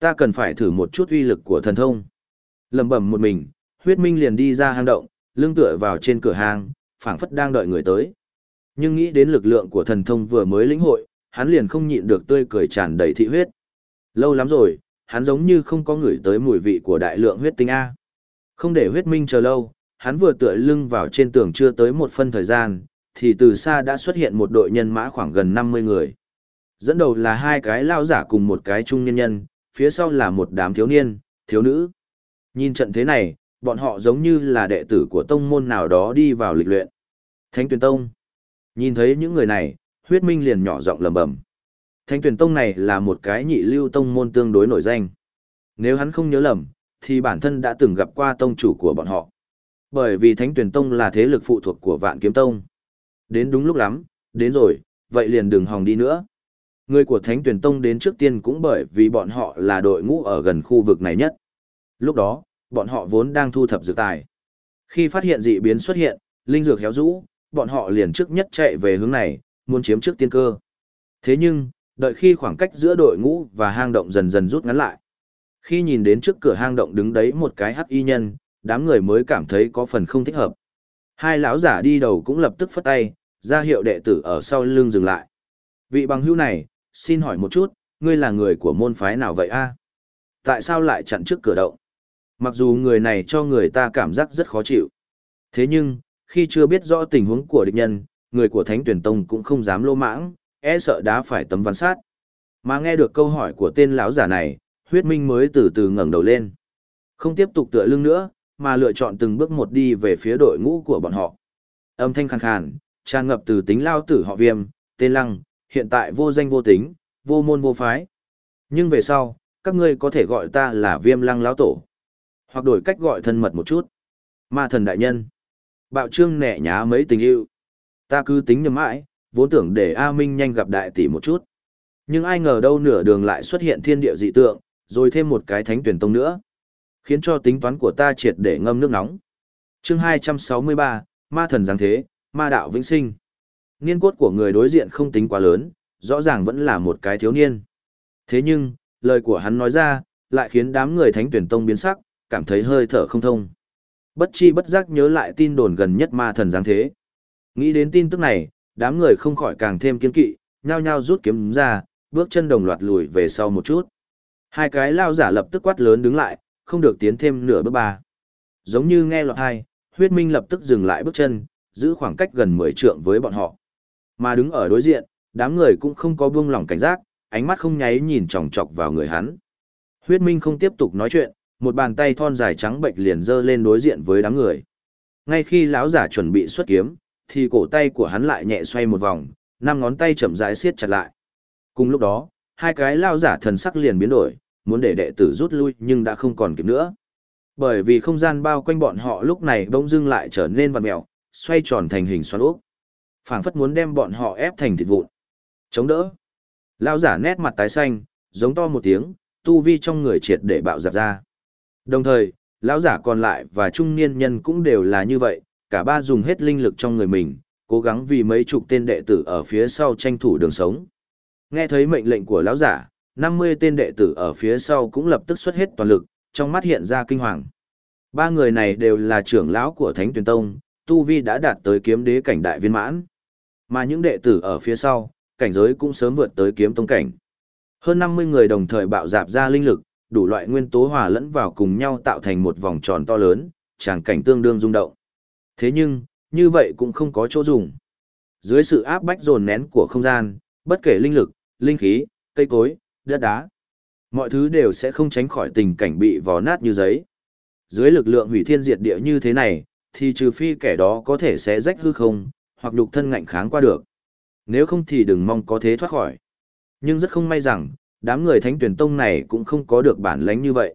Ta cần phải thử một chút uy lực của thần thông. Lầm bẩm một mình, huyết minh liền đi ra hang động, lưng tựa vào trên cửa hang, phảng phất đang đợi người tới. Nhưng nghĩ đến lực lượng của thần thông vừa mới lĩnh hội, hắn liền không nhịn được tươi cười tràn đầy thị huyết. Lâu lắm rồi, hắn giống như không có ngửi tới mùi vị của đại lượng huyết tinh A. Không để huyết minh chờ lâu, hắn vừa tựa lưng vào trên tường chưa tới một phân thời gian, thì từ xa đã xuất hiện một đội nhân mã khoảng gần 50 người. Dẫn đầu là hai cái lao giả cùng một cái trung nhân nhân, phía sau là một đám thiếu niên, thiếu nữ. Nhìn trận thế này, bọn họ giống như là đệ tử của tông môn nào đó đi vào lịch luyện. Thánh tuyển tông. Nhìn thấy những người này, huyết minh liền nhỏ giọng lầm bầm. Thánh tuyển tông này là một cái nhị lưu tông môn tương đối nổi danh. Nếu hắn không nhớ lầm, thì bản thân đã từng gặp qua tông chủ của bọn họ. Bởi vì thánh tuyển tông là thế lực phụ thuộc của vạn kiếm tông. Đến đúng lúc lắm, đến rồi, vậy liền đừng hòng đi nữa. Người của Thánh Tuyển Tông đến trước tiên cũng bởi vì bọn họ là đội ngũ ở gần khu vực này nhất. Lúc đó, bọn họ vốn đang thu thập dược tài. Khi phát hiện dị biến xuất hiện, linh dược héo rũ, bọn họ liền trước nhất chạy về hướng này, muốn chiếm trước tiên cơ. Thế nhưng, đợi khi khoảng cách giữa đội ngũ và hang động dần dần rút ngắn lại. Khi nhìn đến trước cửa hang động đứng đấy một cái hắc y nhân, đám người mới cảm thấy có phần không thích hợp. Hai lão giả đi đầu cũng lập tức phất tay, ra hiệu đệ tử ở sau lưng dừng lại. Vị bằng hữu này, xin hỏi một chút, ngươi là người của môn phái nào vậy a? Tại sao lại chặn trước cửa động? Mặc dù người này cho người ta cảm giác rất khó chịu. Thế nhưng, khi chưa biết rõ tình huống của địch nhân, người của Thánh Tuyển Tông cũng không dám lô mãng, e sợ đá phải tấm văn sát. Mà nghe được câu hỏi của tên lão giả này, huyết minh mới từ từ ngẩng đầu lên. Không tiếp tục tựa lưng nữa, mà lựa chọn từng bước một đi về phía đội ngũ của bọn họ. Âm thanh khàn khàn, tràn ngập từ tính lao tử họ viêm, tên lăng, hiện tại vô danh vô tính, vô môn vô phái. Nhưng về sau, các ngươi có thể gọi ta là viêm lăng lão tổ. Hoặc đổi cách gọi thân mật một chút. Ma thần đại nhân. Bạo trương nẻ nhá mấy tình yêu. Ta cứ tính nhầm mãi, vốn tưởng để A Minh nhanh gặp đại tỷ một chút. Nhưng ai ngờ đâu nửa đường lại xuất hiện thiên địa dị tượng, rồi thêm một cái thánh tuyển tông nữa. Khiến cho tính toán của ta triệt để ngâm nước nóng. chương 263, Ma thần giáng thế, Ma đạo vĩnh sinh. Niên cốt của người đối diện không tính quá lớn, rõ ràng vẫn là một cái thiếu niên. Thế nhưng, lời của hắn nói ra, lại khiến đám người thánh tuyển tông biến sắc, cảm thấy hơi thở không thông. Bất chi bất giác nhớ lại tin đồn gần nhất ma thần giáng thế. Nghĩ đến tin tức này, đám người không khỏi càng thêm kiên kỵ, nhao nhao rút kiếm ra, bước chân đồng loạt lùi về sau một chút. Hai cái lao giả lập tức quát lớn đứng lại, không được tiến thêm nửa bước ba. Giống như nghe lọt hai, huyết minh lập tức dừng lại bước chân, giữ khoảng cách gần 10 trượng với bọn họ. Mà đứng ở đối diện, đám người cũng không có buông lỏng cảnh giác, ánh mắt không nháy nhìn chòng chọc vào người hắn. Huyết Minh không tiếp tục nói chuyện, một bàn tay thon dài trắng bệnh liền giơ lên đối diện với đám người. Ngay khi lão giả chuẩn bị xuất kiếm, thì cổ tay của hắn lại nhẹ xoay một vòng, năm ngón tay chậm rãi siết chặt lại. Cùng lúc đó, hai cái lão giả thần sắc liền biến đổi, muốn để đệ tử rút lui nhưng đã không còn kịp nữa. Bởi vì không gian bao quanh bọn họ lúc này bỗng dưng lại trở nên vặn mèo, xoay tròn thành hình xoắn ốc phảng phất muốn đem bọn họ ép thành thịt vụn. Chống đỡ. Lão giả nét mặt tái xanh, giống to một tiếng, tu vi trong người triệt để bạo dạp ra. Đồng thời, lão giả còn lại và trung niên nhân cũng đều là như vậy, cả ba dùng hết linh lực trong người mình, cố gắng vì mấy chục tên đệ tử ở phía sau tranh thủ đường sống. Nghe thấy mệnh lệnh của lão giả, 50 tên đệ tử ở phía sau cũng lập tức xuất hết toàn lực, trong mắt hiện ra kinh hoàng. Ba người này đều là trưởng lão của Thánh Tuyền Tông, tu vi đã đạt tới kiếm đế cảnh đại viên mãn. Mà những đệ tử ở phía sau, cảnh giới cũng sớm vượt tới kiếm tông cảnh. Hơn 50 người đồng thời bạo dạp ra linh lực, đủ loại nguyên tố hòa lẫn vào cùng nhau tạo thành một vòng tròn to lớn, tràng cảnh tương đương rung động. Thế nhưng, như vậy cũng không có chỗ dùng. Dưới sự áp bách dồn nén của không gian, bất kể linh lực, linh khí, cây cối, đất đá, mọi thứ đều sẽ không tránh khỏi tình cảnh bị vò nát như giấy. Dưới lực lượng hủy thiên diệt địa như thế này, thì trừ phi kẻ đó có thể sẽ rách hư không, hoặc nhục thân ngạnh kháng qua được. Nếu không thì đừng mong có thế thoát khỏi. Nhưng rất không may rằng, đám người thánh tuyển tông này cũng không có được bản lãnh như vậy.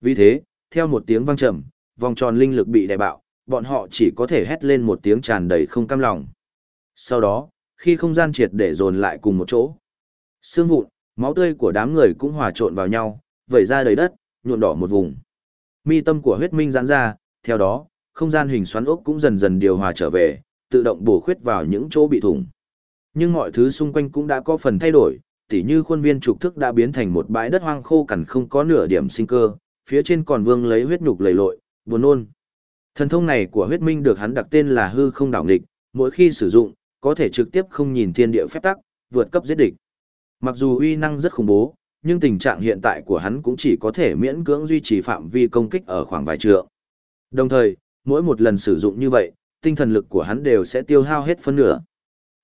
Vì thế, theo một tiếng vang trầm, vòng tròn linh lực bị đè bạo, bọn họ chỉ có thể hét lên một tiếng tràn đầy không cam lòng. Sau đó, khi không gian triệt để dồn lại cùng một chỗ, xương vụn, máu tươi của đám người cũng hòa trộn vào nhau, vẩy ra đầy đất, nhuộm đỏ một vùng. Mi tâm của huyết minh giãn ra, theo đó, không gian hình xoắn ốc cũng dần dần điều hòa trở về, tự động bổ khuyết vào những chỗ bị thủng. Nhưng mọi thứ xung quanh cũng đã có phần thay đổi, tỉ như khuôn viên trục thức đã biến thành một bãi đất hoang khô cằn không có nửa điểm sinh cơ, phía trên còn vương lấy huyết nhục lầy lội, buồn nôn. Thần thông này của huyết minh được hắn đặt tên là hư không đảo nghịch, mỗi khi sử dụng, có thể trực tiếp không nhìn thiên địa phép tắc, vượt cấp giết địch. Mặc dù uy năng rất khủng bố, nhưng tình trạng hiện tại của hắn cũng chỉ có thể miễn cưỡng duy trì phạm vi công kích ở khoảng vài trượng. Đồng thời, mỗi một lần sử dụng như vậy, tinh thần lực của hắn đều sẽ tiêu hao hết phân nửa.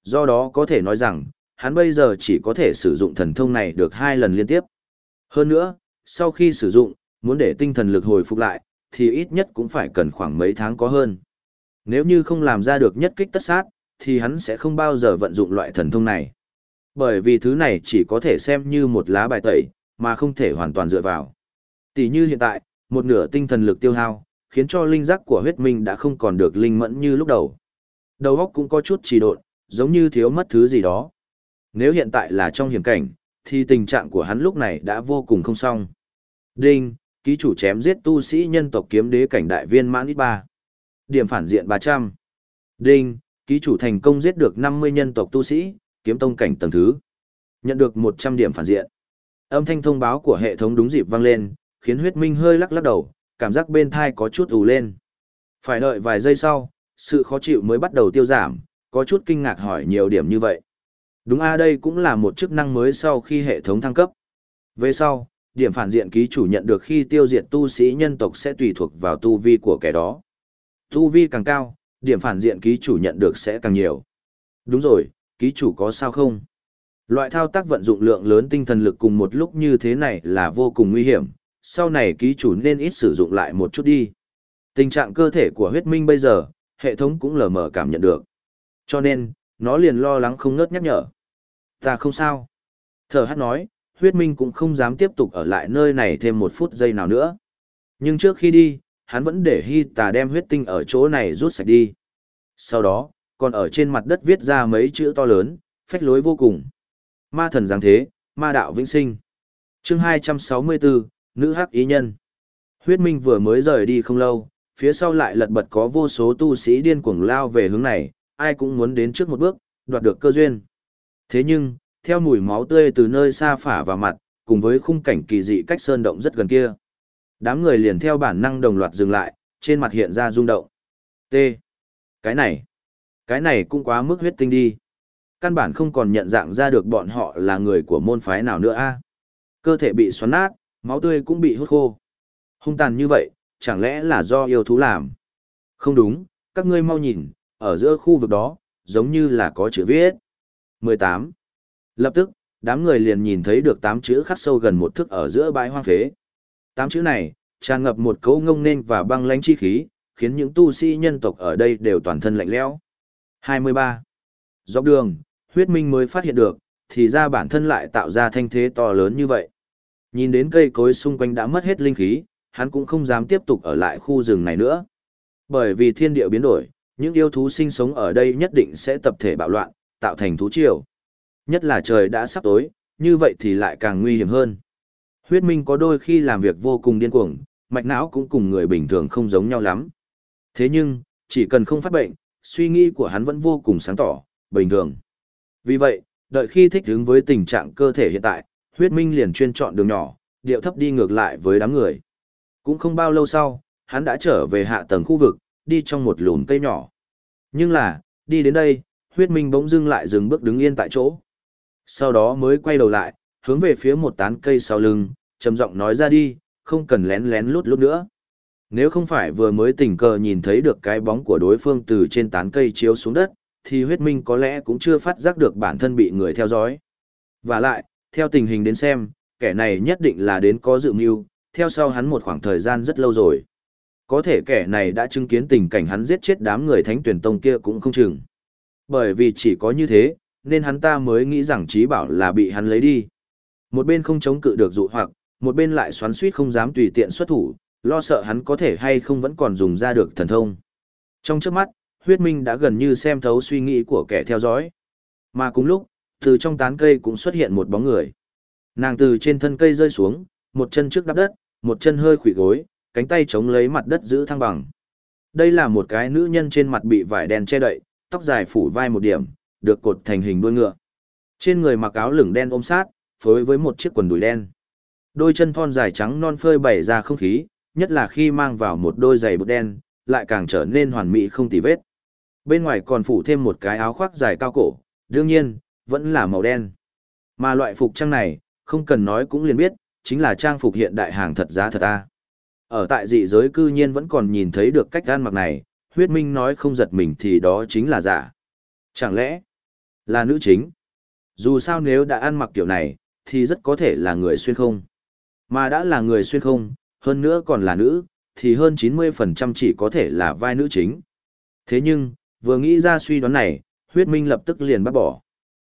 Do đó có thể nói rằng, hắn bây giờ chỉ có thể sử dụng thần thông này được hai lần liên tiếp. Hơn nữa, sau khi sử dụng, muốn để tinh thần lực hồi phục lại, thì ít nhất cũng phải cần khoảng mấy tháng có hơn. Nếu như không làm ra được nhất kích tất sát, thì hắn sẽ không bao giờ vận dụng loại thần thông này. Bởi vì thứ này chỉ có thể xem như một lá bài tẩy, mà không thể hoàn toàn dựa vào. Tỷ như hiện tại, một nửa tinh thần lực tiêu hao, khiến cho linh giác của huyết minh đã không còn được linh mẫn như lúc đầu. Đầu óc cũng có chút trì độn, giống như thiếu mất thứ gì đó. Nếu hiện tại là trong hiểm cảnh, thì tình trạng của hắn lúc này đã vô cùng không xong. Đinh, ký chủ chém giết tu sĩ nhân tộc kiếm đế cảnh đại viên mãn ít ba. Điểm phản diện 300. Đinh, ký chủ thành công giết được 50 nhân tộc tu sĩ, kiếm tông cảnh tầng thứ. Nhận được 100 điểm phản diện. Âm thanh thông báo của hệ thống đúng dịp vang lên, khiến huyết minh hơi lắc lắc đầu, cảm giác bên thai có chút ù lên. Phải đợi vài giây sau, sự khó chịu mới bắt đầu tiêu giảm, có chút kinh ngạc hỏi nhiều điểm như vậy. Đúng a đây cũng là một chức năng mới sau khi hệ thống thăng cấp. Về sau, điểm phản diện ký chủ nhận được khi tiêu diệt tu sĩ nhân tộc sẽ tùy thuộc vào tu vi của kẻ đó. Tu vi càng cao, điểm phản diện ký chủ nhận được sẽ càng nhiều. Đúng rồi, ký chủ có sao không? Loại thao tác vận dụng lượng lớn tinh thần lực cùng một lúc như thế này là vô cùng nguy hiểm, sau này ký chủ nên ít sử dụng lại một chút đi. Tình trạng cơ thể của huyết minh bây giờ, hệ thống cũng lờ mờ cảm nhận được. Cho nên, nó liền lo lắng không ngớt nhắc nhở. Ta không sao. Thở hát nói, huyết minh cũng không dám tiếp tục ở lại nơi này thêm một phút giây nào nữa. Nhưng trước khi đi, hắn vẫn để hy tà đem huyết tinh ở chỗ này rút sạch đi. Sau đó, còn ở trên mặt đất viết ra mấy chữ to lớn, phách lối vô cùng. Ma thần giáng thế, ma đạo vĩnh sinh. chương 264, nữ hắc ý nhân. Huyết minh vừa mới rời đi không lâu, phía sau lại lật bật có vô số tu sĩ điên cuồng lao về hướng này, ai cũng muốn đến trước một bước, đoạt được cơ duyên. Thế nhưng, theo mùi máu tươi từ nơi xa phả vào mặt, cùng với khung cảnh kỳ dị cách sơn động rất gần kia. Đám người liền theo bản năng đồng loạt dừng lại, trên mặt hiện ra rung động. T. Cái này, cái này cũng quá mức huyết tinh đi. Căn bản không còn nhận dạng ra được bọn họ là người của môn phái nào nữa a. Cơ thể bị xoắn nát, máu tươi cũng bị hút khô. Hung tàn như vậy, chẳng lẽ là do yêu thú làm? Không đúng, các ngươi mau nhìn, ở giữa khu vực đó, giống như là có chữ viết. 18. Lập tức, đám người liền nhìn thấy được 8 chữ khắc sâu gần một thước ở giữa bãi hoang phế. 8 chữ này, tràn ngập một cấu ngông nên và băng lãnh chi khí, khiến những tu sĩ nhân tộc ở đây đều toàn thân lạnh lẽo. 23. Dọc đường, huyết minh mới phát hiện được, thì ra bản thân lại tạo ra thanh thế to lớn như vậy. Nhìn đến cây cối xung quanh đã mất hết linh khí, hắn cũng không dám tiếp tục ở lại khu rừng này nữa. Bởi vì thiên địa biến đổi, những yêu thú sinh sống ở đây nhất định sẽ tập thể bạo loạn, tạo thành thú triều. Nhất là trời đã sắp tối, như vậy thì lại càng nguy hiểm hơn. Huyết Minh có đôi khi làm việc vô cùng điên cuồng, mạch não cũng cùng người bình thường không giống nhau lắm. Thế nhưng, chỉ cần không phát bệnh, suy nghĩ của hắn vẫn vô cùng sáng tỏ, bình thường. Vì vậy, đợi khi thích ứng với tình trạng cơ thể hiện tại, huyết minh liền chuyên chọn đường nhỏ, điệu thấp đi ngược lại với đám người. Cũng không bao lâu sau, hắn đã trở về hạ tầng khu vực, đi trong một lùm cây nhỏ. Nhưng là, đi đến đây, huyết minh bỗng dưng lại dừng bước đứng yên tại chỗ. Sau đó mới quay đầu lại, hướng về phía một tán cây sau lưng, trầm giọng nói ra đi, không cần lén lén lút lút nữa. Nếu không phải vừa mới tình cờ nhìn thấy được cái bóng của đối phương từ trên tán cây chiếu xuống đất, thì huyết minh có lẽ cũng chưa phát giác được bản thân bị người theo dõi. Và lại, theo tình hình đến xem, kẻ này nhất định là đến có dự mưu, theo sau hắn một khoảng thời gian rất lâu rồi. Có thể kẻ này đã chứng kiến tình cảnh hắn giết chết đám người thánh tuyển tông kia cũng không chừng. Bởi vì chỉ có như thế, nên hắn ta mới nghĩ rằng trí bảo là bị hắn lấy đi. Một bên không chống cự được dụ hoặc, một bên lại xoắn suýt không dám tùy tiện xuất thủ, lo sợ hắn có thể hay không vẫn còn dùng ra được thần thông. Trong trước mắt, huyết minh đã gần như xem thấu suy nghĩ của kẻ theo dõi. Mà cùng lúc, từ trong tán cây cũng xuất hiện một bóng người. Nàng từ trên thân cây rơi xuống, một chân trước đắp đất, một chân hơi khủy gối, cánh tay chống lấy mặt đất giữ thăng bằng. Đây là một cái nữ nhân trên mặt bị vải đen che đậy, tóc dài phủ vai một điểm, được cột thành hình đuôi ngựa. Trên người mặc áo lửng đen ôm sát, phối với một chiếc quần đùi đen. Đôi chân thon dài trắng non phơi bày ra không khí, nhất là khi mang vào một đôi giày bút đen, lại càng trở nên hoàn mỹ không tì vết. Bên ngoài còn phủ thêm một cái áo khoác dài cao cổ, đương nhiên, vẫn là màu đen. Mà loại phục trang này, không cần nói cũng liền biết, chính là trang phục hiện đại hàng thật giá thật a. Ở tại dị giới cư nhiên vẫn còn nhìn thấy được cách ăn mặc này, huyết minh nói không giật mình thì đó chính là giả. Chẳng lẽ là nữ chính? Dù sao nếu đã ăn mặc kiểu này, thì rất có thể là người xuyên không. Mà đã là người xuyên không, hơn nữa còn là nữ, thì hơn 90% chỉ có thể là vai nữ chính. Thế nhưng, vừa nghĩ ra suy đoán này, huyết minh lập tức liền bác bỏ.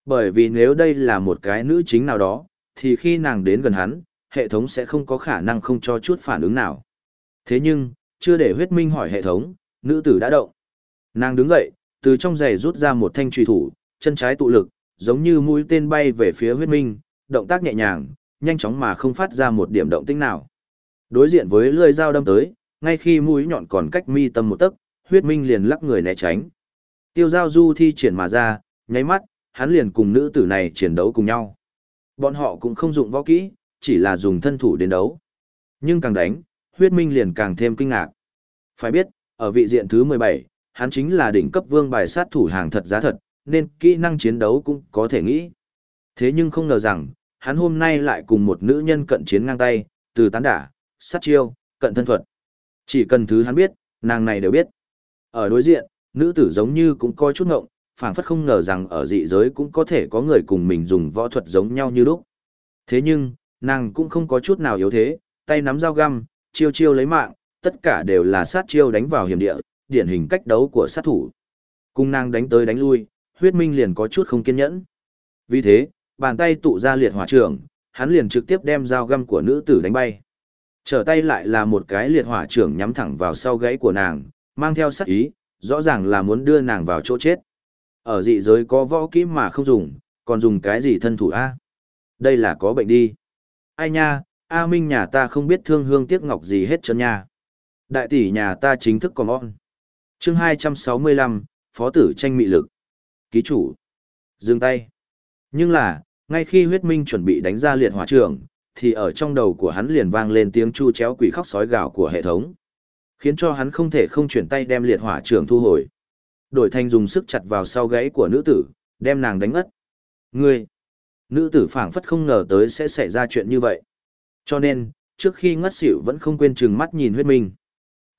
Bởi vì nếu đây là một cái nữ chính nào đó, thì khi nàng đến gần hắn, hệ thống sẽ không có khả năng không cho chút phản ứng nào. Thế nhưng, chưa để huyết minh hỏi hệ thống, nữ tử đã động. Nàng đứng dậy, từ trong giày rút ra một thanh truy thủ, chân trái tụ lực, giống như mũi tên bay về phía huyết minh, động tác nhẹ nhàng, nhanh chóng mà không phát ra một điểm động tĩnh nào. Đối diện với lưỡi dao đâm tới, ngay khi mũi nhọn còn cách mi tâm một tấc, huyết minh liền lắc người né tránh. Tiêu giao du thi triển mà ra, nháy mắt, hắn liền cùng nữ tử này chiến đấu cùng nhau. Bọn họ cũng không dụng võ kỹ, chỉ là dùng thân thủ đến đấu. Nhưng càng đánh, huyết minh liền càng thêm kinh ngạc. Phải biết, ở vị diện thứ 17, hắn chính là đỉnh cấp vương bài sát thủ hàng thật giá thật, nên kỹ năng chiến đấu cũng có thể nghĩ. Thế nhưng không ngờ rằng, hắn hôm nay lại cùng một nữ nhân cận chiến ngang tay, từ tán đả, sát chiêu, cận thân thuật. Chỉ cần thứ hắn biết, nàng này đều biết. Ở đối diện, nữ tử giống như cũng coi chút ngộng, phảng phất không ngờ rằng ở dị giới cũng có thể có người cùng mình dùng võ thuật giống nhau như lúc. Thế nhưng, nàng cũng không có chút nào yếu thế, tay nắm dao găm, chiêu chiêu lấy mạng, tất cả đều là sát chiêu đánh vào hiểm địa, điển hình cách đấu của sát thủ. Cung nàng đánh tới đánh lui, huyết minh liền có chút không kiên nhẫn. Vì thế, bàn tay tụ ra liệt hỏa trưởng, hắn liền trực tiếp đem dao găm của nữ tử đánh bay. Trở tay lại là một cái liệt hỏa trưởng nhắm thẳng vào sau gáy của nàng, mang theo sát ý, rõ ràng là muốn đưa nàng vào chỗ chết. Ở dị giới có võ kỹ mà không dùng, còn dùng cái gì thân thủ A? Đây là có bệnh đi. Ai nha, A Minh nhà ta không biết thương hương tiếc ngọc gì hết trơn nha. Đại tỷ nhà ta chính thức còn on. chương 265, Phó tử tranh mị lực. Ký chủ. Dừng tay. Nhưng là, ngay khi huyết minh chuẩn bị đánh ra liệt hỏa trường, thì ở trong đầu của hắn liền vang lên tiếng chu chéo quỷ khóc sói gào của hệ thống. Khiến cho hắn không thể không chuyển tay đem liệt hỏa trường thu hồi. Đổi thành dùng sức chặt vào sau gáy của nữ tử, đem nàng đánh ngất. Ngươi! Nữ tử phảng phất không ngờ tới sẽ xảy ra chuyện như vậy. Cho nên, trước khi ngất xỉu vẫn không quên chừng mắt nhìn huyết minh.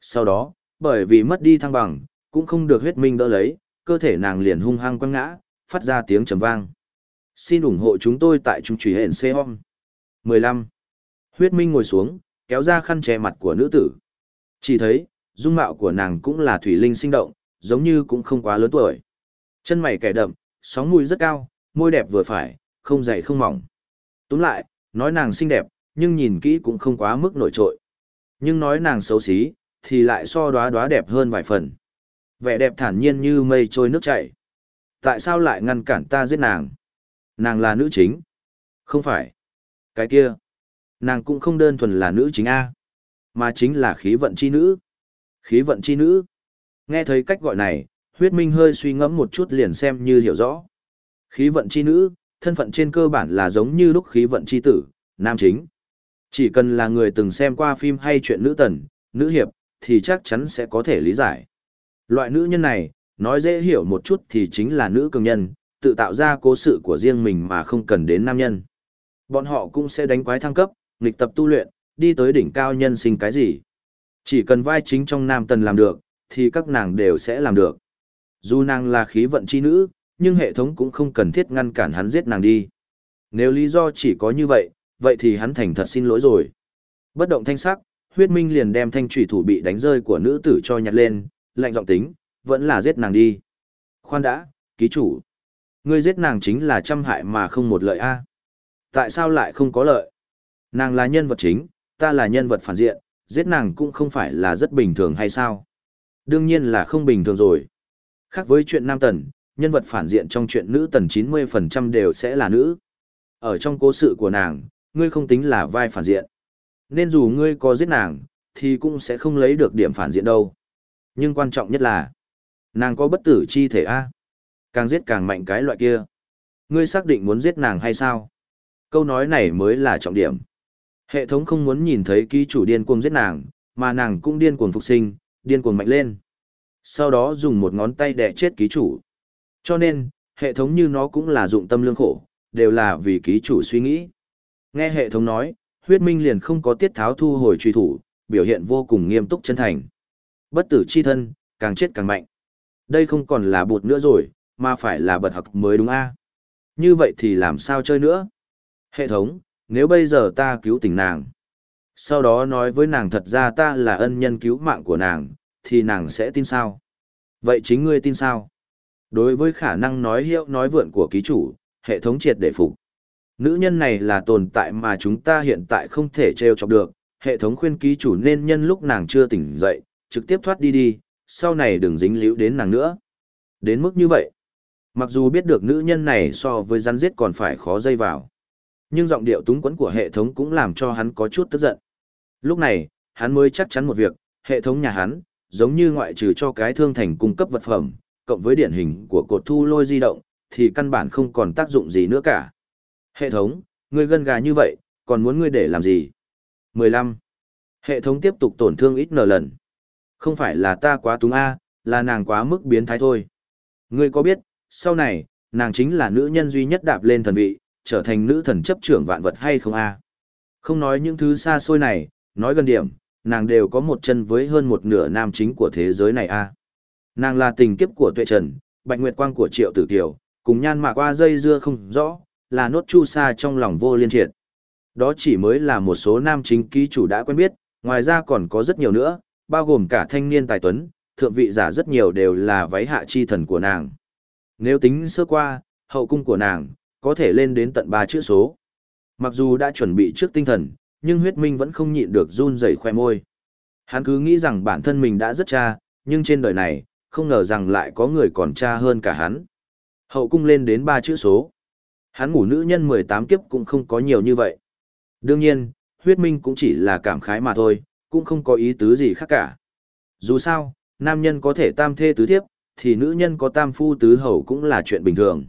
Sau đó, bởi vì mất đi thăng bằng, cũng không được huyết minh đỡ lấy, cơ thể nàng liền hung hăng quăng ngã, phát ra tiếng trầm vang. Xin ủng hộ chúng tôi tại trung trùy hẹn xe hom. 15. Huyết minh ngồi xuống, kéo ra khăn che mặt của nữ tử. Chỉ thấy, dung mạo của nàng cũng là thủy linh sinh động, giống như cũng không quá lớn tuổi. Chân mày kẻ đậm, sóng mũi rất cao, môi đẹp vừa phải, không dày không mỏng. Túm lại, nói nàng xinh đẹp, nhưng nhìn kỹ cũng không quá mức nổi trội. Nhưng nói nàng xấu xí, thì lại so đoá đoá đẹp hơn vài phần. Vẻ đẹp thản nhiên như mây trôi nước chảy. Tại sao lại ngăn cản ta giết nàng? Nàng là nữ chính. Không phải. Cái kia. Nàng cũng không đơn thuần là nữ chính A. Mà chính là khí vận chi nữ. Khí vận chi nữ. Nghe thấy cách gọi này, huyết minh hơi suy ngẫm một chút liền xem như hiểu rõ. Khí vận chi nữ, thân phận trên cơ bản là giống như lúc khí vận chi tử, nam chính. Chỉ cần là người từng xem qua phim hay chuyện nữ tần, nữ hiệp, thì chắc chắn sẽ có thể lý giải. Loại nữ nhân này, nói dễ hiểu một chút thì chính là nữ cường nhân, tự tạo ra cố sự của riêng mình mà không cần đến nam nhân. Bọn họ cũng sẽ đánh quái thăng cấp, nghịch tập tu luyện, đi tới đỉnh cao nhân sinh cái gì. Chỉ cần vai chính trong nam tần làm được, thì các nàng đều sẽ làm được. Dù nàng là khí vận chi nữ, nhưng hệ thống cũng không cần thiết ngăn cản hắn giết nàng đi. Nếu lý do chỉ có như vậy, vậy thì hắn thành thật xin lỗi rồi. Bất động thanh sắc, huyết minh liền đem thanh trùy thủ bị đánh rơi của nữ tử cho nhặt lên, lạnh giọng tính, vẫn là giết nàng đi. Khoan đã, ký chủ. Ngươi giết nàng chính là trăm hại mà không một lợi a. À? Tại sao lại không có lợi? Nàng là nhân vật chính, ta là nhân vật phản diện, giết nàng cũng không phải là rất bình thường hay sao? Đương nhiên là không bình thường rồi. Khác với chuyện nam tần, nhân vật phản diện trong chuyện nữ tần 90% đều sẽ là nữ. Ở trong cố sự của nàng, ngươi không tính là vai phản diện. Nên dù ngươi có giết nàng, thì cũng sẽ không lấy được điểm phản diện đâu. Nhưng quan trọng nhất là, nàng có bất tử chi thể A. Càng giết càng mạnh cái loại kia. Ngươi xác định muốn giết nàng hay sao? Câu nói này mới là trọng điểm. Hệ thống không muốn nhìn thấy ký chủ điên cuồng giết nàng, mà nàng cũng điên cuồng phục sinh, điên cuồng mạnh lên. Sau đó dùng một ngón tay đè chết ký chủ. Cho nên, hệ thống như nó cũng là dụng tâm lương khổ, đều là vì ký chủ suy nghĩ. Nghe hệ thống nói, huyết minh liền không có tiết tháo thu hồi truy thủ, biểu hiện vô cùng nghiêm túc chân thành. Bất tử chi thân, càng chết càng mạnh. Đây không còn là bụt nữa rồi, mà phải là bật học mới đúng a Như vậy thì làm sao chơi nữa? Hệ thống, nếu bây giờ ta cứu tỉnh nàng, sau đó nói với nàng thật ra ta là ân nhân cứu mạng của nàng, thì nàng sẽ tin sao? Vậy chính ngươi tin sao? Đối với khả năng nói hiệu nói vượn của ký chủ, hệ thống triệt để phục. Nữ nhân này là tồn tại mà chúng ta hiện tại không thể trêu chọc được, hệ thống khuyên ký chủ nên nhân lúc nàng chưa tỉnh dậy, trực tiếp thoát đi đi, sau này đừng dính líu đến nàng nữa. Đến mức như vậy, mặc dù biết được nữ nhân này so với rắn giết còn phải khó dây vào, nhưng giọng điệu túng quẫn của hệ thống cũng làm cho hắn có chút tức giận. Lúc này, hắn mới chắc chắn một việc, hệ thống nhà hắn, giống như ngoại trừ cho cái thương thành cung cấp vật phẩm, cộng với điển hình của cột thu lôi di động, thì căn bản không còn tác dụng gì nữa cả. Hệ thống, ngươi gân gà như vậy, còn muốn ngươi để làm gì? 15. Hệ thống tiếp tục tổn thương ít nở lần. Không phải là ta quá túng A, là nàng quá mức biến thái thôi. Ngươi có biết, sau này, nàng chính là nữ nhân duy nhất đạp lên thần vị, trở thành nữ thần chấp trưởng vạn vật hay không A? Không nói những thứ xa xôi này, nói gần điểm, nàng đều có một chân với hơn một nửa nam chính của thế giới này A. À. Nàng là tình kiếp của tuệ trần, bạch nguyệt quang của triệu tử kiều, cùng nhan mạc qua dây dưa không rõ, là nốt chu sa trong lòng vô liên triệt. Đó chỉ mới là một số nam chính ký chủ đã quen biết, ngoài ra còn có rất nhiều nữa, bao gồm cả thanh niên tài tuấn, thượng vị giả rất nhiều đều là váy hạ chi thần của nàng. Nếu tính sơ qua, hậu cung của nàng, có thể lên đến tận ba chữ số. Mặc dù đã chuẩn bị trước tinh thần, nhưng huyết minh vẫn không nhịn được run rẩy khoe môi. Hắn cứ nghĩ rằng bản thân mình đã rất cha, nhưng trên đời này, không ngờ rằng lại có người còn cha hơn cả hắn. Hậu cung lên đến ba chữ số. Hắn ngủ nữ nhân 18 kiếp cũng không có nhiều như vậy. Đương nhiên, huyết minh cũng chỉ là cảm khái mà thôi, cũng không có ý tứ gì khác cả. Dù sao, nam nhân có thể tam thê tứ thiếp, thì nữ nhân có tam phu tứ hầu cũng là chuyện bình thường.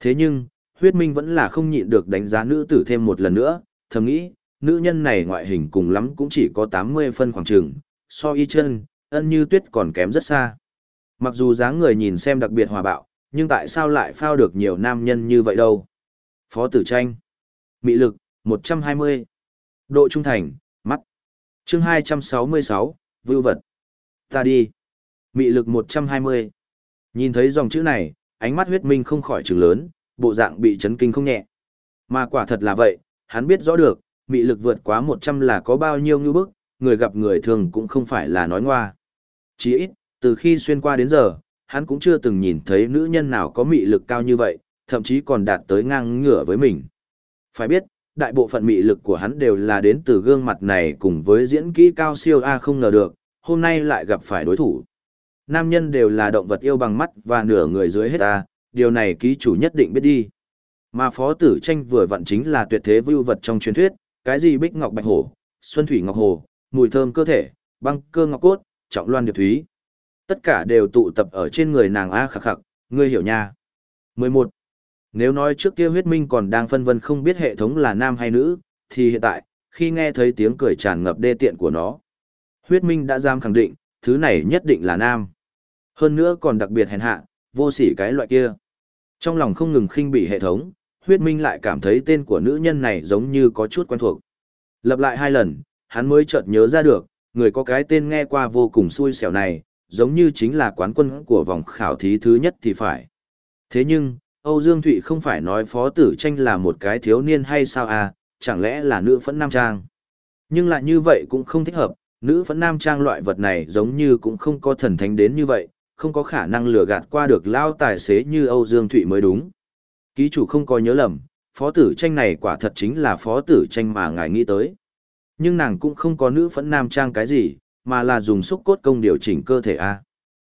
Thế nhưng, huyết minh vẫn là không nhịn được đánh giá nữ tử thêm một lần nữa, thầm nghĩ, nữ nhân này ngoại hình cùng lắm cũng chỉ có 80 phân khoảng trường, so y chân, ân như tuyết còn kém rất xa. Mặc dù dáng người nhìn xem đặc biệt hòa bạo, nhưng tại sao lại phao được nhiều nam nhân như vậy đâu? Phó tử tranh. Mị lực, 120. Độ trung thành, mắt. chương 266, vưu vật. Ta đi. Mị lực 120. Nhìn thấy dòng chữ này, ánh mắt huyết minh không khỏi trừng lớn, bộ dạng bị chấn kinh không nhẹ. Mà quả thật là vậy, hắn biết rõ được, mị lực vượt quá 100 là có bao nhiêu như bức, người gặp người thường cũng không phải là nói ngoa. Chỉ ít, từ khi xuyên qua đến giờ, hắn cũng chưa từng nhìn thấy nữ nhân nào có mị lực cao như vậy, thậm chí còn đạt tới ngang ngửa với mình. Phải biết, đại bộ phận mị lực của hắn đều là đến từ gương mặt này cùng với diễn kỹ cao siêu A không ngờ được, hôm nay lại gặp phải đối thủ. Nam nhân đều là động vật yêu bằng mắt và nửa người dưới hết A, điều này ký chủ nhất định biết đi. Mà phó tử tranh vừa vặn chính là tuyệt thế vưu vật trong truyền thuyết, cái gì bích ngọc bạch hổ, xuân thủy ngọc hồ, mùi thơm cơ thể, băng cơ ngọc cốt, trọng loan điệp thúy. Tất cả đều tụ tập ở trên người nàng A khắc khắc, ngươi hiểu nha. 11. Nếu nói trước kia huyết minh còn đang phân vân không biết hệ thống là nam hay nữ, thì hiện tại, khi nghe thấy tiếng cười tràn ngập đê tiện của nó, huyết minh đã dám khẳng định, thứ này nhất định là nam. Hơn nữa còn đặc biệt hèn hạ, vô sỉ cái loại kia. Trong lòng không ngừng khinh bỉ hệ thống, huyết minh lại cảm thấy tên của nữ nhân này giống như có chút quen thuộc. lặp lại hai lần, hắn mới chợt nhớ ra được, người có cái tên nghe qua vô cùng xui xẻo này, giống như chính là quán quân của vòng khảo thí thứ nhất thì phải. Thế nhưng, Âu Dương Thụy không phải nói phó tử tranh là một cái thiếu niên hay sao à, chẳng lẽ là nữ phẫn nam trang. Nhưng lại như vậy cũng không thích hợp, nữ phẫn nam trang loại vật này giống như cũng không có thần thánh đến như vậy, không có khả năng lừa gạt qua được lao tài xế như Âu Dương Thụy mới đúng. Ký chủ không có nhớ lầm, phó tử tranh này quả thật chính là phó tử tranh mà ngài nghĩ tới. Nhưng nàng cũng không có nữ phẫn nam trang cái gì, mà là dùng xúc cốt công điều chỉnh cơ thể a.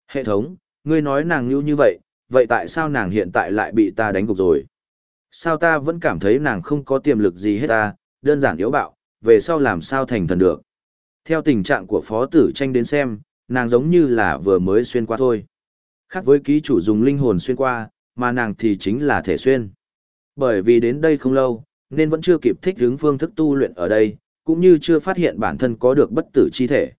Hệ thống, ngươi nói nàng như như vậy, vậy tại sao nàng hiện tại lại bị ta đánh gục rồi? Sao ta vẫn cảm thấy nàng không có tiềm lực gì hết ta, đơn giản yếu bạo, về sau làm sao thành thần được? Theo tình trạng của phó tử tranh đến xem, nàng giống như là vừa mới xuyên qua thôi. Khác với ký chủ dùng linh hồn xuyên qua, mà nàng thì chính là thể xuyên. Bởi vì đến đây không lâu, nên vẫn chưa kịp thích ứng phương thức tu luyện ở đây, cũng như chưa phát hiện bản thân có được bất tử chi thể.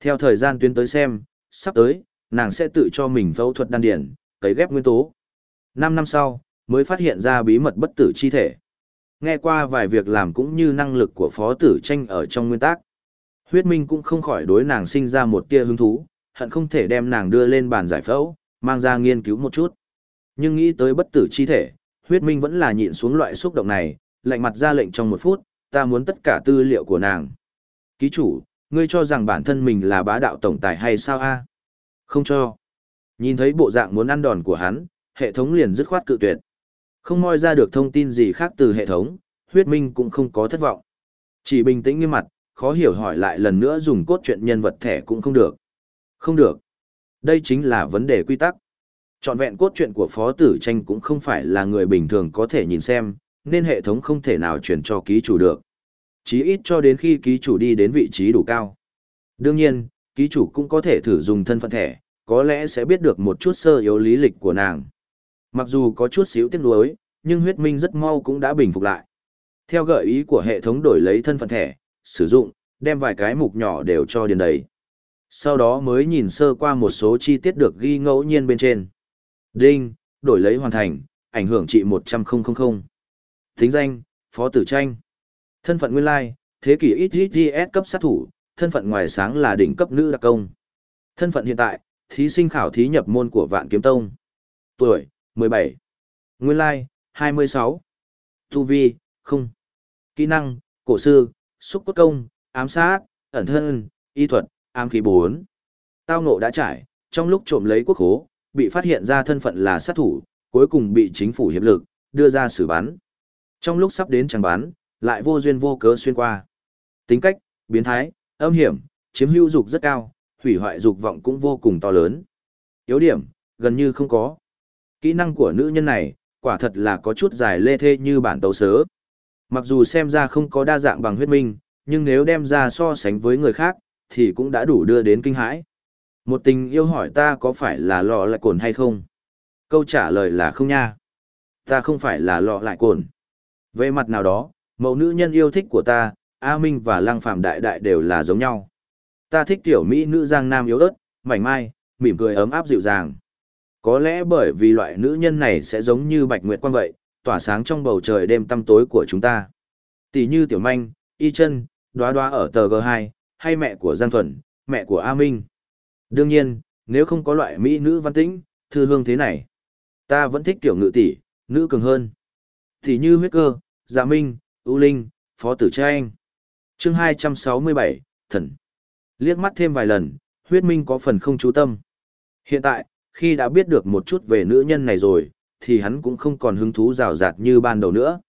Theo thời gian tuyến tới xem, sắp tới, nàng sẽ tự cho mình phẫu thuật đan điển, cấy ghép nguyên tố. 5 năm sau, mới phát hiện ra bí mật bất tử chi thể. Nghe qua vài việc làm cũng như năng lực của phó tử tranh ở trong nguyên tắc. Huyết Minh cũng không khỏi đối nàng sinh ra một tia hứng thú, hận không thể đem nàng đưa lên bàn giải phẫu, mang ra nghiên cứu một chút. Nhưng nghĩ tới bất tử chi thể, Huyết Minh vẫn là nhịn xuống loại xúc động này, lạnh mặt ra lệnh trong một phút, ta muốn tất cả tư liệu của nàng. Ký chủ, ngươi cho rằng bản thân mình là bá đạo tổng tài hay sao a? Không cho. Nhìn thấy bộ dạng muốn ăn đòn của hắn, hệ thống liền dứt khoát cự tuyệt. Không moi ra được thông tin gì khác từ hệ thống, huyết minh cũng không có thất vọng. Chỉ bình tĩnh nghiêm mặt, khó hiểu hỏi lại lần nữa dùng cốt truyện nhân vật thẻ cũng không được. Không được. Đây chính là vấn đề quy tắc. Chọn vẹn cốt truyện của phó tử tranh cũng không phải là người bình thường có thể nhìn xem, nên hệ thống không thể nào chuyển cho ký chủ được. Chí ít cho đến khi ký chủ đi đến vị trí đủ cao. Đương nhiên, ký chủ cũng có thể thử dùng thân phận thẻ, có lẽ sẽ biết được một chút sơ yếu lý lịch của nàng. Mặc dù có chút xíu tiếc nuối, nhưng huyết minh rất mau cũng đã bình phục lại. Theo gợi ý của hệ thống đổi lấy thân phận thẻ, sử dụng, đem vài cái mục nhỏ đều cho điền đầy. Sau đó mới nhìn sơ qua một số chi tiết được ghi ngẫu nhiên bên trên. Đinh, đổi lấy hoàn thành, ảnh hưởng trị 100.000. Tính danh, Phó Tử Tranh. Thân phận nguyên lai, thế kỷ XGS cấp sát thủ, thân phận ngoài sáng là đỉnh cấp nữ đặc công. Thân phận hiện tại, thí sinh khảo thí nhập môn của Vạn Kiếm Tông. Tuổi, 17. Nguyên lai, 26. Tu vi, không. Kỹ năng, cổ sư, xúc cốt công, ám sát, ẩn thân, y thuật, ám khí 4. Tao ngộ đã trải, trong lúc trộm lấy quốc hố, bị phát hiện ra thân phận là sát thủ, cuối cùng bị chính phủ hiệp lực, đưa ra xử bắn. Trong lúc sắp đến chẳng bán, lại vô duyên vô cớ xuyên qua. Tính cách, biến thái, âm hiểm, chiếm hữu dục rất cao, hủy hoại dục vọng cũng vô cùng to lớn. Yếu điểm, gần như không có. Kỹ năng của nữ nhân này, quả thật là có chút dài lê thê như bản tấu sớ. Mặc dù xem ra không có đa dạng bằng huyết minh, nhưng nếu đem ra so sánh với người khác, thì cũng đã đủ đưa đến kinh hãi. Một tình yêu hỏi ta có phải là lọ lại cồn hay không? Câu trả lời là không nha. Ta không phải là lọ lại cồn. Về mặt nào đó, mẫu nữ nhân yêu thích của ta, A Minh và Lăng Phạm Đại Đại đều là giống nhau. Ta thích tiểu Mỹ nữ giang nam yếu ớt, mảnh mai, mỉm cười ấm áp dịu dàng. Có lẽ bởi vì loại nữ nhân này sẽ giống như bạch nguyệt quang vậy, tỏa sáng trong bầu trời đêm tăm tối của chúng ta. Tỷ như tiểu manh, y chân, đoá đoá ở tờ G2, hay mẹ của Giang Thuần, mẹ của A Minh. Đương nhiên, nếu không có loại Mỹ nữ văn tĩnh, thư hương thế này, ta vẫn thích tiểu ngự tỷ, nữ cường hơn. Tỷ như huyết cơ, dạ minh, ưu linh, phó tử trai chương 267, thần. Liếc mắt thêm vài lần, huyết minh có phần không chú tâm. Hiện tại, khi đã biết được một chút về nữ nhân này rồi, thì hắn cũng không còn hứng thú rào rạt như ban đầu nữa.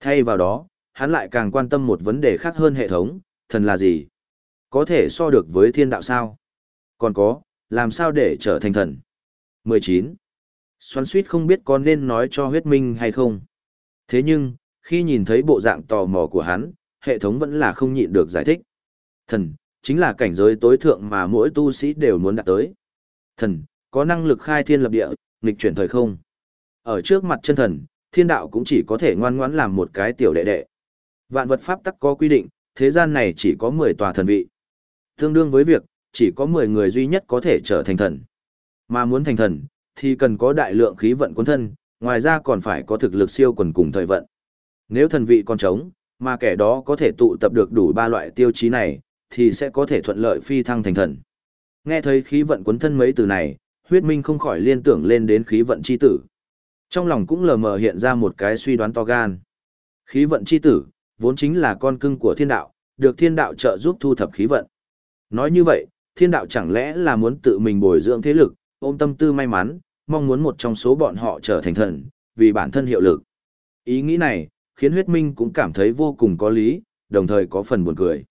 Thay vào đó, hắn lại càng quan tâm một vấn đề khác hơn hệ thống, thần là gì? Có thể so được với thiên đạo sao? Còn có, làm sao để trở thành thần? 19. Xoắn suýt không biết có nên nói cho huyết minh hay không. Thế nhưng, khi nhìn thấy bộ dạng tò mò của hắn, hệ thống vẫn là không nhịn được giải thích. Thần, chính là cảnh giới tối thượng mà mỗi tu sĩ đều muốn đạt tới. Thần, có năng lực khai thiên lập địa, nghịch chuyển thời không. Ở trước mặt chân thần, thiên đạo cũng chỉ có thể ngoan ngoãn làm một cái tiểu đệ đệ. Vạn vật pháp tắc có quy định, thế gian này chỉ có 10 tòa thần vị. Tương đương với việc, chỉ có 10 người duy nhất có thể trở thành thần. Mà muốn thành thần, thì cần có đại lượng khí vận quân thân, ngoài ra còn phải có thực lực siêu quần cùng thời vận. Nếu thần vị còn trống, mà kẻ đó có thể tụ tập được đủ ba loại tiêu chí này, thì sẽ có thể thuận lợi phi thăng thành thần. Nghe thấy khí vận cuốn thân mấy từ này, huyết minh không khỏi liên tưởng lên đến khí vận chi tử. Trong lòng cũng lờ mờ hiện ra một cái suy đoán to gan. Khí vận chi tử, vốn chính là con cưng của thiên đạo, được thiên đạo trợ giúp thu thập khí vận. Nói như vậy, thiên đạo chẳng lẽ là muốn tự mình bồi dưỡng thế lực, ôm tâm tư may mắn, mong muốn một trong số bọn họ trở thành thần, vì bản thân hiệu lực. Ý nghĩ này, khiến huyết minh cũng cảm thấy vô cùng có lý, đồng thời có phần buồn cười.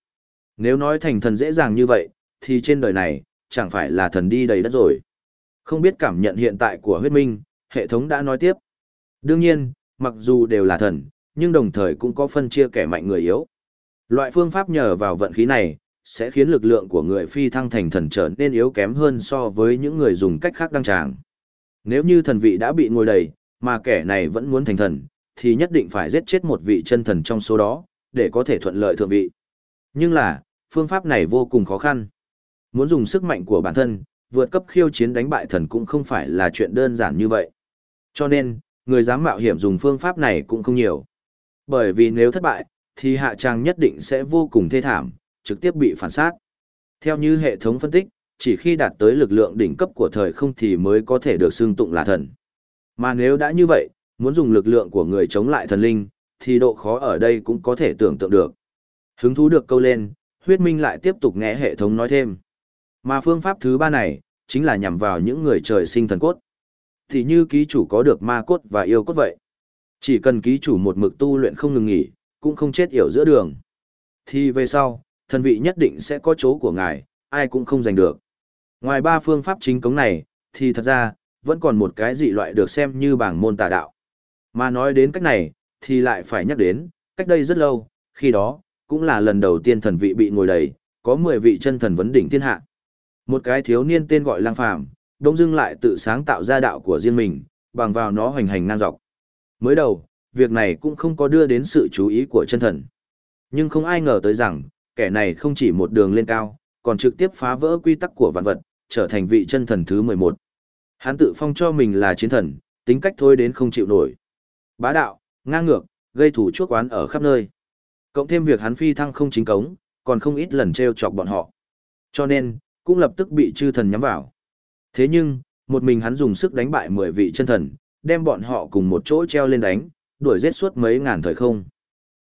Nếu nói thành thần dễ dàng như vậy, thì trên đời này, chẳng phải là thần đi đầy đất rồi. Không biết cảm nhận hiện tại của huyết minh, hệ thống đã nói tiếp. Đương nhiên, mặc dù đều là thần, nhưng đồng thời cũng có phân chia kẻ mạnh người yếu. Loại phương pháp nhờ vào vận khí này, sẽ khiến lực lượng của người phi thăng thành thần trở nên yếu kém hơn so với những người dùng cách khác đăng tràng. Nếu như thần vị đã bị ngồi đầy, mà kẻ này vẫn muốn thành thần, thì nhất định phải giết chết một vị chân thần trong số đó, để có thể thuận lợi thượng vị. Nhưng là, phương pháp này vô cùng khó khăn. Muốn dùng sức mạnh của bản thân, vượt cấp khiêu chiến đánh bại thần cũng không phải là chuyện đơn giản như vậy. Cho nên, người dám mạo hiểm dùng phương pháp này cũng không nhiều. Bởi vì nếu thất bại, thì hạ trang nhất định sẽ vô cùng thê thảm, trực tiếp bị phản sát. Theo như hệ thống phân tích, chỉ khi đạt tới lực lượng đỉnh cấp của thời không thì mới có thể được xưng tụng là thần. Mà nếu đã như vậy, muốn dùng lực lượng của người chống lại thần linh, thì độ khó ở đây cũng có thể tưởng tượng được. Hứng thú được câu lên, huyết minh lại tiếp tục nghe hệ thống nói thêm. Mà phương pháp thứ ba này, chính là nhằm vào những người trời sinh thần cốt. Thì như ký chủ có được ma cốt và yêu cốt vậy. Chỉ cần ký chủ một mực tu luyện không ngừng nghỉ, cũng không chết yểu giữa đường. Thì về sau, thần vị nhất định sẽ có chỗ của ngài, ai cũng không giành được. Ngoài ba phương pháp chính cống này, thì thật ra, vẫn còn một cái dị loại được xem như bảng môn tà đạo. Mà nói đến cách này, thì lại phải nhắc đến, cách đây rất lâu, khi đó, cũng là lần đầu tiên thần vị bị ngồi đầy, có 10 vị chân thần vấn đỉnh thiên hạ. Một cái thiếu niên tên gọi lang phàm, đông dưng lại tự sáng tạo ra đạo của riêng mình, bằng vào nó hoành hành ngang dọc. Mới đầu, việc này cũng không có đưa đến sự chú ý của chân thần. Nhưng không ai ngờ tới rằng, kẻ này không chỉ một đường lên cao, còn trực tiếp phá vỡ quy tắc của vạn vật, trở thành vị chân thần thứ 11. Hắn tự phong cho mình là chiến thần, tính cách thôi đến không chịu nổi. Bá đạo, ngang ngược, gây thủ chuốc oán ở khắp nơi. Cộng thêm việc hắn phi thăng không chính cống, còn không ít lần treo chọc bọn họ. Cho nên, cũng lập tức bị chư thần nhắm vào. Thế nhưng, một mình hắn dùng sức đánh bại 10 vị chân thần, đem bọn họ cùng một chỗ treo lên đánh, đuổi giết suốt mấy ngàn thời không.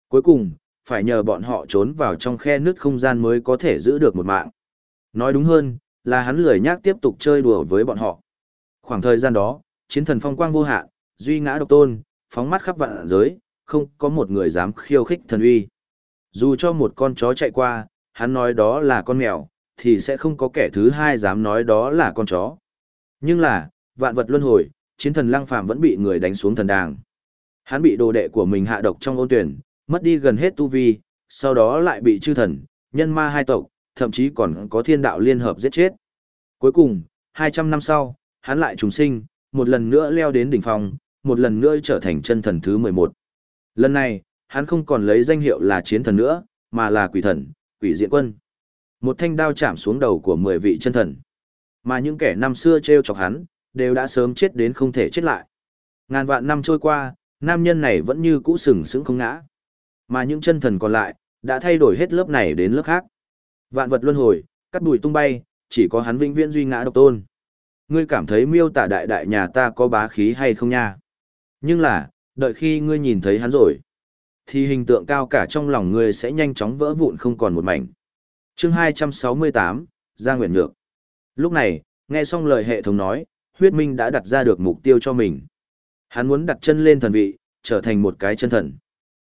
Cuối cùng, phải nhờ bọn họ trốn vào trong khe nứt không gian mới có thể giữ được một mạng. Nói đúng hơn, là hắn lười nhác tiếp tục chơi đùa với bọn họ. Khoảng thời gian đó, chiến thần phong quang vô hạn, duy ngã độc tôn, phóng mắt khắp vạn giới, không có một người dám khiêu khích thần uy. Dù cho một con chó chạy qua, hắn nói đó là con mèo, thì sẽ không có kẻ thứ hai dám nói đó là con chó. Nhưng là, vạn vật luân hồi, chiến thần lăng phàm vẫn bị người đánh xuống thần đàng. Hắn bị đồ đệ của mình hạ độc trong ôn tuyển, mất đi gần hết tu vi, sau đó lại bị chư thần, nhân ma hai tộc, thậm chí còn có thiên đạo liên hợp giết chết. Cuối cùng, 200 năm sau, hắn lại trùng sinh, một lần nữa leo đến đỉnh phong, một lần nữa trở thành chân thần thứ 11. Lần này, hắn không còn lấy danh hiệu là chiến thần nữa, mà là quỷ thần, quỷ diện quân. Một thanh đao chạm xuống đầu của 10 vị chân thần. Mà những kẻ năm xưa treo chọc hắn, đều đã sớm chết đến không thể chết lại. Ngàn vạn năm trôi qua, nam nhân này vẫn như cũ sừng sững không ngã. Mà những chân thần còn lại, đã thay đổi hết lớp này đến lớp khác. Vạn vật luân hồi, cắt bụi tung bay, chỉ có hắn vĩnh viễn duy ngã độc tôn. Ngươi cảm thấy miêu tả đại đại nhà ta có bá khí hay không nha? Nhưng là, đợi khi ngươi nhìn thấy hắn rồi, thì hình tượng cao cả trong lòng ngươi sẽ nhanh chóng vỡ vụn không còn một mảnh. Chương 268, Gia Nguyện Nhược. Lúc này, nghe xong lời hệ thống nói, huyết minh đã đặt ra được mục tiêu cho mình. Hắn muốn đặt chân lên thần vị, trở thành một cái chân thần.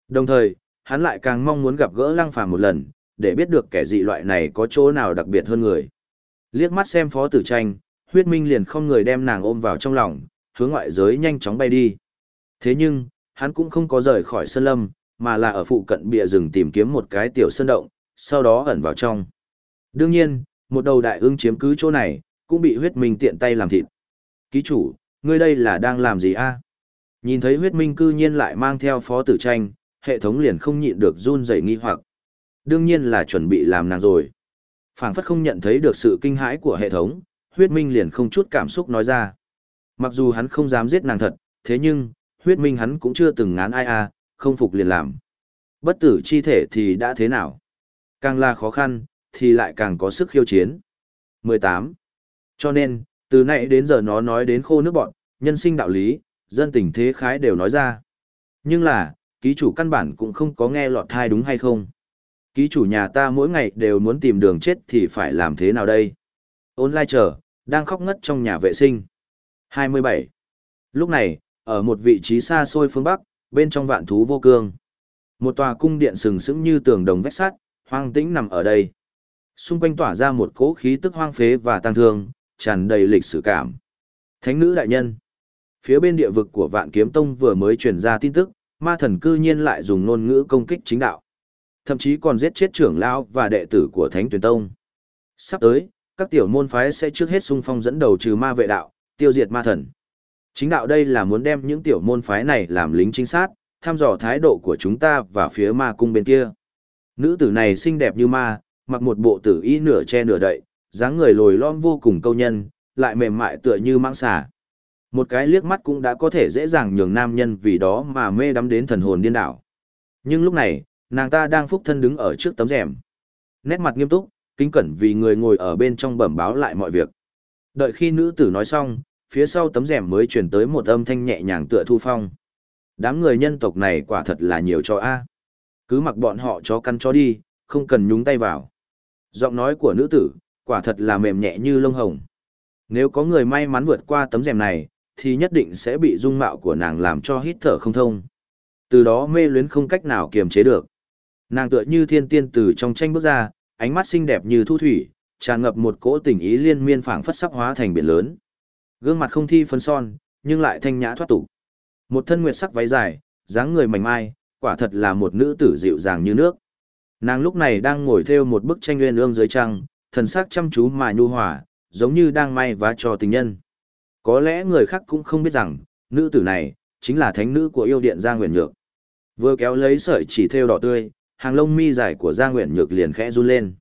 Đồng thời, hắn lại càng mong muốn gặp gỡ lăng phàm một lần, để biết được kẻ dị loại này có chỗ nào đặc biệt hơn người. Liếc mắt xem phó tử tranh, huyết minh liền không người đem nàng ôm vào trong lòng, hướng ngoại giới nhanh chóng bay đi. Thế nhưng, hắn cũng không có rời khỏi sơn lâm, mà là ở phụ cận bìa rừng tìm kiếm một cái tiểu sơn động, sau đó ẩn vào trong. Đương nhiên, một đầu đại ưng chiếm cứ chỗ này, cũng bị huyết minh tiện tay làm thịt. Ký chủ, ngươi đây là đang làm gì a? Nhìn thấy huyết minh cư nhiên lại mang theo phó tử tranh, hệ thống liền không nhịn được run rẩy nghi hoặc. Đương nhiên là chuẩn bị làm nàng rồi. phảng phất không nhận thấy được sự kinh hãi của hệ thống, huyết minh liền không chút cảm xúc nói ra. Mặc dù hắn không dám giết nàng thật, thế nhưng, huyết minh hắn cũng chưa từng ngán ai a, không phục liền làm. Bất tử chi thể thì đã thế nào? Càng là khó khăn, thì lại càng có sức khiêu chiến. 18. Cho nên, từ nãy đến giờ nó nói đến khô nước bọn, nhân sinh đạo lý, dân tình thế khái đều nói ra. Nhưng là, ký chủ căn bản cũng không có nghe lọt thai đúng hay không. Ký chủ nhà ta mỗi ngày đều muốn tìm đường chết thì phải làm thế nào đây? Online chờ, đang khóc ngất trong nhà vệ sinh. 27. Lúc này, ở một vị trí xa xôi phương Bắc, bên trong vạn thú vô cương. Một tòa cung điện sừng sững như tường đồng vách sắt, hoang tĩnh nằm ở đây. Xung quanh tỏa ra một cỗ khí tức hoang phế và tăng thương, tràn đầy lịch sử cảm. Thánh nữ đại nhân. Phía bên địa vực của Vạn Kiếm Tông vừa mới truyền ra tin tức, ma thần cư nhiên lại dùng ngôn ngữ công kích chính đạo. Thậm chí còn giết chết trưởng lão và đệ tử của Thánh Tuyền Tông. Sắp tới, các tiểu môn phái sẽ trước hết xung phong dẫn đầu trừ ma vệ đạo, tiêu diệt ma thần. Chính đạo đây là muốn đem những tiểu môn phái này làm lính chính sát, thăm dò thái độ của chúng ta và phía ma cung bên kia. Nữ tử này xinh đẹp như ma, mặc một bộ tử y nửa che nửa đậy, dáng người lồi lõm vô cùng câu nhân, lại mềm mại tựa như mang xà. Một cái liếc mắt cũng đã có thể dễ dàng nhường nam nhân vì đó mà mê đắm đến thần hồn điên đảo. Nhưng lúc này, nàng ta đang phúc thân đứng ở trước tấm rèm. Nét mặt nghiêm túc, kính cẩn vì người ngồi ở bên trong bẩm báo lại mọi việc. Đợi khi nữ tử nói xong, phía sau tấm rèm mới truyền tới một âm thanh nhẹ nhàng tựa thu phong. Đám người nhân tộc này quả thật là nhiều cho a. Cứ mặc bọn họ cho căn cho đi, không cần nhúng tay vào. Giọng nói của nữ tử, quả thật là mềm nhẹ như lông hồng. Nếu có người may mắn vượt qua tấm rèm này, thì nhất định sẽ bị dung mạo của nàng làm cho hít thở không thông. Từ đó mê luyến không cách nào kiềm chế được. Nàng tựa như thiên tiên từ trong tranh bước ra, ánh mắt xinh đẹp như thu thủy, tràn ngập một cỗ tình ý liên miên phảng phất sắp hóa thành biển lớn. Gương mặt không thi phấn son, nhưng lại thanh nhã thoát tục. Một thân nguyệt sắc váy dài, dáng người mảnh mai, quả thật là một nữ tử dịu dàng như nước. Nàng lúc này đang ngồi theo một bức tranh nguyên ương dưới trăng, thần sắc chăm chú mà nhu hòa, giống như đang may vá cho tình nhân. Có lẽ người khác cũng không biết rằng, nữ tử này, chính là thánh nữ của yêu điện Gia Nguyễn Nhược. Vừa kéo lấy sợi chỉ thêu đỏ tươi, hàng lông mi dài của Gia Nguyễn Nhược liền khẽ run lên.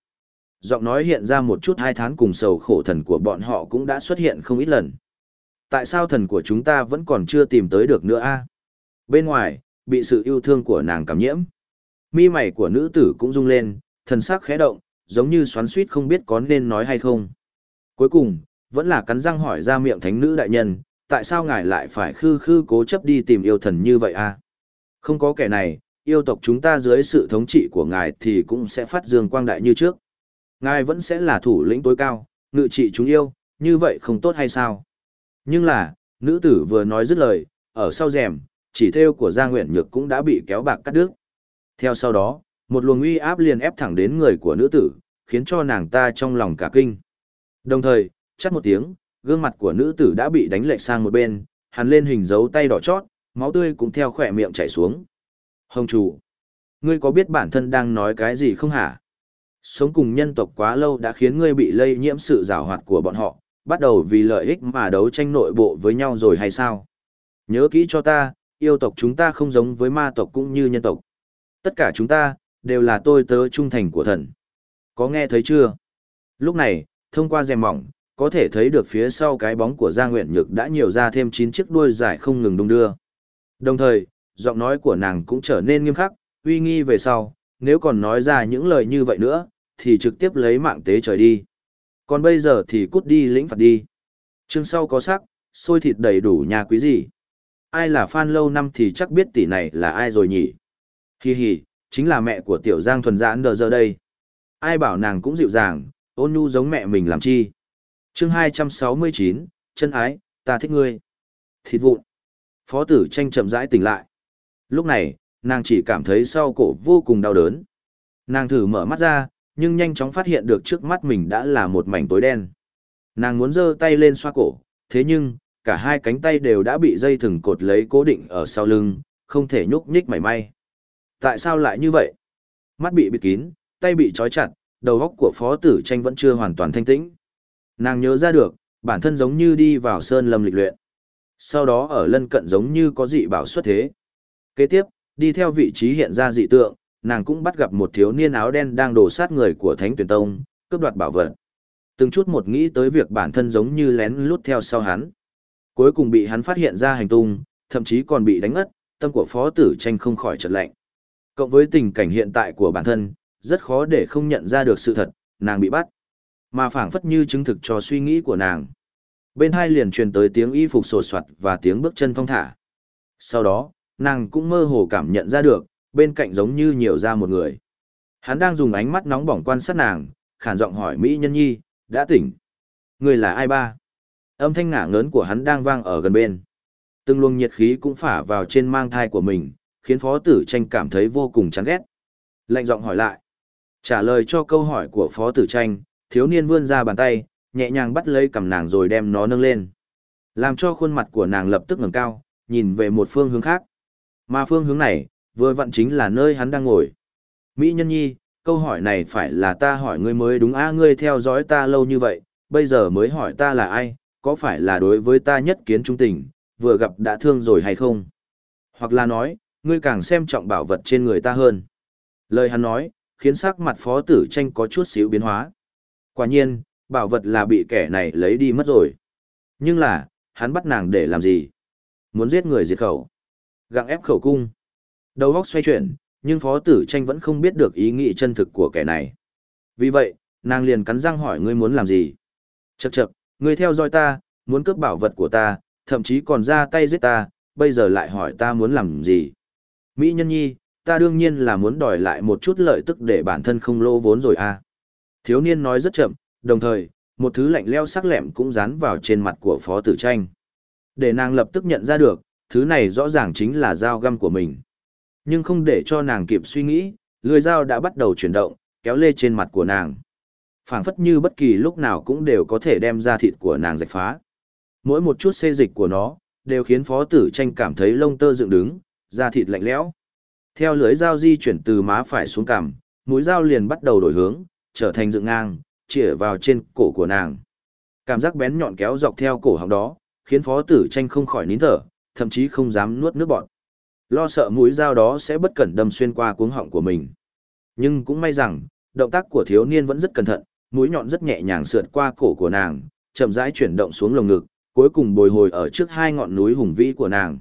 Giọng nói hiện ra một chút hai tháng cùng sầu khổ thần của bọn họ cũng đã xuất hiện không ít lần. Tại sao thần của chúng ta vẫn còn chưa tìm tới được nữa a? Bên ngoài, bị sự yêu thương của nàng cảm nhiễm. Mi mày của nữ tử cũng rung lên, thần sắc khẽ động, giống như xoắn suýt không biết có nên nói hay không. Cuối cùng, vẫn là cắn răng hỏi ra miệng thánh nữ đại nhân, tại sao ngài lại phải khư khư cố chấp đi tìm yêu thần như vậy a? Không có kẻ này, yêu tộc chúng ta dưới sự thống trị của ngài thì cũng sẽ phát dương quang đại như trước. Ngài vẫn sẽ là thủ lĩnh tối cao, ngự trị chúng yêu, như vậy không tốt hay sao? Nhưng là, nữ tử vừa nói dứt lời, ở sau rèm, chỉ theo của Gia Nguyện Nhược cũng đã bị kéo bạc cắt đứt. Theo sau đó, một luồng uy áp liền ép thẳng đến người của nữ tử, khiến cho nàng ta trong lòng cả kinh. Đồng thời, chắt một tiếng, gương mặt của nữ tử đã bị đánh lệch sang một bên, hắn lên hình dấu tay đỏ chót, máu tươi cũng theo khỏe miệng chảy xuống. Hồng chủ, ngươi có biết bản thân đang nói cái gì không hả? Sống cùng nhân tộc quá lâu đã khiến ngươi bị lây nhiễm sự rào hoạt của bọn họ, bắt đầu vì lợi ích mà đấu tranh nội bộ với nhau rồi hay sao? Nhớ kỹ cho ta, yêu tộc chúng ta không giống với ma tộc cũng như nhân tộc. Tất cả chúng ta, đều là tôi tớ trung thành của thần. Có nghe thấy chưa? Lúc này, thông qua rèm mỏng, có thể thấy được phía sau cái bóng của Gia Nguyện Nhược đã nhiều ra thêm 9 chiếc đuôi dài không ngừng đung đưa. Đồng thời, giọng nói của nàng cũng trở nên nghiêm khắc, uy nghi về sau, nếu còn nói ra những lời như vậy nữa, thì trực tiếp lấy mạng tế trời đi. Còn bây giờ thì cút đi lĩnh phạt đi. Chương sau có sắc, xôi thịt đầy đủ nhà quý gì. Ai là fan lâu năm thì chắc biết tỷ này là ai rồi nhỉ? Hi hi, chính là mẹ của tiểu giang thuần giãn đờ giờ đây. Ai bảo nàng cũng dịu dàng, ôn nhu giống mẹ mình làm chi. Chương 269, chân ái, ta thích ngươi. Thịt vụn. Phó tử tranh chậm rãi tỉnh lại. Lúc này, nàng chỉ cảm thấy sau cổ vô cùng đau đớn. Nàng thử mở mắt ra, nhưng nhanh chóng phát hiện được trước mắt mình đã là một mảnh tối đen. Nàng muốn giơ tay lên xoa cổ, thế nhưng, cả hai cánh tay đều đã bị dây thừng cột lấy cố định ở sau lưng, không thể nhúc nhích mảy may. Tại sao lại như vậy? Mắt bị bịt kín, tay bị trói chặt, đầu óc của phó tử tranh vẫn chưa hoàn toàn thanh tĩnh. Nàng nhớ ra được, bản thân giống như đi vào sơn lâm lịch luyện. Sau đó ở lân cận giống như có dị bảo xuất thế. Kế tiếp, đi theo vị trí hiện ra dị tượng, nàng cũng bắt gặp một thiếu niên áo đen đang đổ sát người của Thánh Tuyển Tông, cướp đoạt bảo vật. Từng chút một nghĩ tới việc bản thân giống như lén lút theo sau hắn. Cuối cùng bị hắn phát hiện ra hành tung, thậm chí còn bị đánh ngất, tâm của phó tử tranh không khỏi chợt lạnh. Cộng với tình cảnh hiện tại của bản thân, rất khó để không nhận ra được sự thật, nàng bị bắt. Mà phảng phất như chứng thực cho suy nghĩ của nàng. Bên hai liền truyền tới tiếng y phục sột soạt và tiếng bước chân thong thả. Sau đó, nàng cũng mơ hồ cảm nhận ra được, bên cạnh giống như nhiều ra một người. Hắn đang dùng ánh mắt nóng bỏng quan sát nàng, khản giọng hỏi Mỹ Nhân Nhi, đã tỉnh. Người là ai ba? Âm thanh ngả ngớn của hắn đang vang ở gần bên. Từng luồng nhiệt khí cũng phả vào trên mang thai của mình, khiến phó tử tranh cảm thấy vô cùng chán ghét. Lạnh giọng hỏi lại. Trả lời cho câu hỏi của phó tử tranh, thiếu niên vươn ra bàn tay, nhẹ nhàng bắt lấy cầm nàng rồi đem nó nâng lên. Làm cho khuôn mặt của nàng lập tức ngẩng cao, nhìn về một phương hướng khác. Mà phương hướng này, vừa vặn chính là nơi hắn đang ngồi. Mỹ nhân nhi, câu hỏi này phải là ta hỏi ngươi mới đúng a ngươi theo dõi ta lâu như vậy, bây giờ mới hỏi ta là ai, có phải là đối với ta nhất kiến trung tình, vừa gặp đã thương rồi hay không? Hoặc là nói, ngươi càng xem trọng bảo vật trên người ta hơn. Lời hắn nói, khiến sắc mặt phó tử tranh có chút xíu biến hóa. Quả nhiên, bảo vật là bị kẻ này lấy đi mất rồi. Nhưng là, hắn bắt nàng để làm gì? Muốn giết người diệt khẩu. Gặng ép khẩu cung. Đầu góc xoay chuyển, nhưng phó tử tranh vẫn không biết được ý nghĩ chân thực của kẻ này. Vì vậy, nàng liền cắn răng hỏi ngươi muốn làm gì? Chậc chậc, ngươi theo dõi ta, muốn cướp bảo vật của ta, thậm chí còn ra tay giết ta, bây giờ lại hỏi ta muốn làm gì? Mỹ nhân nhi, ta đương nhiên là muốn đòi lại một chút lợi tức để bản thân không lỗ vốn rồi à. Thiếu niên nói rất chậm, đồng thời, một thứ lạnh leo sắc lẹm cũng dán vào trên mặt của phó tử tranh. Để nàng lập tức nhận ra được, thứ này rõ ràng chính là dao găm của mình. Nhưng không để cho nàng kịp suy nghĩ, lưỡi dao đã bắt đầu chuyển động, kéo lê trên mặt của nàng. phảng phất như bất kỳ lúc nào cũng đều có thể đem ra thịt của nàng rạch phá. Mỗi một chút xê dịch của nó, đều khiến phó tử tranh cảm thấy lông tơ dựng đứng, da thịt lạnh lẽo. Theo lưới dao di chuyển từ má phải xuống cằm, mũi dao liền bắt đầu đổi hướng, trở thành dựng ngang, chĩa vào trên cổ của nàng. Cảm giác bén nhọn kéo dọc theo cổ họng đó, khiến phó tử tranh không khỏi nín thở, thậm chí không dám nuốt nước bọt. Lo sợ mũi dao đó sẽ bất cẩn đâm xuyên qua cuống họng của mình. Nhưng cũng may rằng, động tác của thiếu niên vẫn rất cẩn thận, mũi nhọn rất nhẹ nhàng sượt qua cổ của nàng, chậm rãi chuyển động xuống lồng ngực, cuối cùng bồi hồi ở trước hai ngọn núi hùng vĩ của nàng.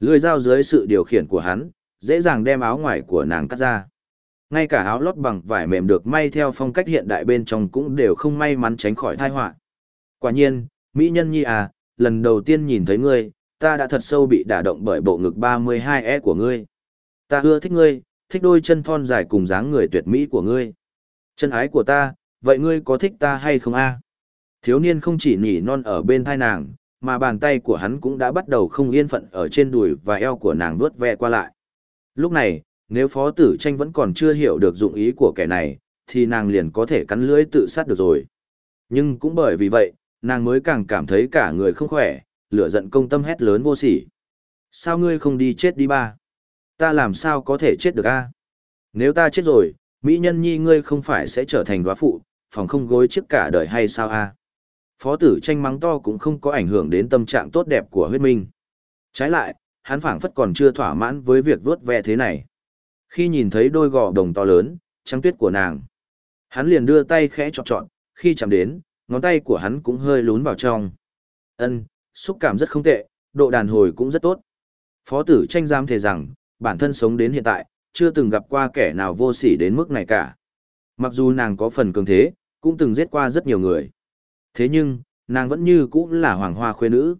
Lưỡi dao dưới sự điều khiển của hắn, dễ dàng đem áo ngoài của nàng cắt ra. Ngay cả áo lót bằng vải mềm được may theo phong cách hiện đại bên trong cũng đều không may mắn tránh khỏi tai họa. Quả nhiên, mỹ nhân nhi à, lần đầu tiên nhìn thấy ngươi, ta đã thật sâu bị đả động bởi bộ ngực 32E của ngươi. Ta ưa thích ngươi, thích đôi chân thon dài cùng dáng người tuyệt mỹ của ngươi. Chân ái của ta, vậy ngươi có thích ta hay không a? Thiếu niên không chỉ nhỉ non ở bên thai nàng, mà bàn tay của hắn cũng đã bắt đầu không yên phận ở trên đùi và eo của nàng vuốt ve qua lại. Lúc này, nếu phó tử tranh vẫn còn chưa hiểu được dụng ý của kẻ này, thì nàng liền có thể cắn lưỡi tự sát được rồi. Nhưng cũng bởi vì vậy, nàng mới càng cảm thấy cả người không khỏe, lửa giận công tâm hét lớn vô sỉ. Sao ngươi không đi chết đi ba? Ta làm sao có thể chết được a? Nếu ta chết rồi, Mỹ nhân nhi ngươi không phải sẽ trở thành góa phụ, phòng không gối trước cả đời hay sao a? Phó tử tranh mắng to cũng không có ảnh hưởng đến tâm trạng tốt đẹp của huyết minh. Trái lại, hắn phảng phất còn chưa thỏa mãn với việc vớt ve thế này. Khi nhìn thấy đôi gò đồng to lớn, trắng tuyết của nàng, hắn liền đưa tay khẽ chọn chọn, khi chạm đến, ngón tay của hắn cũng hơi lún vào trong. Ân, xúc cảm rất không tệ, độ đàn hồi cũng rất tốt. Phó tử tranh giam thề rằng, bản thân sống đến hiện tại, chưa từng gặp qua kẻ nào vô sỉ đến mức này cả. Mặc dù nàng có phần cường thế, cũng từng giết qua rất nhiều người. Thế nhưng, nàng vẫn như cũng là hoàng hoa khuê nữ.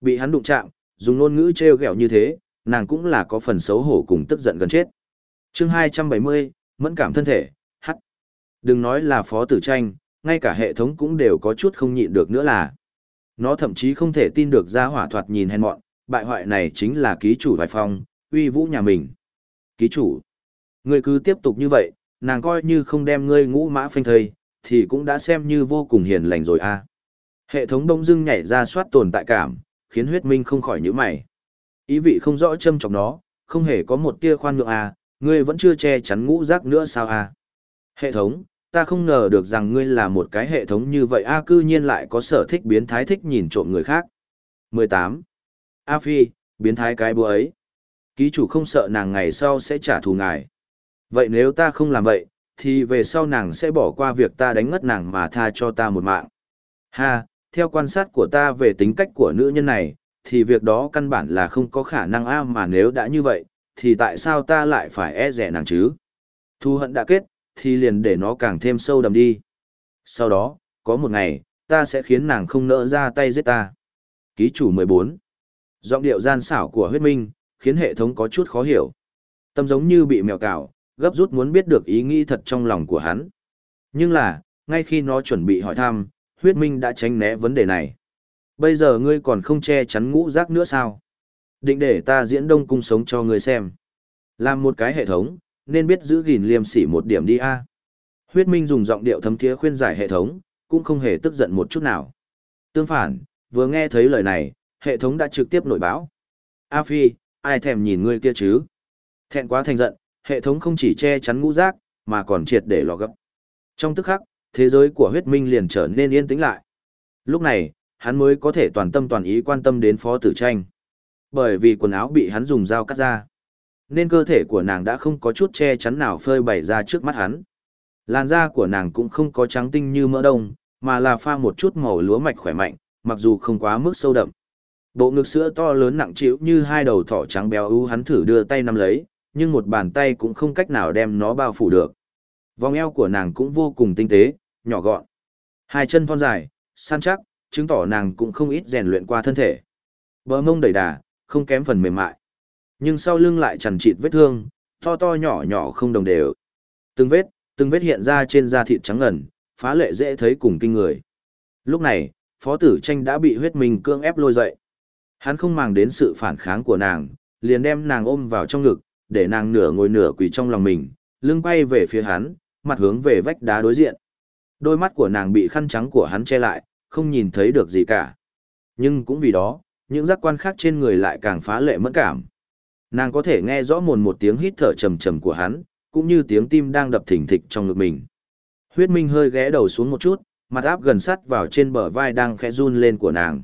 Bị hắn đụng chạm, dùng ngôn ngữ trêu ghẹo như thế, nàng cũng là có phần xấu hổ cùng tức giận gần chết chương 270, mẫn cảm thân thể, hắt. Đừng nói là phó tử tranh, ngay cả hệ thống cũng đều có chút không nhịn được nữa là. Nó thậm chí không thể tin được ra hỏa thoạt nhìn hèn mọn, bại hoại này chính là ký chủ vài phong, uy vũ nhà mình. Ký chủ, ngươi cứ tiếp tục như vậy, nàng coi như không đem ngươi ngũ mã phanh thây, thì cũng đã xem như vô cùng hiền lành rồi a. Hệ thống đông dưng nhảy ra soát tồn tại cảm, khiến huyết minh không khỏi nhíu mày. Ý vị không rõ châm trọng nó, không hề có một tia khoan nhượng a, ngươi vẫn chưa che chắn ngũ giác nữa sao a? Hệ thống, ta không ngờ được rằng ngươi là một cái hệ thống như vậy a cư nhiên lại có sở thích biến thái thích nhìn trộm người khác. 18. A Phi, biến thái cái búa ấy. Ký chủ không sợ nàng ngày sau sẽ trả thù ngài. Vậy nếu ta không làm vậy, thì về sau nàng sẽ bỏ qua việc ta đánh ngất nàng mà tha cho ta một mạng. Ha, theo quan sát của ta về tính cách của nữ nhân này, thì việc đó căn bản là không có khả năng a mà nếu đã như vậy, thì tại sao ta lại phải e rẻ nàng chứ? Thu hận đã kết, thì liền để nó càng thêm sâu đậm đi. Sau đó, có một ngày, ta sẽ khiến nàng không nỡ ra tay giết ta. Ký chủ 14. Giọng điệu gian xảo của huyết minh, khiến hệ thống có chút khó hiểu. Tâm giống như bị mèo cào, gấp rút muốn biết được ý nghĩ thật trong lòng của hắn. Nhưng là, ngay khi nó chuẩn bị hỏi thăm, huyết minh đã tránh né vấn đề này. Bây giờ ngươi còn không che chắn ngũ giác nữa sao? Định để ta diễn đông cung sống cho ngươi xem. Làm một cái hệ thống, nên biết giữ gìn liêm sỉ một điểm đi a. Huyết Minh dùng giọng điệu thấm thiế khuyên giải hệ thống, cũng không hề tức giận một chút nào. Tương phản, vừa nghe thấy lời này, hệ thống đã trực tiếp nổi báo. A Phi, ai thèm nhìn ngươi kia chứ? Thẹn quá thành giận, hệ thống không chỉ che chắn ngũ giác, mà còn triệt để lò gấp. Trong tức khắc, thế giới của huyết minh liền trở nên yên tĩnh lại. Lúc này, hắn mới có thể toàn tâm toàn ý quan tâm đến phó tử tranh. Bởi vì quần áo bị hắn dùng dao cắt ra. nên cơ thể của nàng đã không có chút che chắn nào phơi bày ra trước mắt hắn. Làn da của nàng cũng không có trắng tinh như mỡ đông, mà là pha một chút màu lúa mạch khỏe mạnh, mặc dù không quá mức sâu đậm. Bộ ngực sữa to lớn nặng trĩu như hai đầu thỏ trắng béo ưu hắn thử đưa tay nắm lấy, nhưng một bàn tay cũng không cách nào đem nó bao phủ được. Vòng eo của nàng cũng vô cùng tinh tế, nhỏ gọn. Hai chân thon dài, săn chắc, chứng tỏ nàng cũng không ít rèn luyện qua thân thể. Bờ mông đầy đà, không kém phần mềm mại. Nhưng sau lưng lại chằn chịt vết thương, to to nhỏ nhỏ không đồng đều. Từng vết, từng vết hiện ra trên da thịt trắng ngần, phá lệ dễ thấy cùng kinh người. Lúc này, phó tử tranh đã bị huyết minh cương ép lôi dậy. Hắn không màng đến sự phản kháng của nàng, liền đem nàng ôm vào trong ngực, để nàng nửa ngồi nửa quỳ trong lòng mình, lưng quay về phía hắn, mặt hướng về vách đá đối diện. Đôi mắt của nàng bị khăn trắng của hắn che lại, không nhìn thấy được gì cả. Nhưng cũng vì đó, những giác quan khác trên người lại càng phá lệ mẫn cảm. Nàng có thể nghe rõ mồn một tiếng hít thở trầm trầm của hắn, cũng như tiếng tim đang đập thình thịch trong ngực mình. Huyết Minh hơi ghé đầu xuống một chút, mặt áp gần sát vào trên bờ vai đang khẽ run lên của nàng.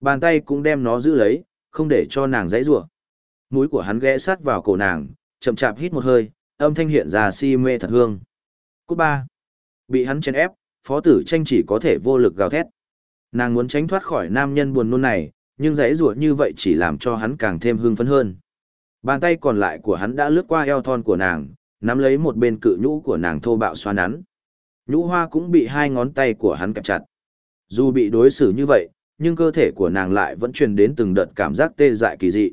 Bàn tay cũng đem nó giữ lấy, không để cho nàng dãy rủa. Mũi của hắn ghé sát vào cổ nàng, chậm chạp hít một hơi, âm thanh hiện ra si mê thật hương. Cút ba. Bị hắn chèn ép, phó tử tranh chỉ có thể vô lực gào thét. Nàng muốn tránh thoát khỏi nam nhân buồn nôn này, nhưng dãy ruột như vậy chỉ làm cho hắn càng thêm hưng phấn hơn. Bàn tay còn lại của hắn đã lướt qua eo thon của nàng, nắm lấy một bên cự nhũ của nàng thô bạo xoa nắn. Nhũ hoa cũng bị hai ngón tay của hắn kẹp chặt. Dù bị đối xử như vậy, nhưng cơ thể của nàng lại vẫn truyền đến từng đợt cảm giác tê dại kỳ dị.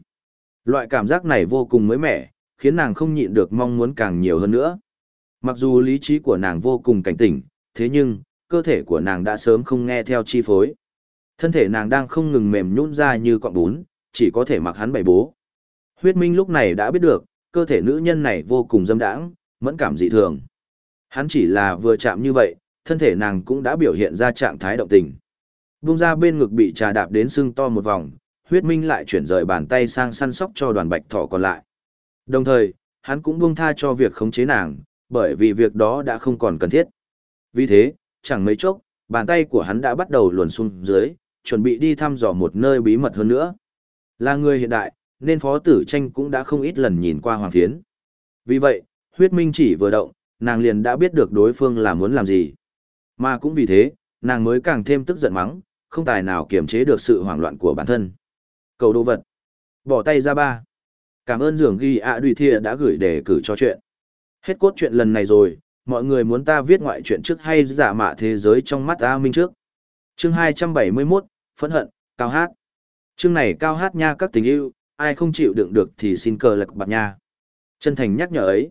Loại cảm giác này vô cùng mới mẻ, khiến nàng không nhịn được mong muốn càng nhiều hơn nữa. Mặc dù lý trí của nàng vô cùng cảnh tỉnh, thế nhưng, cơ thể của nàng đã sớm không nghe theo chi phối. Thân thể nàng đang không ngừng mềm nhũn ra như cọng bún, chỉ có thể mặc hắn bày bố. Huyết Minh lúc này đã biết được, cơ thể nữ nhân này vô cùng dâm đãng, mẫn cảm dị thường. Hắn chỉ là vừa chạm như vậy, thân thể nàng cũng đã biểu hiện ra trạng thái động tình. Bung ra bên ngực bị trà đạp đến sưng to một vòng, huyết minh lại chuyển rời bàn tay sang săn sóc cho đoàn bạch thỏ còn lại. Đồng thời, hắn cũng buông tha cho việc khống chế nàng, bởi vì việc đó đã không còn cần thiết. Vì thế, chẳng mấy chốc, bàn tay của hắn đã bắt đầu luồn xuống dưới, chuẩn bị đi thăm dò một nơi bí mật hơn nữa. Là người hiện đại, nên phó tử tranh cũng đã không ít lần nhìn qua hoàng phiến. Vì vậy, huyết minh chỉ vừa động, nàng liền đã biết được đối phương là muốn làm gì. Mà cũng vì thế, nàng mới càng thêm tức giận mắng, không tài nào kiềm chế được sự hoảng loạn của bản thân. Cầu đồ vật. Bỏ tay ra ba. Cảm ơn dường ghi ạ đùi thịa đã gửi đề cử cho chuyện. Hết cốt chuyện lần này rồi, mọi người muốn ta viết ngoại chuyện trước hay giả mạ thế giới trong mắt A Minh trước. Chương 271, Phẫn hận, Cao Hát. Chương này Cao Hát nha các tình yêu, ai không chịu đựng được thì xin cờ lạc bạc nha. Chân thành nhắc nhở ấy.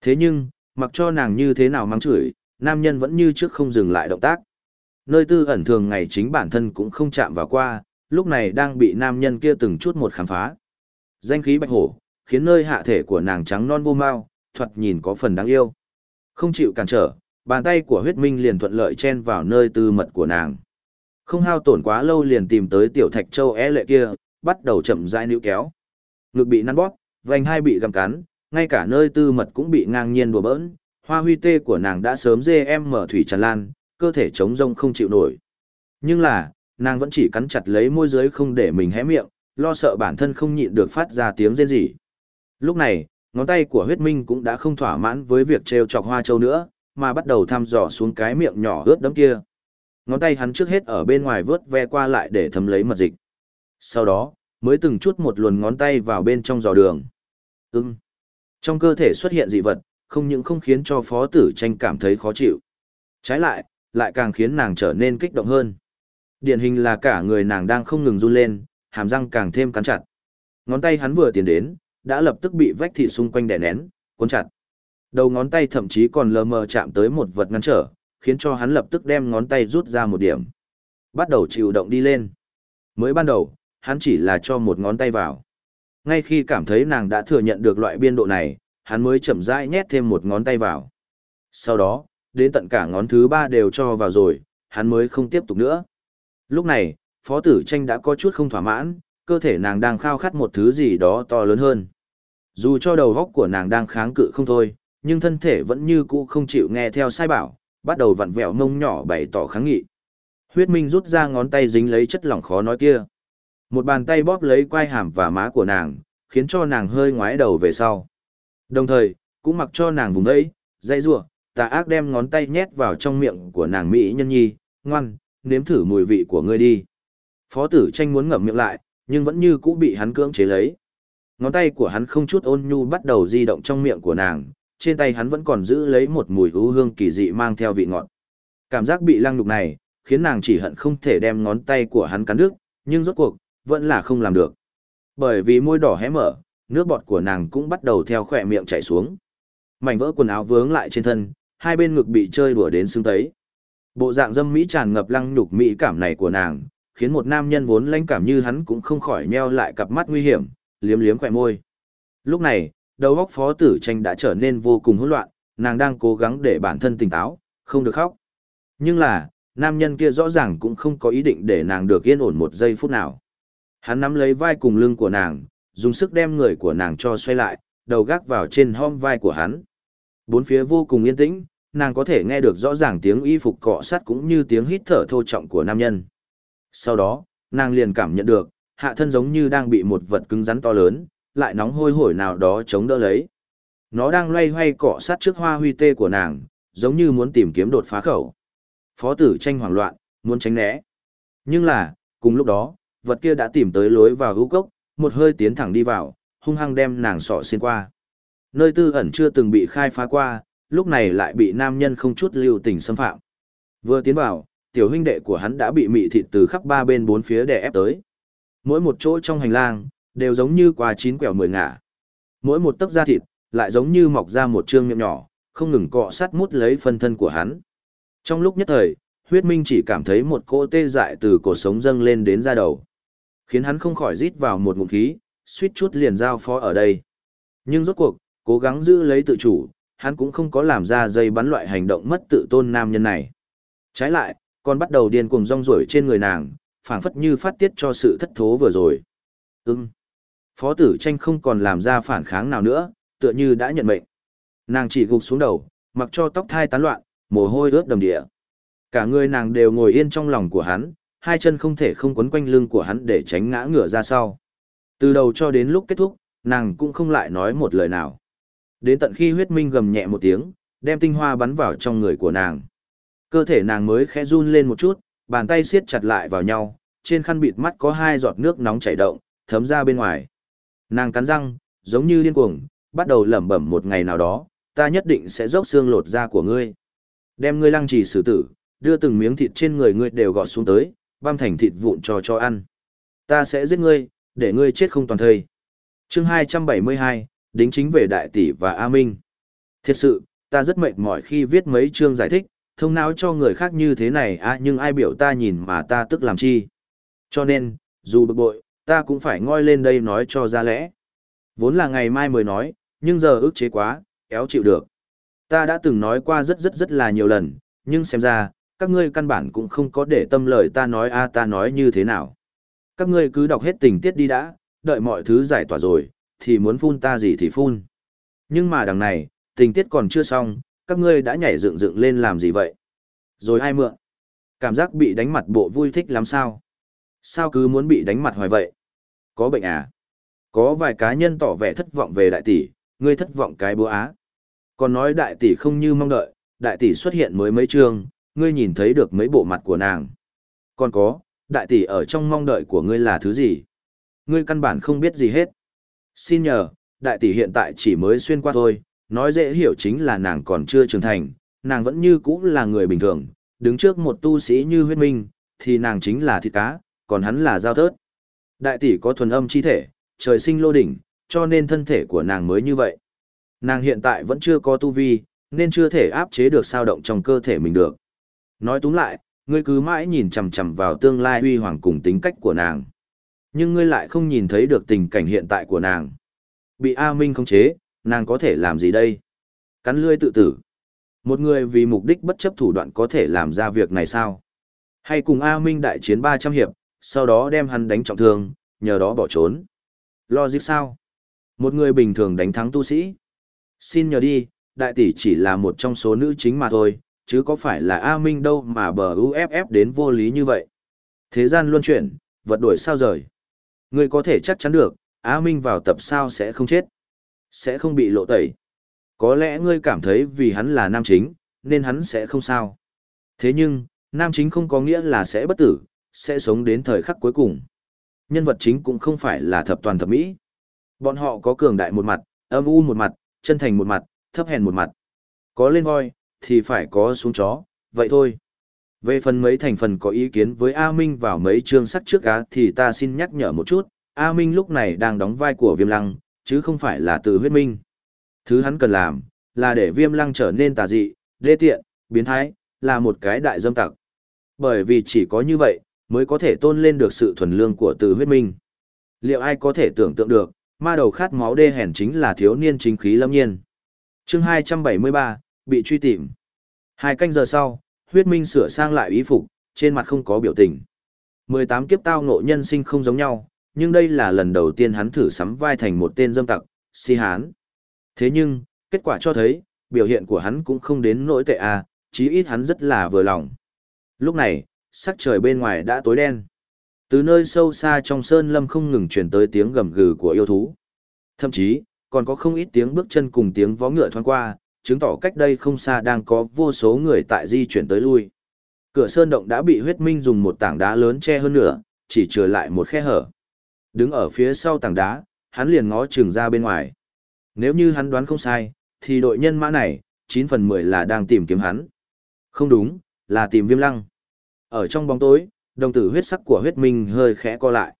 Thế nhưng, mặc cho nàng như thế nào mắng chửi, nam nhân vẫn như trước không dừng lại động tác. Nơi tư ẩn thường ngày chính bản thân cũng không chạm vào qua, lúc này đang bị nam nhân kia từng chút một khám phá. Danh khí bạch hổ, khiến nơi hạ thể của nàng trắng non vô mau, thuật nhìn có phần đáng yêu. Không chịu cản trở, bàn tay của huyết minh liền thuận lợi chen vào nơi tư mật của nàng. Không hao tổn quá lâu liền tìm tới tiểu thạch châu é lệ kia, bắt đầu chậm rãi níu kéo. Ngực bị nắn bóp, vành hai bị găm cắn, ngay cả nơi tư mật cũng bị ngang nhiên đùa bỡn. Hoa huy tê của nàng đã sớm dê em mở thủy tràn lan, cơ thể trống rông không chịu nổi. Nhưng là, nàng vẫn chỉ cắn chặt lấy môi dưới không để mình hé miệng, lo sợ bản thân không nhịn được phát ra tiếng rên rỉ. Lúc này, ngón tay của huyết minh cũng đã không thỏa mãn với việc treo chọc hoa châu nữa, mà bắt đầu thăm dò xuống cái miệng nhỏ ướt đẫm kia. Ngón tay hắn trước hết ở bên ngoài vớt ve qua lại để thấm lấy mật dịch. Sau đó, mới từng chút một luồn ngón tay vào bên trong giò đường. Ưng. Trong cơ thể xuất hiện dị vật, không những không khiến cho phó tử tranh cảm thấy khó chịu. Trái lại, lại càng khiến nàng trở nên kích động hơn. Điển hình là cả người nàng đang không ngừng run lên, hàm răng càng thêm cắn chặt. Ngón tay hắn vừa tiến đến, đã lập tức bị vách thịt xung quanh đè nén, cuốn chặt. Đầu ngón tay thậm chí còn lờ mờ chạm tới một vật ngăn trở, khiến cho hắn lập tức đem ngón tay rút ra một điểm. Bắt đầu chịu động đi lên. Mới ban đầu, hắn chỉ là cho một ngón tay vào. Ngay khi cảm thấy nàng đã thừa nhận được loại biên độ này, hắn mới chậm rãi nhét thêm một ngón tay vào. Sau đó, đến tận cả ngón thứ ba đều cho vào rồi, hắn mới không tiếp tục nữa. Lúc này, Phó Tử Tranh đã có chút không thỏa mãn, cơ thể nàng đang khao khát một thứ gì đó to lớn hơn. Dù cho đầu góc của nàng đang kháng cự không thôi, nhưng thân thể vẫn như cũ không chịu nghe theo sai bảo, bắt đầu vặn vẹo mông nhỏ bày tỏ kháng nghị. Huyết Minh rút ra ngón tay dính lấy chất lỏng khó nói kia. Một bàn tay bóp lấy quai hàm và má của nàng, khiến cho nàng hơi ngoái đầu về sau. Đồng thời, cũng mặc cho nàng vùng ấy, dây rủa tà ác đem ngón tay nhét vào trong miệng của nàng Mỹ nhân nhi, ngoan, nếm thử mùi vị của ngươi đi. Phó tử tranh muốn ngậm miệng lại, nhưng vẫn như cũ bị hắn cưỡng chế lấy. Ngón tay của hắn không chút ôn nhu bắt đầu di động trong miệng của nàng, trên tay hắn vẫn còn giữ lấy một mùi ưu hương kỳ dị mang theo vị ngọt. Cảm giác bị lăng nhục này, khiến nàng chỉ hận không thể đem ngón tay của hắn cắn đứt, nhưng rốt cuộc, vẫn là không làm được. Bởi vì môi đỏ hé mở, nước bọt của nàng cũng bắt đầu theo khỏe miệng chảy xuống. Mảnh vỡ quần áo vướng lại trên thân, hai bên ngực bị chơi đùa đến sưng tấy. Bộ dạng dâm mỹ tràn ngập lăng nhục mỹ cảm này của nàng, khiến một nam nhân vốn lãnh cảm như hắn cũng không khỏi nheo lại cặp mắt nguy hiểm, liếm liếm khỏe môi. Lúc này, đầu óc phó tử tranh đã trở nên vô cùng hỗn loạn, nàng đang cố gắng để bản thân tỉnh táo, không được khóc. Nhưng là, nam nhân kia rõ ràng cũng không có ý định để nàng được yên ổn một giây phút nào. Hắn nắm lấy vai cùng lưng của nàng, dùng sức đem người của nàng cho xoay lại, đầu gác vào trên hông vai của hắn. Bốn phía vô cùng yên tĩnh, nàng có thể nghe được rõ ràng tiếng y phục cọ sát cũng như tiếng hít thở thô trọng của nam nhân. Sau đó, nàng liền cảm nhận được, hạ thân giống như đang bị một vật cứng rắn to lớn, lại nóng hôi hổi nào đó chống đỡ lấy. Nó đang loay hoay cọ sát trước hoa huy tê của nàng, giống như muốn tìm kiếm đột phá khẩu. Phó tử tranh hoảng loạn, muốn tránh né. Nhưng là, cùng lúc đó, vật kia đã tìm tới lối vào hữu cốc, một hơi tiến thẳng đi vào, hung hăng đem nàng sọ xuyên qua. Nơi tư ẩn chưa từng bị khai phá qua, lúc này lại bị nam nhân không chút lưu tình xâm phạm. Vừa tiến vào, tiểu huynh đệ của hắn đã bị mị thịt từ khắp ba bên bốn phía đè ép tới. Mỗi một chỗ trong hành lang, đều giống như qua chín quẻo mười ngả. Mỗi một tấc da thịt, lại giống như mọc ra một trương miệng nhỏ, không ngừng cọ sát mút lấy phân thân của hắn. Trong lúc nhất thời, huyết minh chỉ cảm thấy một cỗ tê dại từ cổ sống dâng lên đến da đầu. Khiến hắn không khỏi rít vào một ngụm khí, suýt chút liền giao phó ở đây. Nhưng rốt cuộc, cố gắng giữ lấy tự chủ, hắn cũng không có làm ra dây bắn loại hành động mất tự tôn nam nhân này. Trái lại, còn bắt đầu điên cuồng rong rổi trên người nàng, phảng phất như phát tiết cho sự thất thố vừa rồi. Ừm. Phó tử tranh không còn làm ra phản kháng nào nữa, tựa như đã nhận mệnh. Nàng chỉ gục xuống đầu, mặc cho tóc thai tán loạn, mồ hôi ướt đầm địa. Cả người nàng đều ngồi yên trong lòng của hắn, hai chân không thể không quấn quanh lưng của hắn để tránh ngã ngửa ra sau. Từ đầu cho đến lúc kết thúc, nàng cũng không lại nói một lời nào. Đến tận khi huyết minh gầm nhẹ một tiếng, đem tinh hoa bắn vào trong người của nàng. Cơ thể nàng mới khẽ run lên một chút, bàn tay siết chặt lại vào nhau, trên khăn bịt mắt có hai giọt nước nóng chảy động, thấm ra bên ngoài. Nàng cắn răng, giống như điên cuồng, bắt đầu lẩm bẩm một ngày nào đó, ta nhất định sẽ dốc xương lột da của ngươi. Đem ngươi lăng trì xử tử, đưa từng miếng thịt trên người ngươi đều gọt xuống tới, băm thành thịt vụn cho cho ăn. Ta sẽ giết ngươi, để ngươi chết không toàn thây. Chương 272, đính chính về đại tỷ và A Minh. Thật sự, ta rất mệt mỏi khi viết mấy chương giải thích, thông não cho người khác như thế này à nhưng ai biểu ta nhìn mà ta tức làm chi. Cho nên, dù bực bội, ta cũng phải ngoi lên đây nói cho ra lẽ. Vốn là ngày mai mới nói, nhưng giờ ức chế quá, kéo chịu được. Ta đã từng nói qua rất rất rất là nhiều lần, nhưng xem ra, các ngươi căn bản cũng không có để tâm lời ta nói a ta nói như thế nào. Các ngươi cứ đọc hết tình tiết đi đã, đợi mọi thứ giải tỏa rồi, thì muốn phun ta gì thì phun. Nhưng mà đằng này, tình tiết còn chưa xong, các ngươi đã nhảy dựng dựng lên làm gì vậy? Rồi ai mượn? Cảm giác bị đánh mặt bộ vui thích lắm sao? Sao cứ muốn bị đánh mặt hoài vậy? Có bệnh à? Có vài cá nhân tỏ vẻ thất vọng về đại tỷ, ngươi thất vọng cái búa á. Còn nói đại tỷ không như mong đợi, đại tỷ xuất hiện mới mấy chương, ngươi nhìn thấy được mấy bộ mặt của nàng. Còn có, đại tỷ ở trong mong đợi của ngươi là thứ gì? Ngươi căn bản không biết gì hết. Xin nhờ, đại tỷ hiện tại chỉ mới xuyên qua thôi, nói dễ hiểu chính là nàng còn chưa trưởng thành, nàng vẫn như cũ là người bình thường, đứng trước một tu sĩ như huyết minh, thì nàng chính là thịt cá, còn hắn là giao thớt. Đại tỷ có thuần âm chi thể, trời sinh lô đỉnh, cho nên thân thể của nàng mới như vậy. Nàng hiện tại vẫn chưa có tu vi, nên chưa thể áp chế được sao động trong cơ thể mình được. Nói túng lại, ngươi cứ mãi nhìn chằm chằm vào tương lai uy hoàng cùng tính cách của nàng. Nhưng ngươi lại không nhìn thấy được tình cảnh hiện tại của nàng. Bị A Minh khống chế, nàng có thể làm gì đây? Cắn lươi tự tử. Một người vì mục đích bất chấp thủ đoạn có thể làm ra việc này sao? Hay cùng A Minh đại chiến 300 hiệp, sau đó đem hắn đánh trọng thương, nhờ đó bỏ trốn. Logic sao? Một người bình thường đánh thắng tu sĩ. Xin nhờ đi, đại tỷ chỉ là một trong số nữ chính mà thôi, chứ có phải là A Minh đâu mà bờ UFF đến vô lý như vậy. Thế gian luân chuyển, vật đổi sao rời. Ngươi có thể chắc chắn được, A Minh vào tập sao sẽ không chết, sẽ không bị lộ tẩy. Có lẽ ngươi cảm thấy vì hắn là nam chính, nên hắn sẽ không sao. Thế nhưng, nam chính không có nghĩa là sẽ bất tử, sẽ sống đến thời khắc cuối cùng. Nhân vật chính cũng không phải là thập toàn thập mỹ. Bọn họ có cường đại một mặt, âm u một mặt, chân thành một mặt, thấp hèn một mặt. Có lên voi, thì phải có xuống chó, vậy thôi. Về phần mấy thành phần có ý kiến với A Minh vào mấy chương sắc trước á thì ta xin nhắc nhở một chút, A Minh lúc này đang đóng vai của viêm lăng, chứ không phải là từ huyết minh. Thứ hắn cần làm, là để viêm lăng trở nên tà dị, đê tiện, biến thái, là một cái đại dâm tặc. Bởi vì chỉ có như vậy, mới có thể tôn lên được sự thuần lương của từ huyết minh. Liệu ai có thể tưởng tượng được, ma đầu khát máu đê hèn chính là thiếu niên chính khí lâm nhiên. chương 273, bị truy tìm. Hai canh giờ sau, huyết minh sửa sang lại ý phục, trên mặt không có biểu tình. 18 kiếp tao ngộ nhân sinh không giống nhau, nhưng đây là lần đầu tiên hắn thử sắm vai thành một tên dâm tặc, si hán. Thế nhưng, kết quả cho thấy, biểu hiện của hắn cũng không đến nỗi tệ à, chí ít hắn rất là vừa lòng. Lúc này, sắc trời bên ngoài đã tối đen. Từ nơi sâu xa trong sơn lâm không ngừng truyền tới tiếng gầm gừ của yêu thú. Thậm chí, còn có không ít tiếng bước chân cùng tiếng vó ngựa thoáng qua, chứng tỏ cách đây không xa đang có vô số người tại di chuyển tới lui. Cửa sơn động đã bị huyết minh dùng một tảng đá lớn che hơn nữa, chỉ trừ lại một khe hở. Đứng ở phía sau tảng đá, hắn liền ngó chừng ra bên ngoài. Nếu như hắn đoán không sai, thì đội nhân mã này, 9 phần 10 là đang tìm kiếm hắn. Không đúng, là tìm viêm lăng. Ở trong bóng tối, đồng tử huyết sắc của huyết minh hơi khẽ co lại.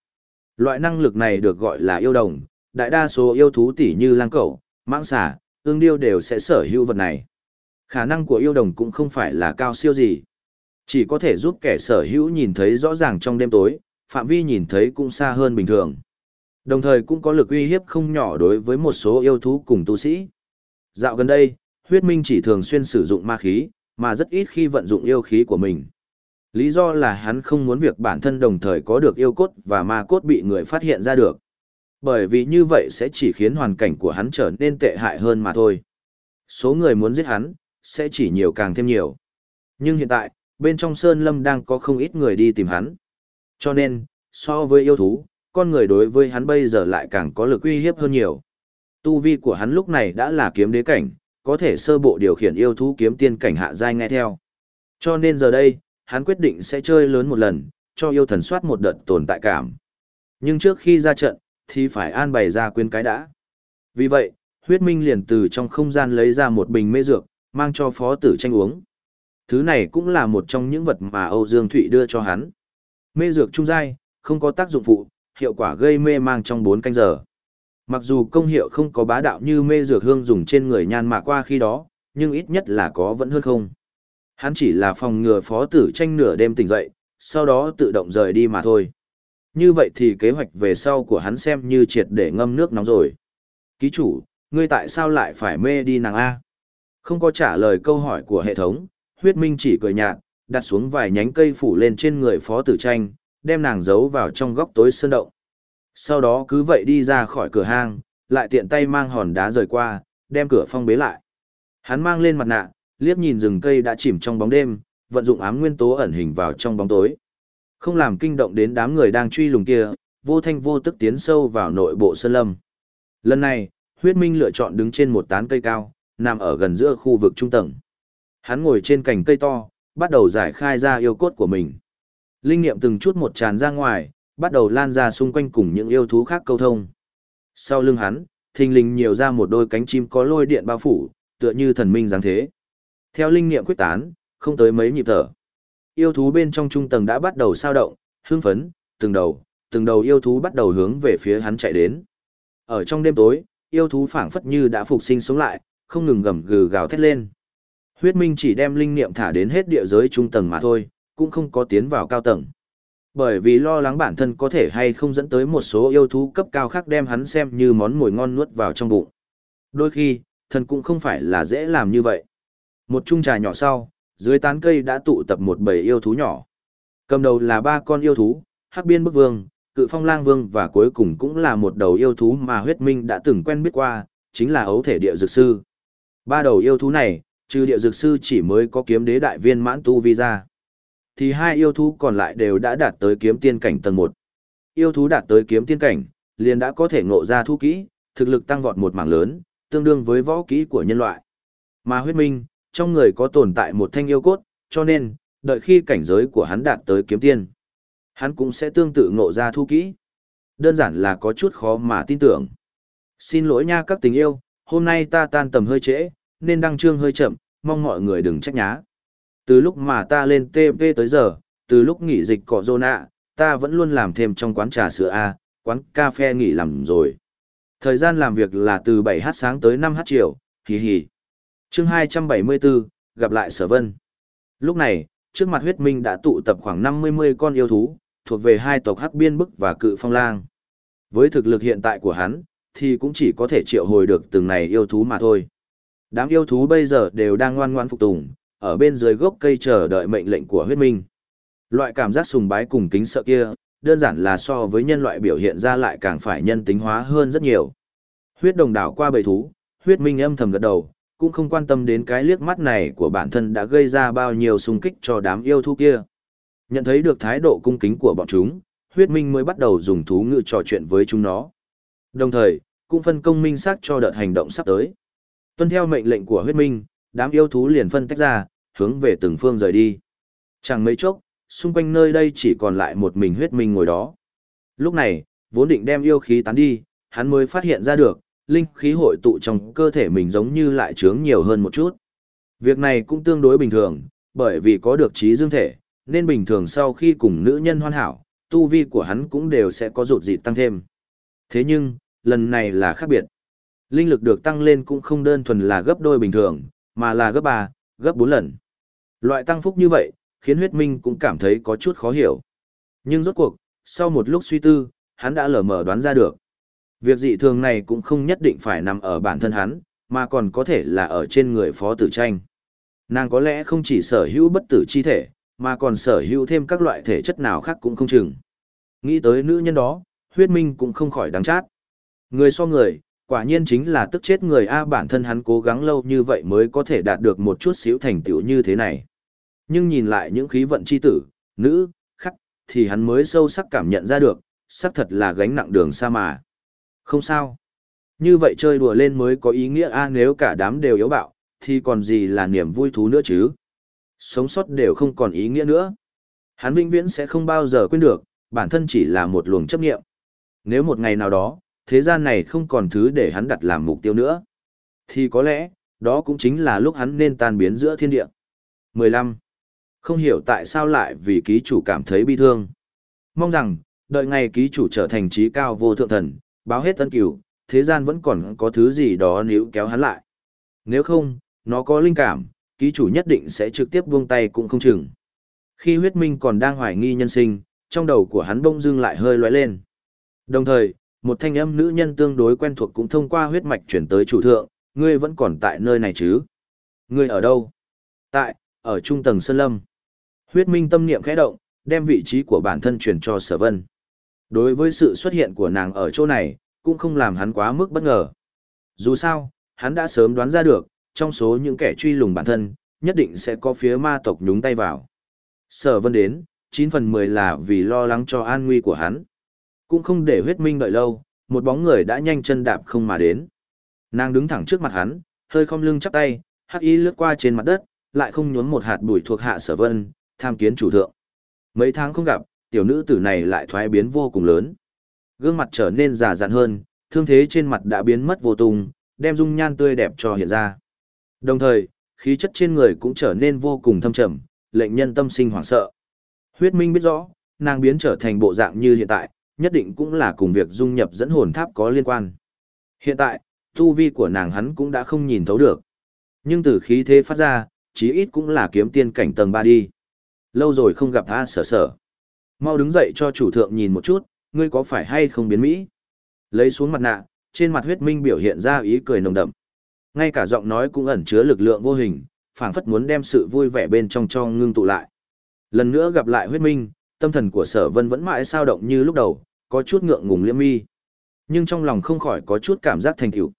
Loại năng lực này được gọi là yêu đồng, đại đa số yêu thú tỉ như lang cẩu, mãng xà, ương điêu đều sẽ sở hữu vật này. Khả năng của yêu đồng cũng không phải là cao siêu gì. Chỉ có thể giúp kẻ sở hữu nhìn thấy rõ ràng trong đêm tối, phạm vi nhìn thấy cũng xa hơn bình thường. Đồng thời cũng có lực uy hiếp không nhỏ đối với một số yêu thú cùng tu sĩ. Dạo gần đây, huyết minh chỉ thường xuyên sử dụng ma khí, mà rất ít khi vận dụng yêu khí của mình. Lý do là hắn không muốn việc bản thân đồng thời có được yêu cốt và ma cốt bị người phát hiện ra được. Bởi vì như vậy sẽ chỉ khiến hoàn cảnh của hắn trở nên tệ hại hơn mà thôi. Số người muốn giết hắn, sẽ chỉ nhiều càng thêm nhiều. Nhưng hiện tại, bên trong Sơn Lâm đang có không ít người đi tìm hắn. Cho nên, so với yêu thú, con người đối với hắn bây giờ lại càng có lực uy hiếp hơn nhiều. Tu vi của hắn lúc này đã là kiếm đế cảnh, có thể sơ bộ điều khiển yêu thú kiếm tiên cảnh hạ giai nghe theo. Cho nên giờ đây, hắn quyết định sẽ chơi lớn một lần, cho yêu thần soát một đợt tồn tại cảm. Nhưng trước khi ra trận, thì phải an bày ra quyên cái đã. Vì vậy, huyết minh liền từ trong không gian lấy ra một bình mê dược, mang cho phó tử tranh uống. Thứ này cũng là một trong những vật mà Âu Dương Thụy đưa cho hắn. Mê dược trung giai, không có tác dụng phụ, hiệu quả gây mê mang trong 4 canh giờ. Mặc dù công hiệu không có bá đạo như mê dược hương dùng trên người nhan mà qua khi đó, nhưng ít nhất là có vẫn hơn không. Hắn chỉ là phòng ngừa phó tử tranh nửa đêm tỉnh dậy, sau đó tự động rời đi mà thôi. Như vậy thì kế hoạch về sau của hắn xem như triệt để ngâm nước nóng rồi. Ký chủ, ngươi tại sao lại phải mê đi nàng A? Không có trả lời câu hỏi của hệ thống, huyết minh chỉ cười nhạt, đặt xuống vài nhánh cây phủ lên trên người phó tử tranh, đem nàng giấu vào trong góc tối sơn động. Sau đó cứ vậy đi ra khỏi cửa hang, lại tiện tay mang hòn đá rời qua, đem cửa phong bế lại. Hắn mang lên mặt nạ, liếc nhìn rừng cây đã chìm trong bóng đêm, vận dụng ám nguyên tố ẩn hình vào trong bóng tối. Không làm kinh động đến đám người đang truy lùng kia, vô thanh vô tức tiến sâu vào nội bộ sơn lâm. Lần này, huyết minh lựa chọn đứng trên một tán cây cao, nằm ở gần giữa khu vực trung tầng. Hắn ngồi trên cành cây to, bắt đầu giải khai ra yêu cốt của mình. Linh nghiệm từng chút một tràn ra ngoài, bắt đầu lan ra xung quanh cùng những yêu thú khác câu thông. Sau lưng hắn, thình lình nhiều ra một đôi cánh chim có lôi điện bao phủ, tựa như thần minh dáng thế. Theo linh nghiệm quyết tán, không tới mấy nhịp thở. Yêu thú bên trong trung tầng đã bắt đầu sao động, hưng phấn, từng đầu, từng đầu yêu thú bắt đầu hướng về phía hắn chạy đến. Ở trong đêm tối, yêu thú phảng phất như đã phục sinh sống lại, không ngừng gầm gừ gào thét lên. Huyết Minh chỉ đem linh niệm thả đến hết địa giới trung tầng mà thôi, cũng không có tiến vào cao tầng. Bởi vì lo lắng bản thân có thể hay không dẫn tới một số yêu thú cấp cao khác đem hắn xem như món mồi ngon nuốt vào trong bụng. Đôi khi, thần cũng không phải là dễ làm như vậy. Một chung trà nhỏ sau, dưới tán cây đã tụ tập một bầy yêu thú nhỏ. Cầm đầu là ba con yêu thú, Hắc Biên Bức Vương, Cự Phong Lang Vương và cuối cùng cũng là một đầu yêu thú mà huyết minh đã từng quen biết qua, chính là ấu thể địa dược sư. Ba đầu yêu thú này, trừ địa dược sư chỉ mới có kiếm đế đại viên mãn tu vi ra. Thì hai yêu thú còn lại đều đã đạt tới kiếm tiên cảnh tầng 1. Yêu thú đạt tới kiếm tiên cảnh, liền đã có thể ngộ ra thu kỹ, thực lực tăng vọt một mảng lớn, tương đương với võ kỹ của nhân loại. Mà huyết minh, trong người có tồn tại một thanh yêu cốt, cho nên, đợi khi cảnh giới của hắn đạt tới kiếm tiên, hắn cũng sẽ tương tự ngộ ra thu kỹ. Đơn giản là có chút khó mà tin tưởng. Xin lỗi nha các tình yêu, hôm nay ta tan tầm hơi trễ, nên đăng trương hơi chậm, mong mọi người đừng trách nhá. Từ lúc mà ta lên TV tới giờ, từ lúc nghỉ dịch cọ zona, ta vẫn luôn làm thêm trong quán trà sữa A, quán cà phê nghỉ làm rồi. Thời gian làm việc là từ 7h sáng tới 5h chiều, hì hì chương 274, gặp lại sở vân. Lúc này, trước mặt huyết minh đã tụ tập khoảng 50 con yêu thú, thuộc về hai tộc hắc biên bức và cự phong lang. Với thực lực hiện tại của hắn, thì cũng chỉ có thể triệu hồi được từng này yêu thú mà thôi. Đám yêu thú bây giờ đều đang ngoan ngoan phục tùng, ở bên dưới gốc cây chờ đợi mệnh lệnh của huyết minh. Loại cảm giác sùng bái cùng kính sợ kia, đơn giản là so với nhân loại biểu hiện ra lại càng phải nhân tính hóa hơn rất nhiều. Huyết đồng đảo qua bầy thú, huyết minh âm thầm gật đầu, cũng không quan tâm đến cái liếc mắt này của bản thân đã gây ra bao nhiêu xung kích cho đám yêu thú kia. Nhận thấy được thái độ cung kính của bọn chúng, huyết minh mới bắt đầu dùng thú ngữ trò chuyện với chúng nó. Đồng thời, cũng phân công minh xác cho đợt hành động sắp tới. Tuân theo mệnh lệnh của huyết minh, đám yêu thú liền phân tách ra, hướng về từng phương rời đi. Chẳng mấy chốc, xung quanh nơi đây chỉ còn lại một mình huyết minh ngồi đó. Lúc này, vốn định đem yêu khí tán đi, hắn mới phát hiện ra được, linh khí hội tụ trong cơ thể mình giống như lại trướng nhiều hơn một chút. Việc này cũng tương đối bình thường, bởi vì có được trí dương thể, nên bình thường sau khi cùng nữ nhân hoàn hảo, tu vi của hắn cũng đều sẽ có rụt dịt tăng thêm. Thế nhưng, lần này là khác biệt. Linh lực được tăng lên cũng không đơn thuần là gấp đôi bình thường, mà là gấp 3, gấp 4 lần. Loại tăng phúc như vậy, khiến huyết minh cũng cảm thấy có chút khó hiểu. Nhưng rốt cuộc, sau một lúc suy tư, hắn đã lờ mờ đoán ra được. Việc dị thường này cũng không nhất định phải nằm ở bản thân hắn, mà còn có thể là ở trên người phó tử tranh. Nàng có lẽ không chỉ sở hữu bất tử chi thể, mà còn sở hữu thêm các loại thể chất nào khác cũng không chừng. Nghĩ tới nữ nhân đó, huyết minh cũng không khỏi đáng chát. Người so người, quả nhiên chính là tức chết người A bản thân hắn cố gắng lâu như vậy mới có thể đạt được một chút xíu thành tựu như thế này. Nhưng nhìn lại những khí vận chi tử, nữ, khắc, thì hắn mới sâu sắc cảm nhận ra được, xác thật là gánh nặng đường xa mà. Không sao. Như vậy chơi đùa lên mới có ý nghĩa A nếu cả đám đều yếu bạo, thì còn gì là niềm vui thú nữa chứ. Sống sót đều không còn ý nghĩa nữa. Hắn vĩnh viễn sẽ không bao giờ quên được, bản thân chỉ là một luồng chấp nghiệm. Nếu một ngày nào đó, thế gian này không còn thứ để hắn đặt làm mục tiêu nữa, thì có lẽ, đó cũng chính là lúc hắn nên tan biến giữa thiên địa. 15. Không hiểu tại sao lại vì ký chủ cảm thấy bi thương. Mong rằng, đợi ngày ký chủ trở thành trí cao vô thượng thần, báo hết tân cửu, thế gian vẫn còn có thứ gì đó níu kéo hắn lại. Nếu không, nó có linh cảm, ký chủ nhất định sẽ trực tiếp buông tay cũng không chừng. Khi huyết minh còn đang hoài nghi nhân sinh, trong đầu của hắn bỗng dưng lại hơi lóe lên. Đồng thời, một thanh âm nữ nhân tương đối quen thuộc cũng thông qua huyết mạch chuyển tới chủ thượng, ngươi vẫn còn tại nơi này chứ? Ngươi ở đâu? Tại, ở trung tầng Sơn Lâm. Huyết minh tâm niệm khẽ động, đem vị trí của bản thân chuyển cho sở vân. Đối với sự xuất hiện của nàng ở chỗ này, cũng không làm hắn quá mức bất ngờ. Dù sao, hắn đã sớm đoán ra được, trong số những kẻ truy lùng bản thân, nhất định sẽ có phía ma tộc nhúng tay vào. Sở vân đến, 9 phần 10 là vì lo lắng cho an nguy của hắn. Cũng không để huyết minh đợi lâu, một bóng người đã nhanh chân đạp không mà đến. Nàng đứng thẳng trước mặt hắn, hơi không lưng chắp tay, hắc y lướt qua trên mặt đất, lại không nhốn một hạt bụi thuộc hạ sở vân, tham kiến chủ thượng. Mấy tháng không gặp, tiểu nữ tử này lại thoái biến vô cùng lớn. Gương mặt trở nên già dặn hơn, thương thế trên mặt đã biến mất vô tung, đem dung nhan tươi đẹp cho hiện ra. Đồng thời, khí chất trên người cũng trở nên vô cùng thâm trầm, lệnh nhân tâm sinh hoảng sợ. Huyết Minh biết rõ, nàng biến trở thành bộ dạng như hiện tại, nhất định cũng là cùng việc dung nhập dẫn hồn tháp có liên quan. Hiện tại, tu vi của nàng hắn cũng đã không nhìn thấu được. Nhưng từ khí thế phát ra, chí ít cũng là kiếm tiên cảnh tầng 3 đi. Lâu rồi không gặp A sở sở. Mau đứng dậy cho chủ thượng nhìn một chút, ngươi có phải hay không biến Mỹ? Lấy xuống mặt nạ, trên mặt huyết minh biểu hiện ra ý cười nồng đậm. Ngay cả giọng nói cũng ẩn chứa lực lượng vô hình, phảng phất muốn đem sự vui vẻ bên trong cho ngưng tụ lại. Lần nữa gặp lại huyết minh, tâm thần của sở vân vẫn mãi sao động như lúc đầu, có chút ngượng ngùng liêm mi. Nhưng trong lòng không khỏi có chút cảm giác thành tựu.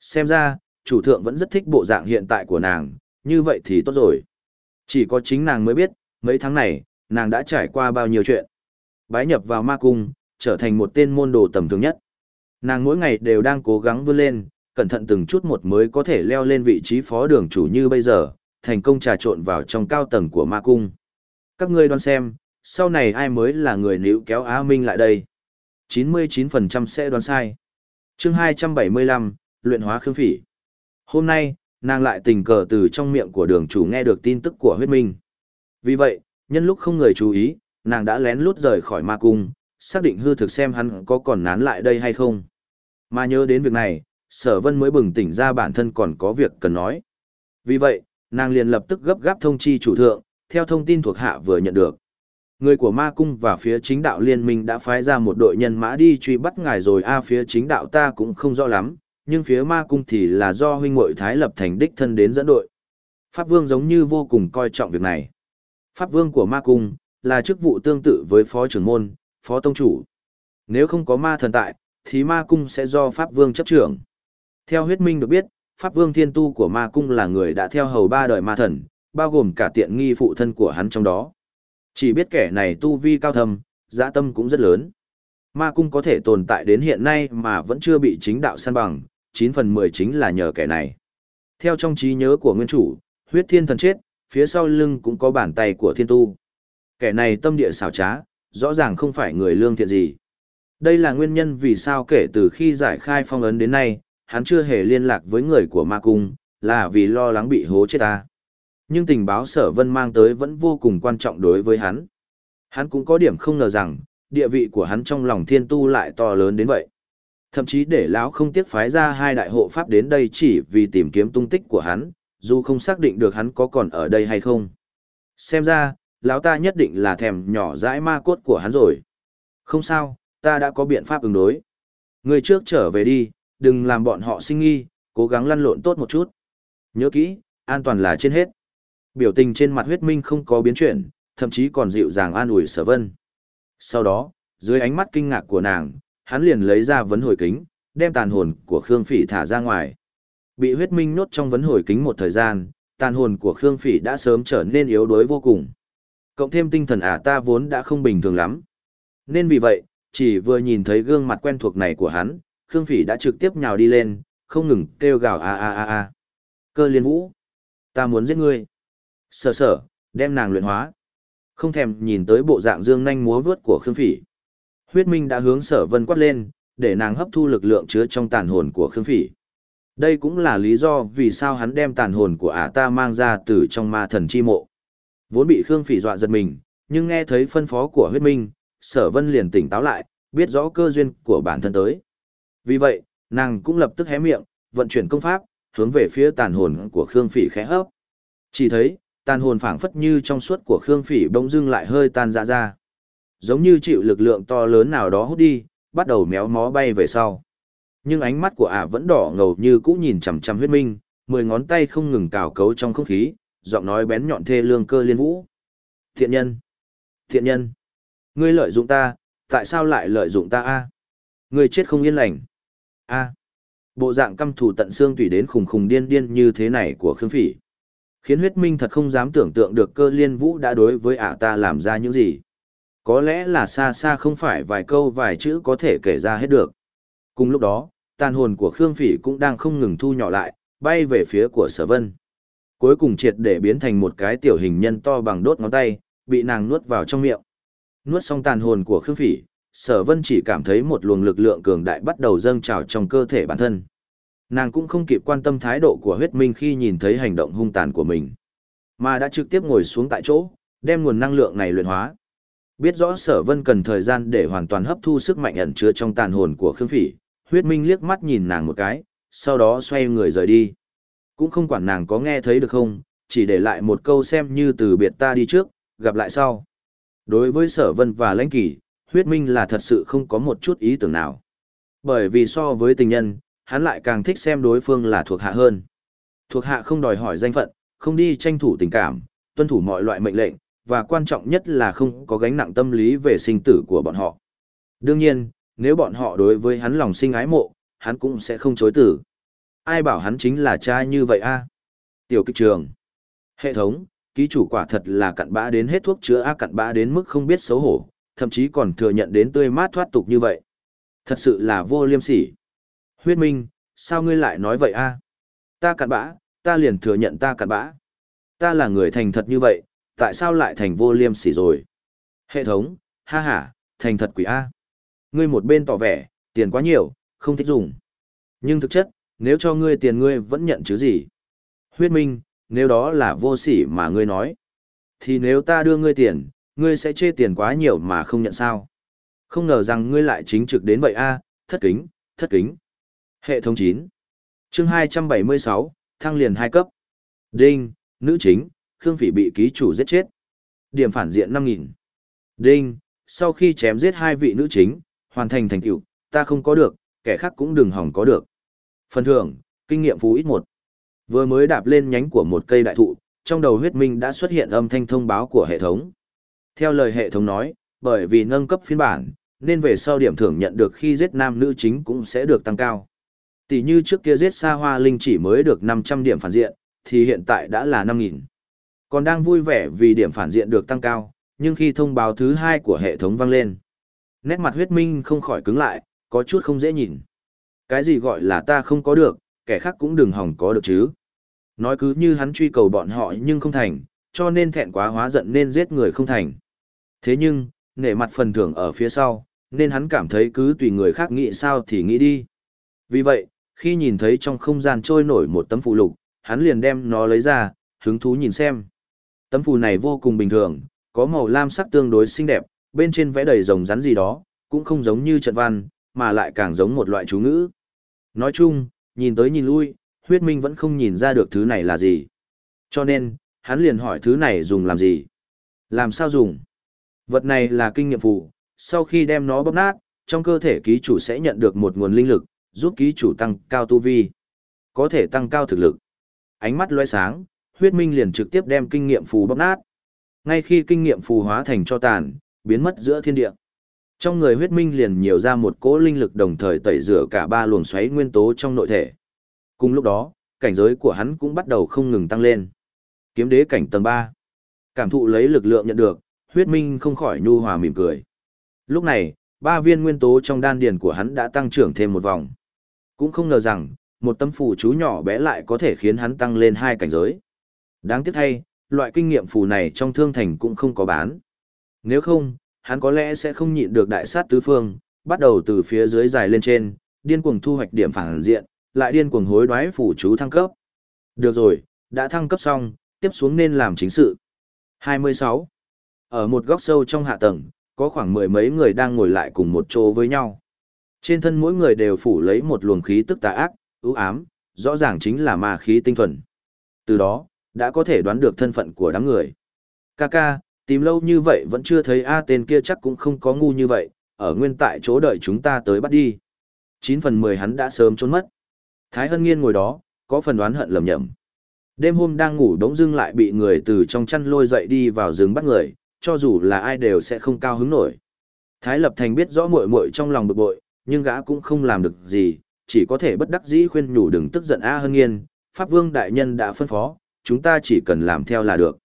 Xem ra, chủ thượng vẫn rất thích bộ dạng hiện tại của nàng, như vậy thì tốt rồi. Chỉ có chính nàng mới biết, mấy tháng này, nàng đã trải qua bao nhiêu chuyện. Bái nhập vào ma cung, trở thành một tên môn đồ tầm thường nhất. Nàng mỗi ngày đều đang cố gắng vươn lên, cẩn thận từng chút một mới có thể leo lên vị trí phó đường chủ như bây giờ, thành công trà trộn vào trong cao tầng của ma cung. Các ngươi đoán xem, sau này ai mới là người níu kéo Á Minh lại đây? 99% sẽ đoán sai. chương 275, luyện hóa khương phỉ. Hôm nay, nàng lại tình cờ từ trong miệng của đường chủ nghe được tin tức của huyết minh. Vì vậy, nhân lúc không người chú ý, nàng đã lén lút rời khỏi ma cung, xác định hư thực xem hắn có còn nán lại đây hay không. Mà nhớ đến việc này, sở vân mới bừng tỉnh ra bản thân còn có việc cần nói. Vì vậy, nàng liền lập tức gấp gáp thông chi chủ thượng, theo thông tin thuộc hạ vừa nhận được. Người của ma cung và phía chính đạo liên minh đã phái ra một đội nhân mã đi truy bắt ngài rồi a phía chính đạo ta cũng không rõ lắm, nhưng phía ma cung thì là do huynh muội Thái Lập thành đích thân đến dẫn đội. Pháp Vương giống như vô cùng coi trọng việc này. Pháp Vương của ma cung là chức vụ tương tự với phó trưởng môn, phó tông chủ. Nếu không có ma thần tại, thì ma cung sẽ do Pháp Vương chấp trưởng. Theo huyết minh được biết, Pháp Vương thiên tu của ma cung là người đã theo hầu ba đời ma thần, bao gồm cả tiện nghi phụ thân của hắn trong đó. Chỉ biết kẻ này tu vi cao thâm, dã tâm cũng rất lớn. Ma cung có thể tồn tại đến hiện nay mà vẫn chưa bị chính đạo săn bằng, 9 phần 10 chính là nhờ kẻ này. Theo trong trí nhớ của nguyên chủ, huyết thiên thần chết, phía sau lưng cũng có bàn tay của thiên tu. Kẻ này tâm địa xảo trá, rõ ràng không phải người lương thiện gì. Đây là nguyên nhân vì sao kể từ khi giải khai phong ấn đến nay, hắn chưa hề liên lạc với người của ma cung, là vì lo lắng bị hố chết ta. Nhưng tình báo sở vân mang tới vẫn vô cùng quan trọng đối với hắn. Hắn cũng có điểm không ngờ rằng, địa vị của hắn trong lòng thiên tu lại to lớn đến vậy. Thậm chí để lão không tiếc phái ra hai đại hộ pháp đến đây chỉ vì tìm kiếm tung tích của hắn, dù không xác định được hắn có còn ở đây hay không. Xem ra, lão ta nhất định là thèm nhỏ dãi ma cốt của hắn rồi. Không sao, ta đã có biện pháp ứng đối. Người trước trở về đi, đừng làm bọn họ sinh nghi, cố gắng lăn lộn tốt một chút. Nhớ kỹ, an toàn là trên hết. Biểu tình trên mặt huyết minh không có biến chuyển, thậm chí còn dịu dàng an ủi sở vân. Sau đó, dưới ánh mắt kinh ngạc của nàng, hắn liền lấy ra vấn hồi kính, đem tàn hồn của Khương Phỉ thả ra ngoài. Bị huyết minh nốt trong vấn hồi kính một thời gian, tàn hồn của Khương Phỉ đã sớm trở nên yếu đuối vô cùng. Cộng thêm tinh thần ả ta vốn đã không bình thường lắm. Nên vì vậy, chỉ vừa nhìn thấy gương mặt quen thuộc này của hắn, Khương Phỉ đã trực tiếp nhào đi lên, không ngừng kêu gào a a a a. Cơ liên vũ, ta muốn giết ngươi. Sở sở, đem nàng luyện hóa. Không thèm nhìn tới bộ dạng dương nhanh múa vướt của Khương Phỉ. Huyết Minh đã hướng sở vân quát lên, để nàng hấp thu lực lượng chứa trong tàn hồn của Khương Phỉ. Đây cũng là lý do vì sao hắn đem tàn hồn của ả ta mang ra từ trong ma thần chi mộ. Vốn bị Khương Phỉ dọa giật mình, nhưng nghe thấy phân phó của huyết minh, sở vân liền tỉnh táo lại, biết rõ cơ duyên của bản thân tới. Vì vậy, nàng cũng lập tức hé miệng, vận chuyển công pháp, hướng về phía tàn hồn của Khương Phỉ khẽ hấp. Chỉ thấy, tàn hồn phảng phất như trong suốt của Khương Phỉ bỗng dưng lại hơi tan ra ra. Giống như chịu lực lượng to lớn nào đó hút đi, bắt đầu méo mó bay về sau. Nhưng ánh mắt của ả vẫn đỏ ngầu như cũ nhìn chằm chằm huyết minh, mười ngón tay không ngừng cào cấu trong không khí, giọng nói bén nhọn thê lương cơ liên vũ. Thiện nhân! Thiện nhân! Ngươi lợi dụng ta, tại sao lại lợi dụng ta a? Ngươi chết không yên lành. A. Bộ dạng căm thù tận xương tùy đến khùng khùng điên điên như thế này của Khương Phỉ. Khiến huyết minh thật không dám tưởng tượng được cơ liên vũ đã đối với ả ta làm ra những gì. Có lẽ là xa xa không phải vài câu vài chữ có thể kể ra hết được. Cùng lúc đó, tàn hồn của Khương Phỉ cũng đang không ngừng thu nhỏ lại, bay về phía của sở vân. Cuối cùng triệt để biến thành một cái tiểu hình nhân to bằng đốt ngón tay, bị nàng nuốt vào trong miệng. Nuốt xong tàn hồn của Khương Phỉ, sở vân chỉ cảm thấy một luồng lực lượng cường đại bắt đầu dâng trào trong cơ thể bản thân. Nàng cũng không kịp quan tâm thái độ của huyết minh khi nhìn thấy hành động hung tàn của mình, mà đã trực tiếp ngồi xuống tại chỗ, đem nguồn năng lượng này luyện hóa. Biết rõ sở vân cần thời gian để hoàn toàn hấp thu sức mạnh ẩn chứa trong tàn hồn của Khương Phỉ, huyết minh liếc mắt nhìn nàng một cái, sau đó xoay người rời đi. Cũng không quản nàng có nghe thấy được không, chỉ để lại một câu xem như từ biệt ta đi trước, gặp lại sau. Đối với sở vân và lãnh kỷ, huyết minh là thật sự không có một chút ý tưởng nào. Bởi vì so với tình nhân, hắn lại càng thích xem đối phương là thuộc hạ hơn. Thuộc hạ không đòi hỏi danh phận, không đi tranh thủ tình cảm, tuân thủ mọi loại mệnh lệnh, và quan trọng nhất là không có gánh nặng tâm lý về sinh tử của bọn họ. Đương nhiên, nếu bọn họ đối với hắn lòng sinh ái mộ, hắn cũng sẽ không chối tử. Ai bảo hắn chính là cha như vậy a? Tiểu kích trường. Hệ thống, ký chủ quả thật là cặn bã đến hết thuốc chữa a cặn bã đến mức không biết xấu hổ, thậm chí còn thừa nhận đến tươi mát thoát tục như vậy. Thật sự là vô liêm sỉ. Huyết Minh, sao ngươi lại nói vậy a? Ta cặn bã, ta liền thừa nhận ta cặn bã. Ta là người thành thật như vậy, tại sao lại thành vô liêm sỉ rồi? Hệ thống, ha ha, thành thật quỷ A. Ngươi một bên tỏ vẻ, tiền quá nhiều, không thích dùng. Nhưng thực chất, nếu cho ngươi tiền ngươi vẫn nhận chứ gì? Huyết Minh, nếu đó là vô sỉ mà ngươi nói. Thì nếu ta đưa ngươi tiền, ngươi sẽ chê tiền quá nhiều mà không nhận sao? Không ngờ rằng ngươi lại chính trực đến vậy a, thất kính, thất kính. Hệ thống 9. Chương 276, thăng liền hai cấp. Đinh, nữ chính, Khương Phỉ bị ký chủ giết chết. Điểm phản diện 5000. Đinh, sau khi chém giết hai vị nữ chính, hoàn thành thành tựu, ta không có được, kẻ khác cũng đừng hỏng có được. Phần thưởng, kinh nghiệm phú ít một. Vừa mới đạp lên nhánh của một cây đại thụ, trong đầu huyết minh đã xuất hiện âm thanh thông báo của hệ thống. Theo lời hệ thống nói, bởi vì nâng cấp phiên bản, nên về sau điểm thưởng nhận được khi giết nam nữ chính cũng sẽ được tăng cao. Tỷ như trước kia giết xa hoa linh chỉ mới được 500 điểm phản diện, thì hiện tại đã là 5.000. Còn đang vui vẻ vì điểm phản diện được tăng cao, nhưng khi thông báo thứ hai của hệ thống vang lên, nét mặt huyết minh không khỏi cứng lại, có chút không dễ nhìn. Cái gì gọi là ta không có được, kẻ khác cũng đừng hỏng có được chứ. Nói cứ như hắn truy cầu bọn họ nhưng không thành, cho nên thẹn quá hóa giận nên giết người không thành. Thế nhưng, nể mặt phần thưởng ở phía sau, nên hắn cảm thấy cứ tùy người khác nghĩ sao thì nghĩ đi. Vì vậy, khi nhìn thấy trong không gian trôi nổi một tấm phụ lục, hắn liền đem nó lấy ra, hứng thú nhìn xem. Tấm phù này vô cùng bình thường, có màu lam sắc tương đối xinh đẹp, bên trên vẽ đầy rồng rắn gì đó, cũng không giống như trận văn, mà lại càng giống một loại chú ngữ. Nói chung, nhìn tới nhìn lui, huyết minh vẫn không nhìn ra được thứ này là gì. Cho nên, hắn liền hỏi thứ này dùng làm gì? Làm sao dùng? Vật này là kinh nghiệm phù, sau khi đem nó bóp nát, trong cơ thể ký chủ sẽ nhận được một nguồn linh lực, giúp ký chủ tăng cao tu vi. Có thể tăng cao thực lực. Ánh mắt loe sáng, huyết minh liền trực tiếp đem kinh nghiệm phù bóp nát. Ngay khi kinh nghiệm phù hóa thành cho tàn, biến mất giữa thiên địa. Trong người huyết minh liền nhiều ra một cỗ linh lực đồng thời tẩy rửa cả ba luồng xoáy nguyên tố trong nội thể. Cùng lúc đó, cảnh giới của hắn cũng bắt đầu không ngừng tăng lên. Kiếm đế cảnh tầng 3. Cảm thụ lấy lực lượng nhận được, huyết minh không khỏi nhu hòa mỉm cười. Lúc này, ba viên nguyên tố trong đan điền của hắn đã tăng trưởng thêm một vòng. Cũng không ngờ rằng, một tấm phù chú nhỏ bé lại có thể khiến hắn tăng lên hai cảnh giới. Đáng tiếc thay, loại kinh nghiệm phù này trong thương thành cũng không có bán. Nếu không, hắn có lẽ sẽ không nhịn được đại sát tứ phương, bắt đầu từ phía dưới dài lên trên, điên cuồng thu hoạch điểm phản diện, lại điên cuồng hối đoái phủ chú thăng cấp. Được rồi, đã thăng cấp xong, tiếp xuống nên làm chính sự. 26. Ở một góc sâu trong hạ tầng, có khoảng mười mấy người đang ngồi lại cùng một chỗ với nhau. Trên thân mỗi người đều phủ lấy một luồng khí tức tà ác, ưu ám, rõ ràng chính là ma khí tinh thuần. Từ đó, đã có thể đoán được thân phận của đám người. Kaka, tìm lâu như vậy vẫn chưa thấy A tên kia chắc cũng không có ngu như vậy, ở nguyên tại chỗ đợi chúng ta tới bắt đi. 9 phần 10 hắn đã sớm trốn mất. Thái Hân Nghiên ngồi đó, có phần đoán hận lầm nhầm. Đêm hôm đang ngủ đống dưng lại bị người từ trong chăn lôi dậy đi vào rừng bắt người, cho dù là ai đều sẽ không cao hứng nổi. Thái Lập Thành biết rõ muội muội trong lòng bực bội, nhưng gã cũng không làm được gì, chỉ có thể bất đắc dĩ khuyên nhủ đừng tức giận A Hân Nghiên, Pháp Vương Đại Nhân đã phân phó, chúng ta chỉ cần làm theo là được.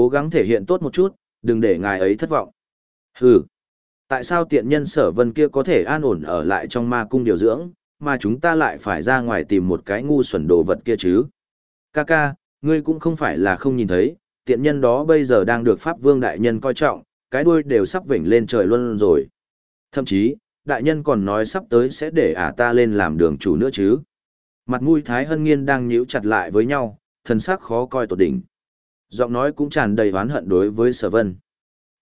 Cố gắng thể hiện tốt một chút, đừng để ngài ấy thất vọng. Hừ, tại sao tiện nhân sở vân kia có thể an ổn ở lại trong ma cung điều dưỡng, mà chúng ta lại phải ra ngoài tìm một cái ngu xuẩn đồ vật kia chứ? Kaka, ngươi cũng không phải là không nhìn thấy, tiện nhân đó bây giờ đang được Pháp Vương Đại Nhân coi trọng, cái đuôi đều sắp vểnh lên trời luôn rồi. Thậm chí, Đại Nhân còn nói sắp tới sẽ để ả ta lên làm đường chủ nữa chứ. Mặt mũi Thái Hân Nghiên đang nhíu chặt lại với nhau, thần sắc khó coi tột đỉnh. Giọng nói cũng tràn đầy oán hận đối với sở vân.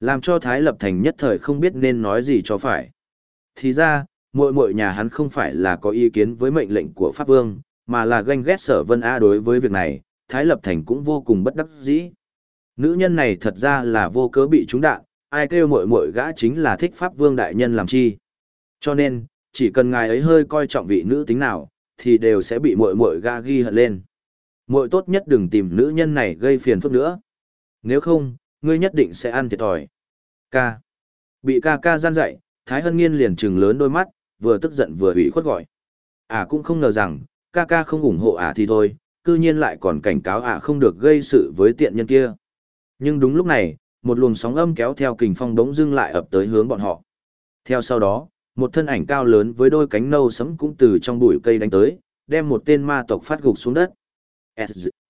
Làm cho Thái Lập Thành nhất thời không biết nên nói gì cho phải. Thì ra, muội muội nhà hắn không phải là có ý kiến với mệnh lệnh của Pháp Vương, mà là ganh ghét sở vân A đối với việc này, Thái Lập Thành cũng vô cùng bất đắc dĩ. Nữ nhân này thật ra là vô cớ bị trúng đạn, ai kêu muội muội gã chính là thích Pháp Vương Đại Nhân làm chi. Cho nên, chỉ cần ngài ấy hơi coi trọng vị nữ tính nào, thì đều sẽ bị muội muội gã ghi hận lên muội tốt nhất đừng tìm nữ nhân này gây phiền phức nữa. Nếu không, ngươi nhất định sẽ ăn thiệt thòi. Ca. Bị ca ca gian dạy, Thái Hân Nghiên liền trừng lớn đôi mắt, vừa tức giận vừa ủy khuất gọi. À cũng không ngờ rằng, ca ca không ủng hộ à thì thôi, cư nhiên lại còn cảnh cáo à không được gây sự với tiện nhân kia. Nhưng đúng lúc này, một luồng sóng âm kéo theo kình phong đống dưng lại ập tới hướng bọn họ. Theo sau đó, Một thân ảnh cao lớn với đôi cánh nâu sẫm cũng từ trong bụi cây đánh tới, đem một tên ma tộc phát gục xuống đất.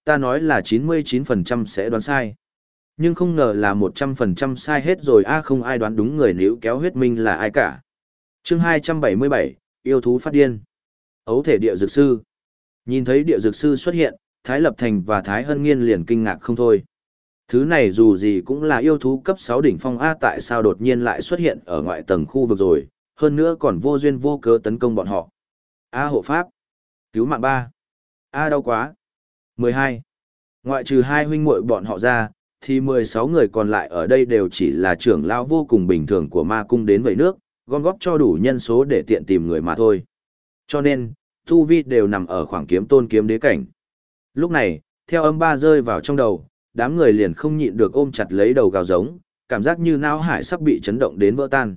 Ta nói là 99% sẽ đoán sai. Nhưng không ngờ là 100% sai hết rồi a không ai đoán đúng người níu kéo huyết minh là ai cả. chương 277, yêu thú phát điên. Ấu thể địa dược sư. Nhìn thấy địa dược sư xuất hiện, Thái Lập Thành và Thái Hân Nghiên liền kinh ngạc không thôi. Thứ này dù gì cũng là yêu thú cấp 6 đỉnh phong A tại sao đột nhiên lại xuất hiện ở ngoại tầng khu vực rồi, hơn nữa còn vô duyên vô cớ tấn công bọn họ. A hộ pháp. Cứu mạng ba. A đau quá. 12. Ngoại trừ hai huynh muội bọn họ ra, thì 16 người còn lại ở đây đều chỉ là trưởng lão vô cùng bình thường của ma cung đến vậy nước, gom góp cho đủ nhân số để tiện tìm người mà thôi. Cho nên, tu vi đều nằm ở khoảng kiếm tôn kiếm đế cảnh. Lúc này, theo âm ba rơi vào trong đầu, đám người liền không nhịn được ôm chặt lấy đầu gào giống, cảm giác như não hải sắp bị chấn động đến vỡ tan.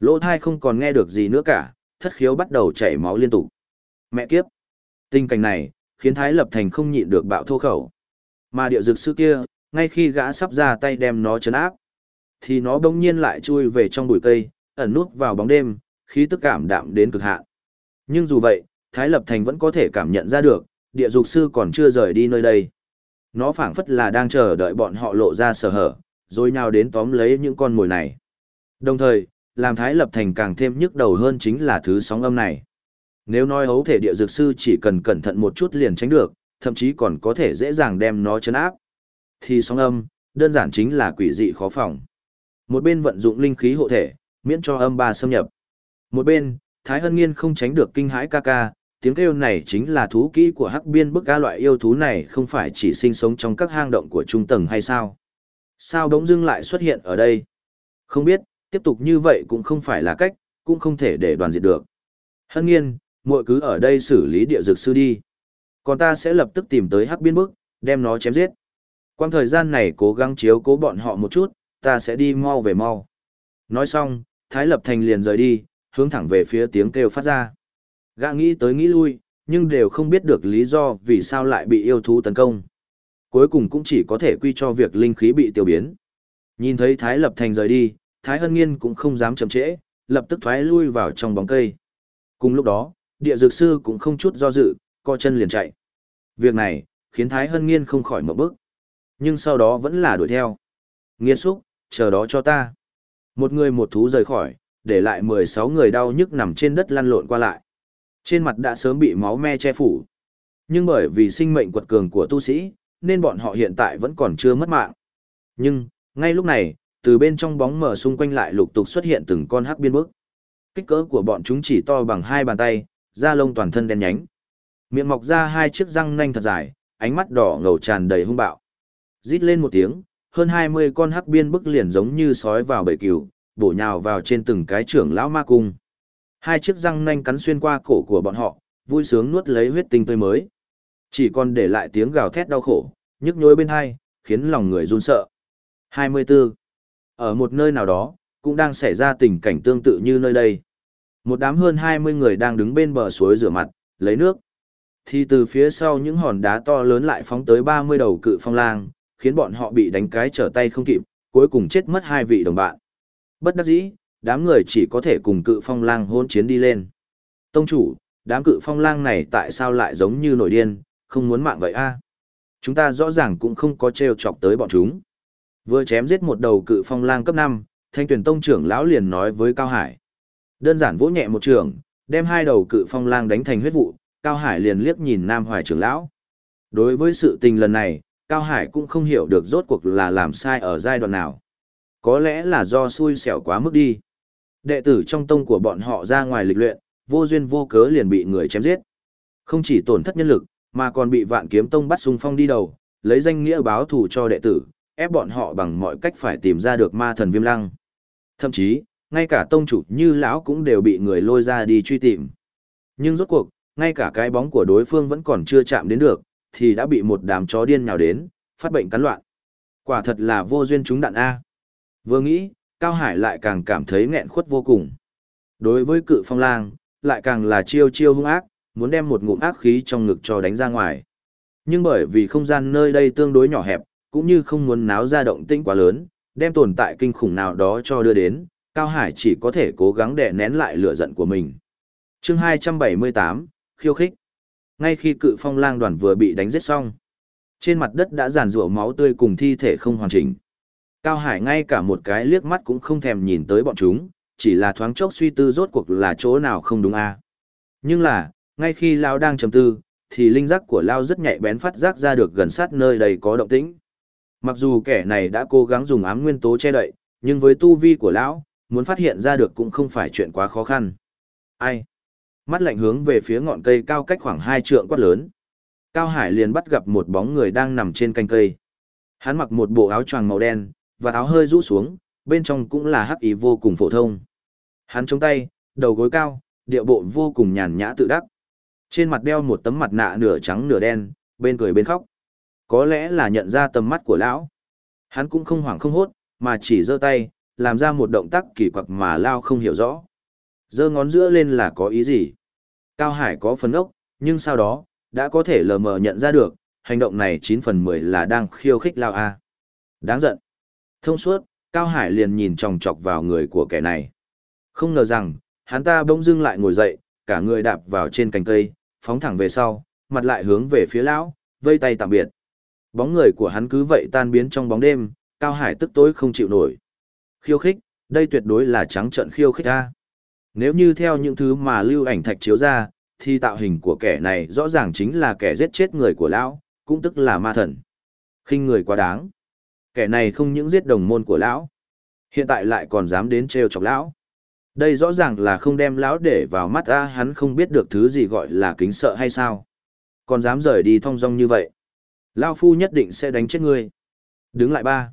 Lỗ thai không còn nghe được gì nữa cả, thất khiếu bắt đầu chảy máu liên tục. Mẹ kiếp! Tình cảnh này, khiến Thái Lập Thành không nhịn được bạo thô khẩu. Mà địa dược sư kia, ngay khi gã sắp ra tay đem nó chấn áp, thì nó bỗng nhiên lại chui về trong bụi cây, ẩn nút vào bóng đêm, khí tức cảm đạm đến cực hạn. Nhưng dù vậy, Thái Lập Thành vẫn có thể cảm nhận ra được, địa dục sư còn chưa rời đi nơi đây. Nó phảng phất là đang chờ đợi bọn họ lộ ra sở hở, rồi nhào đến tóm lấy những con mồi này. Đồng thời, làm Thái Lập Thành càng thêm nhức đầu hơn chính là thứ sóng âm này. Nếu nói hấu thể địa dược sư chỉ cần cẩn thận một chút liền tránh được, thậm chí còn có thể dễ dàng đem nó chấn áp, thì sóng âm, đơn giản chính là quỷ dị khó phòng. Một bên vận dụng linh khí hộ thể, miễn cho âm ba xâm nhập. Một bên, Thái Hân Nghiên không tránh được kinh hãi ca ca, tiếng kêu này chính là thú kỹ của hắc biên bức ca loại yêu thú này không phải chỉ sinh sống trong các hang động của trung tầng hay sao? Sao đống dưng lại xuất hiện ở đây? Không biết, tiếp tục như vậy cũng không phải là cách, cũng không thể để đoàn diệt được. Hân nghiên, muội cứ ở đây xử lý địa dược sư đi. Còn ta sẽ lập tức tìm tới hắc biên bức, đem nó chém giết. Quang thời gian này cố gắng chiếu cố bọn họ một chút, ta sẽ đi mau về mau. Nói xong, Thái Lập Thành liền rời đi, hướng thẳng về phía tiếng kêu phát ra. Gã nghĩ tới nghĩ lui, nhưng đều không biết được lý do vì sao lại bị yêu thú tấn công. Cuối cùng cũng chỉ có thể quy cho việc linh khí bị tiêu biến. Nhìn thấy Thái Lập Thành rời đi, Thái Hân Nghiên cũng không dám chậm trễ, lập tức thoái lui vào trong bóng cây. Cùng lúc đó, địa dược sư cũng không chút do dự, co chân liền chạy. Việc này, khiến Thái Hân Nghiên không khỏi mở bước, Nhưng sau đó vẫn là đuổi theo. Nghiên xúc, chờ đó cho ta. Một người một thú rời khỏi, để lại 16 người đau nhức nằm trên đất lăn lộn qua lại. Trên mặt đã sớm bị máu me che phủ. Nhưng bởi vì sinh mệnh quật cường của tu sĩ, nên bọn họ hiện tại vẫn còn chưa mất mạng. Nhưng, ngay lúc này, từ bên trong bóng mờ xung quanh lại lục tục xuất hiện từng con hắc biên bức. Kích cỡ của bọn chúng chỉ to bằng hai bàn tay, da lông toàn thân đen nhánh. Miệng mọc ra hai chiếc răng nanh thật dài, ánh mắt đỏ ngầu tràn đầy hung bạo. Rít lên một tiếng, hơn 20 con hắc biên bức liền giống như sói vào bầy cừu, bổ nhào vào trên từng cái trưởng lão ma cung. Hai chiếc răng nanh cắn xuyên qua cổ của bọn họ, vui sướng nuốt lấy huyết tinh tươi mới. Chỉ còn để lại tiếng gào thét đau khổ, nhức nhối bên hai, khiến lòng người run sợ. 24. Ở một nơi nào đó, cũng đang xảy ra tình cảnh tương tự như nơi đây. Một đám hơn 20 người đang đứng bên bờ suối rửa mặt, lấy nước. Thì từ phía sau những hòn đá to lớn lại phóng tới 30 đầu cự phong lang, khiến bọn họ bị đánh cái trở tay không kịp, cuối cùng chết mất hai vị đồng bạn. Bất đắc dĩ, đám người chỉ có thể cùng cự phong lang hôn chiến đi lên. Tông chủ, đám cự phong lang này tại sao lại giống như nổi điên, không muốn mạng vậy a? Chúng ta rõ ràng cũng không có treo chọc tới bọn chúng. Vừa chém giết một đầu cự phong lang cấp 5, thanh tuyển tông trưởng lão liền nói với Cao Hải. Đơn giản vỗ nhẹ một trường, đem hai đầu cự phong lang đánh thành huyết vụ, Cao Hải liền liếc nhìn Nam Hoài trưởng lão. Đối với sự tình lần này, Cao Hải cũng không hiểu được rốt cuộc là làm sai ở giai đoạn nào. Có lẽ là do xui xẻo quá mức đi. Đệ tử trong tông của bọn họ ra ngoài lịch luyện, vô duyên vô cớ liền bị người chém giết. Không chỉ tổn thất nhân lực, mà còn bị vạn kiếm tông bắt xung phong đi đầu, lấy danh nghĩa báo thù cho đệ tử, ép bọn họ bằng mọi cách phải tìm ra được ma thần viêm lăng. Thậm chí, ngay cả tông chủ như lão cũng đều bị người lôi ra đi truy tìm. Nhưng rốt cuộc, ngay cả cái bóng của đối phương vẫn còn chưa chạm đến được, thì đã bị một đám chó điên nhào đến, phát bệnh cắn loạn. Quả thật là vô duyên chúng đạn A. Vừa nghĩ, Cao Hải lại càng cảm thấy nghẹn khuất vô cùng. Đối với cự phong lang, lại càng là chiêu chiêu hung ác, muốn đem một ngụm ác khí trong ngực cho đánh ra ngoài. Nhưng bởi vì không gian nơi đây tương đối nhỏ hẹp, cũng như không muốn náo ra động tĩnh quá lớn, đem tồn tại kinh khủng nào đó cho đưa đến, Cao Hải chỉ có thể cố gắng đè nén lại lửa giận của mình. chương 278, khiêu khích. Ngay khi cự phong lang đoàn vừa bị đánh giết xong, trên mặt đất đã giàn rủa máu tươi cùng thi thể không hoàn chỉnh. Cao Hải ngay cả một cái liếc mắt cũng không thèm nhìn tới bọn chúng, chỉ là thoáng chốc suy tư rốt cuộc là chỗ nào không đúng a. À. Nhưng là, ngay khi Lao đang trầm tư, thì linh giác của Lao rất nhạy bén phát giác ra được gần sát nơi đây có động tĩnh. Mặc dù kẻ này đã cố gắng dùng ám nguyên tố che đậy, nhưng với tu vi của lão, muốn phát hiện ra được cũng không phải chuyện quá khó khăn. Ai? Mắt lạnh hướng về phía ngọn cây cao cách khoảng hai trượng quát lớn. Cao Hải liền bắt gặp một bóng người đang nằm trên cành cây. Hắn mặc một bộ áo choàng màu đen, và áo hơi rũ xuống, bên trong cũng là hắc ý vô cùng phổ thông. Hắn chống tay, đầu gối cao, điệu bộ vô cùng nhàn nhã tự đắc. Trên mặt đeo một tấm mặt nạ nửa trắng nửa đen, bên cười bên khóc. Có lẽ là nhận ra tầm mắt của lão. Hắn cũng không hoảng không hốt, mà chỉ giơ tay, làm ra một động tác kỳ quặc mà Lao không hiểu rõ. Giơ ngón giữa lên là có ý gì? Cao Hải có phần ốc, nhưng sau đó, đã có thể lờ mờ nhận ra được, hành động này 9 phần 10 là đang khiêu khích Lao A. Đáng giận. Thông suốt, Cao Hải liền nhìn chòng chọc vào người của kẻ này. Không ngờ rằng, hắn ta bỗng dưng lại ngồi dậy, cả người đạp vào trên cành cây, phóng thẳng về sau, mặt lại hướng về phía lão, vây tay tạm biệt. Bóng người của hắn cứ vậy tan biến trong bóng đêm, Cao Hải tức tối không chịu nổi. Khiêu khích, đây tuyệt đối là trắng trận khiêu khích ta. Nếu như theo những thứ mà lưu ảnh thạch chiếu ra, thì tạo hình của kẻ này rõ ràng chính là kẻ giết chết người của lão, cũng tức là ma thần. khinh người quá đáng. Kẻ này không những giết đồng môn của lão, hiện tại lại còn dám đến trêu chọc lão. Đây rõ ràng là không đem lão để vào mắt a, hắn không biết được thứ gì gọi là kính sợ hay sao. Còn dám rời đi thong dong như vậy. Lão phu nhất định sẽ đánh chết ngươi. Đứng lại ba.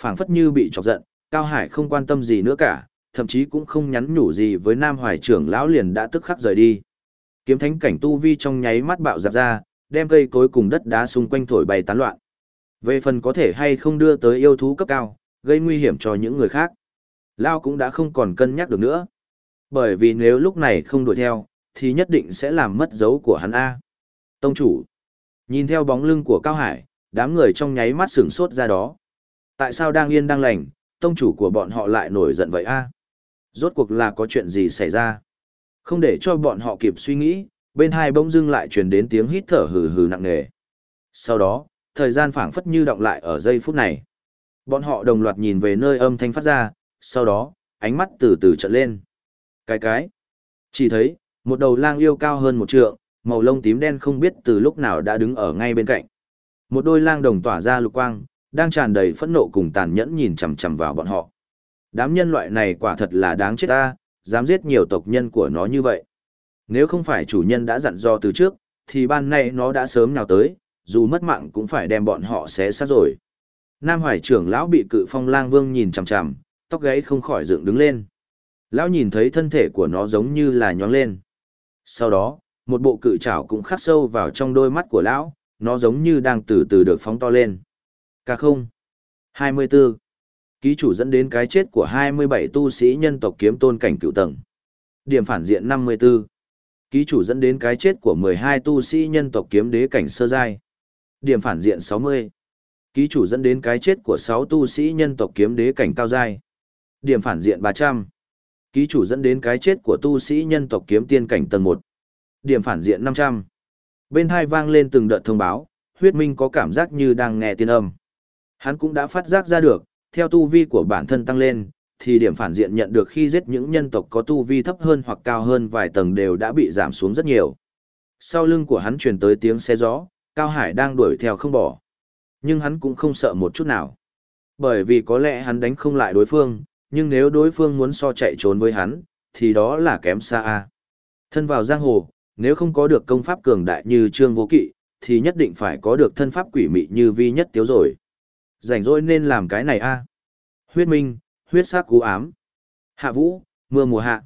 phảng phất như bị chọc giận, Cao Hải không quan tâm gì nữa cả, thậm chí cũng không nhắn nhủ gì với Nam Hoài trưởng lão liền đã tức khắc rời đi. Kiếm thánh cảnh tu vi trong nháy mắt bạo dạp ra, đem cây cối cùng đất đá xung quanh thổi bay tán loạn. Về phần có thể hay không đưa tới yêu thú cấp cao, gây nguy hiểm cho những người khác. Lao cũng đã không còn cân nhắc được nữa. Bởi vì nếu lúc này không đuổi theo, thì nhất định sẽ làm mất dấu của hắn A. Tông chủ. Nhìn theo bóng lưng của Cao Hải, đám người trong nháy mắt sửng sốt ra đó. Tại sao đang yên đang lành, tông chủ của bọn họ lại nổi giận vậy a? Rốt cuộc là có chuyện gì xảy ra? Không để cho bọn họ kịp suy nghĩ, bên hai bỗng dưng lại truyền đến tiếng hít thở hừ hừ nặng nề. Sau đó, thời gian phảng phất như động lại ở giây phút này. Bọn họ đồng loạt nhìn về nơi âm thanh phát ra, sau đó, ánh mắt từ từ trợn lên. Cái cái. Chỉ thấy, một đầu lang yêu cao hơn một trượng, màu lông tím đen không biết từ lúc nào đã đứng ở ngay bên cạnh. Một đôi lang đồng tỏa ra lục quang, đang tràn đầy phẫn nộ cùng tàn nhẫn nhìn chằm chằm vào bọn họ. Đám nhân loại này quả thật là đáng chết ta, dám giết nhiều tộc nhân của nó như vậy. Nếu không phải chủ nhân đã dặn dò từ trước, thì ban nay nó đã sớm nào tới, dù mất mạng cũng phải đem bọn họ xé xác rồi. Nam Hoài trưởng lão bị cự phong lang vương nhìn chằm chằm, tóc gáy không khỏi dựng đứng lên. Lão nhìn thấy thân thể của nó giống như là nhóng lên. Sau đó, một bộ cự trảo cũng khắc sâu vào trong đôi mắt của lão, nó giống như đang từ từ được phóng to lên. Cả không. 24. Ký chủ dẫn đến cái chết của 27 tu sĩ nhân tộc kiếm tôn cảnh cựu tầng. Điểm phản diện 54. Ký chủ dẫn đến cái chết của 12 tu sĩ nhân tộc kiếm đế cảnh sơ giai. Điểm phản diện 60. Ký chủ dẫn đến cái chết của 6 tu sĩ nhân tộc kiếm đế cảnh cao giai. Điểm phản diện 300. Ký chủ dẫn đến cái chết của tu sĩ nhân tộc kiếm tiên cảnh tầng 1. Điểm phản diện 500. Bên hai vang lên từng đợt thông báo, huyết minh có cảm giác như đang nghe tiên âm. Hắn cũng đã phát giác ra được, theo tu vi của bản thân tăng lên, thì điểm phản diện nhận được khi giết những nhân tộc có tu vi thấp hơn hoặc cao hơn vài tầng đều đã bị giảm xuống rất nhiều. Sau lưng của hắn truyền tới tiếng xe gió, Cao Hải đang đuổi theo không bỏ. Nhưng hắn cũng không sợ một chút nào. Bởi vì có lẽ hắn đánh không lại đối phương, nhưng nếu đối phương muốn so chạy trốn với hắn, thì đó là kém xa a. Thân vào giang hồ, nếu không có được công pháp cường đại như Trương Vô Kỵ, thì nhất định phải có được thân pháp quỷ mị như Vi Nhất Tiếu rồi. Rảnh rỗi nên làm cái này a. Huyết minh, huyết sắc cú ám. Hạ vũ, mưa mùa hạ.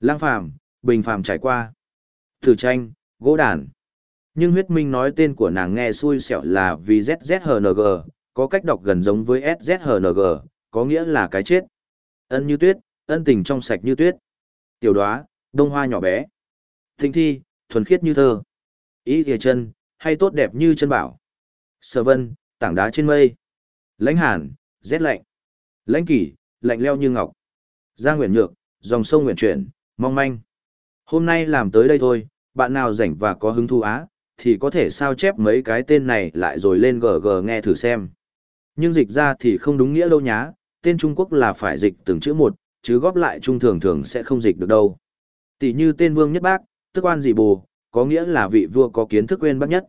Lang phàm, bình phàm trải qua. Thử tranh, gỗ đàn. Nhưng huyết minh nói tên của nàng nghe xui xẻo là vì ZZHNG, có cách đọc gần giống với SZHNG, có nghĩa là cái chết. Ân như tuyết, ân tình trong sạch như tuyết. Tiểu đoá, đông hoa nhỏ bé. Thịnh thi, thuần khiết như thơ. Ý thìa chân, hay tốt đẹp như chân bảo. Sở vân, tảng đá trên mây. Lãnh hàn, rét lạnh. Lãnh kỷ, lạnh leo như ngọc. Giang Nguyện Nhược, dòng sông Nguyện Chuyển, mong manh. Hôm nay làm tới đây thôi, bạn nào rảnh và có hứng thú á, thì có thể sao chép mấy cái tên này lại rồi lên GG nghe thử xem. Nhưng dịch ra thì không đúng nghĩa đâu nhá, tên Trung Quốc là phải dịch từng chữ một, chứ góp lại trung thường thường sẽ không dịch được đâu. Tỷ như tên Vương Nhất Bác, tức oan dị bù, có nghĩa là vị vua có kiến thức quên bác nhất.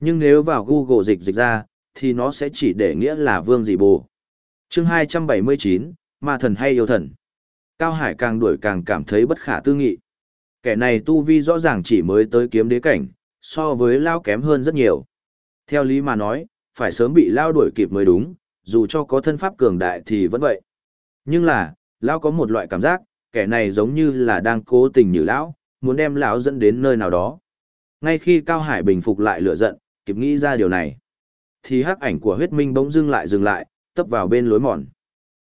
Nhưng nếu vào Google dịch dịch ra, thì nó sẽ chỉ để nghĩa là vương dị bù. chương 279, ma thần hay yêu thần. Cao Hải càng đuổi càng cảm thấy bất khả tư nghị. Kẻ này tu vi rõ ràng chỉ mới tới kiếm đế cảnh, so với Lao kém hơn rất nhiều. Theo lý mà nói, phải sớm bị Lao đuổi kịp mới đúng, dù cho có thân pháp cường đại thì vẫn vậy. Nhưng là, Lao có một loại cảm giác, kẻ này giống như là đang cố tình như Lão, muốn đem Lão dẫn đến nơi nào đó. Ngay khi Cao Hải bình phục lại lửa giận, kịp nghĩ ra điều này, thì hắc ảnh của huyết minh bỗng dưng lại dừng lại, tấp vào bên lối mòn.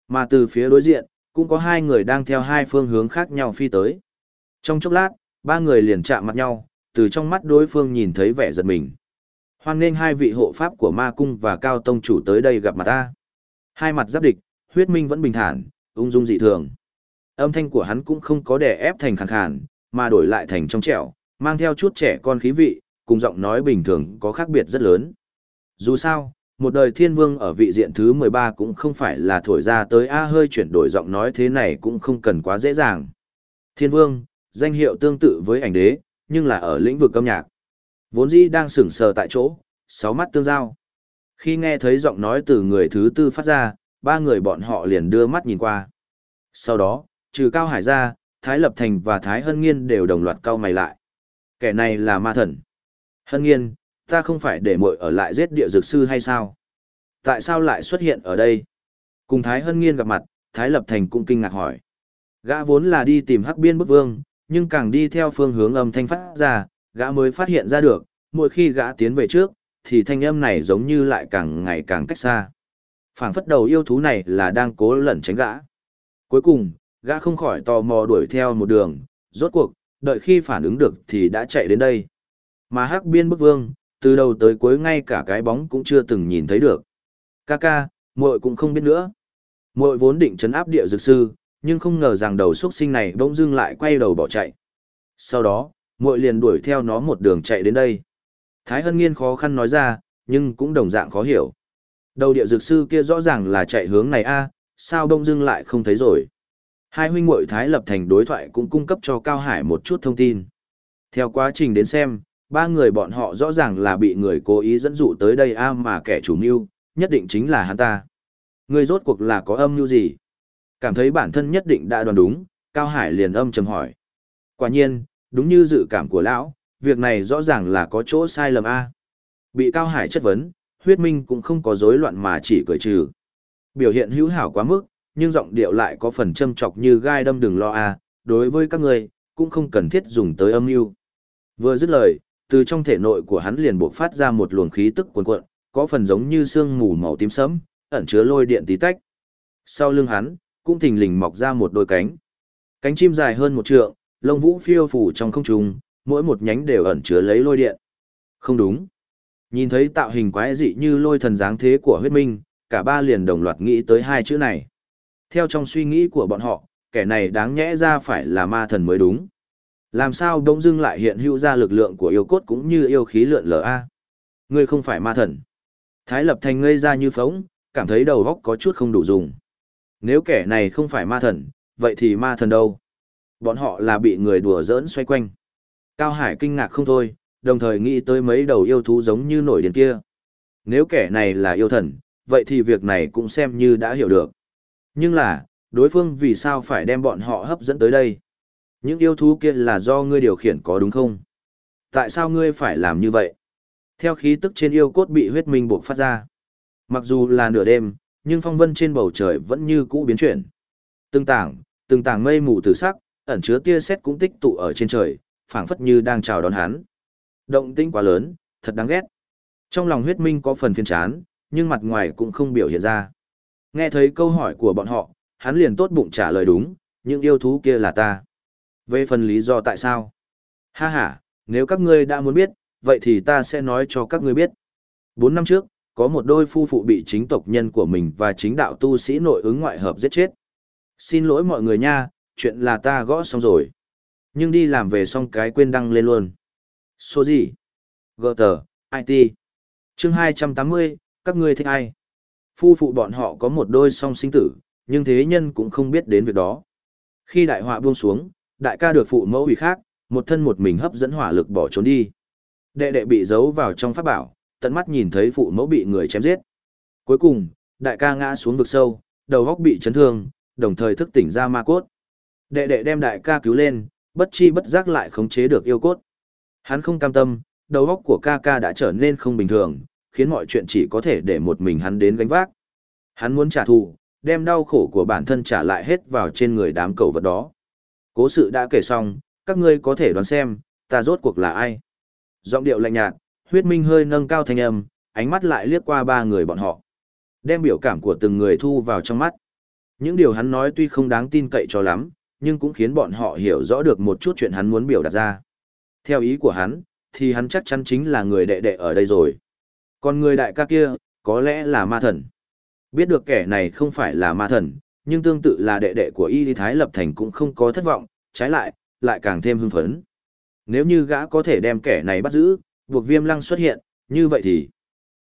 Mà từ phía đối diện, cũng có hai người đang theo hai phương hướng khác nhau phi tới. Trong chốc lát, ba người liền chạm mặt nhau, từ trong mắt đối phương nhìn thấy vẻ giật mình. Hoan nghênh hai vị hộ pháp của ma cung và cao tông chủ tới đây gặp mặt ta. Hai mặt giáp địch, huyết minh vẫn bình thản, ung dung dị thường. Âm thanh của hắn cũng không có đè ép thành khàn khàn, mà đổi lại thành trong trẻo, mang theo chút trẻ con khí vị, cùng giọng nói bình thường có khác biệt rất lớn. Dù sao, một đời thiên vương ở vị diện thứ 13 cũng không phải là thổi ra tới A hơi chuyển đổi giọng nói thế này cũng không cần quá dễ dàng. Thiên vương, danh hiệu tương tự với ảnh đế, nhưng là ở lĩnh vực âm nhạc. Vốn dĩ đang sửng sờ tại chỗ, sáu mắt tương giao. Khi nghe thấy giọng nói từ người thứ tư phát ra, ba người bọn họ liền đưa mắt nhìn qua. Sau đó, trừ Cao Hải ra, Thái Lập Thành và Thái Hân Nghiên đều đồng loạt cau mày lại. Kẻ này là ma thần. Hân Nghiên, ta không phải để muội ở lại giết địa dược sư hay sao? Tại sao lại xuất hiện ở đây? Cùng Thái Hân Nghiên gặp mặt, Thái Lập Thành cũng kinh ngạc hỏi. Gã vốn là đi tìm hắc biên bức vương, nhưng càng đi theo phương hướng âm thanh phát ra, gã mới phát hiện ra được, mỗi khi gã tiến về trước, thì thanh âm này giống như lại càng ngày càng cách xa. phảng phất đầu yêu thú này là đang cố lẩn tránh gã. Cuối cùng, gã không khỏi tò mò đuổi theo một đường, rốt cuộc, đợi khi phản ứng được thì đã chạy đến đây. Mà hắc biên bức vương, từ đầu tới cuối ngay cả cái bóng cũng chưa từng nhìn thấy được. Ca ca, muội cũng không biết nữa. Muội vốn định trấn áp địa dược sư, nhưng không ngờ rằng đầu xuất sinh này bỗng dưng lại quay đầu bỏ chạy. Sau đó, muội liền đuổi theo nó một đường chạy đến đây. Thái Hân Nghiên khó khăn nói ra, nhưng cũng đồng dạng khó hiểu. Đầu địa dược sư kia rõ ràng là chạy hướng này a, sao bỗng dưng lại không thấy rồi. Hai huynh muội Thái lập thành đối thoại cũng cung cấp cho Cao Hải một chút thông tin. Theo quá trình đến xem, ba người bọn họ rõ ràng là bị người cố ý dẫn dụ tới đây a mà kẻ chủ mưu, nhất định chính là hắn ta. Người rốt cuộc là có âm mưu gì? Cảm thấy bản thân nhất định đã đoán đúng, Cao Hải liền âm trầm hỏi. Quả nhiên, đúng như dự cảm của lão, việc này rõ ràng là có chỗ sai lầm a. Bị Cao Hải chất vấn, huyết minh cũng không có rối loạn mà chỉ cười trừ. Biểu hiện hữu hảo quá mức, nhưng giọng điệu lại có phần châm chọc như gai đâm đừng lo a, đối với các người, cũng không cần thiết dùng tới âm mưu. Vừa dứt lời, từ trong thể nội của hắn liền bộc phát ra một luồng khí tức cuồn cuộn, có phần giống như sương mù màu tím sẫm, ẩn chứa lôi điện tí tách. Sau lưng hắn, cũng thình lình mọc ra một đôi cánh. Cánh chim dài hơn một trượng, lông vũ phiêu phủ trong không trung, mỗi một nhánh đều ẩn chứa lấy lôi điện. Không đúng. Nhìn thấy tạo hình quái dị như lôi thần dáng thế của huyết minh, cả ba liền đồng loạt nghĩ tới hai chữ này. Theo trong suy nghĩ của bọn họ, kẻ này đáng nhẽ ra phải là ma thần mới đúng. Làm sao đông dưng lại hiện hữu ra lực lượng của yêu cốt cũng như yêu khí lượn lờ a? Ngươi không phải ma thần. Thái lập thành ngây ra như phóng, cảm thấy đầu góc có chút không đủ dùng. Nếu kẻ này không phải ma thần, vậy thì ma thần đâu? Bọn họ là bị người đùa giỡn xoay quanh. Cao Hải kinh ngạc không thôi, đồng thời nghĩ tới mấy đầu yêu thú giống như nổi điên kia. Nếu kẻ này là yêu thần, vậy thì việc này cũng xem như đã hiểu được. Nhưng là, đối phương vì sao phải đem bọn họ hấp dẫn tới đây? Những yêu thú kia là do ngươi điều khiển có đúng không? Tại sao ngươi phải làm như vậy? Theo khí tức trên yêu cốt bị huyết minh buộc phát ra. Mặc dù là nửa đêm, nhưng phong vân trên bầu trời vẫn như cũ biến chuyển. Từng tảng, từng tảng mây mù từ sắc, ẩn chứa tia sét cũng tích tụ ở trên trời, phảng phất như đang chào đón hắn. Động tĩnh quá lớn, thật đáng ghét. Trong lòng huyết minh có phần phiền chán, nhưng mặt ngoài cũng không biểu hiện ra. Nghe thấy câu hỏi của bọn họ, hắn liền tốt bụng trả lời đúng, những yêu thú kia là ta. Về phần lý do tại sao? Ha ha, nếu các ngươi đã muốn biết, vậy thì ta sẽ nói cho các ngươi biết. Bốn năm trước, có một đôi phu phụ bị chính tộc nhân của mình và chính đạo tu sĩ nội ứng ngoại hợp giết chết. Xin lỗi mọi người nha, chuyện là ta gõ xong rồi. Nhưng đi làm về xong cái quên đăng lên luôn. Số gì? Gờ tờ, IT. chương 280, các ngươi thích ai? Phu phụ bọn họ có một đôi song sinh tử, nhưng thế nhân cũng không biết đến việc đó. Khi đại họa buông xuống, đại ca được phụ mẫu ủy khác, một thân một mình hấp dẫn hỏa lực bỏ trốn đi. Đệ đệ bị giấu vào trong pháp bảo, tận mắt nhìn thấy phụ mẫu bị người chém giết. Cuối cùng, đại ca ngã xuống vực sâu, đầu góc bị chấn thương, đồng thời thức tỉnh ra ma cốt. Đệ đệ đem đại ca cứu lên, bất chi bất giác lại khống chế được yêu cốt. Hắn không cam tâm, đầu góc của ca ca đã trở nên không bình thường, khiến mọi chuyện chỉ có thể để một mình hắn đến gánh vác. Hắn muốn trả thù, đem đau khổ của bản thân trả lại hết vào trên người đám cầu vật đó. Cố sự đã kể xong, các ngươi có thể đoán xem, ta rốt cuộc là ai. Giọng điệu lạnh nhạt, huyết minh hơi nâng cao thanh âm, ánh mắt lại liếc qua ba người bọn họ. Đem biểu cảm của từng người thu vào trong mắt. Những điều hắn nói tuy không đáng tin cậy cho lắm, nhưng cũng khiến bọn họ hiểu rõ được một chút chuyện hắn muốn biểu đạt ra. Theo ý của hắn, thì hắn chắc chắn chính là người đệ đệ ở đây rồi. Còn người đại ca kia, có lẽ là ma thần. Biết được kẻ này không phải là ma thần, nhưng tương tự là đệ đệ của Y Lý Thái Lập Thành cũng không có thất vọng, trái lại, lại càng thêm hưng phấn. Nếu như gã có thể đem kẻ này bắt giữ, buộc viêm lăng xuất hiện, như vậy thì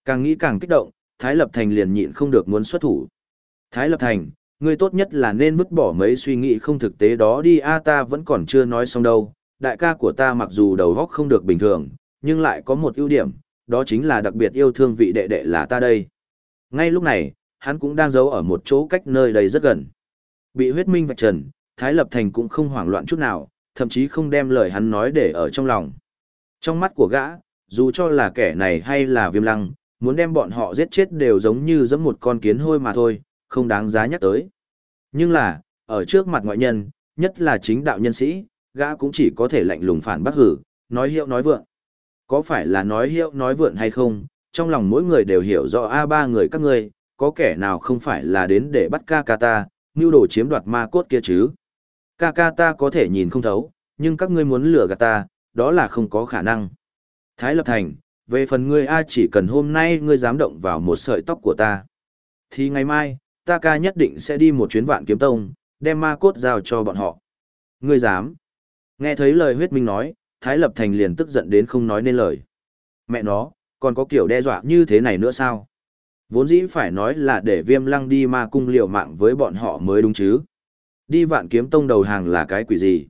càng nghĩ càng kích động, Thái Lập Thành liền nhịn không được muốn xuất thủ. Thái Lập Thành, ngươi tốt nhất là nên vứt bỏ mấy suy nghĩ không thực tế đó đi a ta vẫn còn chưa nói xong đâu. Đại ca của ta mặc dù đầu óc không được bình thường, nhưng lại có một ưu điểm, đó chính là đặc biệt yêu thương vị đệ đệ là ta đây. Ngay lúc này, hắn cũng đang giấu ở một chỗ cách nơi đây rất gần. Bị huyết minh vạch trần, Thái Lập Thành cũng không hoảng loạn chút nào, thậm chí không đem lời hắn nói để ở trong lòng. Trong mắt của gã, dù cho là kẻ này hay là viêm lăng, muốn đem bọn họ giết chết đều giống như giẫm một con kiến hôi mà thôi, không đáng giá nhắc tới. Nhưng là, ở trước mặt ngoại nhân, nhất là chính đạo nhân sĩ, gã cũng chỉ có thể lạnh lùng phản bác hử, nói hiệu nói vượng. Có phải là nói hiệu nói vượng hay không, trong lòng mỗi người đều hiểu rõ a ba người các ngươi, có kẻ nào không phải là đến để bắt ca ca ta, như đồ chiếm đoạt ma cốt kia chứ. Ca ca ta có thể nhìn không thấu, nhưng các ngươi muốn lừa gạt ta, đó là không có khả năng. Thái Lập Thành, về phần ngươi A chỉ cần hôm nay ngươi dám động vào một sợi tóc của ta, thì ngày mai, ta ca nhất định sẽ đi một chuyến vạn kiếm tông, đem ma cốt giao cho bọn họ. Ngươi dám. Nghe thấy lời huyết minh nói, Thái Lập Thành liền tức giận đến không nói nên lời. Mẹ nó, còn có kiểu đe dọa như thế này nữa sao? Vốn dĩ phải nói là để viêm lăng đi ma cung liều mạng với bọn họ mới đúng chứ. Đi vạn kiếm tông đầu hàng là cái quỷ gì?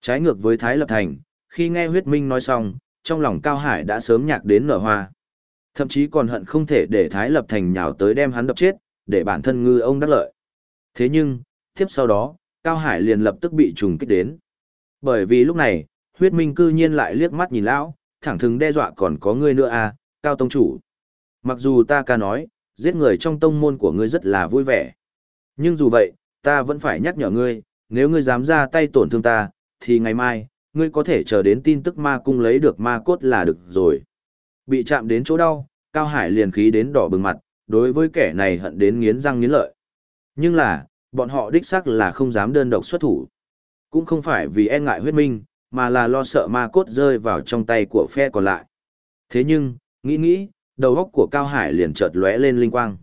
Trái ngược với Thái Lập Thành, khi nghe huyết minh nói xong, trong lòng Cao Hải đã sớm nhạc đến nở hoa. Thậm chí còn hận không thể để Thái Lập Thành nhào tới đem hắn đập chết, để bản thân ngư ông đắc lợi. Thế nhưng, tiếp sau đó, Cao Hải liền lập tức bị trùng kích đến. Bởi vì lúc này, huyết minh cư nhiên lại liếc mắt nhìn lão, thẳng thừng đe dọa còn có ngươi nữa à, Cao Tông Chủ. Mặc dù ta ca nói, giết người trong tông môn của ngươi rất là vui vẻ. Nhưng dù vậy, ta vẫn phải nhắc nhở ngươi, nếu ngươi dám ra tay tổn thương ta, thì ngày mai, ngươi có thể chờ đến tin tức ma cung lấy được ma cốt là được rồi. Bị chạm đến chỗ đau, Cao Hải liền khí đến đỏ bừng mặt, đối với kẻ này hận đến nghiến răng nghiến lợi. Nhưng là, bọn họ đích xác là không dám đơn độc xuất thủ. Cũng không phải vì e ngại huyết minh, mà là lo sợ ma cốt rơi vào trong tay của phe còn lại. Thế nhưng, nghĩ nghĩ, đầu óc của Cao Hải liền chợt lóe lên linh quang.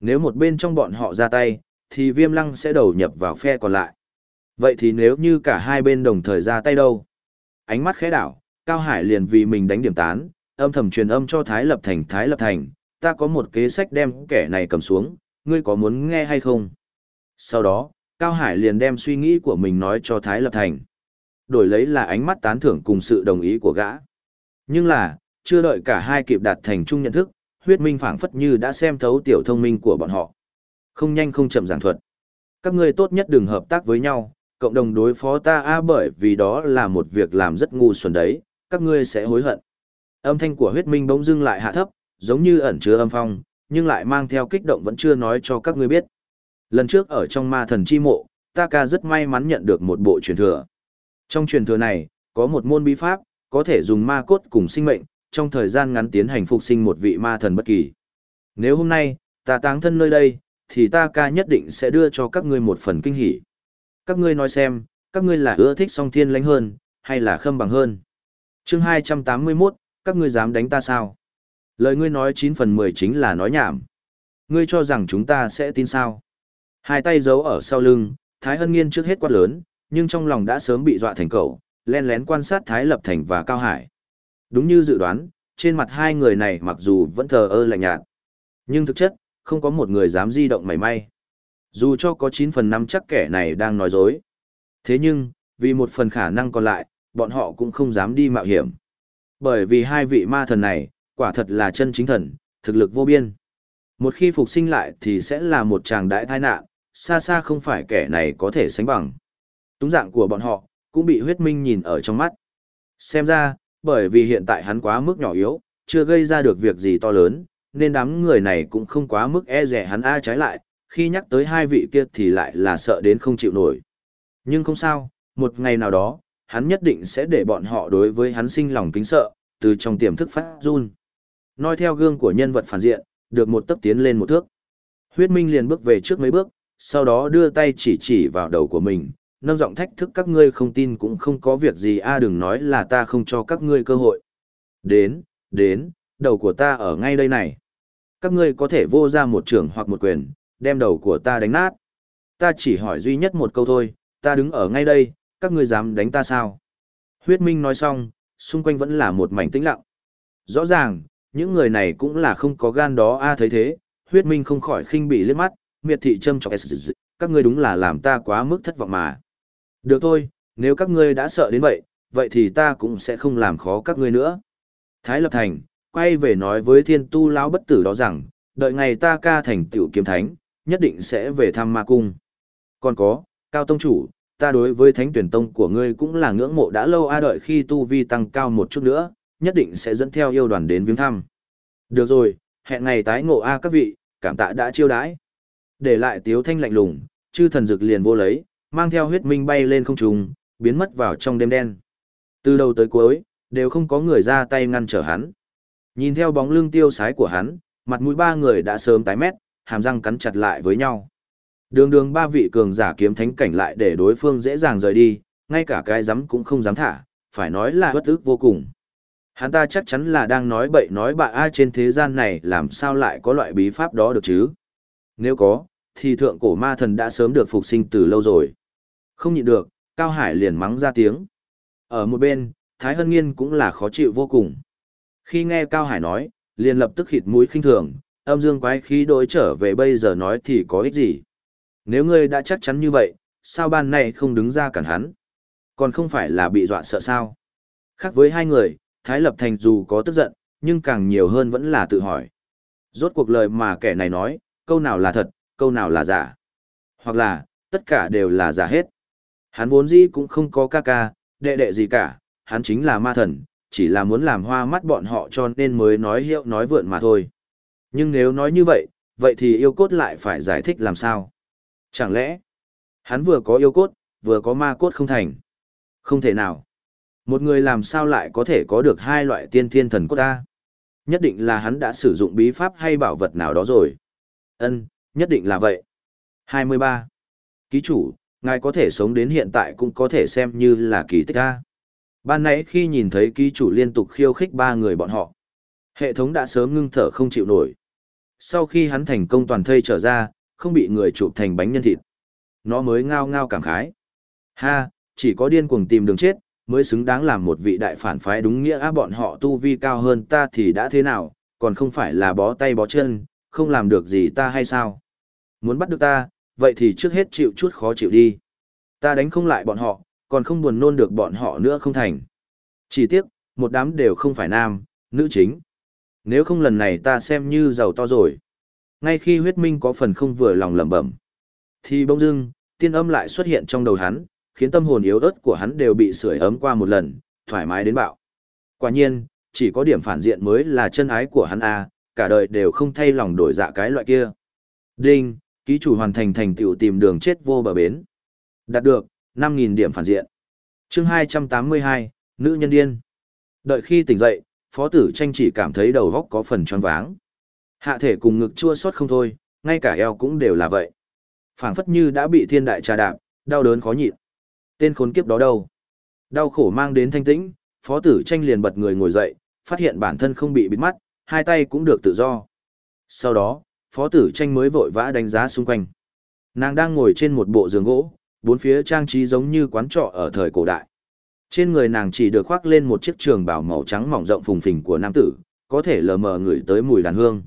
Nếu một bên trong bọn họ ra tay, thì viêm lăng sẽ đầu nhập vào phe còn lại. Vậy thì nếu như cả hai bên đồng thời ra tay đâu? Ánh mắt khẽ đảo, Cao Hải liền vì mình đánh điểm tán, âm thầm truyền âm cho Thái Lập Thành Thái Lập Thành, ta có một kế sách đem kẻ này cầm xuống, ngươi có muốn nghe hay không? Sau đó, Cao Hải liền đem suy nghĩ của mình nói cho Thái Lập Thành. Đổi lấy là ánh mắt tán thưởng cùng sự đồng ý của gã. Nhưng là, chưa đợi cả hai kịp đạt thành chung nhận thức, huyết minh phảng phất như đã xem thấu tiểu thông minh của bọn họ. Không nhanh không chậm giảng thuật. Các ngươi tốt nhất đừng hợp tác với nhau, cộng đồng đối phó ta a bởi vì đó là một việc làm rất ngu xuẩn đấy, các ngươi sẽ hối hận. Âm thanh của huyết minh bỗng dưng lại hạ thấp, giống như ẩn chứa âm phong, nhưng lại mang theo kích động vẫn chưa nói cho các ngươi biết. Lần trước ở trong ma thần chi mộ, ta ca rất may mắn nhận được một bộ truyền thừa. Trong truyền thừa này, có một môn bí pháp, có thể dùng ma cốt cùng sinh mệnh, trong thời gian ngắn tiến hành phục sinh một vị ma thần bất kỳ. Nếu hôm nay, ta táng thân nơi đây, thì ta ca nhất định sẽ đưa cho các ngươi một phần kinh hỉ. Các ngươi nói xem, các ngươi là ưa thích song thiên lãnh hơn, hay là khâm bằng hơn. chương 281, các ngươi dám đánh ta sao? Lời ngươi nói 9 phần 10 chính là nói nhảm. Ngươi cho rằng chúng ta sẽ tin sao? Hai tay giấu ở sau lưng, Thái Hân Nghiên trước hết quát lớn, nhưng trong lòng đã sớm bị dọa thành cầu, len lén quan sát Thái Lập Thành và Cao Hải. Đúng như dự đoán, trên mặt hai người này mặc dù vẫn thờ ơ lạnh nhạt, nhưng thực chất, không có một người dám di động mảy may. Dù cho có 9 phần 5 chắc kẻ này đang nói dối. Thế nhưng, vì một phần khả năng còn lại, bọn họ cũng không dám đi mạo hiểm. Bởi vì hai vị ma thần này, quả thật là chân chính thần, thực lực vô biên. Một khi phục sinh lại thì sẽ là một chàng đại tai nạn, xa xa không phải kẻ này có thể sánh bằng. Túng dạng của bọn họ, cũng bị huyết minh nhìn ở trong mắt. Xem ra, bởi vì hiện tại hắn quá mức nhỏ yếu, chưa gây ra được việc gì to lớn, nên đám người này cũng không quá mức e rẻ hắn a trái lại, khi nhắc tới hai vị kia thì lại là sợ đến không chịu nổi. Nhưng không sao, một ngày nào đó, hắn nhất định sẽ để bọn họ đối với hắn sinh lòng kính sợ, từ trong tiềm thức phát run. Nói theo gương của nhân vật phản diện, được một tấc tiến lên một thước. Huyết Minh liền bước về trước mấy bước, sau đó đưa tay chỉ chỉ vào đầu của mình, nâng giọng thách thức các ngươi không tin cũng không có việc gì a đừng nói là ta không cho các ngươi cơ hội. Đến, đến, đầu của ta ở ngay đây này. Các ngươi có thể vô ra một trường hoặc một quyền, đem đầu của ta đánh nát. Ta chỉ hỏi duy nhất một câu thôi, ta đứng ở ngay đây, các ngươi dám đánh ta sao? Huyết Minh nói xong, xung quanh vẫn là một mảnh tĩnh lặng. Rõ ràng, những người này cũng là không có gan đó a thấy thế, Huyết Minh không khỏi khinh bị liếc mắt, miệt thị châm chọc các ngươi đúng là làm ta quá mức thất vọng mà. Được thôi, nếu các ngươi đã sợ đến vậy, vậy thì ta cũng sẽ không làm khó các ngươi nữa. Thái Lập Thành, quay về nói với thiên tu lão bất tử đó rằng, đợi ngày ta ca thành tiểu kiếm thánh, nhất định sẽ về thăm ma cung. Còn có, Cao Tông Chủ, ta đối với thánh tuyển tông của ngươi cũng là ngưỡng mộ đã lâu a đợi khi tu vi tăng cao một chút nữa, nhất định sẽ dẫn theo yêu đoàn đến viếng thăm. Được rồi, hẹn ngày tái ngộ a các vị, cảm tạ đã chiêu đãi. Để lại tiếu thanh lạnh lùng, chư thần dực liền vô lấy, mang theo huyết minh bay lên không trung, biến mất vào trong đêm đen. Từ đầu tới cuối, đều không có người ra tay ngăn trở hắn. Nhìn theo bóng lưng tiêu sái của hắn, mặt mũi ba người đã sớm tái mét, hàm răng cắn chặt lại với nhau. Đường đường ba vị cường giả kiếm thánh cảnh lại để đối phương dễ dàng rời đi, ngay cả cái dám cũng không dám thả, phải nói là bất ức vô cùng. Hắn ta chắc chắn là đang nói bậy nói bạ ai trên thế gian này làm sao lại có loại bí pháp đó được chứ. Nếu có, thì thượng cổ ma thần đã sớm được phục sinh từ lâu rồi. Không nhịn được, Cao Hải liền mắng ra tiếng. Ở một bên, Thái Hân Nghiên cũng là khó chịu vô cùng. Khi nghe Cao Hải nói, liền lập tức khịt mũi khinh thường, âm dương quái khí đối trở về bây giờ nói thì có ích gì. Nếu ngươi đã chắc chắn như vậy, sao ban này không đứng ra cản hắn? Còn không phải là bị dọa sợ sao? Khác với hai người, Thái Lập Thành dù có tức giận, nhưng càng nhiều hơn vẫn là tự hỏi. Rốt cuộc lời mà kẻ này nói, câu nào là thật, câu nào là giả. Hoặc là, tất cả đều là giả hết. Hắn vốn dĩ cũng không có ca ca, đệ đệ gì cả, hắn chính là ma thần, chỉ là muốn làm hoa mắt bọn họ cho nên mới nói hiệu nói vượn mà thôi. Nhưng nếu nói như vậy, vậy thì yêu cốt lại phải giải thích làm sao? Chẳng lẽ, hắn vừa có yêu cốt, vừa có ma cốt không thành? Không thể nào. Một người làm sao lại có thể có được hai loại tiên thiên thần cốt ta? Nhất định là hắn đã sử dụng bí pháp hay bảo vật nào đó rồi. Ân, nhất định là vậy. 23. Ký chủ, ngài có thể sống đến hiện tại cũng có thể xem như là kỳ tích ca. Ban nãy khi nhìn thấy ký chủ liên tục khiêu khích ba người bọn họ, hệ thống đã sớm ngưng thở không chịu nổi. Sau khi hắn thành công toàn thây trở ra, không bị người chụp thành bánh nhân thịt. Nó mới ngao ngao cảm khái. Ha, chỉ có điên cuồng tìm đường chết, mới xứng đáng làm một vị đại phản phái đúng nghĩa á bọn họ tu vi cao hơn ta thì đã thế nào, còn không phải là bó tay bó chân, không làm được gì ta hay sao? Muốn bắt được ta, vậy thì trước hết chịu chút khó chịu đi. Ta đánh không lại bọn họ, còn không buồn nôn được bọn họ nữa không thành. Chỉ tiếc, một đám đều không phải nam, nữ chính. Nếu không lần này ta xem như giàu to rồi. Ngay khi huyết minh có phần không vừa lòng lẩm bẩm, thì bỗng dưng, tiên âm lại xuất hiện trong đầu hắn, khiến tâm hồn yếu ớt của hắn đều bị sưởi ấm qua một lần, thoải mái đến bạo. Quả nhiên, chỉ có điểm phản diện mới là chân ái của hắn a, cả đời đều không thay lòng đổi dạ cái loại kia. Đinh, ký chủ hoàn thành thành tựu tìm đường chết vô bờ bến. Đạt được 5.000 điểm phản diện. Chương 282, nữ nhân điên. Đợi khi tỉnh dậy, Phó Tử Tranh chỉ cảm thấy đầu góc có phần tròn váng. Hạ thể cùng ngực chua xót không thôi, ngay cả eo cũng đều là vậy. Phảng phất như đã bị thiên đại trà đạp, đau đớn khó nhịn. Tên khốn kiếp đó đâu? Đau khổ mang đến thanh tĩnh, Phó Tử Tranh liền bật người ngồi dậy, phát hiện bản thân không bị bịt mắt, hai tay cũng được tự do. Sau đó, Phó Tử Tranh mới vội vã đánh giá xung quanh. Nàng đang ngồi trên một bộ giường gỗ, bốn phía trang trí giống như quán trọ ở thời cổ đại. Trên người nàng chỉ được khoác lên một chiếc trường bào màu trắng mỏng rộng phùng phình của nam tử, có thể lờ mờ ngửi tới mùi đàn hương.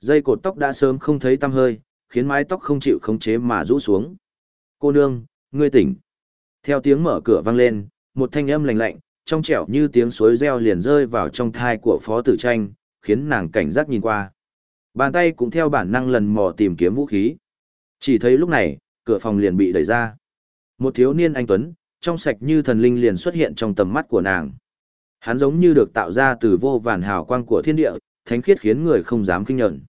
Dây cột tóc đã sớm không thấy tăm hơi, khiến mái tóc không chịu khống chế mà rũ xuống. Cô nương, ngươi tỉnh. Theo tiếng mở cửa vang lên, một thanh âm lạnh lạnh, trong trẻo như tiếng suối reo liền rơi vào trong thai của phó tử tranh, khiến nàng cảnh giác nhìn qua. Bàn tay cũng theo bản năng lần mò tìm kiếm vũ khí. Chỉ thấy lúc này, cửa phòng liền bị đẩy ra. Một thiếu niên anh Tuấn, trong sạch như thần linh liền xuất hiện trong tầm mắt của nàng. Hắn giống như được tạo ra từ vô vàn hào quang của thiên địa, thánh khiết khiến người không dám kinh nhận.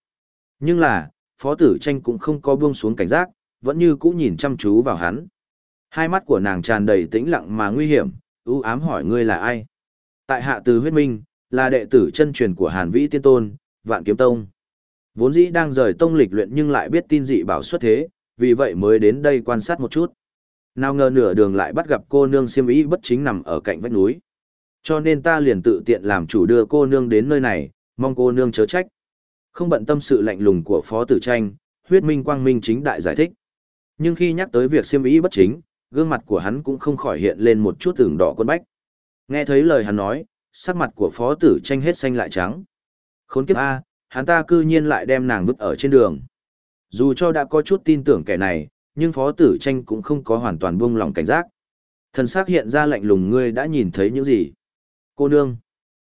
Nhưng là, phó tử tranh cũng không có buông xuống cảnh giác, vẫn như cũ nhìn chăm chú vào hắn. Hai mắt của nàng tràn đầy tĩnh lặng mà nguy hiểm, ưu ám hỏi ngươi là ai. Tại hạ từ huyết minh, là đệ tử chân truyền của Hàn Vĩ Tiên Tôn, Vạn Kiếm Tông. Vốn dĩ đang rời tông lịch luyện nhưng lại biết tin dị bảo xuất thế, vì vậy mới đến đây quan sát một chút. Nào ngờ nửa đường lại bắt gặp cô nương siêm ý bất chính nằm ở cạnh vách núi. Cho nên ta liền tự tiện làm chủ đưa cô nương đến nơi này, mong cô nương chớ trách. Không bận tâm sự lạnh lùng của Phó Tử Tranh, huyết minh quang minh chính đại giải thích. Nhưng khi nhắc tới việc siêm ý bất chính, gương mặt của hắn cũng không khỏi hiện lên một chút tưởng đỏ quân bách. Nghe thấy lời hắn nói, sắc mặt của Phó Tử Tranh hết xanh lại trắng. Khốn kiếp A, hắn ta cư nhiên lại đem nàng vứt ở trên đường. Dù cho đã có chút tin tưởng kẻ này, nhưng Phó Tử Tranh cũng không có hoàn toàn buông lòng cảnh giác. Thần sắc hiện ra lạnh lùng ngươi đã nhìn thấy những gì? Cô nương!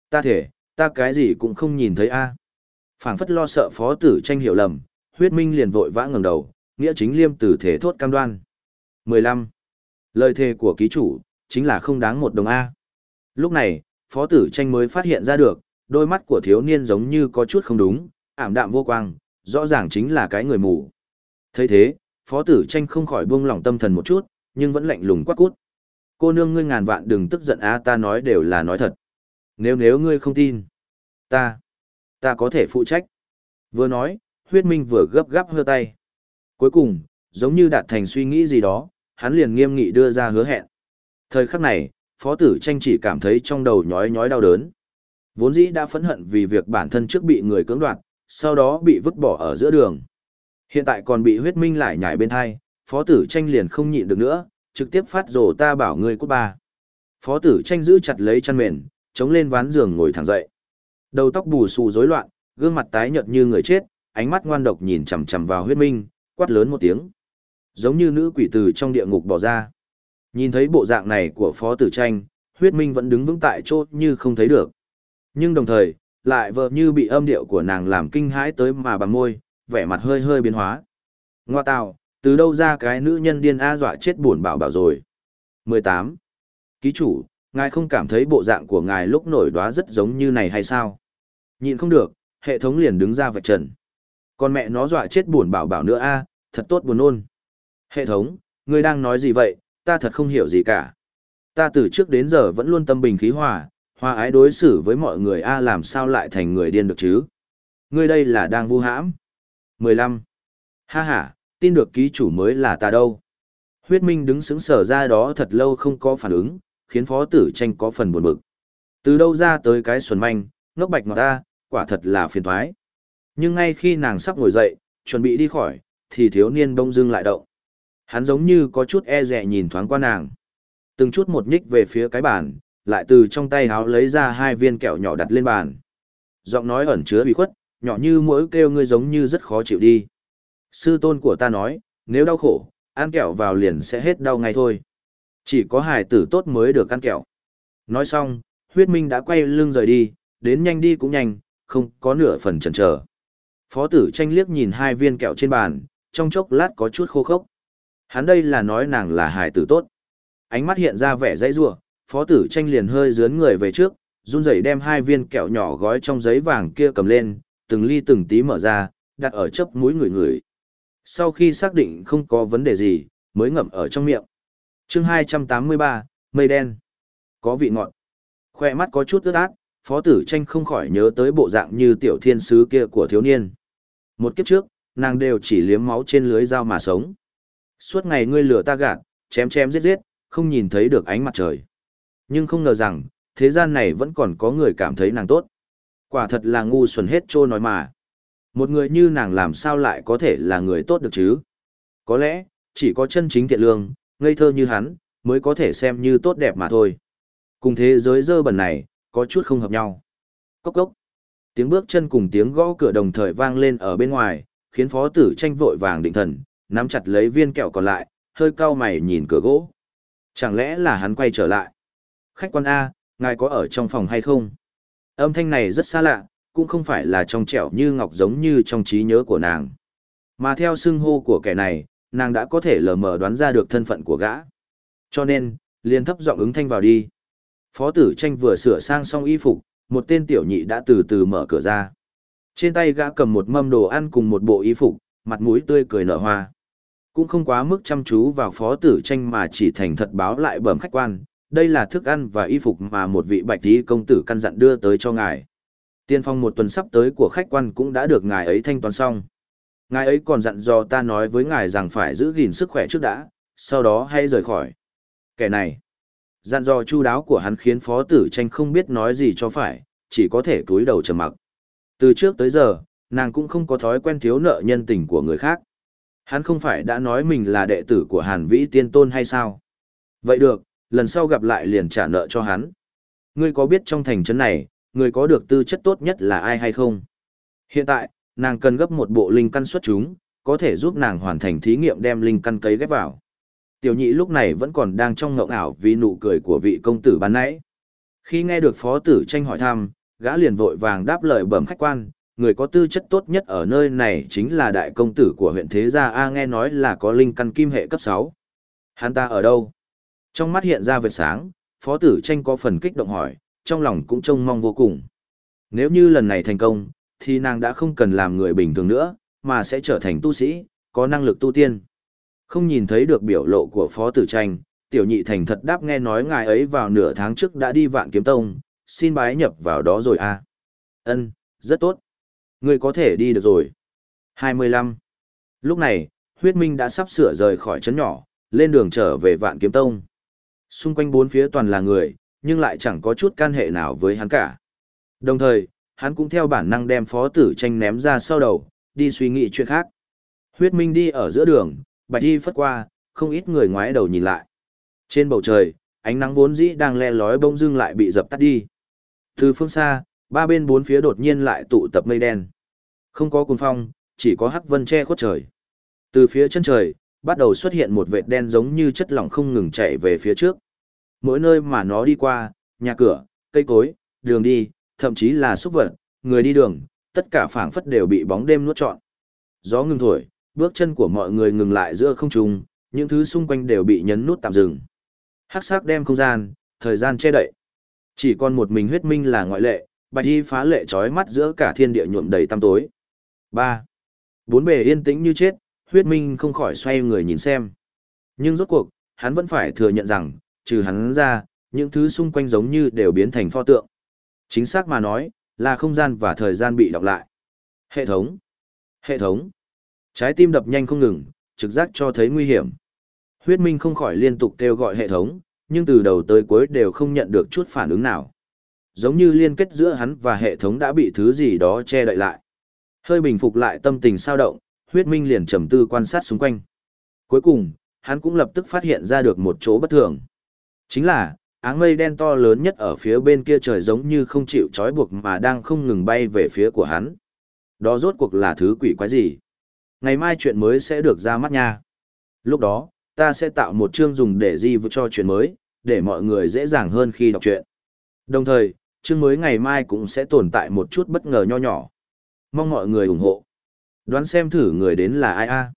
Ta thể, ta cái gì cũng không nhìn thấy a. Phảng phất lo sợ Phó Tử Tranh hiểu lầm, huyết minh liền vội vã ngẩng đầu, nghĩa chính liêm tử thể thốt cam đoan. 15. Lời thề của ký chủ, chính là không đáng một đồng A. Lúc này, Phó Tử Tranh mới phát hiện ra được, đôi mắt của thiếu niên giống như có chút không đúng, ảm đạm vô quang, rõ ràng chính là cái người mù. thấy thế, phó tử tranh không khỏi buông lỏng tâm thần một chút, nhưng vẫn lạnh lùng quát cút. Cô nương ngươi ngàn vạn đừng tức giận á ta nói đều là nói thật. Nếu nếu ngươi không tin, ta, ta có thể phụ trách. Vừa nói, huyết minh vừa gấp gáp hơ tay. Cuối cùng, giống như đạt thành suy nghĩ gì đó, hắn liền nghiêm nghị đưa ra hứa hẹn. Thời khắc này, phó tử tranh chỉ cảm thấy trong đầu nhói nhói đau đớn. Vốn dĩ đã phẫn hận vì việc bản thân trước bị người cưỡng đoạt, sau đó bị vứt bỏ ở giữa đường. Hiện tại còn bị huyết minh lại nhảy bên thai, phó tử tranh liền không nhịn được nữa, trực tiếp phát rồ ta bảo ngươi cút ba. Phó tử tranh giữ chặt lấy chăn mền, chống lên ván giường ngồi thẳng dậy. Đầu tóc bù xù rối loạn, gương mặt tái nhợt như người chết, ánh mắt ngoan độc nhìn chằm chằm vào huyết minh, quát lớn một tiếng. Giống như nữ quỷ từ trong địa ngục bỏ ra. Nhìn thấy bộ dạng này của phó tử tranh, huyết minh vẫn đứng vững tại chỗ như không thấy được. Nhưng đồng thời, lại vợ như bị âm điệu của nàng làm kinh hãi tới mà bằng môi, vẻ mặt hơi hơi biến hóa. Ngoa tạo, từ đâu ra cái nữ nhân điên a dọa chết buồn bảo bảo rồi. 18. Ký chủ, ngài không cảm thấy bộ dạng của ngài lúc nổi đoá rất giống như này hay sao? Nhìn không được, hệ thống liền đứng ra vạch trần. Con mẹ nó dọa chết buồn bảo bảo nữa a, thật tốt buồn ôn. Hệ thống, ngươi đang nói gì vậy, ta thật không hiểu gì cả. Ta từ trước đến giờ vẫn luôn tâm bình khí hòa, Hoa ái đối xử với mọi người a làm sao lại thành người điên được chứ? Ngươi đây là đang vu hãm. 15. Ha ha, tin được ký chủ mới là ta đâu. Huyết Minh đứng sững sờ ra đó thật lâu không có phản ứng, khiến phó tử tranh có phần buồn bực. Từ đâu ra tới cái xuẩn manh, ngốc bạch ngọt ta, quả thật là phiền thoái. Nhưng ngay khi nàng sắp ngồi dậy, chuẩn bị đi khỏi, thì thiếu niên bông dưng lại động. Hắn giống như có chút e dè nhìn thoáng qua nàng. Từng chút một nhích về phía cái bàn, lại từ trong tay háo lấy ra hai viên kẹo nhỏ đặt lên bàn. Giọng nói ẩn chứa bị khuất, nhỏ như mỗi kêu ngươi giống như rất khó chịu đi. Sư tôn của ta nói, nếu đau khổ, ăn kẹo vào liền sẽ hết đau ngay thôi. Chỉ có hài tử tốt mới được ăn kẹo. Nói xong, huyết minh đã quay lưng rời đi, đến nhanh đi cũng nhanh, không có nửa phần chần chờ. Phó tử tranh liếc nhìn hai viên kẹo trên bàn, trong chốc lát có chút khô khốc. Hắn đây là nói nàng là hài tử tốt. Ánh mắt hiện ra vẻ dãy rủa, phó tử tranh liền hơi dướn người về trước, run rẩy đem hai viên kẹo nhỏ gói trong giấy vàng kia cầm lên, từng ly từng tí mở ra, đặt ở chớp mũi người người. Sau khi xác định không có vấn đề gì, mới ngậm ở trong miệng. chương 283, mây đen. Có vị ngọt. Khoe mắt có chút ướt át, phó tử tranh không khỏi nhớ tới bộ dạng như tiểu thiên sứ kia của thiếu niên. Một kiếp trước, nàng đều chỉ liếm máu trên lưới dao mà sống. Suốt ngày ngươi lửa ta gạt, chém chém giết giết, không nhìn thấy được ánh mặt trời. Nhưng không ngờ rằng, thế gian này vẫn còn có người cảm thấy nàng tốt. Quả thật là ngu xuẩn hết trô nói mà. Một người như nàng làm sao lại có thể là người tốt được chứ? Có lẽ, chỉ có chân chính thiện lương, ngây thơ như hắn, mới có thể xem như tốt đẹp mà thôi. Cùng thế giới dơ bẩn này, có chút không hợp nhau. Cốc cốc. Tiếng bước chân cùng tiếng gõ cửa đồng thời vang lên ở bên ngoài, khiến phó tử tranh vội vàng định thần, nắm chặt lấy viên kẹo còn lại, hơi cau mày nhìn cửa gỗ. Chẳng lẽ là hắn quay trở lại? Khách quan A, ngài có ở trong phòng hay không? Âm thanh này rất xa lạ, cũng không phải là trong trẻo như ngọc giống như trong trí nhớ của nàng. Mà theo xưng hô của kẻ này, nàng đã có thể lờ mờ đoán ra được thân phận của gã. Cho nên, liền thấp giọng ứng thanh vào đi. Phó tử tranh vừa sửa sang xong y phục, một tên tiểu nhị đã từ từ mở cửa ra. Trên tay gã cầm một mâm đồ ăn cùng một bộ y phục, mặt mũi tươi cười nở hoa. Cũng không quá mức chăm chú vào phó tử tranh mà chỉ thành thật báo lại bẩm khách quan, đây là thức ăn và y phục mà một vị bạch tí công tử căn dặn đưa tới cho ngài. Tiên phong một tuần sắp tới của khách quan cũng đã được ngài ấy thanh toán xong. Ngài ấy còn dặn dò ta nói với ngài rằng phải giữ gìn sức khỏe trước đã, sau đó hãy rời khỏi. Kẻ này, dặn dò chu đáo của hắn khiến phó tử tranh không biết nói gì cho phải, chỉ có thể túi đầu trầm mặc. Từ trước tới giờ, nàng cũng không có thói quen thiếu nợ nhân tình của người khác. Hắn không phải đã nói mình là đệ tử của Hàn Vĩ Tiên Tôn hay sao? Vậy được, lần sau gặp lại liền trả nợ cho hắn. Ngươi có biết trong thành trấn này, người có được tư chất tốt nhất là ai hay không? Hiện tại, nàng cần gấp một bộ linh căn xuất chúng, có thể giúp nàng hoàn thành thí nghiệm đem linh căn cấy ghép vào. Tiểu nhị lúc này vẫn còn đang trong ngộng ảo vì nụ cười của vị công tử ban nãy. Khi nghe được phó tử tranh hỏi thăm, gã liền vội vàng đáp lời bẩm khách quan, người có tư chất tốt nhất ở nơi này chính là đại công tử của huyện Thế Gia A nghe nói là có linh căn kim hệ cấp 6. Hắn ta ở đâu? Trong mắt hiện ra vệt sáng, phó tử tranh có phần kích động hỏi, trong lòng cũng trông mong vô cùng. Nếu như lần này thành công, thì nàng đã không cần làm người bình thường nữa, mà sẽ trở thành tu sĩ, có năng lực tu tiên. Không nhìn thấy được biểu lộ của phó tử tranh, tiểu nhị thành thật đáp nghe nói ngài ấy vào nửa tháng trước đã đi vạn kiếm tông, xin bái nhập vào đó rồi à. Ân, rất tốt. Ngươi có thể đi được rồi. 25. Lúc này, huyết minh đã sắp sửa rời khỏi trấn nhỏ, lên đường trở về vạn kiếm tông. Xung quanh bốn phía toàn là người, nhưng lại chẳng có chút can hệ nào với hắn cả. Đồng thời, hắn cũng theo bản năng đem phó tử tranh ném ra sau đầu, đi suy nghĩ chuyện khác. Huyết minh đi ở giữa đường, bạch đi phất qua, không ít người ngoái đầu nhìn lại. Trên bầu trời, ánh nắng vốn dĩ đang le lói bông dưng lại bị dập tắt đi. Từ phương xa, ba bên bốn phía đột nhiên lại tụ tập mây đen. Không có cuồng phong, chỉ có hắc vân che khuất trời. Từ phía chân trời, bắt đầu xuất hiện một vệt đen giống như chất lỏng không ngừng chạy về phía trước. Mỗi nơi mà nó đi qua, nhà cửa, cây cối, đường đi, thậm chí là xúc vật, người đi đường, tất cả phảng phất đều bị bóng đêm nuốt trọn. Gió ngừng thổi, bước chân của mọi người ngừng lại giữa không trung, những thứ xung quanh đều bị nhấn nút tạm dừng. Hắc sắc đem không gian, thời gian che đậy. Chỉ còn một mình huyết minh là ngoại lệ, bạch y phá lệ trói mắt giữa cả thiên địa nhuộm đầy tăm tối. 3. Bốn bề yên tĩnh như chết, huyết minh không khỏi xoay người nhìn xem. Nhưng rốt cuộc, hắn vẫn phải thừa nhận rằng, trừ hắn ra, những thứ xung quanh giống như đều biến thành pho tượng. Chính xác mà nói, là không gian và thời gian bị đọc lại. Hệ thống. Hệ thống. Trái tim đập nhanh không ngừng, trực giác cho thấy nguy hiểm. Huyết Minh không khỏi liên tục kêu gọi hệ thống, nhưng từ đầu tới cuối đều không nhận được chút phản ứng nào. Giống như liên kết giữa hắn và hệ thống đã bị thứ gì đó che đậy lại. Hơi bình phục lại tâm tình sao động, huyết minh liền trầm tư quan sát xung quanh. Cuối cùng, hắn cũng lập tức phát hiện ra được một chỗ bất thường. Chính là, áng mây đen to lớn nhất ở phía bên kia trời giống như không chịu trói buộc mà đang không ngừng bay về phía của hắn. Đó rốt cuộc là thứ quỷ quái gì? Ngày mai chuyện mới sẽ được ra mắt nha. Lúc đó, ta sẽ tạo một chương dùng để di cho chuyện mới, để mọi người dễ dàng hơn khi đọc truyện. Đồng thời, chương mới ngày mai cũng sẽ tồn tại một chút bất ngờ nho nhỏ. Mong mọi người ủng hộ. Đoán xem thử người đến là ai a.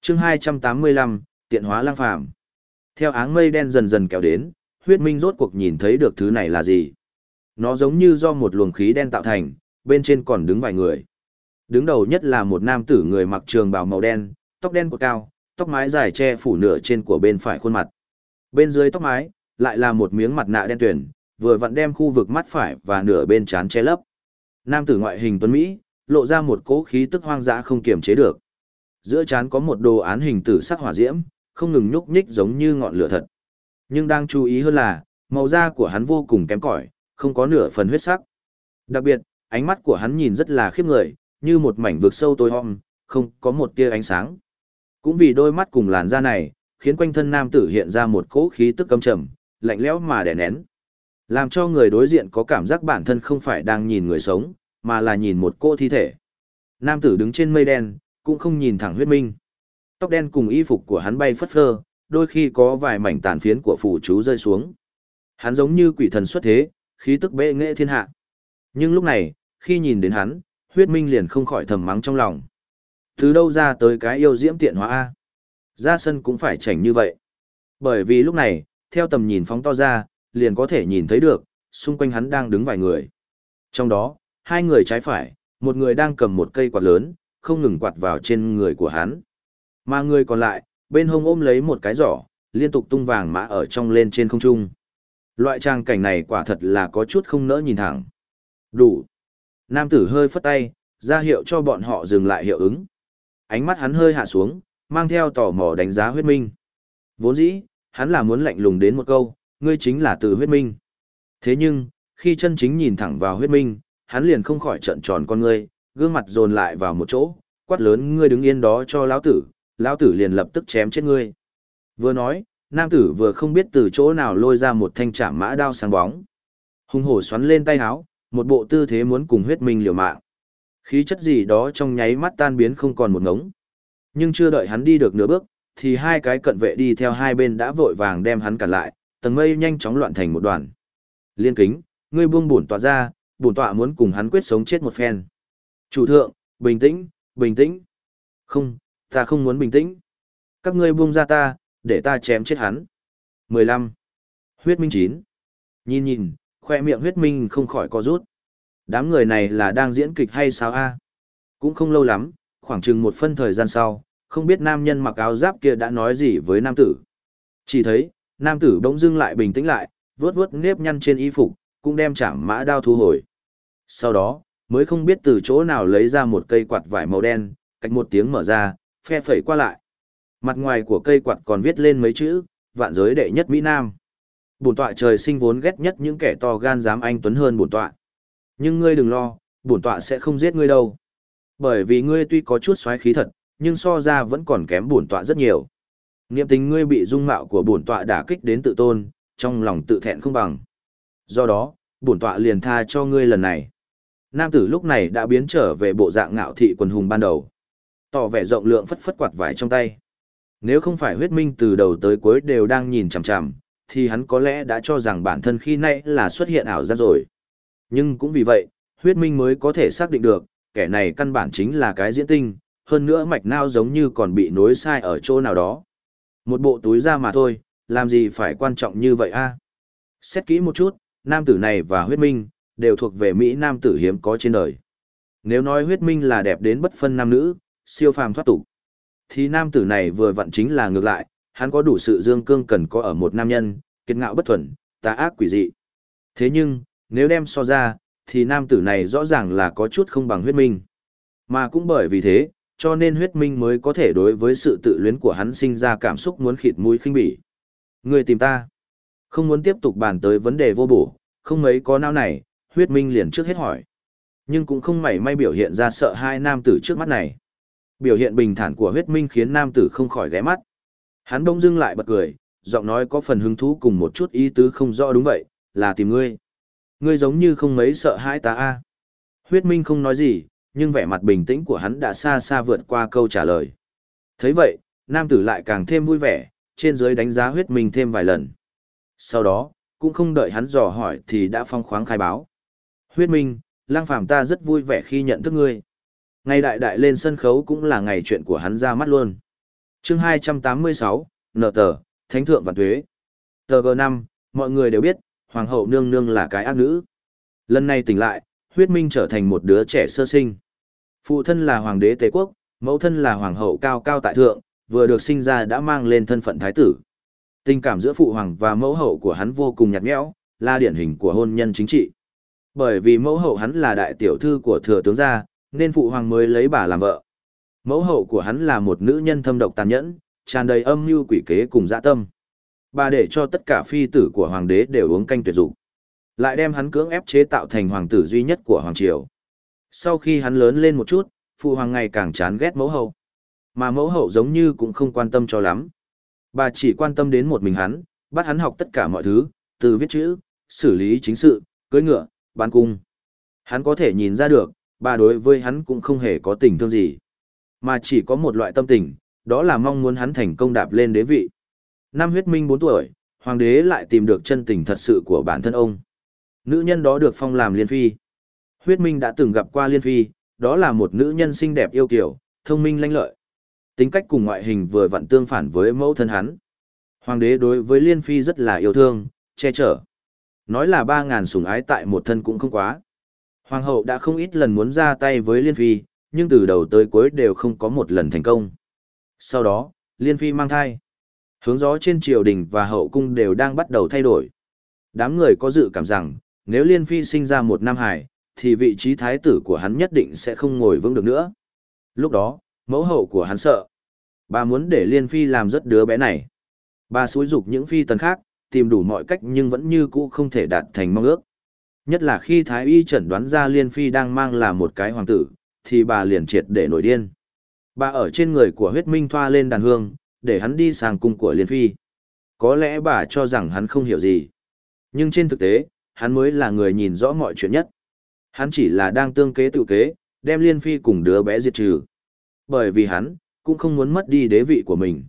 Chương 285, tiện hóa lang phàm. Theo áng mây đen dần dần kéo đến, huyết minh rốt cuộc nhìn thấy được thứ này là gì. Nó giống như do một luồng khí đen tạo thành, bên trên còn đứng vài người. Đứng đầu nhất là một nam tử người mặc trường bào màu đen, tóc đen của cao, tóc mái dài che phủ nửa trên của bên phải khuôn mặt. Bên dưới tóc mái, lại là một miếng mặt nạ đen tuyển, vừa vặn đem khu vực mắt phải và nửa bên trán che lấp. Nam tử ngoại hình tuấn Mỹ, lộ ra một cỗ khí tức hoang dã không kiềm chế được. Giữa trán có một đồ án hình tử sắc hỏa diễm, không ngừng nhúc nhích giống như ngọn lửa thật. Nhưng đang chú ý hơn là, màu da của hắn vô cùng kém cỏi, không có nửa phần huyết sắc. Đặc biệt, ánh mắt của hắn nhìn rất là khiếp người, như một mảnh vực sâu tối om, không có một tia ánh sáng. Cũng vì đôi mắt cùng làn da này, khiến quanh thân nam tử hiện ra một cỗ khí tức căm trầm, lạnh lẽo mà đè nén. Làm cho người đối diện có cảm giác bản thân không phải đang nhìn người sống, mà là nhìn một cô thi thể. Nam tử đứng trên mây đen, cũng không nhìn thẳng huyết minh. Tóc đen cùng y phục của hắn bay phất phơ, đôi khi có vài mảnh tàn phiến của phù chú rơi xuống. Hắn giống như quỷ thần xuất thế, khí tức bệ nghệ thiên hạ. Nhưng lúc này, khi nhìn đến hắn, huyết minh liền không khỏi thầm mắng trong lòng. Từ đâu ra tới cái yêu diễm tiện hóa A? Ra sân cũng phải chảnh như vậy. Bởi vì lúc này, theo tầm nhìn phóng to ra, liền có thể nhìn thấy được, xung quanh hắn đang đứng vài người. Trong đó, hai người trái phải, một người đang cầm một cây quạt lớn, không ngừng quạt vào trên người của hắn. Mà người còn lại, bên hông ôm lấy một cái giỏ, liên tục tung vàng mã ở trong lên trên không trung. Loại trang cảnh này quả thật là có chút không nỡ nhìn thẳng. Đủ. Nam tử hơi phất tay, ra hiệu cho bọn họ dừng lại hiệu ứng. Ánh mắt hắn hơi hạ xuống, mang theo tò mò đánh giá huyết minh. Vốn dĩ, hắn là muốn lạnh lùng đến một câu, ngươi chính là từ huyết minh. Thế nhưng, khi chân chính nhìn thẳng vào huyết minh, hắn liền không khỏi trận tròn con ngươi, gương mặt dồn lại vào một chỗ, quát lớn ngươi đứng yên đó cho lão tử, lão tử liền lập tức chém chết ngươi. Vừa nói, nam tử vừa không biết từ chỗ nào lôi ra một thanh trảm mã đao sáng bóng. Hung hổ xoắn lên tay áo, một bộ tư thế muốn cùng huyết minh liều mạng. Khí chất gì đó trong nháy mắt tan biến không còn một ngống. Nhưng chưa đợi hắn đi được nửa bước, thì hai cái cận vệ đi theo hai bên đã vội vàng đem hắn cản lại, tầng mây nhanh chóng loạn thành một đoàn. Liên kính, ngươi buông bổn tỏa ra, bổn tọa muốn cùng hắn quyết sống chết một phen. Chủ thượng, bình tĩnh, bình tĩnh. Không, ta không muốn bình tĩnh. Các ngươi buông ra ta, để ta chém chết hắn. 15. Huyết minh 9. Nhìn nhìn, khoe miệng huyết minh không khỏi co rút. Đám người này là đang diễn kịch hay sao a? Cũng không lâu lắm, khoảng chừng một phân thời gian sau, không biết nam nhân mặc áo giáp kia đã nói gì với nam tử. Chỉ thấy, nam tử bỗng dưng lại bình tĩnh lại, vuốt vuốt nếp nhăn trên y phục, cũng đem chạm mã đao thu hồi. Sau đó, mới không biết từ chỗ nào lấy ra một cây quạt vải màu đen, cách một tiếng mở ra, phe phẩy qua lại. Mặt ngoài của cây quạt còn viết lên mấy chữ, vạn giới đệ nhất Mỹ Nam. Bổn tọa trời sinh vốn ghét nhất những kẻ to gan dám anh tuấn hơn bổn tọa. Nhưng ngươi đừng lo, bổn tọa sẽ không giết ngươi đâu. Bởi vì ngươi tuy có chút xoáy khí thật, nhưng so ra vẫn còn kém bổn tọa rất nhiều. Niệm tình ngươi bị dung mạo của bổn tọa đả kích đến tự tôn, trong lòng tự thẹn không bằng. Do đó, bổn tọa liền tha cho ngươi lần này. Nam tử lúc này đã biến trở về bộ dạng ngạo thị quần hùng ban đầu. Tỏ vẻ rộng lượng phất phất quạt vải trong tay. Nếu không phải huyết minh từ đầu tới cuối đều đang nhìn chằm chằm, thì hắn có lẽ đã cho rằng bản thân khi nãy là xuất hiện ảo giác rồi. Nhưng cũng vì vậy, huyết minh mới có thể xác định được, kẻ này căn bản chính là cái diễn tinh, hơn nữa mạch nao giống như còn bị nối sai ở chỗ nào đó. Một bộ túi ra mà thôi, làm gì phải quan trọng như vậy a? Xét kỹ một chút, nam tử này và huyết minh, đều thuộc về Mỹ nam tử hiếm có trên đời. Nếu nói huyết minh là đẹp đến bất phân nam nữ, siêu phàm thoát tục, thì nam tử này vừa vặn chính là ngược lại, hắn có đủ sự dương cương cần có ở một nam nhân, kiệt ngạo bất thuần, tà ác quỷ dị. Thế nhưng, nếu đem so ra, thì nam tử này rõ ràng là có chút không bằng huyết minh. Mà cũng bởi vì thế, cho nên huyết minh mới có thể đối với sự tự luyến của hắn sinh ra cảm xúc muốn khịt mũi khinh bỉ. Người tìm ta. Không muốn tiếp tục bàn tới vấn đề vô bổ, không mấy có não này, huyết minh liền trước hết hỏi. Nhưng cũng không mảy may biểu hiện ra sợ hai nam tử trước mắt này. Biểu hiện bình thản của huyết minh khiến nam tử không khỏi ghé mắt. Hắn bỗng dưng lại bật cười, giọng nói có phần hứng thú cùng một chút ý tứ không rõ đúng vậy, là tìm ngươi. Ngươi giống như không mấy sợ hãi ta a. Huyết minh không nói gì, nhưng vẻ mặt bình tĩnh của hắn đã xa xa vượt qua câu trả lời. thấy vậy, nam tử lại càng thêm vui vẻ, trên dưới đánh giá huyết minh thêm vài lần. Sau đó, cũng không đợi hắn dò hỏi thì đã phong khoáng khai báo. Huyết minh, lang phàm ta rất vui vẻ khi nhận thức ngươi. Ngày đại đại lên sân khấu cũng là ngày chuyện của hắn ra mắt luôn. chương 286, nợ tờ, thánh thượng và thuế. Tờ G5, mọi người đều biết, hoàng hậu nương nương là cái ác nữ. Lần này tỉnh lại, huyết minh trở thành một đứa trẻ sơ sinh. Phụ thân là hoàng đế Tề quốc, mẫu thân là hoàng hậu cao cao tại thượng, vừa được sinh ra đã mang lên thân phận thái tử. Tình cảm giữa phụ hoàng và mẫu hậu của hắn vô cùng nhạt nhẽo, là điển hình của hôn nhân chính trị. Bởi vì mẫu hậu hắn là đại tiểu thư của thừa tướng gia, nên phụ hoàng mới lấy bà làm vợ. Mẫu hậu của hắn là một nữ nhân thâm độc tàn nhẫn, tràn đầy âm mưu quỷ kế cùng dã tâm. Bà để cho tất cả phi tử của hoàng đế đều uống canh tuyệt dục. Lại đem hắn cưỡng ép chế tạo thành hoàng tử duy nhất của hoàng triều. Sau khi hắn lớn lên một chút, phụ hoàng ngày càng chán ghét mẫu hậu. Mà mẫu hậu giống như cũng không quan tâm cho lắm. Bà chỉ quan tâm đến một mình hắn, bắt hắn học tất cả mọi thứ, từ viết chữ, xử lý chính sự, cưỡi ngựa, bán cung. Hắn có thể nhìn ra được, bà đối với hắn cũng không hề có tình thương gì, mà chỉ có một loại tâm tình, đó là mong muốn hắn thành công đạp lên đế vị. Năm huyết minh 4 tuổi, hoàng đế lại tìm được chân tình thật sự của bản thân ông. Nữ nhân đó được phong làm liên phi. Huyết minh đã từng gặp qua liên phi, đó là một nữ nhân xinh đẹp yêu kiều, thông minh lanh lợi. Tính cách cùng ngoại hình vừa vặn tương phản với mẫu thân hắn. Hoàng đế đối với liên phi rất là yêu thương, che chở. Nói là ba ngàn sủng ái tại một thân cũng không quá. Hoàng hậu đã không ít lần muốn ra tay với liên phi, nhưng từ đầu tới cuối đều không có một lần thành công. Sau đó, liên phi mang thai. Hướng gió trên triều đình và hậu cung đều đang bắt đầu thay đổi. Đám người có dự cảm rằng, nếu liên phi sinh ra một nam hải, thì vị trí thái tử của hắn nhất định sẽ không ngồi vững được nữa. Lúc đó, mẫu hậu của hắn sợ. Bà muốn để liên phi làm rất đứa bé này. Bà xúi dục những phi tần khác, tìm đủ mọi cách nhưng vẫn như cũ không thể đạt thành mong ước. Nhất là khi Thái Y chẩn đoán ra Liên Phi đang mang là một cái hoàng tử, thì bà liền triệt để nổi điên. Bà ở trên người của huyết minh thoa lên đàn hương, để hắn đi sang cung của Liên Phi. Có lẽ bà cho rằng hắn không hiểu gì. Nhưng trên thực tế, hắn mới là người nhìn rõ mọi chuyện nhất. Hắn chỉ là đang tương kế tự kế, đem Liên Phi cùng đứa bé diệt trừ. Bởi vì hắn, cũng không muốn mất đi đế vị của mình.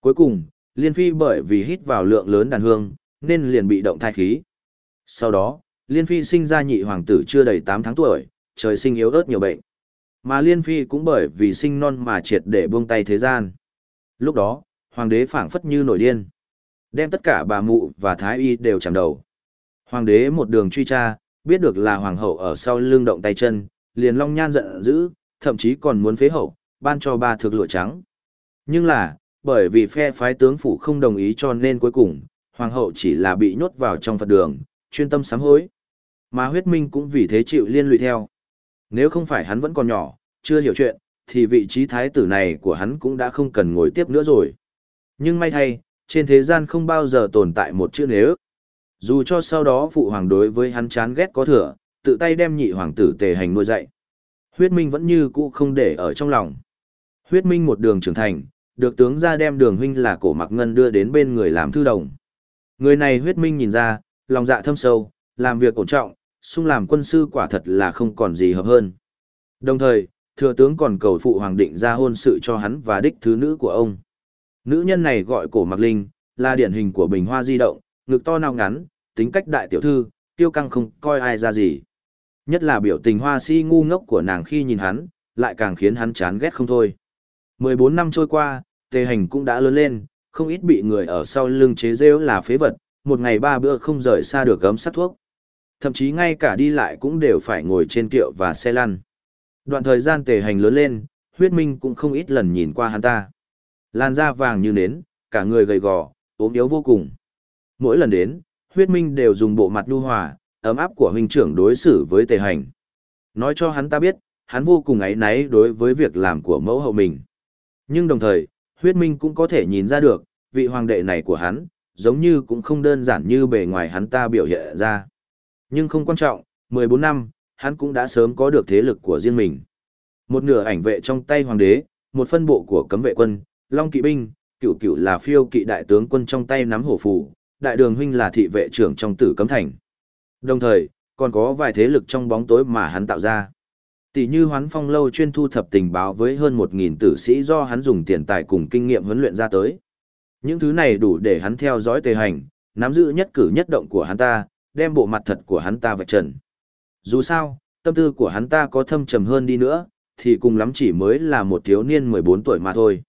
Cuối cùng, Liên Phi bởi vì hít vào lượng lớn đàn hương, nên liền bị động thai khí. Sau đó, Liên Phi sinh ra nhị hoàng tử chưa đầy 8 tháng tuổi, trời sinh yếu ớt nhiều bệnh. Mà Liên Phi cũng bởi vì sinh non mà triệt để buông tay thế gian. Lúc đó, hoàng đế phảng phất như nổi điên. Đem tất cả bà mụ và thái y đều chạm đầu. Hoàng đế một đường truy tra, biết được là hoàng hậu ở sau lưng động tay chân, liền long nhan giận dữ, thậm chí còn muốn phế hậu, ban cho ba thực lụa trắng. Nhưng là, bởi vì phe phái tướng phủ không đồng ý cho nên cuối cùng, hoàng hậu chỉ là bị nhốt vào trong Phật đường, chuyên tâm sám hối. Mà huyết minh cũng vì thế chịu liên lụy theo. Nếu không phải hắn vẫn còn nhỏ, chưa hiểu chuyện, thì vị trí thái tử này của hắn cũng đã không cần ngồi tiếp nữa rồi. Nhưng may thay, trên thế gian không bao giờ tồn tại một chữ nếu. Dù cho sau đó phụ hoàng đối với hắn chán ghét có thừa, tự tay đem nhị hoàng tử tề hành nuôi dạy. Huyết minh vẫn như cũ không để ở trong lòng. Huyết minh một đường trưởng thành, được tướng ra đem đường huynh là cổ mặc ngân đưa đến bên người làm thư đồng. Người này huyết minh nhìn ra, lòng dạ thâm sâu, làm việc ổn trọng, xung làm quân sư quả thật là không còn gì hợp hơn. Đồng thời, thừa tướng còn cầu phụ hoàng định ra hôn sự cho hắn và đích thứ nữ của ông. Nữ nhân này gọi cổ mặc linh, là điển hình của bình hoa di động, ngực to nào ngắn, tính cách đại tiểu thư, tiêu căng không coi ai ra gì. Nhất là biểu tình hoa si ngu ngốc của nàng khi nhìn hắn, lại càng khiến hắn chán ghét không thôi. 14 năm trôi qua, tề hành cũng đã lớn lên, không ít bị người ở sau lưng chế rêu là phế vật, một ngày ba bữa không rời xa được gấm sắt thuốc. Thậm chí ngay cả đi lại cũng đều phải ngồi trên kiệu và xe lăn. Đoạn thời gian tề hành lớn lên, huyết minh cũng không ít lần nhìn qua hắn ta. Làn da vàng như nến, cả người gầy gò, ốm yếu vô cùng. Mỗi lần đến, huyết minh đều dùng bộ mặt nhu hòa, ấm áp của huynh trưởng đối xử với tề hành. Nói cho hắn ta biết, hắn vô cùng ấy náy đối với việc làm của mẫu hậu mình. Nhưng đồng thời, huyết minh cũng có thể nhìn ra được, vị hoàng đệ này của hắn, giống như cũng không đơn giản như bề ngoài hắn ta biểu hiện ra. Nhưng không quan trọng, 14 năm, hắn cũng đã sớm có được thế lực của riêng mình. Một nửa ảnh vệ trong tay hoàng đế, một phân bộ của cấm vệ quân, long kỵ binh, cựu cựu là phiêu kỵ đại tướng quân trong tay nắm hổ phù, đại đường huynh là thị vệ trưởng trong tử cấm thành. Đồng thời, còn có vài thế lực trong bóng tối mà hắn tạo ra. Tỷ như hoán phong lâu chuyên thu thập tình báo với hơn 1.000 tử sĩ do hắn dùng tiền tài cùng kinh nghiệm huấn luyện ra tới. Những thứ này đủ để hắn theo dõi tề hành, nắm giữ nhất cử nhất động của hắn ta, đem bộ mặt thật của hắn ta vạch trần. Dù sao, tâm tư của hắn ta có thâm trầm hơn đi nữa, thì cùng lắm chỉ mới là một thiếu niên 14 tuổi mà thôi.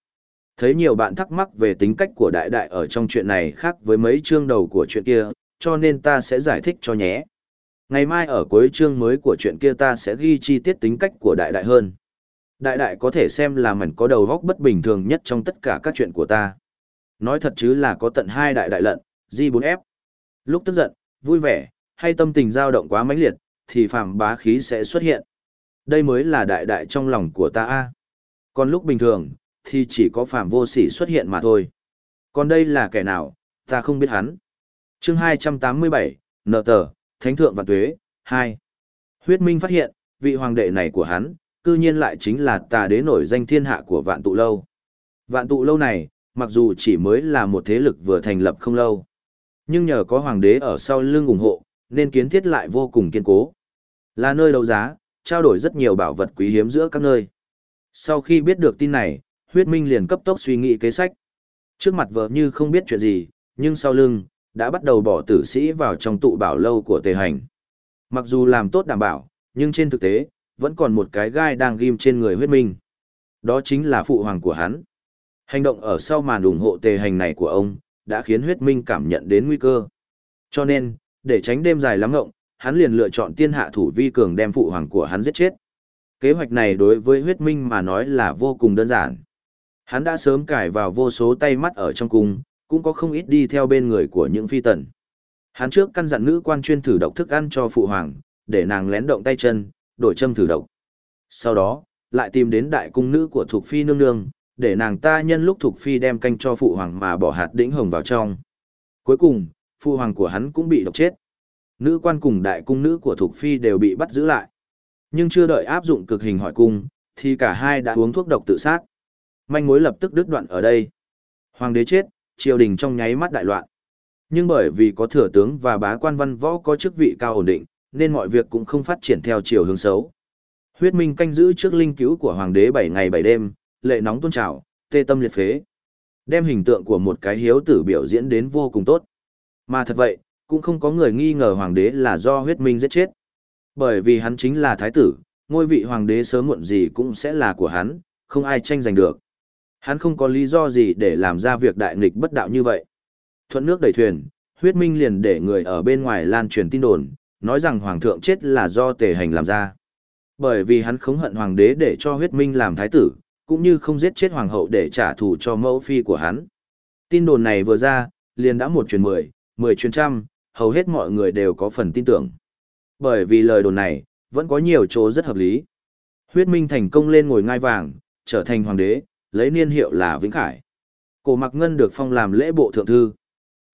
Thấy nhiều bạn thắc mắc về tính cách của đại đại ở trong chuyện này khác với mấy chương đầu của chuyện kia, cho nên ta sẽ giải thích cho nhé. Ngày mai ở cuối chương mới của chuyện kia ta sẽ ghi chi tiết tính cách của đại đại hơn. Đại đại có thể xem là mảnh có đầu góc bất bình thường nhất trong tất cả các chuyện của ta. Nói thật chứ là có tận hai đại đại lận, G4F. Lúc tức giận, vui vẻ, hay tâm tình dao động quá mãnh liệt, thì phàm bá khí sẽ xuất hiện. Đây mới là đại đại trong lòng của ta a. Còn lúc bình thường, thì chỉ có phàm vô sỉ xuất hiện mà thôi. Còn đây là kẻ nào, ta không biết hắn. chương 287, nợ tờ, Thánh Thượng Vạn Tuế, 2. Huyết Minh phát hiện, vị hoàng đệ này của hắn, cư nhiên lại chính là tà đế nổi danh thiên hạ của vạn tụ lâu. Vạn tụ lâu này, mặc dù chỉ mới là một thế lực vừa thành lập không lâu. Nhưng nhờ có hoàng đế ở sau lưng ủng hộ, nên kiến thiết lại vô cùng kiên cố. Là nơi đấu giá, trao đổi rất nhiều bảo vật quý hiếm giữa các nơi. Sau khi biết được tin này, huyết minh liền cấp tốc suy nghĩ kế sách. Trước mặt vợ như không biết chuyện gì, nhưng sau lưng, đã bắt đầu bỏ tử sĩ vào trong tụ bảo lâu của tề hành. Mặc dù làm tốt đảm bảo, nhưng trên thực tế, vẫn còn một cái gai đang ghim trên người huyết minh. Đó chính là phụ hoàng của hắn. Hành động ở sau màn ủng hộ tề hành này của ông, đã khiến huyết minh cảm nhận đến nguy cơ. Cho nên, để tránh đêm dài lắm ngộng, hắn liền lựa chọn tiên hạ thủ vi cường đem phụ hoàng của hắn giết chết. Kế hoạch này đối với huyết minh mà nói là vô cùng đơn giản. Hắn đã sớm cải vào vô số tay mắt ở trong cung, cũng có không ít đi theo bên người của những phi tần. Hắn trước căn dặn nữ quan chuyên thử độc thức ăn cho phụ hoàng, để nàng lén động tay chân, đổi châm thử độc. Sau đó, lại tìm đến đại cung nữ của thuộc phi nương nương, để nàng ta nhân lúc thuộc phi đem canh cho phụ hoàng mà bỏ hạt đĩnh hồng vào trong. Cuối cùng, phụ hoàng của hắn cũng bị độc chết. Nữ quan cùng đại cung nữ của thuộc phi đều bị bắt giữ lại. Nhưng chưa đợi áp dụng cực hình hỏi cung, thì cả hai đã uống thuốc độc tự sát. Manh mối lập tức đứt đoạn ở đây. Hoàng đế chết, triều đình trong nháy mắt đại loạn. Nhưng bởi vì có thừa tướng và bá quan văn võ có chức vị cao ổn định, nên mọi việc cũng không phát triển theo chiều hướng xấu. Huyết Minh canh giữ trước linh cứu của hoàng đế 7 ngày 7 đêm, lệ nóng tôn trào, tê tâm liệt phế. Đem hình tượng của một cái hiếu tử biểu diễn đến vô cùng tốt. Mà thật vậy, cũng không có người nghi ngờ hoàng đế là do huyết minh giết chết. Bởi vì hắn chính là thái tử, ngôi vị hoàng đế sớm muộn gì cũng sẽ là của hắn, không ai tranh giành được. Hắn không có lý do gì để làm ra việc đại nghịch bất đạo như vậy. Thuận nước đẩy thuyền, huyết minh liền để người ở bên ngoài lan truyền tin đồn, nói rằng hoàng thượng chết là do tề hành làm ra. Bởi vì hắn không hận hoàng đế để cho huyết minh làm thái tử, cũng như không giết chết hoàng hậu để trả thù cho mẫu phi của hắn. Tin đồn này vừa ra, liền đã một truyền mười, mười truyền trăm, hầu hết mọi người đều có phần tin tưởng. Bởi vì lời đồn này, vẫn có nhiều chỗ rất hợp lý. Huyết Minh thành công lên ngồi ngai vàng, trở thành hoàng đế, lấy niên hiệu là Vĩnh Khải. Cổ Mặc Ngân được phong làm lễ bộ thượng thư.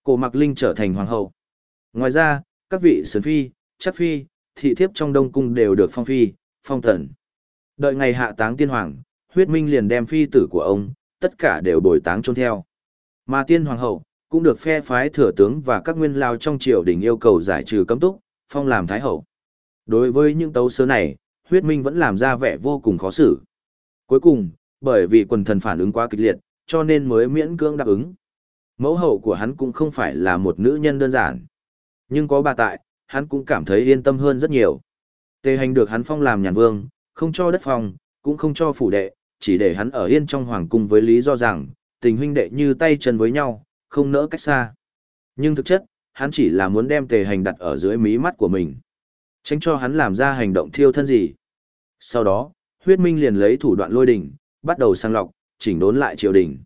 Cổ Mặc Linh trở thành hoàng hậu. Ngoài ra, các vị sơn phi, chắc phi, thị thiếp trong đông cung đều được phong phi, phong thần. Đợi ngày hạ táng tiên hoàng, huyết minh liền đem phi tử của ông, tất cả đều bồi táng chôn theo. Mà tiên hoàng hậu, cũng được phe phái thừa tướng và các nguyên lao trong triều đình yêu cầu giải trừ cấm túc, phong làm thái hậu. Đối với những tấu sớ này, huyết minh vẫn làm ra vẻ vô cùng khó xử. Cuối cùng, bởi vì quần thần phản ứng quá kịch liệt, cho nên mới miễn cưỡng đáp ứng. Mẫu hậu của hắn cũng không phải là một nữ nhân đơn giản. Nhưng có bà tại, hắn cũng cảm thấy yên tâm hơn rất nhiều. Tề hành được hắn phong làm nhàn vương, không cho đất phòng, cũng không cho phủ đệ, chỉ để hắn ở yên trong hoàng cung với lý do rằng, tình huynh đệ như tay chân với nhau, không nỡ cách xa. Nhưng thực chất, hắn chỉ là muốn đem tề hành đặt ở dưới mí mắt của mình. Tránh cho hắn làm ra hành động thiêu thân gì. Sau đó, huyết minh liền lấy thủ đoạn lôi đỉnh, bắt đầu sang lọc, chỉnh đốn lại triều đình.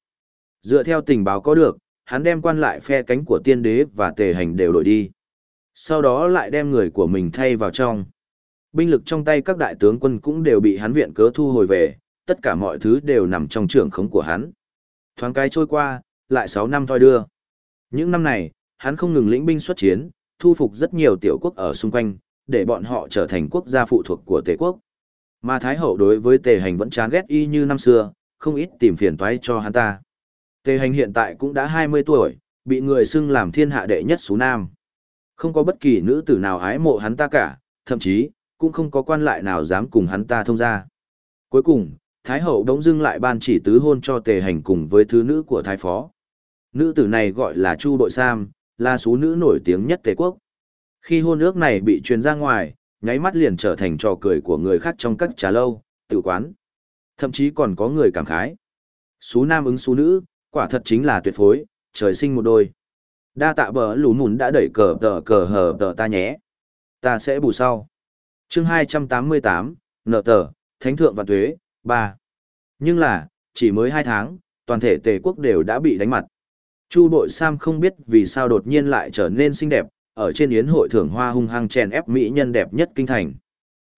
Dựa theo tình báo có được, hắn đem quan lại phe cánh của tiên đế và tề hành đều đổi đi. Sau đó lại đem người của mình thay vào trong. Binh lực trong tay các đại tướng quân cũng đều bị hắn viện cớ thu hồi về, tất cả mọi thứ đều nằm trong trưởng khống của hắn. Thoáng cái trôi qua, lại 6 năm thôi đưa. Những năm này, hắn không ngừng lĩnh binh xuất chiến, thu phục rất nhiều tiểu quốc ở xung quanh, để bọn họ trở thành quốc gia phụ thuộc của tề quốc. Mà Thái Hậu đối với tề hành vẫn chán ghét y như năm xưa, không ít tìm phiền toái cho hắn ta. Tề hành hiện tại cũng đã 20 tuổi, bị người xưng làm thiên hạ đệ nhất số nam. Không có bất kỳ nữ tử nào ái mộ hắn ta cả, thậm chí, cũng không có quan lại nào dám cùng hắn ta thông ra. Cuối cùng, Thái hậu đống dưng lại ban chỉ tứ hôn cho tề hành cùng với thứ nữ của Thái phó. Nữ tử này gọi là Chu Đội Sam, là số nữ nổi tiếng nhất tề quốc. Khi hôn ước này bị truyền ra ngoài, nháy mắt liền trở thành trò cười của người khác trong các trà lâu, tự quán. Thậm chí còn có người cảm khái. Xú nam ứng xú nữ, quả thật chính là tuyệt phối, trời sinh một đôi. Đa tạ bờ lù mùn đã đẩy cờ tờ cờ hờ tờ ta nhé. Ta sẽ bù sau. chương 288, nợ tờ, thánh thượng và thuế, 3. Nhưng là, chỉ mới 2 tháng, toàn thể tề quốc đều đã bị đánh mặt. Chu bội Sam không biết vì sao đột nhiên lại trở nên xinh đẹp, ở trên yến hội thưởng hoa hung hăng chèn ép mỹ nhân đẹp nhất kinh thành.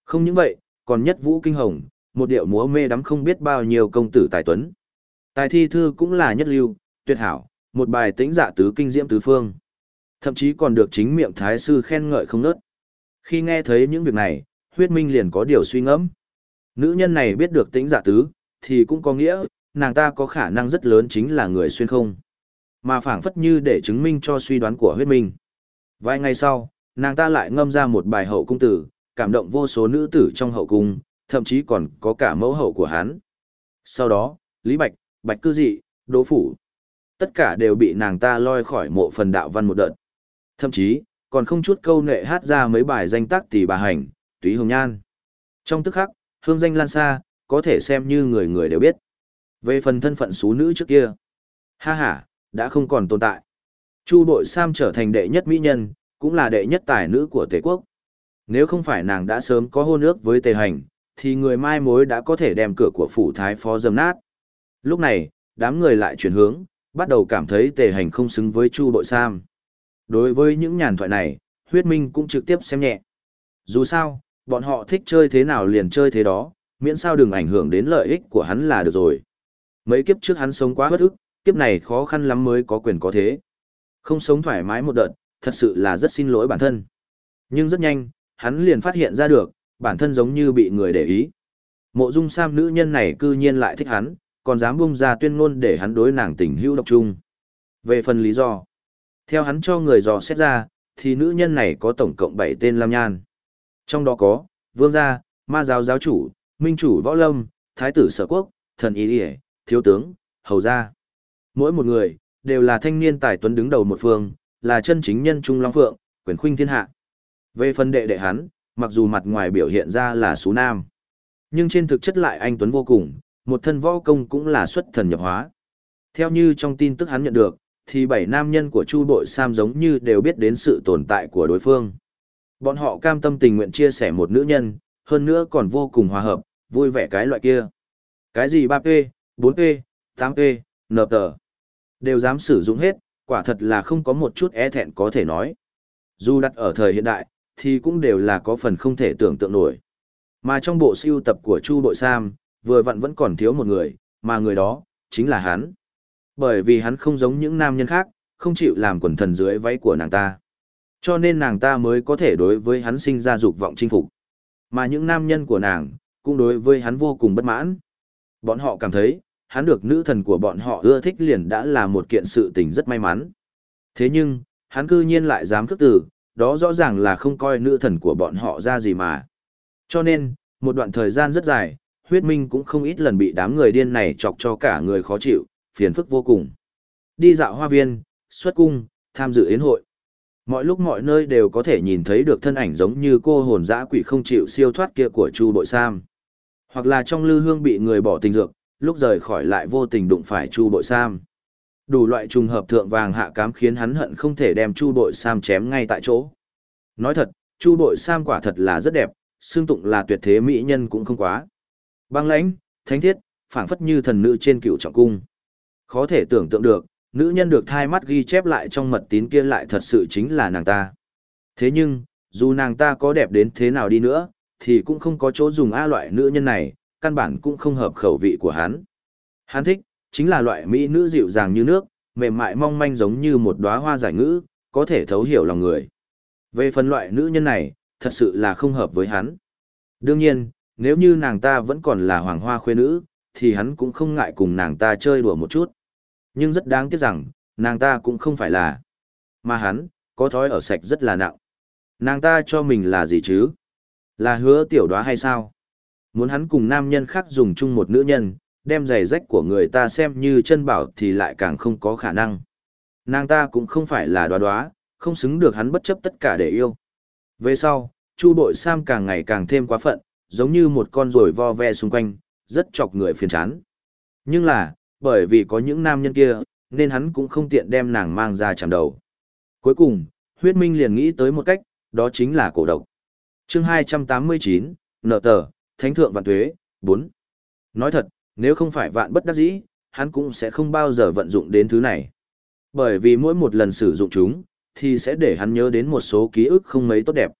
Không những vậy, còn nhất vũ kinh hồng, một điệu múa mê đắm không biết bao nhiêu công tử tài tuấn. Tài thi thư cũng là nhất lưu, tuyệt hảo, một bài tĩnh dạ tứ kinh diễm tứ phương. Thậm chí còn được chính miệng thái sư khen ngợi không nớt. Khi nghe thấy những việc này, huyết minh liền có điều suy ngẫm. Nữ nhân này biết được tĩnh dạ tứ, thì cũng có nghĩa, nàng ta có khả năng rất lớn chính là người xuyên không. Mà phảng phất như để chứng minh cho suy đoán của huyết minh. Vài ngày sau, nàng ta lại ngâm ra một bài hậu cung tử, cảm động vô số nữ tử trong hậu cung, thậm chí còn có cả mẫu hậu của hắn. Sau đó, Lý Bạch, Bạch Cư Dị, Đỗ Phủ, tất cả đều bị nàng ta lôi khỏi mộ phần đạo văn một đợt. Thậm chí, còn không chút câu nệ hát ra mấy bài danh tác tỷ bà hành, túy hồng nhan. Trong tức khắc, hương danh lan xa, có thể xem như người người đều biết. Về phần thân phận xú nữ trước kia, ha ha, đã không còn tồn tại. Chu Bội Sam trở thành đệ nhất mỹ nhân, cũng là đệ nhất tài nữ của Tề quốc. Nếu không phải nàng đã sớm có hôn ước với Tề Hành, thì người mai mối đã có thể đem cửa của phủ thái phó dầm nát. Lúc này, đám người lại chuyển hướng, bắt đầu cảm thấy Tề Hành không xứng với Chu Bội Sam. Đối với những nhàn thoại này, huyết minh cũng trực tiếp xem nhẹ. Dù sao, bọn họ thích chơi thế nào liền chơi thế đó, miễn sao đừng ảnh hưởng đến lợi ích của hắn là được rồi. Mấy kiếp trước hắn sống quá bất ức, kiếp này khó khăn lắm mới có quyền có thế. Không sống thoải mái một đợt, thật sự là rất xin lỗi bản thân. Nhưng rất nhanh, hắn liền phát hiện ra được, bản thân giống như bị người để ý. Mộ dung sam nữ nhân này cư nhiên lại thích hắn, còn dám bung ra tuyên ngôn để hắn đối nàng tình hữu độc chung. Về phần lý do, theo hắn cho người dò xét ra, thì nữ nhân này có tổng cộng 7 tên Lam Nhan. Trong đó có, Vương Gia, Ma Giáo Giáo Chủ, Minh Chủ Võ Lâm, Thái tử Sở Quốc, Thần Ý Điề, Thiếu Tướng, Hầu Gia. Mỗi một người, đều là thanh niên tài tuấn đứng đầu một phương, là chân chính nhân trung long phượng, quyền khuynh thiên hạ. Về phần đệ đệ hắn, mặc dù mặt ngoài biểu hiện ra là số nam, nhưng trên thực chất lại anh tuấn vô cùng, một thân võ công cũng là xuất thần nhập hóa. Theo như trong tin tức hắn nhận được, thì bảy nam nhân của Chu Bội Sam giống như đều biết đến sự tồn tại của đối phương. Bọn họ cam tâm tình nguyện chia sẻ một nữ nhân, hơn nữa còn vô cùng hòa hợp, vui vẻ cái loại kia. Cái gì 3P, 4P, 8P, NT, đều dám sử dụng hết, quả thật là không có một chút e thẹn có thể nói. Dù đặt ở thời hiện đại, thì cũng đều là có phần không thể tưởng tượng nổi. Mà trong bộ siêu tập của Chu Bội Sam, vừa vặn vẫn còn thiếu một người, mà người đó, chính là hắn. Bởi vì hắn không giống những nam nhân khác, không chịu làm quần thần dưới váy của nàng ta. Cho nên nàng ta mới có thể đối với hắn sinh ra dục vọng chinh phục. Mà những nam nhân của nàng, cũng đối với hắn vô cùng bất mãn. Bọn họ cảm thấy, hắn được nữ thần của bọn họ ưa thích liền đã là một kiện sự tình rất may mắn. Thế nhưng, hắn cư nhiên lại dám khước từ, đó rõ ràng là không coi nữ thần của bọn họ ra gì mà. Cho nên, một đoạn thời gian rất dài, huyết minh cũng không ít lần bị đám người điên này chọc cho cả người khó chịu, phiền phức vô cùng. Đi dạo hoa viên, xuất cung, tham dự yến hội. Mọi lúc mọi nơi đều có thể nhìn thấy được thân ảnh giống như cô hồn dã quỷ không chịu siêu thoát kia của Chu Bội Sam. Hoặc là trong lư hương bị người bỏ tình dược, lúc rời khỏi lại vô tình đụng phải Chu Bội Sam. Đủ loại trùng hợp thượng vàng hạ cám khiến hắn hận không thể đem Chu Bội Sam chém ngay tại chỗ. Nói thật, Chu Bội Sam quả thật là rất đẹp, xương tụng là tuyệt thế mỹ nhân cũng không quá. Băng lãnh, thánh thiết, phảng phất như thần nữ trên cựu trọng cung. Khó thể tưởng tượng được, nữ nhân được thai mắt ghi chép lại trong mật tín kia lại thật sự chính là nàng ta. Thế nhưng, dù nàng ta có đẹp đến thế nào đi nữa, thì cũng không có chỗ dùng A loại nữ nhân này, căn bản cũng không hợp khẩu vị của hắn. Hắn thích, chính là loại mỹ nữ dịu dàng như nước, mềm mại mong manh giống như một đóa hoa giải ngữ, có thể thấu hiểu lòng người. Về phần loại nữ nhân này, thật sự là không hợp với hắn. Đương nhiên, nếu như nàng ta vẫn còn là hoàng hoa khuê nữ, thì hắn cũng không ngại cùng nàng ta chơi đùa một chút. Nhưng rất đáng tiếc rằng, nàng ta cũng không phải là. Mà hắn, có thói ở sạch rất là nặng. Nàng ta cho mình là gì chứ? Là hứa tiểu đoá hay sao? Muốn hắn cùng nam nhân khác dùng chung một nữ nhân, đem giày rách của người ta xem như chân bảo thì lại càng không có khả năng. Nàng ta cũng không phải là đoá đoá, không xứng được hắn bất chấp tất cả để yêu. Về sau, Chu Bội Sam càng ngày càng thêm quá phận, giống như một con rồi vo ve xung quanh, rất chọc người phiền chán. Nhưng là, bởi vì có những nam nhân kia, nên hắn cũng không tiện đem nàng mang ra chạm đầu. Cuối cùng, huyết minh liền nghĩ tới một cách, đó chính là cổ độc. chương 289, nợ tờ, thánh thượng vạn tuế, 4. Nói thật, nếu không phải vạn bất đắc dĩ, hắn cũng sẽ không bao giờ vận dụng đến thứ này. Bởi vì mỗi một lần sử dụng chúng, thì sẽ để hắn nhớ đến một số ký ức không mấy tốt đẹp.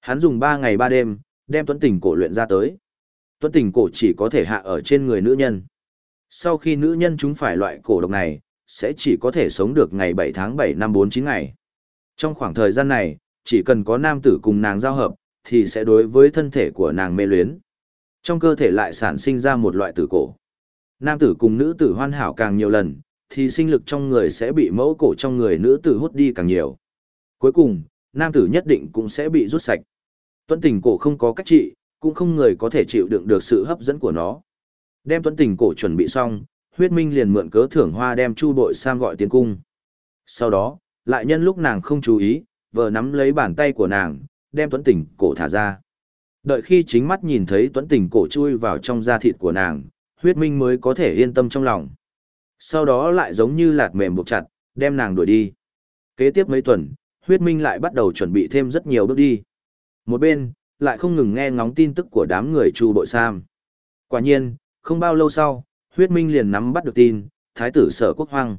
Hắn dùng 3 ngày 3 đêm, đem tuấn tình cổ luyện ra tới. Tuấn tình cổ chỉ có thể hạ ở trên người nữ nhân. Sau khi nữ nhân chúng phải loại cổ độc này, sẽ chỉ có thể sống được ngày 7 tháng 7 năm 49 ngày. Trong khoảng thời gian này, chỉ cần có nam tử cùng nàng giao hợp, thì sẽ đối với thân thể của nàng mê luyến. Trong cơ thể lại sản sinh ra một loại tử cổ. Nam tử cùng nữ tử hoàn hảo càng nhiều lần, thì sinh lực trong người sẽ bị mẫu cổ trong người nữ tử hút đi càng nhiều. Cuối cùng, nam tử nhất định cũng sẽ bị rút sạch. Tuấn tình cổ không có cách trị, cũng không người có thể chịu đựng được sự hấp dẫn của nó. Đem tuấn tình cổ chuẩn bị xong, huyết minh liền mượn cớ thưởng hoa đem chu bội sang gọi tiến cung. Sau đó, lại nhân lúc nàng không chú ý, vợ nắm lấy bàn tay của nàng, đem tuấn tình cổ thả ra. Đợi khi chính mắt nhìn thấy tuấn tình cổ chui vào trong da thịt của nàng, huyết minh mới có thể yên tâm trong lòng. Sau đó lại giống như lạt mềm buộc chặt, đem nàng đuổi đi. Kế tiếp mấy tuần, huyết minh lại bắt đầu chuẩn bị thêm rất nhiều bước đi. Một bên, lại không ngừng nghe ngóng tin tức của đám người Chu Bội Sam. Quả nhiên, không bao lâu sau, huyết minh liền nắm bắt được tin, thái tử sở quốc hoang.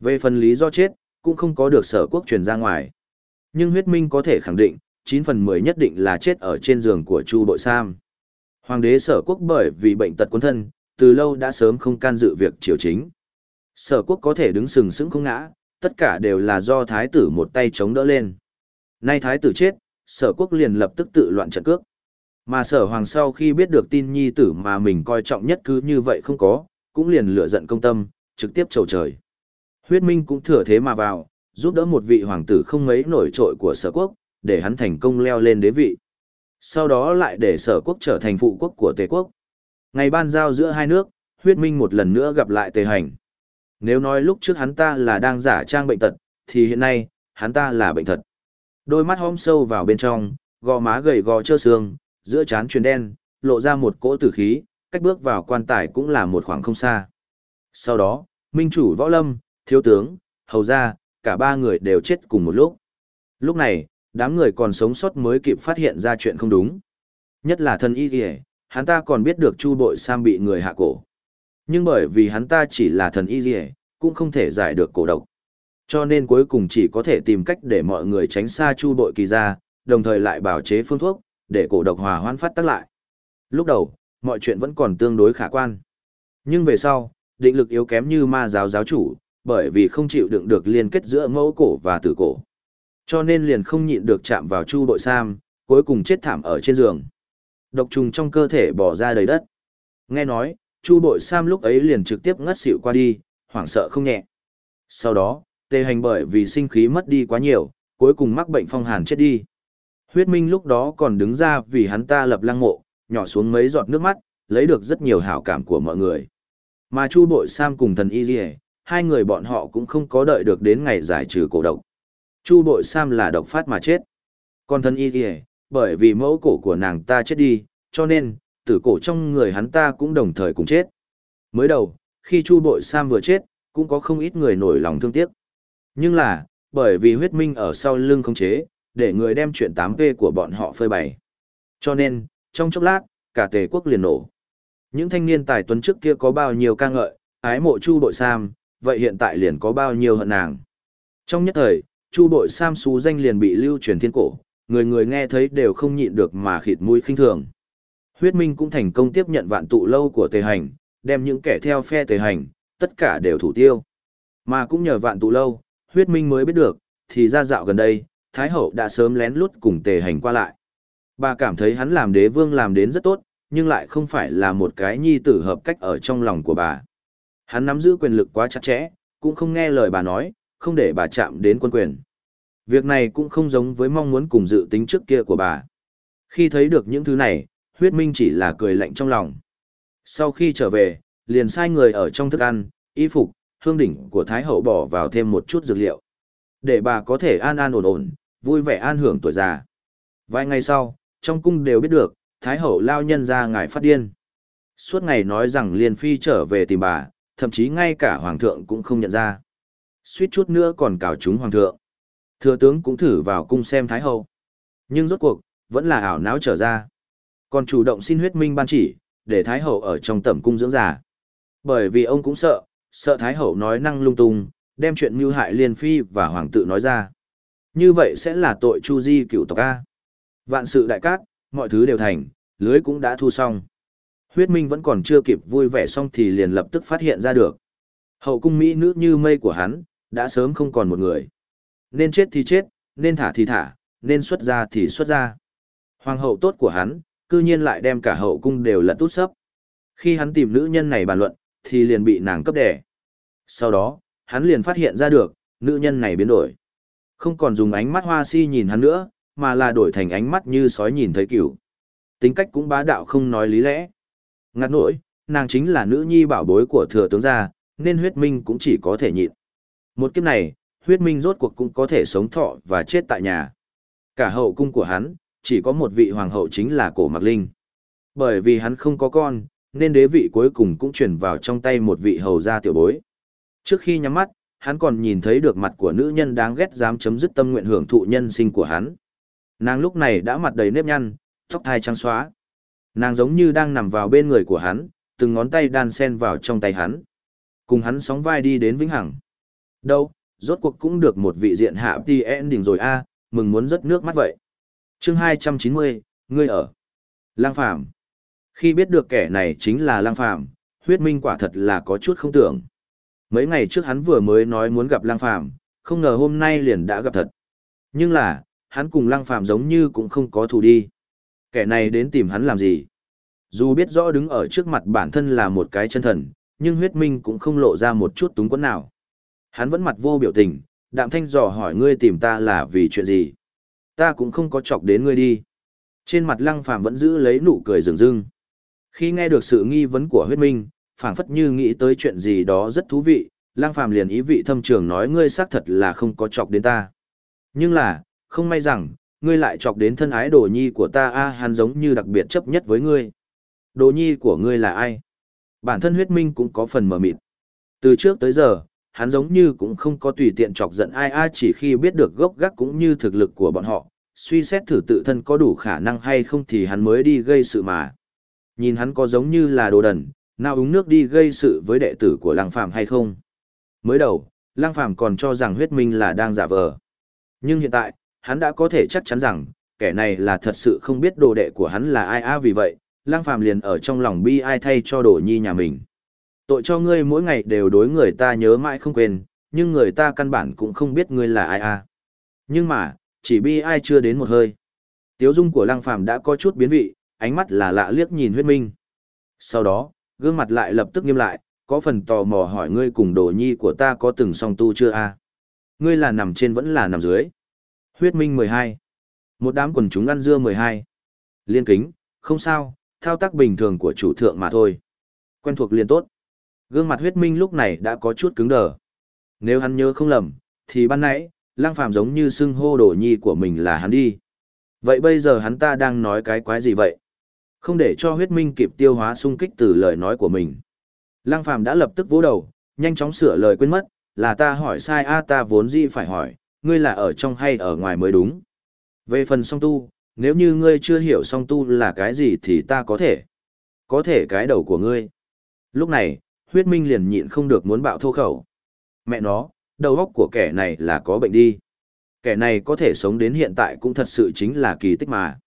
Về phần lý do chết, cũng không có được sở quốc truyền ra ngoài. Nhưng huyết minh có thể khẳng định, 9 phần 10 nhất định là chết ở trên giường của Chu Bội Sam. Hoàng đế sở quốc bởi vì bệnh tật quân thân, từ lâu đã sớm không can dự việc triều chính. Sở quốc có thể đứng sừng sững không ngã, tất cả đều là do thái tử một tay chống đỡ lên. Nay thái tử chết, sở quốc liền lập tức tự loạn trận cước. Mà sở hoàng sau khi biết được tin nhi tử mà mình coi trọng nhất cứ như vậy không có, cũng liền lửa giận công tâm, trực tiếp trầu trời. Huyết minh cũng thừa thế mà vào, giúp đỡ một vị hoàng tử không mấy nổi trội của sở quốc, để hắn thành công leo lên đế vị. Sau đó lại để sở quốc trở thành phụ quốc của tề quốc. Ngày ban giao giữa hai nước, huyết minh một lần nữa gặp lại tề hành. Nếu nói lúc trước hắn ta là đang giả trang bệnh tật, thì hiện nay, hắn ta là bệnh thật. Đôi mắt hóm sâu vào bên trong, gò má gầy gò trơ xương, giữa trán truyền đen, lộ ra một cỗ tử khí, cách bước vào quan tài cũng là một khoảng không xa. Sau đó, minh chủ võ lâm, thiếu tướng, hầu gia, cả ba người đều chết cùng một lúc. Lúc này, đám người còn sống sót mới kịp phát hiện ra chuyện không đúng. Nhất là thân y kìa, hắn ta còn biết được chu bội sam bị người hạ cổ. Nhưng bởi vì hắn ta chỉ là thần y kìa, cũng không thể giải được cổ độc. Cho nên cuối cùng chỉ có thể tìm cách để mọi người tránh xa chu bội kỳ ra, đồng thời lại bảo chế phương thuốc, để cổ độc hòa hoãn phát tác lại. Lúc đầu, mọi chuyện vẫn còn tương đối khả quan. Nhưng về sau, định lực yếu kém như ma giáo giáo chủ, bởi vì không chịu đựng được liên kết giữa mẫu cổ và tử cổ. Cho nên liền không nhịn được chạm vào chu bội sam, cuối cùng chết thảm ở trên giường. Độc trùng trong cơ thể bỏ ra đầy đất. Nghe nói, chu bội sam lúc ấy liền trực tiếp ngất xỉu qua đi, hoảng sợ không nhẹ. Sau đó, tề hành bởi vì sinh khí mất đi quá nhiều, cuối cùng mắc bệnh phong hàn chết đi. Huyết Minh lúc đó còn đứng ra vì hắn ta lập lăng mộ, nhỏ xuống mấy giọt nước mắt, lấy được rất nhiều hảo cảm của mọi người. Mà Chu Bội Sam cùng thần Y Liễu, hai người bọn họ cũng không có đợi được đến ngày giải trừ cổ độc. Chu Bội Sam là độc phát mà chết. Còn thân Y Liễu, bởi vì mẫu cổ của nàng ta chết đi, cho nên, tử cổ trong người hắn ta cũng đồng thời cùng chết. Mới đầu, khi Chu Bội Sam vừa chết, cũng có không ít người nổi lòng thương tiếc. Nhưng là, bởi vì huyết minh ở sau lưng không chế, để người đem chuyện 8P của bọn họ phơi bày. Cho nên, trong chốc lát, cả tề quốc liền nổ. Những thanh niên tài tuấn trước kia có bao nhiêu ca ngợi, ái mộ Chu Bội Sam, vậy hiện tại liền có bao nhiêu hận nàng. Trong nhất thời, Chu Bội Sam xú danh liền bị lưu truyền thiên cổ, người người nghe thấy đều không nhịn được mà khịt mũi khinh thường. Huyết Minh cũng thành công tiếp nhận vạn tụ lâu của Tề Hành, đem những kẻ theo phe Tề Hành, tất cả đều thủ tiêu. Mà cũng nhờ vạn tụ lâu, Huyết Minh mới biết được, thì ra dạo gần đây, Thái Hậu đã sớm lén lút cùng Tề Hành qua lại. Bà cảm thấy hắn làm đế vương làm đến rất tốt, nhưng lại không phải là một cái nhi tử hợp cách ở trong lòng của bà. Hắn nắm giữ quyền lực quá chặt chẽ, cũng không nghe lời bà nói, không để bà chạm đến quân quyền. Việc này cũng không giống với mong muốn cùng dự tính trước kia của bà. Khi thấy được những thứ này, huyết minh chỉ là cười lạnh trong lòng. Sau khi trở về, liền sai người ở trong thức ăn, y phục, hương đỉnh của Thái Hậu bỏ vào thêm một chút dược liệu. Để bà có thể an an ổn ổn, vui vẻ an hưởng tuổi già. Vài ngày sau, trong cung đều biết được, Thái Hậu lao nhân ra ngài phát điên. Suốt ngày nói rằng Liên Phi trở về tìm bà, thậm chí ngay cả Hoàng thượng cũng không nhận ra. Suýt chút nữa còn cào chúng Hoàng thượng. Thừa tướng cũng thử vào cung xem Thái Hậu. Nhưng rốt cuộc, vẫn là ảo não trở ra. Còn chủ động xin huyết minh ban chỉ, để Thái Hậu ở trong tẩm cung dưỡng giả, Bởi vì ông cũng sợ, sợ Thái Hậu nói năng lung tung, đem chuyện mưu hại Liên Phi và Hoàng tự nói ra. Như vậy sẽ là tội chu di cựu tộc A. Vạn sự đại cát, mọi thứ đều thành, lưới cũng đã thu xong. Huyết Minh vẫn còn chưa kịp vui vẻ xong thì liền lập tức phát hiện ra được. Hậu cung Mỹ nữ như mây của hắn, đã sớm không còn một người. Nên chết thì chết, nên thả thì thả, nên xuất ra thì xuất ra. Hoàng hậu tốt của hắn, cư nhiên lại đem cả hậu cung đều lật tút sấp. Khi hắn tìm nữ nhân này bàn luận, thì liền bị nàng cấp đẻ. Sau đó, hắn liền phát hiện ra được, nữ nhân này biến đổi. Không còn dùng ánh mắt hoa si nhìn hắn nữa, mà là đổi thành ánh mắt như sói nhìn thấy cửu. Tính cách cũng bá đạo không nói lý lẽ. Ngặt nỗi, nàng chính là nữ nhi bảo bối của thừa tướng gia, nên huyết minh cũng chỉ có thể nhịn. Một kiếp này, huyết minh rốt cuộc cũng có thể sống thọ và chết tại nhà. Cả hậu cung của hắn, chỉ có một vị hoàng hậu chính là cổ Mạc Linh. Bởi vì hắn không có con, nên đế vị cuối cùng cũng chuyển vào trong tay một vị hầu gia tiểu bối. Trước khi nhắm mắt, hắn còn nhìn thấy được mặt của nữ nhân đáng ghét dám chấm dứt tâm nguyện hưởng thụ nhân sinh của hắn. Nàng lúc này đã mặt đầy nếp nhăn, tóc thai trắng xóa. Nàng giống như đang nằm vào bên người của hắn, từng ngón tay đan sen vào trong tay hắn. Cùng hắn sóng vai đi đến vĩnh hằng. Đâu, rốt cuộc cũng được một vị diện hạ đi đỉnh rồi a, mừng muốn rớt nước mắt vậy. Chương 290, ngươi ở. Lang Phàm. Khi biết được kẻ này chính là Lang Phàm, huyết minh quả thật là có chút không tưởng. Mấy ngày trước hắn vừa mới nói muốn gặp Lang Phàm, không ngờ hôm nay liền đã gặp thật. Nhưng là, hắn cùng Lang Phàm giống như cũng không có thù đi. Kẻ này đến tìm hắn làm gì? Dù biết rõ đứng ở trước mặt bản thân là một cái chân thần, nhưng huyết minh cũng không lộ ra một chút túng quẫn nào. Hắn vẫn mặt vô biểu tình, đạm thanh dò hỏi ngươi tìm ta là vì chuyện gì? Ta cũng không có chọc đến ngươi đi. Trên mặt lăng phàm vẫn giữ lấy nụ cười rừng rưng. Khi nghe được sự nghi vấn của huyết minh, phảng phất như nghĩ tới chuyện gì đó rất thú vị, lăng phàm liền ý vị thâm trường nói ngươi xác thật là không có chọc đến ta. Nhưng là, không may rằng, ngươi lại chọc đến thân ái đồ nhi của ta a hắn giống như đặc biệt chấp nhất với ngươi. Đồ nhi của ngươi là ai? Bản thân huyết minh cũng có phần mở mịt. Từ trước tới giờ, hắn giống như cũng không có tùy tiện chọc giận ai ai chỉ khi biết được gốc gác cũng như thực lực của bọn họ, suy xét thử tự thân có đủ khả năng hay không thì hắn mới đi gây sự mà. Nhìn hắn có giống như là đồ đần, nào uống nước đi gây sự với đệ tử của Lăng Phàm hay không. Mới đầu, Lăng Phàm còn cho rằng huyết minh là đang giả vờ. Nhưng hiện tại, hắn đã có thể chắc chắn rằng, kẻ này là thật sự không biết đồ đệ của hắn là ai a vì vậy, Lăng Phàm liền ở trong lòng bi ai thay cho đồ nhi nhà mình. Tội cho ngươi mỗi ngày đều đối người ta nhớ mãi không quên, nhưng người ta căn bản cũng không biết ngươi là ai à? Nhưng mà, chỉ bi ai chưa đến một hơi. Tiếu dung của Lăng Phàm đã có chút biến vị, ánh mắt là lạ liếc nhìn huyết minh. Sau đó, gương mặt lại lập tức nghiêm lại, có phần tò mò hỏi ngươi cùng đồ nhi của ta có từng song tu chưa a? Ngươi là nằm trên vẫn là nằm dưới? Huyết minh 12. Một đám quần chúng ăn dưa 12. Liên kính, không sao, thao tác bình thường của chủ thượng mà thôi. Quen thuộc liền tốt. Gương mặt huyết minh lúc này đã có chút cứng đờ. Nếu hắn nhớ không lầm, thì ban nãy, lang phàm giống như xưng hô đồ nhi của mình là hắn đi. Vậy bây giờ hắn ta đang nói cái quái gì vậy? Không để cho huyết minh kịp tiêu hóa sung kích từ lời nói của mình. Lăng phàm đã lập tức vỗ đầu, nhanh chóng sửa lời quên mất, là ta hỏi sai a ta vốn dĩ phải hỏi, ngươi là ở trong hay ở ngoài mới đúng. Về phần song tu, nếu như ngươi chưa hiểu song tu là cái gì thì ta có thể. Có thể cái đầu của ngươi. Lúc này, huyết minh liền nhịn không được muốn bạo thô khẩu. Mẹ nó, đầu óc của kẻ này là có bệnh đi. Kẻ này có thể sống đến hiện tại cũng thật sự chính là kỳ tích mà.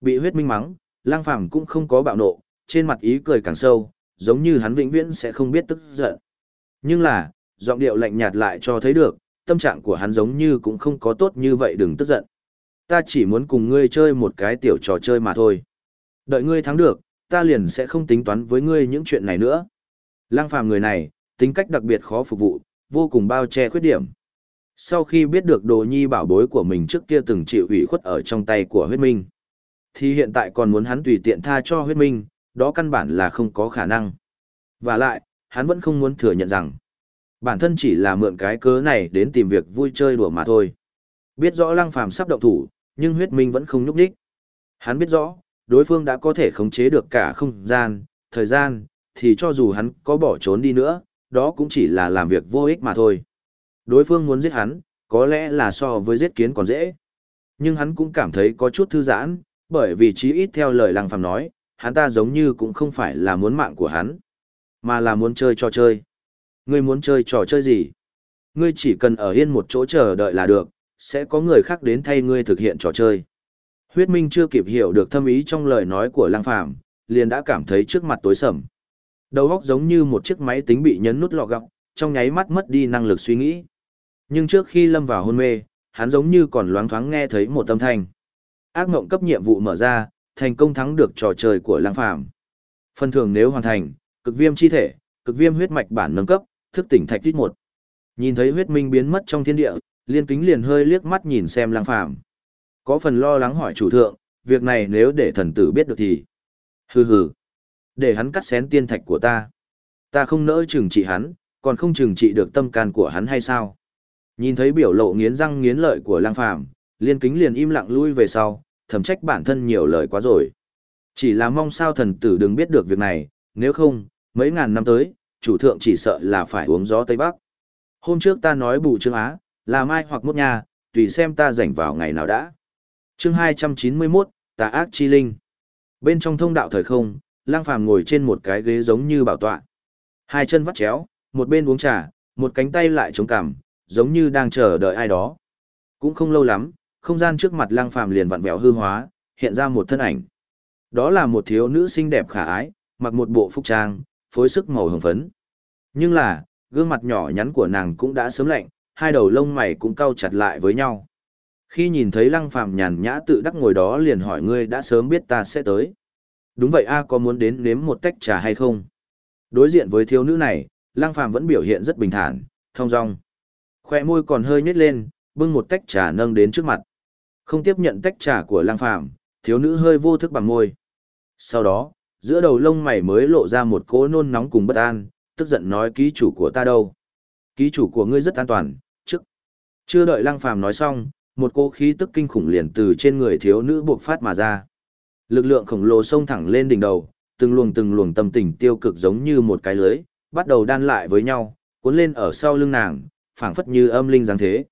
Bị huyết minh mắng, lang phàm cũng không có bạo nộ, trên mặt ý cười càng sâu, giống như hắn vĩnh viễn sẽ không biết tức giận. Nhưng là, giọng điệu lạnh nhạt lại cho thấy được, tâm trạng của hắn giống như cũng không có tốt như vậy đừng tức giận. Ta chỉ muốn cùng ngươi chơi một cái tiểu trò chơi mà thôi. Đợi ngươi thắng được, ta liền sẽ không tính toán với ngươi những chuyện này nữa. Lăng phàm người này, tính cách đặc biệt khó phục vụ, vô cùng bao che khuyết điểm. Sau khi biết được đồ nhi bảo bối của mình trước kia từng chịu ủy khuất ở trong tay của huyết minh, thì hiện tại còn muốn hắn tùy tiện tha cho huyết minh, đó căn bản là không có khả năng. Và lại, hắn vẫn không muốn thừa nhận rằng, bản thân chỉ là mượn cái cớ này đến tìm việc vui chơi đùa mà thôi. Biết rõ lăng phàm sắp động thủ, nhưng huyết minh vẫn không nhúc đích. Hắn biết rõ, đối phương đã có thể khống chế được cả không gian, thời gian, thì cho dù hắn có bỏ trốn đi nữa, đó cũng chỉ là làm việc vô ích mà thôi. Đối phương muốn giết hắn, có lẽ là so với giết kiến còn dễ. Nhưng hắn cũng cảm thấy có chút thư giãn, bởi vì chí ít theo lời lăng phàm nói, hắn ta giống như cũng không phải là muốn mạng của hắn, mà là muốn chơi trò chơi. Ngươi muốn chơi trò chơi gì? Ngươi chỉ cần ở yên một chỗ chờ đợi là được, sẽ có người khác đến thay ngươi thực hiện trò chơi. Huyết Minh chưa kịp hiểu được thâm ý trong lời nói của Lăng Phàm, liền đã cảm thấy trước mặt tối sầm. Đầu óc giống như một chiếc máy tính bị nhấn nút lọ gọng, trong nháy mắt mất đi năng lực suy nghĩ. Nhưng trước khi lâm vào hôn mê, hắn giống như còn loáng thoáng nghe thấy một âm thanh. Ác mộng cấp nhiệm vụ mở ra, thành công thắng được trò chơi của Lang Phàm. Phần thưởng nếu hoàn thành, cực viêm chi thể, Cực viêm huyết mạch bản nâng cấp, thức tỉnh thạch tít một. Nhìn thấy huyết minh biến mất trong thiên địa, liên kính liền hơi liếc mắt nhìn xem lang phàm. Có phần lo lắng hỏi chủ thượng, việc này nếu để thần tử biết được thì... Hừ hừ. Để hắn cắt xén tiên thạch của ta. Ta không nỡ trừng trị hắn, còn không trừng trị được tâm can của hắn hay sao? Nhìn thấy biểu lộ nghiến răng nghiến lợi của lang phàm, liên kính liền im lặng lui về sau, thầm trách bản thân nhiều lời quá rồi. Chỉ là mong sao thần tử đừng biết được việc này, nếu không, mấy ngàn năm tới, chủ thượng chỉ sợ là phải uống gió Tây Bắc. Hôm trước ta nói bù Trương Á, là mai hoặc mốt nha, tùy xem ta rảnh vào ngày nào đã. chương 291, tà ác chi linh. Bên trong thông đạo thời không, lang phàm ngồi trên một cái ghế giống như bảo tọa. Hai chân vắt chéo, một bên uống trà, một cánh tay lại chống cằm, giống như đang chờ đợi ai đó. Cũng không lâu lắm, không gian trước mặt lang phàm liền vặn vẹo hư hóa, hiện ra một thân ảnh. Đó là một thiếu nữ xinh đẹp khả ái, mặc một bộ phục trang, phối sức màu hồng phấn. Nhưng là, gương mặt nhỏ nhắn của nàng cũng đã sớm lạnh, hai đầu lông mày cũng cau chặt lại với nhau. Khi nhìn thấy lăng phàm nhàn nhã tự đắc ngồi đó liền hỏi ngươi đã sớm biết ta sẽ tới. Đúng vậy a có muốn đến nếm một tách trà hay không? Đối diện với thiếu nữ này, lăng phàm vẫn biểu hiện rất bình thản, thong dong. Khoe môi còn hơi nhếch lên, bưng một tách trà nâng đến trước mặt. Không tiếp nhận tách trà của lăng phàm, thiếu nữ hơi vô thức bằng môi. Sau đó, giữa đầu lông mày mới lộ ra một cỗ nôn nóng cùng bất an, tức giận nói ký chủ của ta đâu. Ký chủ của ngươi rất an toàn, trước. Chưa đợi lăng phàm nói xong, một cỗ khí tức kinh khủng liền từ trên người thiếu nữ buộc phát mà ra. Lực lượng khổng lồ xông thẳng lên đỉnh đầu, từng luồng từng luồng tâm tình tiêu cực giống như một cái lưới, bắt đầu đan lại với nhau, cuốn lên ở sau lưng nàng, phảng phất như âm linh dáng thế.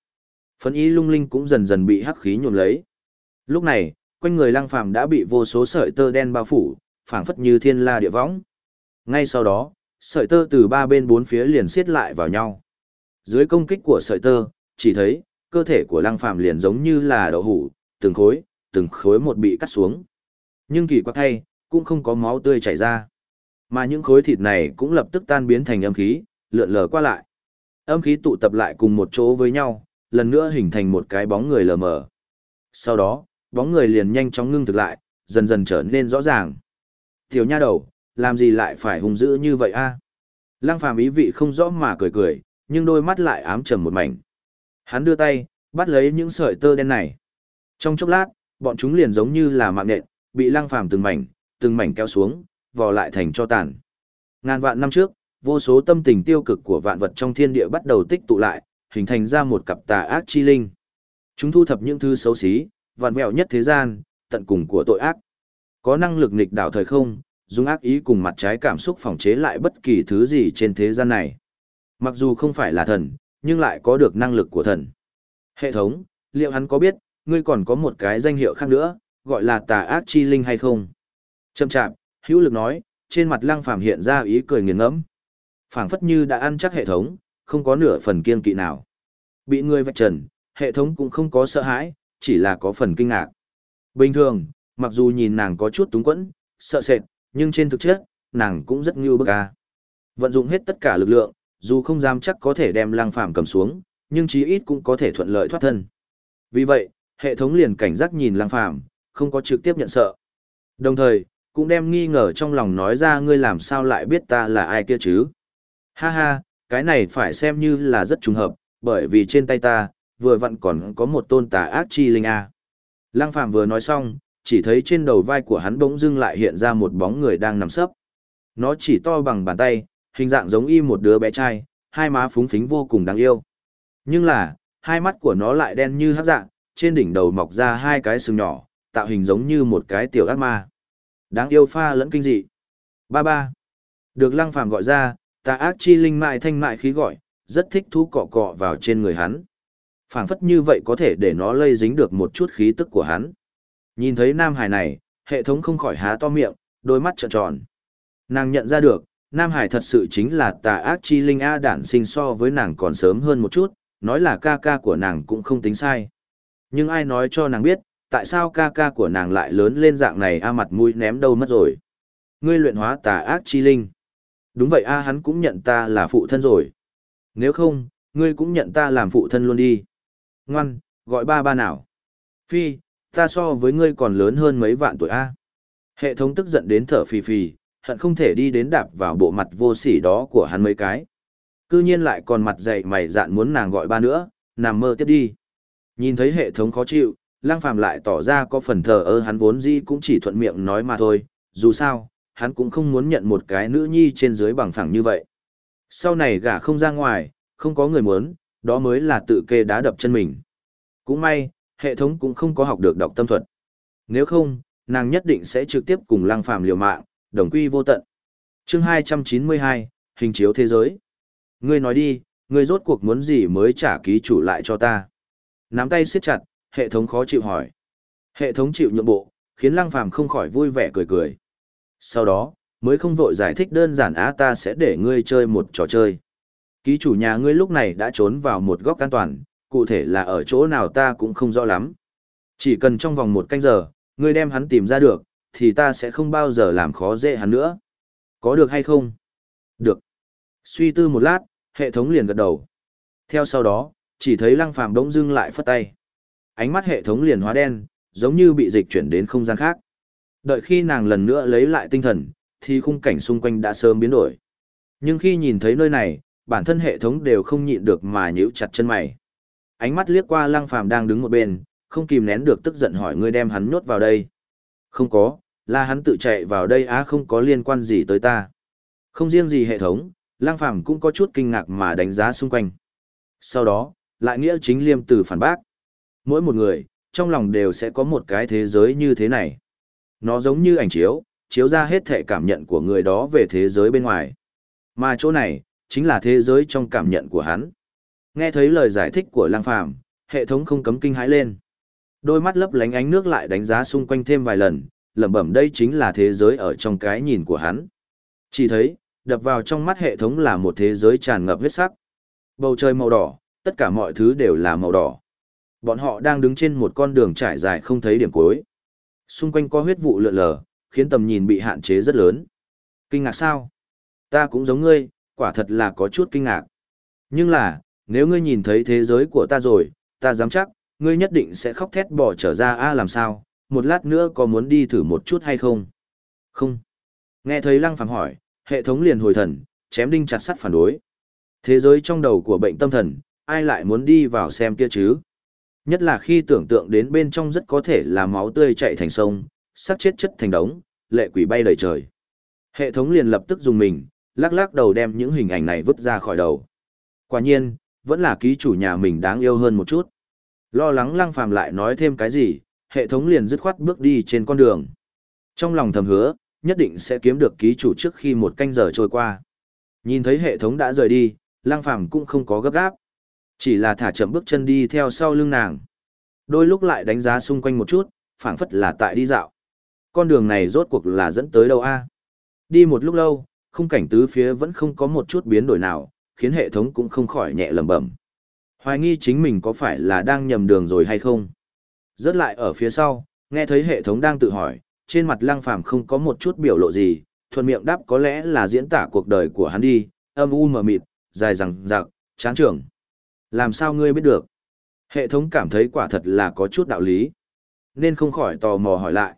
Phấn ý lung linh cũng dần dần bị hắc khí nhuộm lấy. Lúc này, quanh người lăng phàm đã bị vô số sợi tơ đen bao phủ, phảng phất như thiên la địa võng. Ngay sau đó, sợi tơ từ ba bên bốn phía liền siết lại vào nhau. Dưới công kích của sợi tơ, chỉ thấy, cơ thể của lăng phàm liền giống như là đậu hủ, từng khối, từng khối một bị cắt xuống. Nhưng kỳ quặc thay, cũng không có máu tươi chảy ra. Mà những khối thịt này cũng lập tức tan biến thành âm khí, lượn lờ qua lại. Âm khí tụ tập lại cùng một chỗ với nhau, lần nữa hình thành một cái bóng người lờ mờ. Sau đó, bóng người liền nhanh chóng ngưng thực lại, dần dần trở nên rõ ràng. Tiểu nha đầu, làm gì lại phải hung dữ như vậy a? Lăng phàm ý vị không rõ mà cười cười, nhưng đôi mắt lại ám trầm một mảnh. Hắn đưa tay, bắt lấy những sợi tơ đen này. Trong chốc lát, bọn chúng liền giống như là mạng nện, bị lăng phàm từng mảnh, từng mảnh kéo xuống, vò lại thành cho tàn. Ngàn vạn năm trước, vô số tâm tình tiêu cực của vạn vật trong thiên địa bắt đầu tích tụ lại, hình thành ra một cặp tà ác chi linh. Chúng thu thập những thứ xấu xí, vạn vẹo nhất thế gian, tận cùng của tội ác. Có năng lực nghịch đảo thời không, dùng ác ý cùng mặt trái cảm xúc phòng chế lại bất kỳ thứ gì trên thế gian này. Mặc dù không phải là thần, nhưng lại có được năng lực của thần. Hệ thống, liệu hắn có biết, ngươi còn có một cái danh hiệu khác nữa, gọi là tà ác chi linh hay không? Chậm chạp, hữu lực nói, trên mặt lăng phàm hiện ra ý cười nghiền ngẫm phảng phất như đã ăn chắc hệ thống, không có nửa phần kiên kỵ nào. Bị người vạch trần, hệ thống cũng không có sợ hãi, chỉ là có phần kinh ngạc. Bình thường, mặc dù nhìn nàng có chút túng quẫn, sợ sệt, nhưng trên thực chất, nàng cũng rất như bức ca. Vận dụng hết tất cả lực lượng, dù không dám chắc có thể đem lăng phàm cầm xuống, nhưng chí ít cũng có thể thuận lợi thoát thân. Vì vậy, hệ thống liền cảnh giác nhìn lăng phàm, không có trực tiếp nhận sợ. Đồng thời, cũng đem nghi ngờ trong lòng nói ra ngươi làm sao lại biết ta là ai kia chứ. Ha ha, cái này phải xem như là rất trùng hợp, bởi vì trên tay ta, vừa vặn còn có một tôn tà ác chi linh A. Lăng Phạm vừa nói xong, chỉ thấy trên đầu vai của hắn bỗng dưng lại hiện ra một bóng người đang nằm sấp. Nó chỉ to bằng bàn tay, hình dạng giống y một đứa bé trai, hai má phúng phính vô cùng đáng yêu. Nhưng là, hai mắt của nó lại đen như hắc dạng, trên đỉnh đầu mọc ra hai cái sừng nhỏ, tạo hình giống như một cái tiểu ác ma. Đáng yêu pha lẫn kinh dị. Ba ba. Được Lăng Phàm gọi ra, tà ác chi linh mại thanh mại khí gọi, rất thích thú cọ cọ vào trên người hắn phảng phất như vậy có thể để nó lây dính được một chút khí tức của hắn. Nhìn thấy Nam Hải này, hệ thống không khỏi há to miệng, đôi mắt trợn tròn. Nàng nhận ra được, Nam Hải thật sự chính là tà ác chi linh A đản sinh so với nàng còn sớm hơn một chút, nói là ca ca của nàng cũng không tính sai. Nhưng ai nói cho nàng biết, tại sao ca ca của nàng lại lớn lên dạng này A mặt mũi ném đâu mất rồi. Ngươi luyện hóa tà ác chi linh. Đúng vậy A hắn cũng nhận ta là phụ thân rồi. Nếu không, ngươi cũng nhận ta làm phụ thân luôn đi ngoan, gọi ba ba nào. Phi, ta so với ngươi còn lớn hơn mấy vạn tuổi A. Hệ thống tức giận đến thở phì phì, hận không thể đi đến đạp vào bộ mặt vô sỉ đó của hắn mấy cái. Cư nhiên lại còn mặt dày mày dạn muốn nàng gọi ba nữa, nằm mơ tiếp đi. Nhìn thấy hệ thống khó chịu, Lăng Phàm lại tỏ ra có phần thờ ơ hắn vốn gì cũng chỉ thuận miệng nói mà thôi, dù sao, hắn cũng không muốn nhận một cái nữ nhi trên dưới bằng phẳng như vậy. Sau này gả không ra ngoài, không có người muốn, đó mới là tự kê đá đập chân mình. Cũng may, hệ thống cũng không có học được đọc tâm thuật. Nếu không, nàng nhất định sẽ trực tiếp cùng Lăng Phàm liều mạng, đồng quy vô tận. Chương 292, hình chiếu thế giới. Ngươi nói đi, ngươi rốt cuộc muốn gì mới trả ký chủ lại cho ta? Nắm tay siết chặt, hệ thống khó chịu hỏi. Hệ thống chịu nhượng bộ, khiến Lăng Phàm không khỏi vui vẻ cười cười. Sau đó, mới không vội giải thích đơn giản á ta sẽ để ngươi chơi một trò chơi. Ký chủ nhà ngươi lúc này đã trốn vào một góc an toàn, cụ thể là ở chỗ nào ta cũng không rõ lắm. Chỉ cần trong vòng một canh giờ, ngươi đem hắn tìm ra được, thì ta sẽ không bao giờ làm khó dễ hắn nữa. Có được hay không? Được. Suy tư một lát, hệ thống liền gật đầu. Theo sau đó, chỉ thấy lăng phàm đống dưng lại phất tay. Ánh mắt hệ thống liền hóa đen, giống như bị dịch chuyển đến không gian khác. Đợi khi nàng lần nữa lấy lại tinh thần, thì khung cảnh xung quanh đã sớm biến đổi. Nhưng khi nhìn thấy nơi này, bản thân hệ thống đều không nhịn được mà nhíu chặt chân mày. Ánh mắt liếc qua lăng phàm đang đứng một bên, không kìm nén được tức giận hỏi ngươi đem hắn nhốt vào đây. Không có, là hắn tự chạy vào đây á không có liên quan gì tới ta. Không riêng gì hệ thống, lang phàm cũng có chút kinh ngạc mà đánh giá xung quanh. Sau đó, lại nghĩa chính liêm từ phản bác. Mỗi một người, trong lòng đều sẽ có một cái thế giới như thế này. Nó giống như ảnh chiếu, chiếu ra hết thể cảm nhận của người đó về thế giới bên ngoài. Mà chỗ này, chính là thế giới trong cảm nhận của hắn. Nghe thấy lời giải thích của lang phàm, hệ thống không cấm kinh hãi lên. Đôi mắt lấp lánh ánh nước lại đánh giá xung quanh thêm vài lần, lẩm bẩm đây chính là thế giới ở trong cái nhìn của hắn. Chỉ thấy, đập vào trong mắt hệ thống là một thế giới tràn ngập huyết sắc. Bầu trời màu đỏ, tất cả mọi thứ đều là màu đỏ. Bọn họ đang đứng trên một con đường trải dài không thấy điểm cuối. Xung quanh có huyết vụ lượn lờ, khiến tầm nhìn bị hạn chế rất lớn. Kinh ngạc sao? Ta cũng giống ngươi, quả thật là có chút kinh ngạc. Nhưng là, nếu ngươi nhìn thấy thế giới của ta rồi, ta dám chắc, ngươi nhất định sẽ khóc thét bỏ trở ra a làm sao, một lát nữa có muốn đi thử một chút hay không? Không. Nghe thấy Lăng Phàm hỏi, hệ thống liền hồi thần, chém đinh chặt sắt phản đối. Thế giới trong đầu của bệnh tâm thần, ai lại muốn đi vào xem kia chứ? Nhất là khi tưởng tượng đến bên trong rất có thể là máu tươi chạy thành sông, sắc chết chất thành đống, lệ quỷ bay đầy trời. Hệ thống liền lập tức dùng mình, lắc lắc đầu đem những hình ảnh này vứt ra khỏi đầu. Quả nhiên, vẫn là ký chủ nhà mình đáng yêu hơn một chút. Lo lắng lăng phàm lại nói thêm cái gì, hệ thống liền dứt khoát bước đi trên con đường. Trong lòng thầm hứa, nhất định sẽ kiếm được ký chủ trước khi một canh giờ trôi qua. Nhìn thấy hệ thống đã rời đi, lang phàm cũng không có gấp gáp. Chỉ là thả chậm bước chân đi theo sau lưng nàng. Đôi lúc lại đánh giá xung quanh một chút, phảng phất là tại đi dạo. Con đường này rốt cuộc là dẫn tới đâu a? Đi một lúc lâu, khung cảnh tứ phía vẫn không có một chút biến đổi nào, khiến hệ thống cũng không khỏi nhẹ lẩm bẩm. Hoài nghi chính mình có phải là đang nhầm đường rồi hay không? Rớt lại ở phía sau, nghe thấy hệ thống đang tự hỏi, trên mặt lăng phàm không có một chút biểu lộ gì, thuận miệng đáp có lẽ là diễn tả cuộc đời của hắn đi, âm u mờ mịt, dài rằng rạc, chán trường. Làm sao ngươi biết được? Hệ thống cảm thấy quả thật là có chút đạo lý, nên không khỏi tò mò hỏi lại.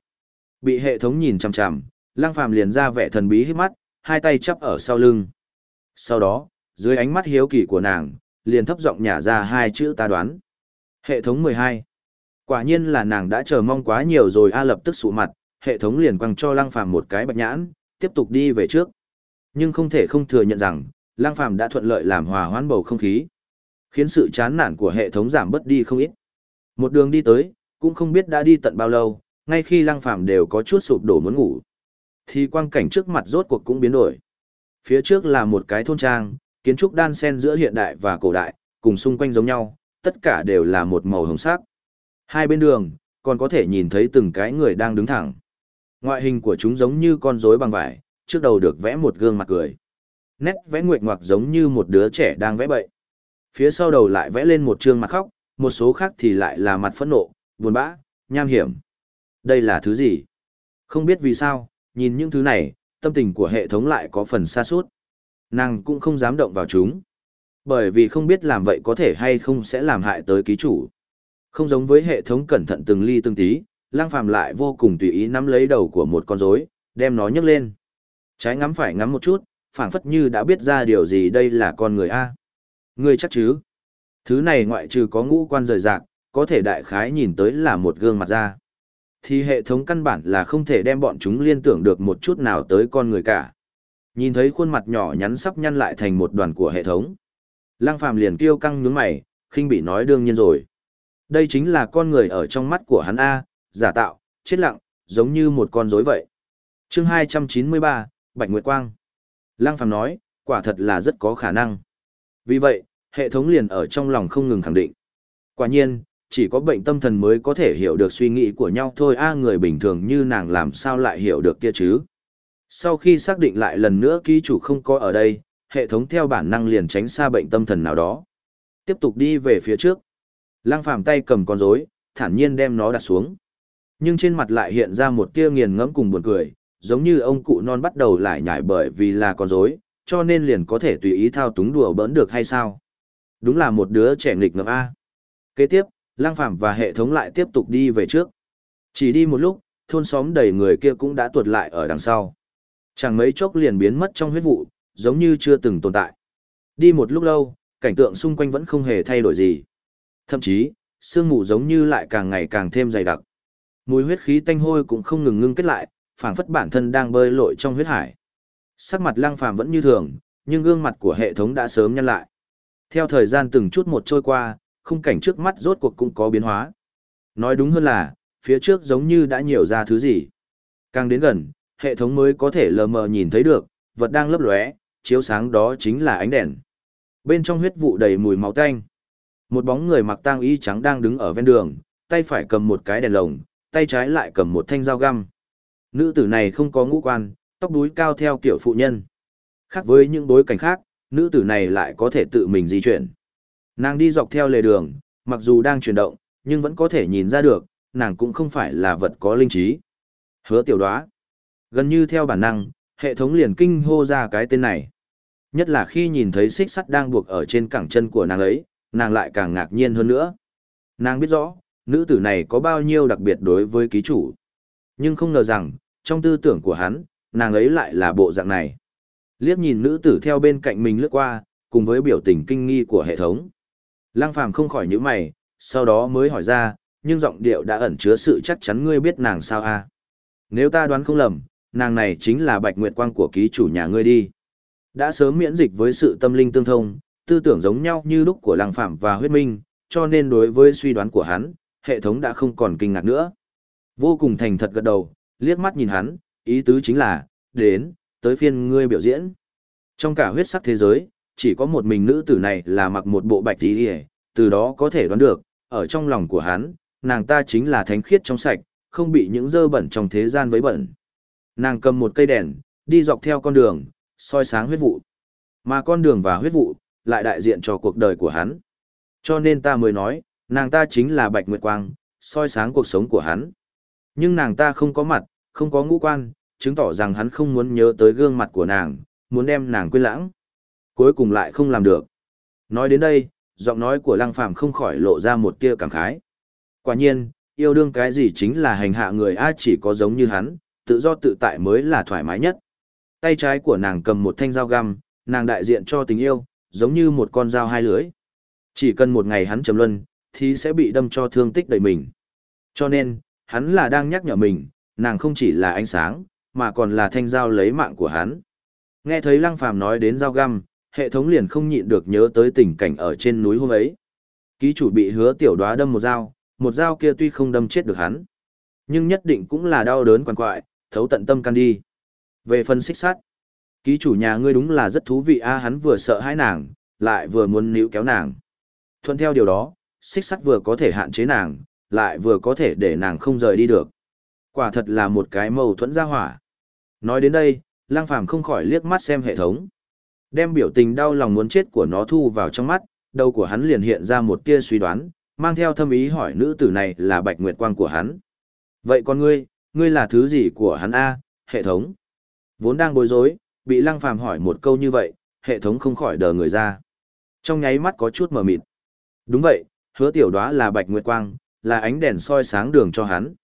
Bị hệ thống nhìn chằm chằm, lăng phàm liền ra vẻ thần bí hết mắt, hai tay chắp ở sau lưng. Sau đó, dưới ánh mắt hiếu kỳ của nàng, liền thấp giọng nhả ra hai chữ ta đoán. Hệ thống 12. Quả nhiên là nàng đã chờ mong quá nhiều rồi a lập tức sụ mặt, hệ thống liền quăng cho Lăng Phàm một cái bạch nhãn, tiếp tục đi về trước. Nhưng không thể không thừa nhận rằng, Lăng Phàm đã thuận lợi làm hòa hoãn bầu không khí, khiến sự chán nản của hệ thống giảm bớt đi không ít. Một đường đi tới, cũng không biết đã đi tận bao lâu, ngay khi Lăng Phàm đều có chút sụp đổ muốn ngủ, thì quang cảnh trước mặt rốt cuộc cũng biến đổi. Phía trước là một cái thôn trang, kiến trúc đan xen giữa hiện đại và cổ đại, cùng xung quanh giống nhau, tất cả đều là một màu hồng sắc. Hai bên đường, còn có thể nhìn thấy từng cái người đang đứng thẳng. Ngoại hình của chúng giống như con rối bằng vải, trước đầu được vẽ một gương mặt cười. Nét vẽ nguyệt ngoạc giống như một đứa trẻ đang vẽ bậy. Phía sau đầu lại vẽ lên một trương mặt khóc, một số khác thì lại là mặt phẫn nộ, buồn bã, nham hiểm. Đây là thứ gì? Không biết vì sao, nhìn những thứ này, tâm tình của hệ thống lại có phần xa suốt. Nàng cũng không dám động vào chúng. Bởi vì không biết làm vậy có thể hay không sẽ làm hại tới ký chủ. Không giống với hệ thống cẩn thận từng ly từng tí, lang phàm lại vô cùng tùy ý nắm lấy đầu của một con rối, đem nó nhấc lên. Trái ngắm phải ngắm một chút, phảng phất như đã biết ra điều gì đây là con người A. Ngươi chắc chứ? Thứ này ngoại trừ có ngũ quan rời rạc, có thể đại khái nhìn tới là một gương mặt ra. Thì hệ thống căn bản là không thể đem bọn chúng liên tưởng được một chút nào tới con người cả. Nhìn thấy khuôn mặt nhỏ nhắn sắp nhăn lại thành một đoàn của hệ thống. Lăng Phàm liền kêu căng nhướng mày, khinh bị nói đương nhiên rồi. Đây chính là con người ở trong mắt của hắn A, giả tạo, chết lặng, giống như một con rối vậy. chương 293, Bạch Nguyệt Quang. Lăng Phàm nói, quả thật là rất có khả năng. Vì vậy, hệ thống liền ở trong lòng không ngừng khẳng định. Quả nhiên, chỉ có bệnh tâm thần mới có thể hiểu được suy nghĩ của nhau thôi a người bình thường như nàng làm sao lại hiểu được kia chứ. Sau khi xác định lại lần nữa ký chủ không có ở đây, hệ thống theo bản năng liền tránh xa bệnh tâm thần nào đó. Tiếp tục đi về phía trước. Lăng phàm tay cầm con rối, thản nhiên đem nó đặt xuống. Nhưng trên mặt lại hiện ra một tia nghiền ngẫm cùng buồn cười, giống như ông cụ non bắt đầu lại nhảy bởi vì là con rối, cho nên liền có thể tùy ý thao túng đùa bỡn được hay sao. Đúng là một đứa trẻ nghịch ngợm A. Kế tiếp, Lang Phàm và hệ thống lại tiếp tục đi về trước. Chỉ đi một lúc, thôn xóm đầy người kia cũng đã tuột lại ở đằng sau. Chẳng mấy chốc liền biến mất trong huyết vụ, giống như chưa từng tồn tại. Đi một lúc lâu, cảnh tượng xung quanh vẫn không hề thay đổi gì. Thậm chí, sương mù giống như lại càng ngày càng thêm dày đặc. Mùi huyết khí tanh hôi cũng không ngừng ngưng kết lại, phảng phất bản thân đang bơi lội trong huyết hải. Sắc mặt Lăng Phàm vẫn như thường, nhưng gương mặt của hệ thống đã sớm nhăn lại. Theo thời gian từng chút một trôi qua, khung cảnh trước mắt rốt cuộc cũng có biến hóa. Nói đúng hơn là, phía trước giống như đã nhiều ra thứ gì. Càng đến gần, hệ thống mới có thể lờ mờ nhìn thấy được, vật đang lấp lóe, chiếu sáng đó chính là ánh đèn. Bên trong huyết vụ đầy mùi máu tanh. Một bóng người mặc tang y trắng đang đứng ở ven đường, tay phải cầm một cái đèn lồng, tay trái lại cầm một thanh dao găm. Nữ tử này không có ngũ quan, tóc đuôi cao theo kiểu phụ nhân. Khác với những bối cảnh khác, nữ tử này lại có thể tự mình di chuyển. Nàng đi dọc theo lề đường, mặc dù đang chuyển động, nhưng vẫn có thể nhìn ra được, nàng cũng không phải là vật có linh trí. Hứa tiểu đoá. Gần như theo bản năng, hệ thống liền kinh hô ra cái tên này. Nhất là khi nhìn thấy xích sắt đang buộc ở trên cẳng chân của nàng ấy, nàng lại càng ngạc nhiên hơn nữa. Nàng biết rõ, nữ tử này có bao nhiêu đặc biệt đối với ký chủ. Nhưng không ngờ rằng, trong tư tưởng của hắn, nàng ấy lại là bộ dạng này. Liếc nhìn nữ tử theo bên cạnh mình lướt qua, cùng với biểu tình kinh nghi của hệ thống. Lăng phàm không khỏi nhíu mày, sau đó mới hỏi ra, nhưng giọng điệu đã ẩn chứa sự chắc chắn ngươi biết nàng sao a? Nếu ta đoán không lầm, nàng này chính là Bạch Nguyệt Quang của ký chủ nhà ngươi đi. Đã sớm miễn dịch với sự tâm linh tương thông, tư tưởng giống nhau như lúc của Lăng Phàm và Huyết Minh, cho nên đối với suy đoán của hắn, hệ thống đã không còn kinh ngạc nữa. Vô cùng thành thật gật đầu, liếc mắt nhìn hắn, ý tứ chính là, đến, tới phiên ngươi biểu diễn. Trong cả huyết sắc thế giới, chỉ có một mình nữ tử này là mặc một bộ bạch tí hề, từ đó có thể đoán được, ở trong lòng của hắn, nàng ta chính là thánh khiết trong sạch, không bị những dơ bẩn trong thế gian với bẩn. Nàng cầm một cây đèn, đi dọc theo con đường, soi sáng huyết vụ. Mà con đường và huyết vụ, lại đại diện cho cuộc đời của hắn. Cho nên ta mới nói, nàng ta chính là Bạch Nguyệt Quang, soi sáng cuộc sống của hắn. Nhưng nàng ta không có mặt, không có ngũ quan, chứng tỏ rằng hắn không muốn nhớ tới gương mặt của nàng, muốn đem nàng quên lãng. Cuối cùng lại không làm được. Nói đến đây, giọng nói của Lăng Phàm không khỏi lộ ra một tia cảm khái. Quả nhiên, yêu đương cái gì chính là hành hạ người a chỉ có giống như hắn, tự do tự tại mới là thoải mái nhất. Tay trái của nàng cầm một thanh dao găm, nàng đại diện cho tình yêu, giống như một con dao hai lưỡi. Chỉ cần một ngày hắn trầm luân, thì sẽ bị đâm cho thương tích đầy mình. Cho nên, hắn là đang nhắc nhở mình, nàng không chỉ là ánh sáng, mà còn là thanh dao lấy mạng của hắn. Nghe thấy Lăng Phàm nói đến dao găm, hệ thống liền không nhịn được nhớ tới tình cảnh ở trên núi hôm ấy. Ký chủ bị hứa tiểu đoá đâm một dao, một dao kia tuy không đâm chết được hắn, nhưng nhất định cũng là đau đớn quằn quại, thấu tận tâm can đi. Về phần xích sát, ký chủ nhà ngươi đúng là rất thú vị a hắn vừa sợ hãi nàng, lại vừa muốn níu kéo nàng. Thuận theo điều đó, xích sắt vừa có thể hạn chế nàng, lại vừa có thể để nàng không rời đi được. Quả thật là một cái mâu thuẫn ra hỏa. Nói đến đây, lang phàm không khỏi liếc mắt xem hệ thống. Đem biểu tình đau lòng muốn chết của nó thu vào trong mắt, đầu của hắn liền hiện ra một tia suy đoán, mang theo thâm ý hỏi nữ tử này là bạch nguyệt quang của hắn. Vậy con ngươi, ngươi là thứ gì của hắn A, hệ thống? Vốn đang bối rối, bị lăng phàm hỏi một câu như vậy, hệ thống không khỏi đờ người ra. Trong nháy mắt có chút mờ mịt. Đúng vậy, hứa tiểu Đóa là bạch nguyệt quang, là ánh đèn soi sáng đường cho hắn.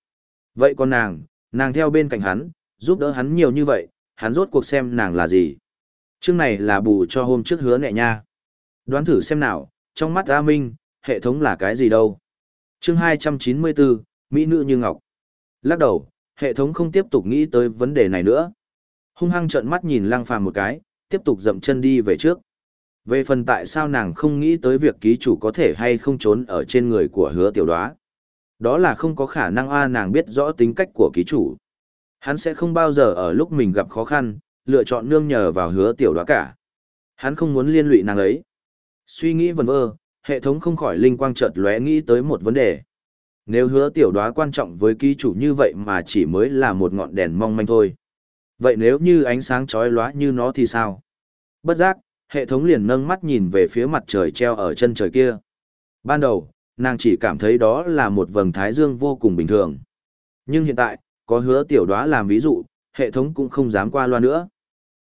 Vậy con nàng, nàng theo bên cạnh hắn, giúp đỡ hắn nhiều như vậy, hắn rốt cuộc xem nàng là gì. Chương này là bù cho hôm trước hứa nệ nha. Đoán thử xem nào, trong mắt A Minh, hệ thống là cái gì đâu. Chương 294, Mỹ nữ như ngọc. Lắc đầu, hệ thống không tiếp tục nghĩ tới vấn đề này nữa. Hung hăng trợn mắt nhìn lăng phàm một cái, tiếp tục dậm chân đi về trước. Về phần tại sao nàng không nghĩ tới việc ký chủ có thể hay không trốn ở trên người của hứa tiểu đoá. Đó là không có khả năng a nàng biết rõ tính cách của ký chủ. Hắn sẽ không bao giờ ở lúc mình gặp khó khăn, lựa chọn nương nhờ vào hứa tiểu đoá cả. Hắn không muốn liên lụy nàng ấy. Suy nghĩ vần vơ, hệ thống không khỏi linh quang chợt lóe nghĩ tới một vấn đề. Nếu hứa tiểu đoá quan trọng với ký chủ như vậy mà chỉ mới là một ngọn đèn mong manh thôi. Vậy nếu như ánh sáng chói lóa như nó thì sao? Bất giác, hệ thống liền nâng mắt nhìn về phía mặt trời treo ở chân trời kia. Ban đầu, nàng chỉ cảm thấy đó là một vầng thái dương vô cùng bình thường. Nhưng hiện tại, có hứa tiểu đoá làm ví dụ, hệ thống cũng không dám qua loa nữa.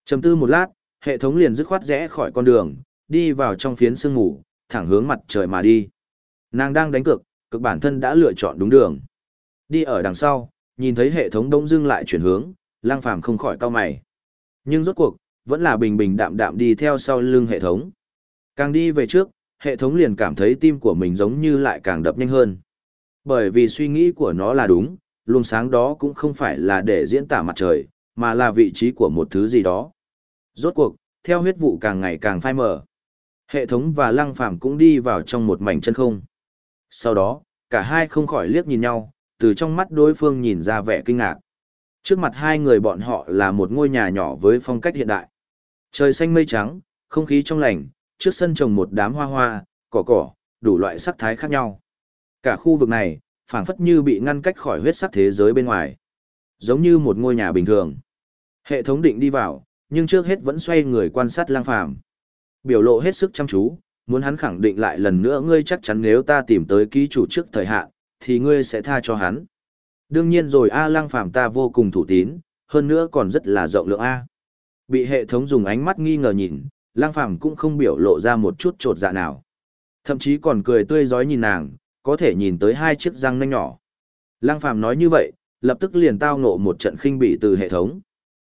Chầm tư một lát, hệ thống liền dứt khoát rẽ khỏi con đường, đi vào trong phiến sương ngủ, thẳng hướng mặt trời mà đi. Nàng đang đánh cược, cực bản thân đã lựa chọn đúng đường. Đi ở đằng sau, nhìn thấy hệ thống đông dưng lại chuyển hướng, lang phàm không khỏi cau mày. Nhưng rốt cuộc, vẫn là bình bình đạm đạm đi theo sau lưng hệ thống. Càng đi về trước, hệ thống liền cảm thấy tim của mình giống như lại càng đập nhanh hơn. Bởi vì suy nghĩ của nó là đúng, luồng sáng đó cũng không phải là để diễn tả mặt trời, mà là vị trí của một thứ gì đó. Rốt cuộc, theo huyết vụ càng ngày càng phai mờ. Hệ thống và lăng phàm cũng đi vào trong một mảnh chân không. Sau đó, cả hai không khỏi liếc nhìn nhau, từ trong mắt đối phương nhìn ra vẻ kinh ngạc. Trước mặt hai người bọn họ là một ngôi nhà nhỏ với phong cách hiện đại. Trời xanh mây trắng, không khí trong lành, trước sân trồng một đám hoa hoa, cỏ cỏ, đủ loại sắc thái khác nhau. Cả khu vực này, phảng phất như bị ngăn cách khỏi huyết sắc thế giới bên ngoài. Giống như một ngôi nhà bình thường. Hệ thống định đi vào, nhưng trước hết vẫn xoay người quan sát lang phàm. Biểu lộ hết sức chăm chú, muốn hắn khẳng định lại lần nữa ngươi chắc chắn nếu ta tìm tới ký chủ trước thời hạn, thì ngươi sẽ tha cho hắn. Đương nhiên rồi A lang phàm ta vô cùng thủ tín, hơn nữa còn rất là rộng lượng A. Bị hệ thống dùng ánh mắt nghi ngờ nhìn, lang phàm cũng không biểu lộ ra một chút trột dạ nào. Thậm chí còn cười tươi giói nhìn nàng, có thể nhìn tới hai chiếc răng nanh nhỏ. Lang phàm nói như vậy, lập tức liền tao ngộ một trận khinh bỉ từ hệ thống.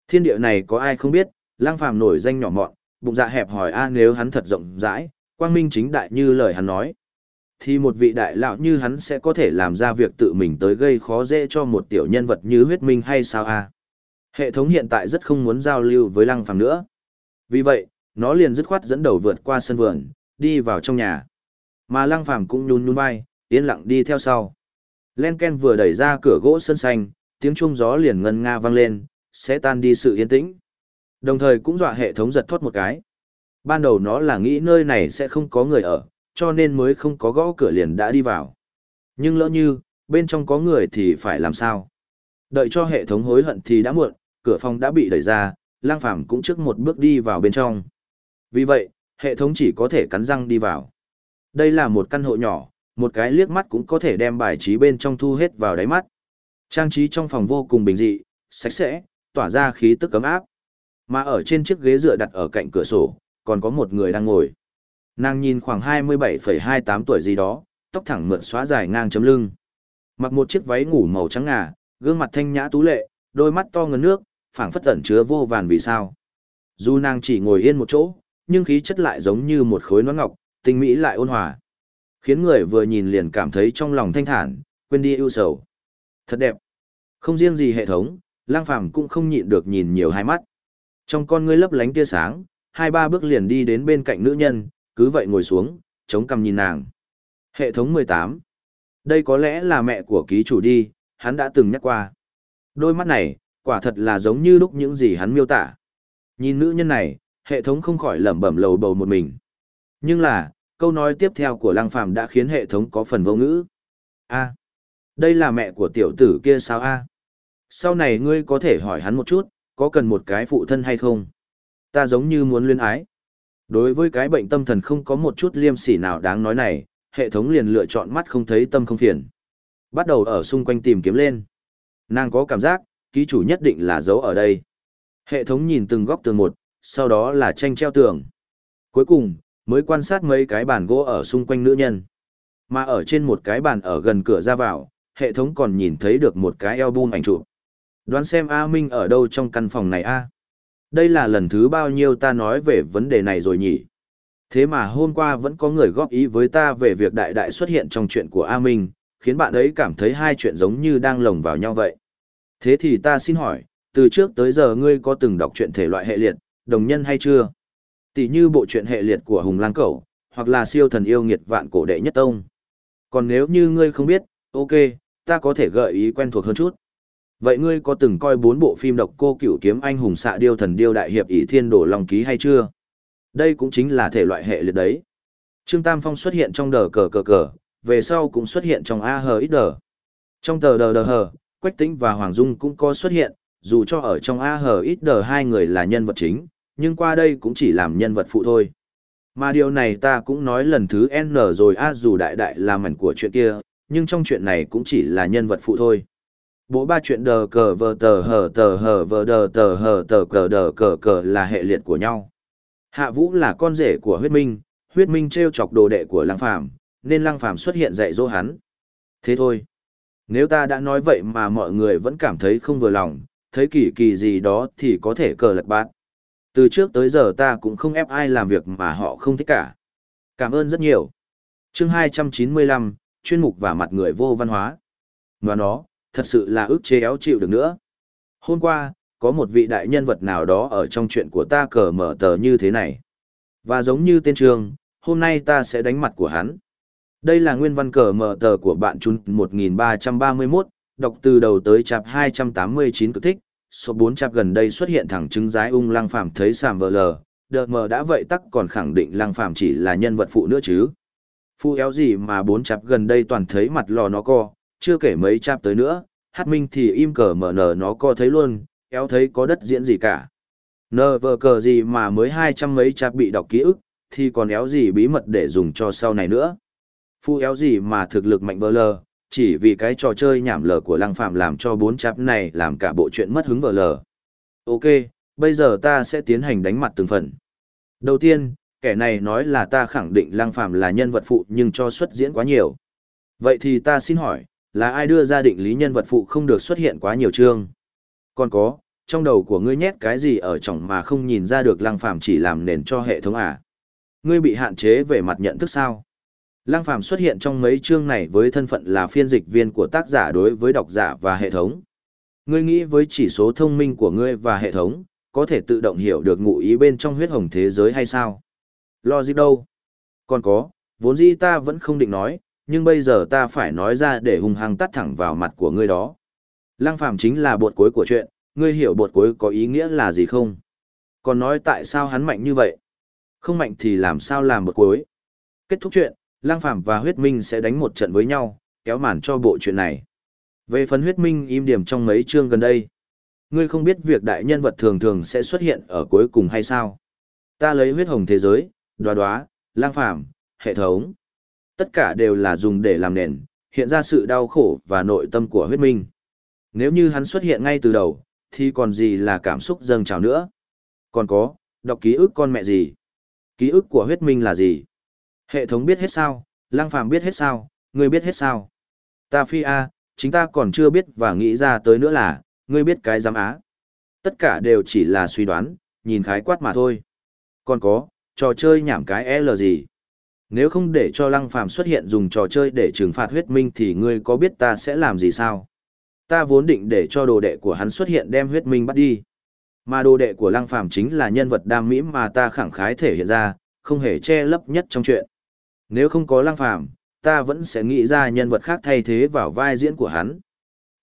Thiên địa này có ai không biết, lang phàm nổi danh nhỏ mọn, bụng dạ hẹp hỏi a nếu hắn thật rộng rãi, quang minh chính đại như lời hắn nói. Thì một vị đại lão như hắn sẽ có thể làm ra việc tự mình tới gây khó dễ cho một tiểu nhân vật như huyết minh hay sao a? Hệ thống hiện tại rất không muốn giao lưu với lăng phàm nữa. Vì vậy, nó liền dứt khoát dẫn đầu vượt qua sân vườn, đi vào trong nhà. Mà lăng phàm cũng nhún nhún vai, yên lặng đi theo sau. Len Ken vừa đẩy ra cửa gỗ sân xanh, tiếng chuông gió liền ngân nga vang lên, sẽ tan đi sự yên tĩnh. Đồng thời cũng dọa hệ thống giật thoát một cái. Ban đầu nó là nghĩ nơi này sẽ không có người ở, cho nên mới không có gõ cửa liền đã đi vào. Nhưng lỡ như, bên trong có người thì phải làm sao? Đợi cho hệ thống hối hận thì đã muộn, cửa phòng đã bị đẩy ra, lang phàm cũng trước một bước đi vào bên trong. Vì vậy, hệ thống chỉ có thể cắn răng đi vào. Đây là một căn hộ nhỏ, một cái liếc mắt cũng có thể đem bài trí bên trong thu hết vào đáy mắt. Trang trí trong phòng vô cùng bình dị, sạch sẽ, tỏa ra khí tức cấm áp. Mà ở trên chiếc ghế dựa đặt ở cạnh cửa sổ, còn có một người đang ngồi. Nàng nhìn khoảng 27,28 tuổi gì đó, tóc thẳng mượt xóa dài ngang chấm lưng. Mặc một chiếc váy ngủ màu trắng ngà, gương mặt thanh nhã tú lệ, đôi mắt to ngấn nước, phảng phất tẩn chứa vô vàn vì sao. Dù nàng chỉ ngồi yên một chỗ, nhưng khí chất lại giống như một khối nón ngọc, tinh mỹ lại ôn hòa. Khiến người vừa nhìn liền cảm thấy trong lòng thanh thản, quên đi ưu sầu. Thật đẹp. Không riêng gì hệ thống, lang phàm cũng không nhịn được nhìn nhiều hai mắt. Trong con ngươi lấp lánh tia sáng, hai ba bước liền đi đến bên cạnh nữ nhân, cứ vậy ngồi xuống, chống cằm nhìn nàng. Hệ thống 18. Đây có lẽ là mẹ của ký chủ đi, hắn đã từng nhắc qua. Đôi mắt này, quả thật là giống như lúc những gì hắn miêu tả. Nhìn nữ nhân này, hệ thống không khỏi lẩm bẩm lầu bầu một mình. Nhưng là, câu nói tiếp theo của Lăng Phàm đã khiến hệ thống có phần vô ngữ. A, đây là mẹ của tiểu tử kia sao a? Sau này ngươi có thể hỏi hắn một chút, có cần một cái phụ thân hay không? Ta giống như muốn luyên ái. Đối với cái bệnh tâm thần không có một chút liêm sỉ nào đáng nói này, hệ thống liền lựa chọn mắt không thấy tâm không phiền. Bắt đầu ở xung quanh tìm kiếm lên. Nàng có cảm giác, ký chủ nhất định là giấu ở đây. Hệ thống nhìn từng góc tường một, sau đó là tranh treo tường. Cuối cùng, mới quan sát mấy cái bàn gỗ ở xung quanh nữ nhân. Mà ở trên một cái bàn ở gần cửa ra vào, hệ thống còn nhìn thấy được một cái album ảnh chụp. Đoán xem A Minh ở đâu trong căn phòng này A. Đây là lần thứ bao nhiêu ta nói về vấn đề này rồi nhỉ? Thế mà hôm qua vẫn có người góp ý với ta về việc đại đại xuất hiện trong chuyện của A Minh, khiến bạn ấy cảm thấy hai chuyện giống như đang lồng vào nhau vậy. Thế thì ta xin hỏi, từ trước tới giờ ngươi có từng đọc truyện thể loại hệ liệt, đồng nhân hay chưa? Tỷ như bộ truyện hệ liệt của Hùng Lang Cẩu, hoặc là siêu thần yêu nghiệt vạn cổ đệ nhất tông. Còn nếu như ngươi không biết, ok, ta có thể gợi ý quen thuộc hơn chút. Vậy ngươi có từng coi bốn bộ phim độc cô cửu kiếm anh hùng xạ điêu thần điêu đại hiệp ỷ thiên đổ lòng ký hay chưa? Đây cũng chính là thể loại hệ liệt đấy. Trương Tam Phong xuất hiện trong đờ cờ cờ cờ, về sau cũng xuất hiện trong A hờ ít đờ. Trong tờ đờ đờ hờ, Quách Tĩnh và Hoàng Dung cũng có xuất hiện, dù cho ở trong A hờ ít đờ hai người là nhân vật chính, nhưng qua đây cũng chỉ làm nhân vật phụ thôi. Mà điều này ta cũng nói lần thứ N rồi A dù đại đại là mảnh của chuyện kia, nhưng trong chuyện này cũng chỉ là nhân vật phụ thôi. Bộ ba chuyện đờ cờ vờ tờ hờ tờ hờ vờ đờ tờ hờ tờ cờ đờ cờ cờ là hệ liệt của nhau. Hạ Vũ là con rể của huyết minh, huyết minh treo chọc đồ đệ của lăng phàm, nên lăng phàm xuất hiện dạy dỗ hắn. Thế thôi. Nếu ta đã nói vậy mà mọi người vẫn cảm thấy không vừa lòng, thấy kỳ kỳ gì đó thì có thể cờ lật bát. Từ trước tới giờ ta cũng không ép ai làm việc mà họ không thích cả. Cảm ơn rất nhiều. Chương 295, chuyên mục và mặt người vô văn hóa. Và nó, thật sự là ước chế éo chịu được nữa. Hôm qua, có một vị đại nhân vật nào đó ở trong chuyện của ta cờ mở tờ như thế này. Và giống như tên trường, hôm nay ta sẽ đánh mặt của hắn. Đây là nguyên văn cờ mở tờ của bạn Chun 1331, đọc từ đầu tới chạp 289 cực thích, số 4 chạp gần đây xuất hiện thẳng chứng giái ung lăng phàm thấy sàm vờ lờ, đợt mờ đã vậy tắc còn khẳng định lăng phàm chỉ là nhân vật phụ nữa chứ. Phu éo gì mà bốn chạp gần đây toàn thấy mặt lò nó co, chưa kể mấy chạp tới nữa, hát minh thì im cờ mở nở nó co thấy luôn, éo thấy có đất diễn gì cả. Nờ vờ cờ gì mà mới hai trăm mấy chạp bị đọc ký ức, thì còn éo gì bí mật để dùng cho sau này nữa. Phu éo gì mà thực lực mạnh vờ lờ, chỉ vì cái trò chơi nhảm lờ của lăng phạm làm cho bốn chạp này làm cả bộ chuyện mất hứng vờ lờ. Ok, bây giờ ta sẽ tiến hành đánh mặt từng phần. Đầu tiên, kẻ này nói là ta khẳng định lăng phạm là nhân vật phụ nhưng cho xuất diễn quá nhiều. Vậy thì ta xin hỏi, là ai đưa ra định lý nhân vật phụ không được xuất hiện quá nhiều chương? Còn có, trong đầu của ngươi nhét cái gì ở trong mà không nhìn ra được lăng phàm chỉ làm nền cho hệ thống à? Ngươi bị hạn chế về mặt nhận thức sao? Lăng phàm xuất hiện trong mấy chương này với thân phận là phiên dịch viên của tác giả đối với độc giả và hệ thống. Ngươi nghĩ với chỉ số thông minh của ngươi và hệ thống, có thể tự động hiểu được ngụ ý bên trong huyết hồng thế giới hay sao? Lo gì đâu? Còn có, vốn dĩ ta vẫn không định nói, nhưng bây giờ ta phải nói ra để hung hăng tắt thẳng vào mặt của ngươi đó. Lăng phàm chính là bột cuối của chuyện, ngươi hiểu bột cuối có ý nghĩa là gì không? Còn nói tại sao hắn mạnh như vậy? Không mạnh thì làm sao làm bột cuối? Kết thúc chuyện, Lăng phàm và huyết minh sẽ đánh một trận với nhau, kéo màn cho bộ chuyện này. Về phần huyết minh im điểm trong mấy chương gần đây. Ngươi không biết việc đại nhân vật thường thường sẽ xuất hiện ở cuối cùng hay sao? Ta lấy huyết hồng thế giới, đoá đoá, lang phàm, hệ thống tất cả đều là dùng để làm nền, hiện ra sự đau khổ và nội tâm của huyết minh. Nếu như hắn xuất hiện ngay từ đầu, thì còn gì là cảm xúc dâng trào nữa. Còn có, đọc ký ức con mẹ gì? Ký ức của huyết minh là gì? Hệ thống biết hết sao? Lăng phàm biết hết sao? Ngươi biết hết sao? Ta phi a, chính ta còn chưa biết và nghĩ ra tới nữa là, ngươi biết cái giám á. Tất cả đều chỉ là suy đoán, nhìn khái quát mà thôi. Còn có, trò chơi nhảm cái L gì? Nếu không để cho Lăng Phàm xuất hiện dùng trò chơi để trừng phạt huyết minh thì ngươi có biết ta sẽ làm gì sao? Ta vốn định để cho đồ đệ của hắn xuất hiện đem huyết minh bắt đi. Mà đồ đệ của Lăng Phàm chính là nhân vật đam mỹ mà ta khẳng khái thể hiện ra, không hề che lấp nhất trong chuyện. Nếu không có Lăng Phàm, ta vẫn sẽ nghĩ ra nhân vật khác thay thế vào vai diễn của hắn.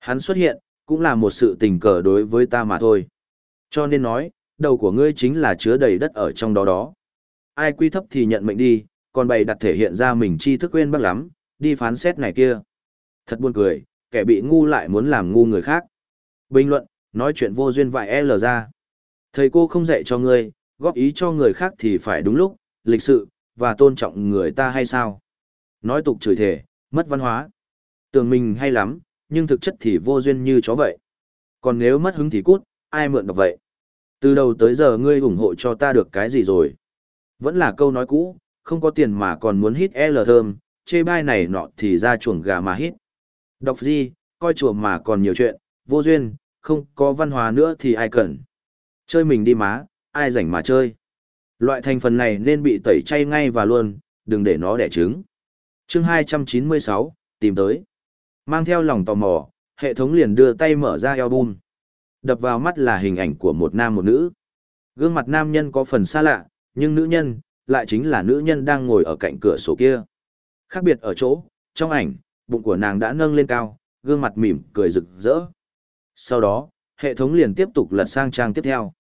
Hắn xuất hiện, cũng là một sự tình cờ đối với ta mà thôi. Cho nên nói, đầu của ngươi chính là chứa đầy đất ở trong đó đó. Ai quy thấp thì nhận mệnh đi, còn bày đặt thể hiện ra mình tri thức quên bác lắm, đi phán xét này kia. Thật buồn cười, kẻ bị ngu lại muốn làm ngu người khác. Bình luận, nói chuyện vô duyên vại L ra. Thầy cô không dạy cho ngươi, góp ý cho người khác thì phải đúng lúc, lịch sự, và tôn trọng người ta hay sao? Nói tục chửi thể, mất văn hóa. Tưởng mình hay lắm, nhưng thực chất thì vô duyên như chó vậy. Còn nếu mất hứng thì cút, ai mượn đọc vậy? Từ đầu tới giờ ngươi ủng hộ cho ta được cái gì rồi? Vẫn là câu nói cũ, không có tiền mà còn muốn hít L thơm, chê bai này nọ thì ra chuồng gà mà hít. Đọc gì, coi chùa mà còn nhiều chuyện, vô duyên, không có văn hóa nữa thì ai cần. Chơi mình đi má, ai rảnh mà chơi. Loại thành phần này nên bị tẩy chay ngay và luôn, đừng để nó đẻ trứng. chương 296, tìm tới. Mang theo lòng tò mò, hệ thống liền đưa tay mở ra album. Đập vào mắt là hình ảnh của một nam một nữ. Gương mặt nam nhân có phần xa lạ, nhưng nữ nhân, lại chính là nữ nhân đang ngồi ở cạnh cửa sổ kia. Khác biệt ở chỗ, trong ảnh, bụng của nàng đã nâng lên cao, gương mặt mỉm, cười rực rỡ. Sau đó, hệ thống liền tiếp tục lật sang trang tiếp theo.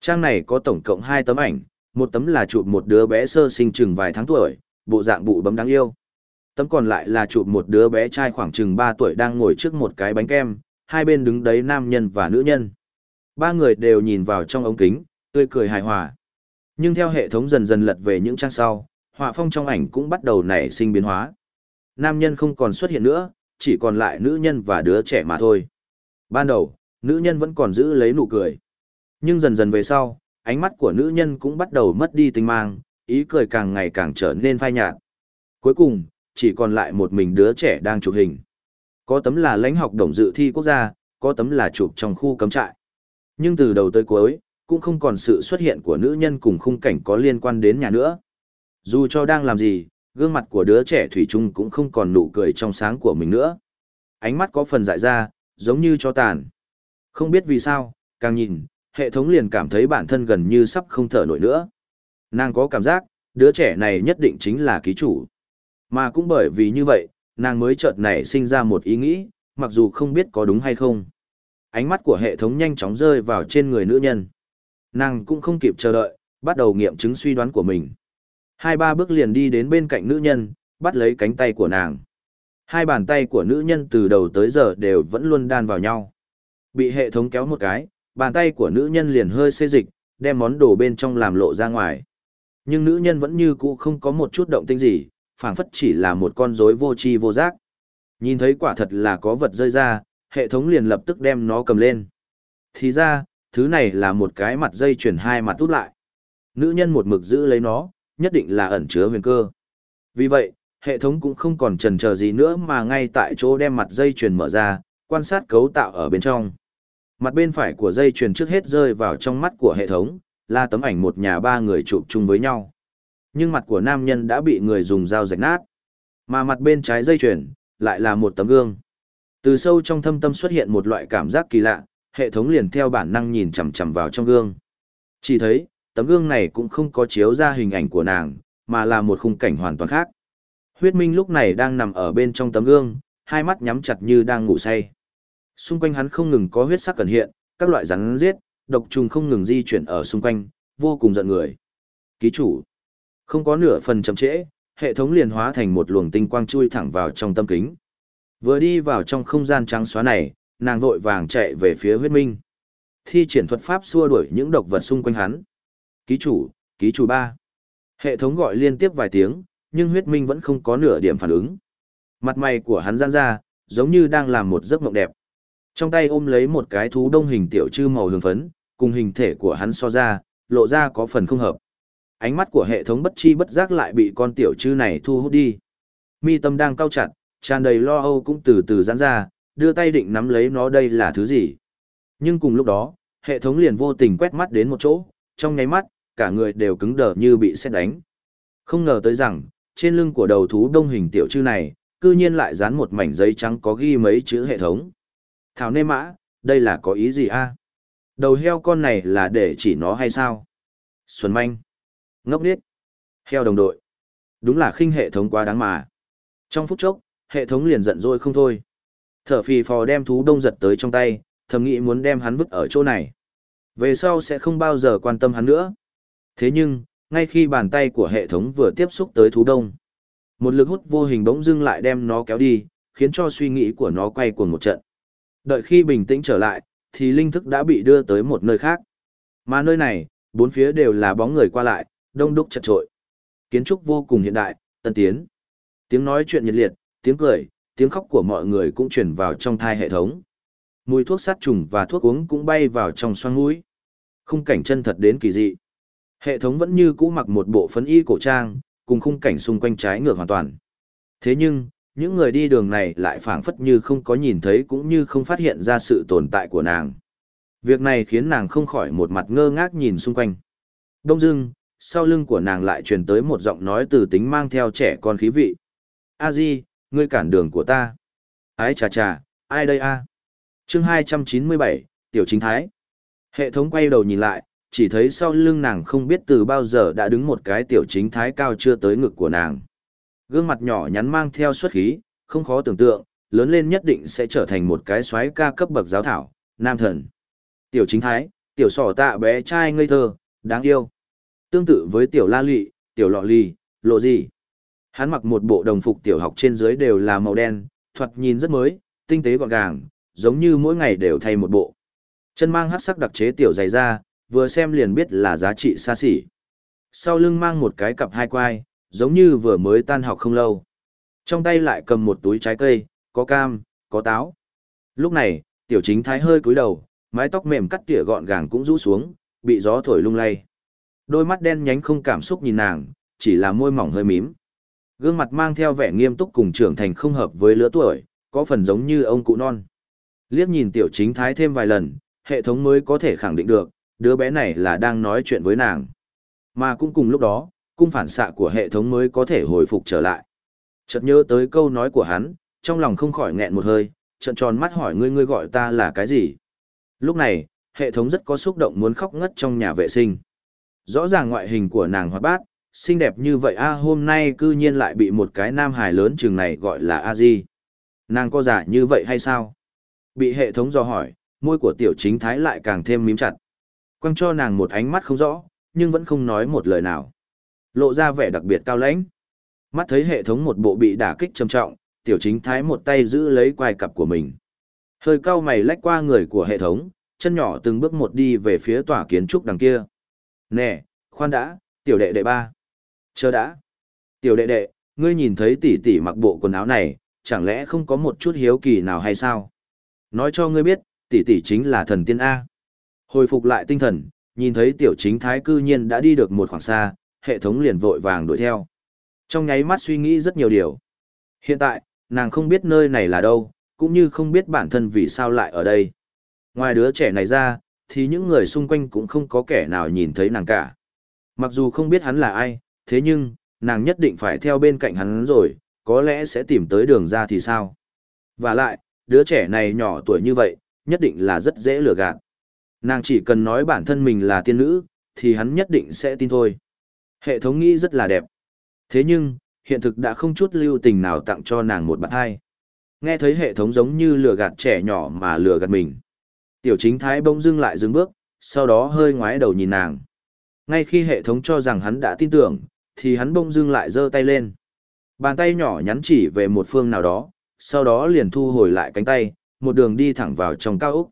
Trang này có tổng cộng 2 tấm ảnh, một tấm là chụp một đứa bé sơ sinh chừng vài tháng tuổi, bộ dạng bụ bấm đáng yêu. Tấm còn lại là chụp một đứa bé trai khoảng chừng 3 tuổi đang ngồi trước một cái bánh kem, hai bên đứng đấy nam nhân và nữ nhân. Ba người đều nhìn vào trong ống kính, tươi cười hài hòa. Nhưng theo hệ thống dần dần lật về những trang sau, họa phong trong ảnh cũng bắt đầu nảy sinh biến hóa. Nam nhân không còn xuất hiện nữa, chỉ còn lại nữ nhân và đứa trẻ mà thôi. Ban đầu, nữ nhân vẫn còn giữ lấy nụ cười. Nhưng dần dần về sau, ánh mắt của nữ nhân cũng bắt đầu mất đi tinh mang, ý cười càng ngày càng trở nên phai nhạt. Cuối cùng, chỉ còn lại một mình đứa trẻ đang chụp hình. Có tấm là lãnh học đồng dự thi quốc gia, có tấm là chụp trong khu cấm trại. Nhưng từ đầu tới cuối, cũng không còn sự xuất hiện của nữ nhân cùng khung cảnh có liên quan đến nhà nữa. Dù cho đang làm gì, gương mặt của đứa trẻ Thủy chung cũng không còn nụ cười trong sáng của mình nữa. Ánh mắt có phần dại ra, giống như cho tàn. Không biết vì sao, càng nhìn, hệ thống liền cảm thấy bản thân gần như sắp không thở nổi nữa. Nàng có cảm giác, đứa trẻ này nhất định chính là ký chủ. Mà cũng bởi vì như vậy, nàng mới chợt nảy sinh ra một ý nghĩ, mặc dù không biết có đúng hay không. Ánh mắt của hệ thống nhanh chóng rơi vào trên người nữ nhân. Nàng cũng không kịp chờ đợi, bắt đầu nghiệm chứng suy đoán của mình. Hai ba bước liền đi đến bên cạnh nữ nhân, bắt lấy cánh tay của nàng. Hai bàn tay của nữ nhân từ đầu tới giờ đều vẫn luôn đan vào nhau. Bị hệ thống kéo một cái, bàn tay của nữ nhân liền hơi xê dịch, đem món đồ bên trong làm lộ ra ngoài. Nhưng nữ nhân vẫn như cũ không có một chút động tĩnh gì, phảng phất chỉ là một con rối vô tri vô giác. Nhìn thấy quả thật là có vật rơi ra, hệ thống liền lập tức đem nó cầm lên. Thì ra, thứ này là một cái mặt dây chuyển hai mặt tút lại. Nữ nhân một mực giữ lấy nó, nhất định là ẩn chứa huyền cơ. Vì vậy, hệ thống cũng không còn chần chờ gì nữa mà ngay tại chỗ đem mặt dây chuyền mở ra, quan sát cấu tạo ở bên trong. Mặt bên phải của dây chuyền trước hết rơi vào trong mắt của hệ thống, là tấm ảnh một nhà ba người chụp chung với nhau. Nhưng mặt của nam nhân đã bị người dùng dao rạch nát. Mà mặt bên trái dây chuyền, lại là một tấm gương. Từ sâu trong thâm tâm xuất hiện một loại cảm giác kỳ lạ, hệ thống liền theo bản năng nhìn chằm chằm vào trong gương. Chỉ thấy, tấm gương này cũng không có chiếu ra hình ảnh của nàng, mà là một khung cảnh hoàn toàn khác. Huyết Minh lúc này đang nằm ở bên trong tấm gương, hai mắt nhắm chặt như đang ngủ say. Xung quanh hắn không ngừng có huyết sắc cần hiện, các loại rắn giết, độc trùng không ngừng di chuyển ở xung quanh, vô cùng giận người. Ký chủ, không có nửa phần chậm trễ, hệ thống liền hóa thành một luồng tinh quang chui thẳng vào trong tâm kính. Vừa đi vào trong không gian trắng xóa này, nàng vội vàng chạy về phía huyết minh. Thi triển thuật pháp xua đuổi những độc vật xung quanh hắn. Ký chủ, ký chủ ba. Hệ thống gọi liên tiếp vài tiếng, nhưng huyết minh vẫn không có nửa điểm phản ứng. Mặt mày của hắn giãn ra, giống như đang làm một giấc mộng đẹp. Trong tay ôm lấy một cái thú đông hình tiểu trư màu hương phấn, cùng hình thể của hắn so ra, lộ ra có phần không hợp. Ánh mắt của hệ thống bất chi bất giác lại bị con tiểu trư này thu hút đi. Mi tâm đang cau chặt, tràn đầy lo âu cũng từ từ giãn ra, đưa tay định nắm lấy nó đây là thứ gì. Nhưng cùng lúc đó, hệ thống liền vô tình quét mắt đến một chỗ, trong nháy mắt, cả người đều cứng đờ như bị xét đánh. Không ngờ tới rằng, trên lưng của đầu thú đông hình tiểu chư này, cư nhiên lại dán một mảnh giấy trắng có ghi mấy chữ hệ thống. Thảo nê mã, đây là có ý gì a? Đầu heo con này là để chỉ nó hay sao? Xuân manh. Ngốc điếc. Heo đồng đội. Đúng là khinh hệ thống quá đáng mà. Trong phút chốc, hệ thống liền giận dỗi không thôi. Thở phì phò đem thú đông giật tới trong tay, thầm nghĩ muốn đem hắn vứt ở chỗ này. Về sau sẽ không bao giờ quan tâm hắn nữa. Thế nhưng, ngay khi bàn tay của hệ thống vừa tiếp xúc tới thú đông, một lực hút vô hình bỗng dưng lại đem nó kéo đi, khiến cho suy nghĩ của nó quay cuồng một trận. Đợi khi bình tĩnh trở lại, thì linh thức đã bị đưa tới một nơi khác. Mà nơi này, bốn phía đều là bóng người qua lại, đông đúc chật trội. Kiến trúc vô cùng hiện đại, tân tiến. Tiếng nói chuyện nhiệt liệt, tiếng cười, tiếng khóc của mọi người cũng truyền vào trong thai hệ thống. Mùi thuốc sát trùng và thuốc uống cũng bay vào trong xoang mũi. Khung cảnh chân thật đến kỳ dị. Hệ thống vẫn như cũ mặc một bộ phấn y cổ trang, cùng khung cảnh xung quanh trái ngược hoàn toàn. Thế nhưng, những người đi đường này lại phảng phất như không có nhìn thấy cũng như không phát hiện ra sự tồn tại của nàng. Việc này khiến nàng không khỏi một mặt ngơ ngác nhìn xung quanh. Đông dưng, sau lưng của nàng lại truyền tới một giọng nói từ tính mang theo trẻ con khí vị. A Di, ngươi cản đường của ta. Ái chà chà, ai đây a? Chương 297, Tiểu Chính Thái. Hệ thống quay đầu nhìn lại, chỉ thấy sau lưng nàng không biết từ bao giờ đã đứng một cái tiểu chính thái cao chưa tới ngực của nàng. Gương mặt nhỏ nhắn mang theo xuất khí, không khó tưởng tượng, lớn lên nhất định sẽ trở thành một cái xoáy ca cấp bậc giáo thảo, nam thần. Tiểu chính thái, tiểu sỏ tạ bé trai ngây thơ, đáng yêu. Tương tự với tiểu la lị, tiểu lọ lì, lộ gì. Hắn mặc một bộ đồng phục tiểu học trên dưới đều là màu đen, thoạt nhìn rất mới, tinh tế gọn gàng, giống như mỗi ngày đều thay một bộ. Chân mang hát sắc đặc chế tiểu dày da, vừa xem liền biết là giá trị xa xỉ. Sau lưng mang một cái cặp hai quai, giống như vừa mới tan học không lâu. Trong tay lại cầm một túi trái cây, có cam, có táo. Lúc này, tiểu chính thái hơi cúi đầu, mái tóc mềm cắt tỉa gọn gàng cũng rũ xuống, bị gió thổi lung lay. Đôi mắt đen nhánh không cảm xúc nhìn nàng, chỉ là môi mỏng hơi mím. Gương mặt mang theo vẻ nghiêm túc cùng trưởng thành không hợp với lứa tuổi, có phần giống như ông cụ non. Liếc nhìn tiểu chính thái thêm vài lần, hệ thống mới có thể khẳng định được, đứa bé này là đang nói chuyện với nàng. Mà cũng cùng lúc đó, cung phản xạ của hệ thống mới có thể hồi phục trở lại. Chợt nhớ tới câu nói của hắn, trong lòng không khỏi nghẹn một hơi, trận tròn mắt hỏi ngươi ngươi gọi ta là cái gì. Lúc này, hệ thống rất có xúc động muốn khóc ngất trong nhà vệ sinh. Rõ ràng ngoại hình của nàng hoạt bát, xinh đẹp như vậy a hôm nay cư nhiên lại bị một cái nam hài lớn chừng này gọi là a di nàng có giả như vậy hay sao bị hệ thống dò hỏi môi của tiểu chính thái lại càng thêm mím chặt quăng cho nàng một ánh mắt không rõ nhưng vẫn không nói một lời nào lộ ra vẻ đặc biệt cao lãnh mắt thấy hệ thống một bộ bị đả kích trầm trọng tiểu chính thái một tay giữ lấy quai cặp của mình hơi cao mày lách qua người của hệ thống chân nhỏ từng bước một đi về phía tòa kiến trúc đằng kia nè khoan đã tiểu đệ đệ ba Chờ đã. Tiểu đệ đệ, ngươi nhìn thấy tỷ tỷ mặc bộ quần áo này, chẳng lẽ không có một chút hiếu kỳ nào hay sao? Nói cho ngươi biết, tỷ tỷ chính là thần tiên A. Hồi phục lại tinh thần, nhìn thấy tiểu chính thái cư nhiên đã đi được một khoảng xa, hệ thống liền vội vàng đuổi theo. Trong nháy mắt suy nghĩ rất nhiều điều. Hiện tại, nàng không biết nơi này là đâu, cũng như không biết bản thân vì sao lại ở đây. Ngoài đứa trẻ này ra, thì những người xung quanh cũng không có kẻ nào nhìn thấy nàng cả. Mặc dù không biết hắn là ai, thế nhưng, nàng nhất định phải theo bên cạnh hắn rồi, có lẽ sẽ tìm tới đường ra thì sao. Và lại, đứa trẻ này nhỏ tuổi như vậy, nhất định là rất dễ lừa gạt. Nàng chỉ cần nói bản thân mình là tiên nữ, thì hắn nhất định sẽ tin thôi. Hệ thống nghĩ rất là đẹp. Thế nhưng, hiện thực đã không chút lưu tình nào tặng cho nàng một bạn hai. Nghe thấy hệ thống giống như lừa gạt trẻ nhỏ mà lừa gạt mình. Tiểu chính thái bỗng dưng lại dừng bước, sau đó hơi ngoái đầu nhìn nàng. Ngay khi hệ thống cho rằng hắn đã tin tưởng, thì hắn bỗng dưng lại giơ tay lên. Bàn tay nhỏ nhắn chỉ về một phương nào đó, sau đó liền thu hồi lại cánh tay, một đường đi thẳng vào trong cao ốc.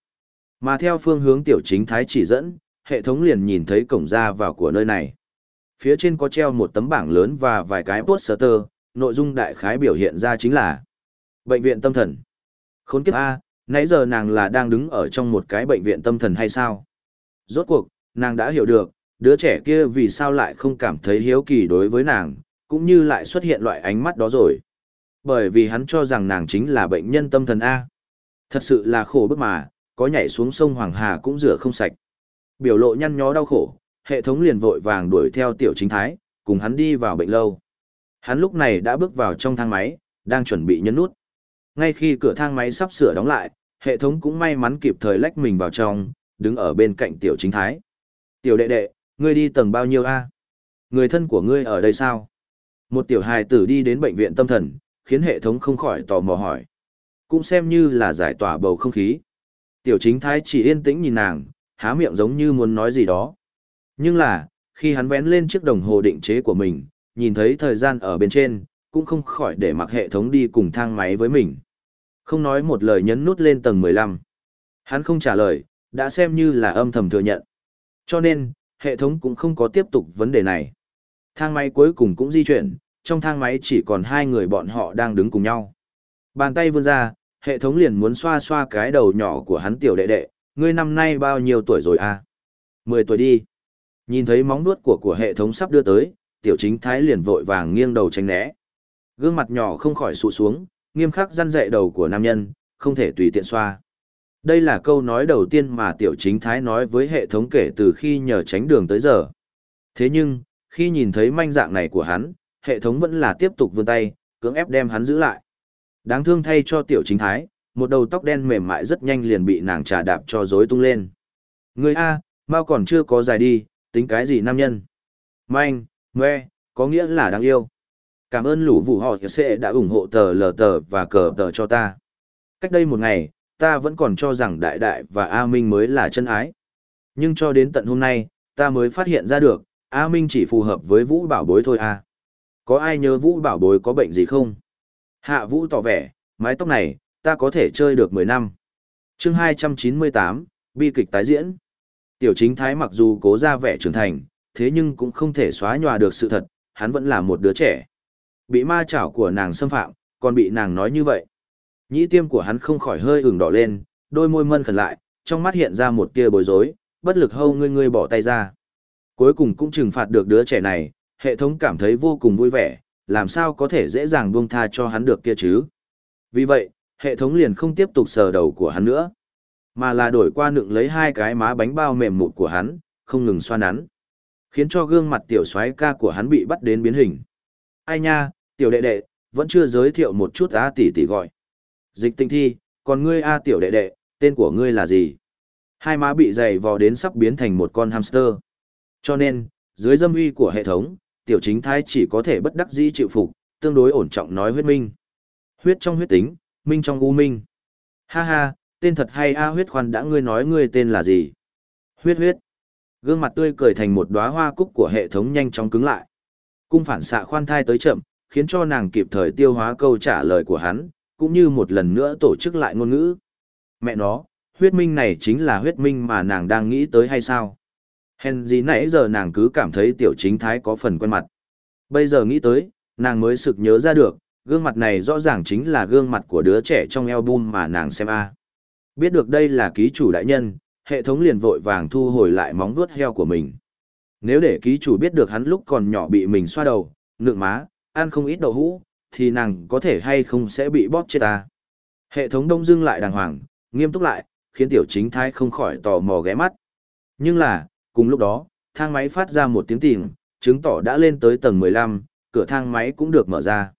Mà theo phương hướng tiểu chính thái chỉ dẫn, hệ thống liền nhìn thấy cổng ra vào của nơi này. Phía trên có treo một tấm bảng lớn và vài cái poster, nội dung đại khái biểu hiện ra chính là Bệnh viện tâm thần. Khốn kiếp A, nãy giờ nàng là đang đứng ở trong một cái bệnh viện tâm thần hay sao? Rốt cuộc, nàng đã hiểu được, đứa trẻ kia vì sao lại không cảm thấy hiếu kỳ đối với nàng, cũng như lại xuất hiện loại ánh mắt đó rồi. Bởi vì hắn cho rằng nàng chính là bệnh nhân tâm thần A. Thật sự là khổ bức mà, có nhảy xuống sông Hoàng Hà cũng rửa không sạch. Biểu lộ nhăn nhó đau khổ, hệ thống liền vội vàng đuổi theo tiểu chính thái, cùng hắn đi vào bệnh lâu. Hắn lúc này đã bước vào trong thang máy, đang chuẩn bị nhấn nút. Ngay khi cửa thang máy sắp sửa đóng lại, hệ thống cũng may mắn kịp thời lách mình vào trong, đứng ở bên cạnh tiểu chính thái. Tiểu đệ đệ, Ngươi đi tầng bao nhiêu a? Người thân của ngươi ở đây sao? Một tiểu hài tử đi đến bệnh viện tâm thần, khiến hệ thống không khỏi tò mò hỏi. Cũng xem như là giải tỏa bầu không khí. Tiểu chính thái chỉ yên tĩnh nhìn nàng, há miệng giống như muốn nói gì đó. Nhưng là, khi hắn vén lên chiếc đồng hồ định chế của mình, nhìn thấy thời gian ở bên trên, cũng không khỏi để mặc hệ thống đi cùng thang máy với mình. Không nói một lời nhấn nút lên tầng 15. Hắn không trả lời, đã xem như là âm thầm thừa nhận. Cho nên, hệ thống cũng không có tiếp tục vấn đề này. Thang máy cuối cùng cũng di chuyển, trong thang máy chỉ còn hai người bọn họ đang đứng cùng nhau. Bàn tay vươn ra, hệ thống liền muốn xoa xoa cái đầu nhỏ của hắn tiểu đệ đệ, ngươi năm nay bao nhiêu tuổi rồi à? Mười tuổi đi. Nhìn thấy móng nuốt của của hệ thống sắp đưa tới, tiểu chính thái liền vội vàng nghiêng đầu tránh né. Gương mặt nhỏ không khỏi sụ xuống, nghiêm khắc răn dạy đầu của nam nhân, không thể tùy tiện xoa. Đây là câu nói đầu tiên mà tiểu chính thái nói với hệ thống kể từ khi nhờ tránh đường tới giờ. Thế nhưng, khi nhìn thấy manh dạng này của hắn, hệ thống vẫn là tiếp tục vươn tay, cưỡng ép đem hắn giữ lại. Đáng thương thay cho tiểu chính thái, một đầu tóc đen mềm mại rất nhanh liền bị nàng trà đạp cho rối tung lên. Người A, mau còn chưa có dài đi, tính cái gì nam nhân? Manh, ngoe, có nghĩa là đáng yêu. Cảm ơn lũ vụ họ sẽ đã ủng hộ tờ lờ tờ và cờ tờ cho ta. Cách đây một ngày, ta vẫn còn cho rằng đại đại và A Minh mới là chân ái. Nhưng cho đến tận hôm nay, ta mới phát hiện ra được, A Minh chỉ phù hợp với Vũ Bảo Bối thôi à. Có ai nhớ Vũ Bảo Bối có bệnh gì không? Hạ Vũ tỏ vẻ, mái tóc này, ta có thể chơi được 10 năm. chương 298, bi kịch tái diễn. Tiểu chính thái mặc dù cố ra vẻ trưởng thành, thế nhưng cũng không thể xóa nhòa được sự thật, hắn vẫn là một đứa trẻ. Bị ma chảo của nàng xâm phạm, còn bị nàng nói như vậy. Nhĩ tiêm của hắn không khỏi hơi ửng đỏ lên, đôi môi mân khẩn lại, trong mắt hiện ra một tia bối rối, bất lực hâu ngươi ngươi bỏ tay ra. Cuối cùng cũng trừng phạt được đứa trẻ này, hệ thống cảm thấy vô cùng vui vẻ, làm sao có thể dễ dàng buông tha cho hắn được kia chứ. Vì vậy, hệ thống liền không tiếp tục sờ đầu của hắn nữa, mà là đổi qua nựng lấy hai cái má bánh bao mềm mụt của hắn, không ngừng xoa nắn, khiến cho gương mặt tiểu soái ca của hắn bị bắt đến biến hình. Ai nha, tiểu đệ đệ, vẫn chưa giới thiệu một chút á tỷ tỷ gọi. Dịch tinh thi, còn ngươi A tiểu đệ đệ, tên của ngươi là gì? Hai má bị dày vò đến sắp biến thành một con hamster. Cho nên, dưới dâm uy của hệ thống, tiểu chính thái chỉ có thể bất đắc dĩ chịu phục, tương đối ổn trọng nói huyết minh. Huyết trong huyết tính, minh trong u minh. Ha ha, tên thật hay A huyết khoan đã ngươi nói ngươi tên là gì? Huyết huyết. Gương mặt tươi cười thành một đóa hoa cúc của hệ thống nhanh chóng cứng lại. Cung phản xạ khoan thai tới chậm, khiến cho nàng kịp thời tiêu hóa câu trả lời của hắn, cũng như một lần nữa tổ chức lại ngôn ngữ. Mẹ nó, huyết minh này chính là huyết minh mà nàng đang nghĩ tới hay sao? Hèn gì nãy giờ nàng cứ cảm thấy tiểu chính thái có phần quen mặt. Bây giờ nghĩ tới, nàng mới sực nhớ ra được, gương mặt này rõ ràng chính là gương mặt của đứa trẻ trong album mà nàng xem a. Biết được đây là ký chủ đại nhân, hệ thống liền vội vàng thu hồi lại móng vuốt heo của mình. Nếu để ký chủ biết được hắn lúc còn nhỏ bị mình xoa đầu, nượng má, ăn không ít đậu hũ, thì nàng có thể hay không sẽ bị bóp chết ta. Hệ thống đông dưng lại đàng hoàng, nghiêm túc lại, khiến tiểu chính thái không khỏi tò mò ghé mắt. Nhưng là, cùng lúc đó, thang máy phát ra một tiếng tìm, chứng tỏ đã lên tới tầng 15, cửa thang máy cũng được mở ra.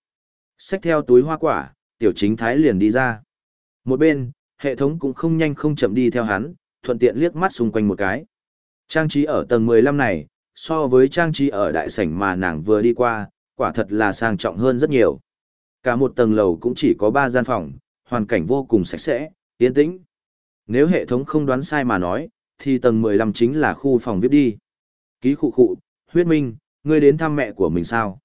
Xách theo túi hoa quả, tiểu chính thái liền đi ra. Một bên, hệ thống cũng không nhanh không chậm đi theo hắn, thuận tiện liếc mắt xung quanh một cái. Trang trí ở tầng 15 này, so với trang trí ở đại sảnh mà nàng vừa đi qua, quả thật là sang trọng hơn rất nhiều. Cả một tầng lầu cũng chỉ có 3 gian phòng, hoàn cảnh vô cùng sạch sẽ, yên tĩnh. Nếu hệ thống không đoán sai mà nói, thì tầng 15 chính là khu phòng VIP đi. Ký khụ khụ, huyết minh, ngươi đến thăm mẹ của mình sao?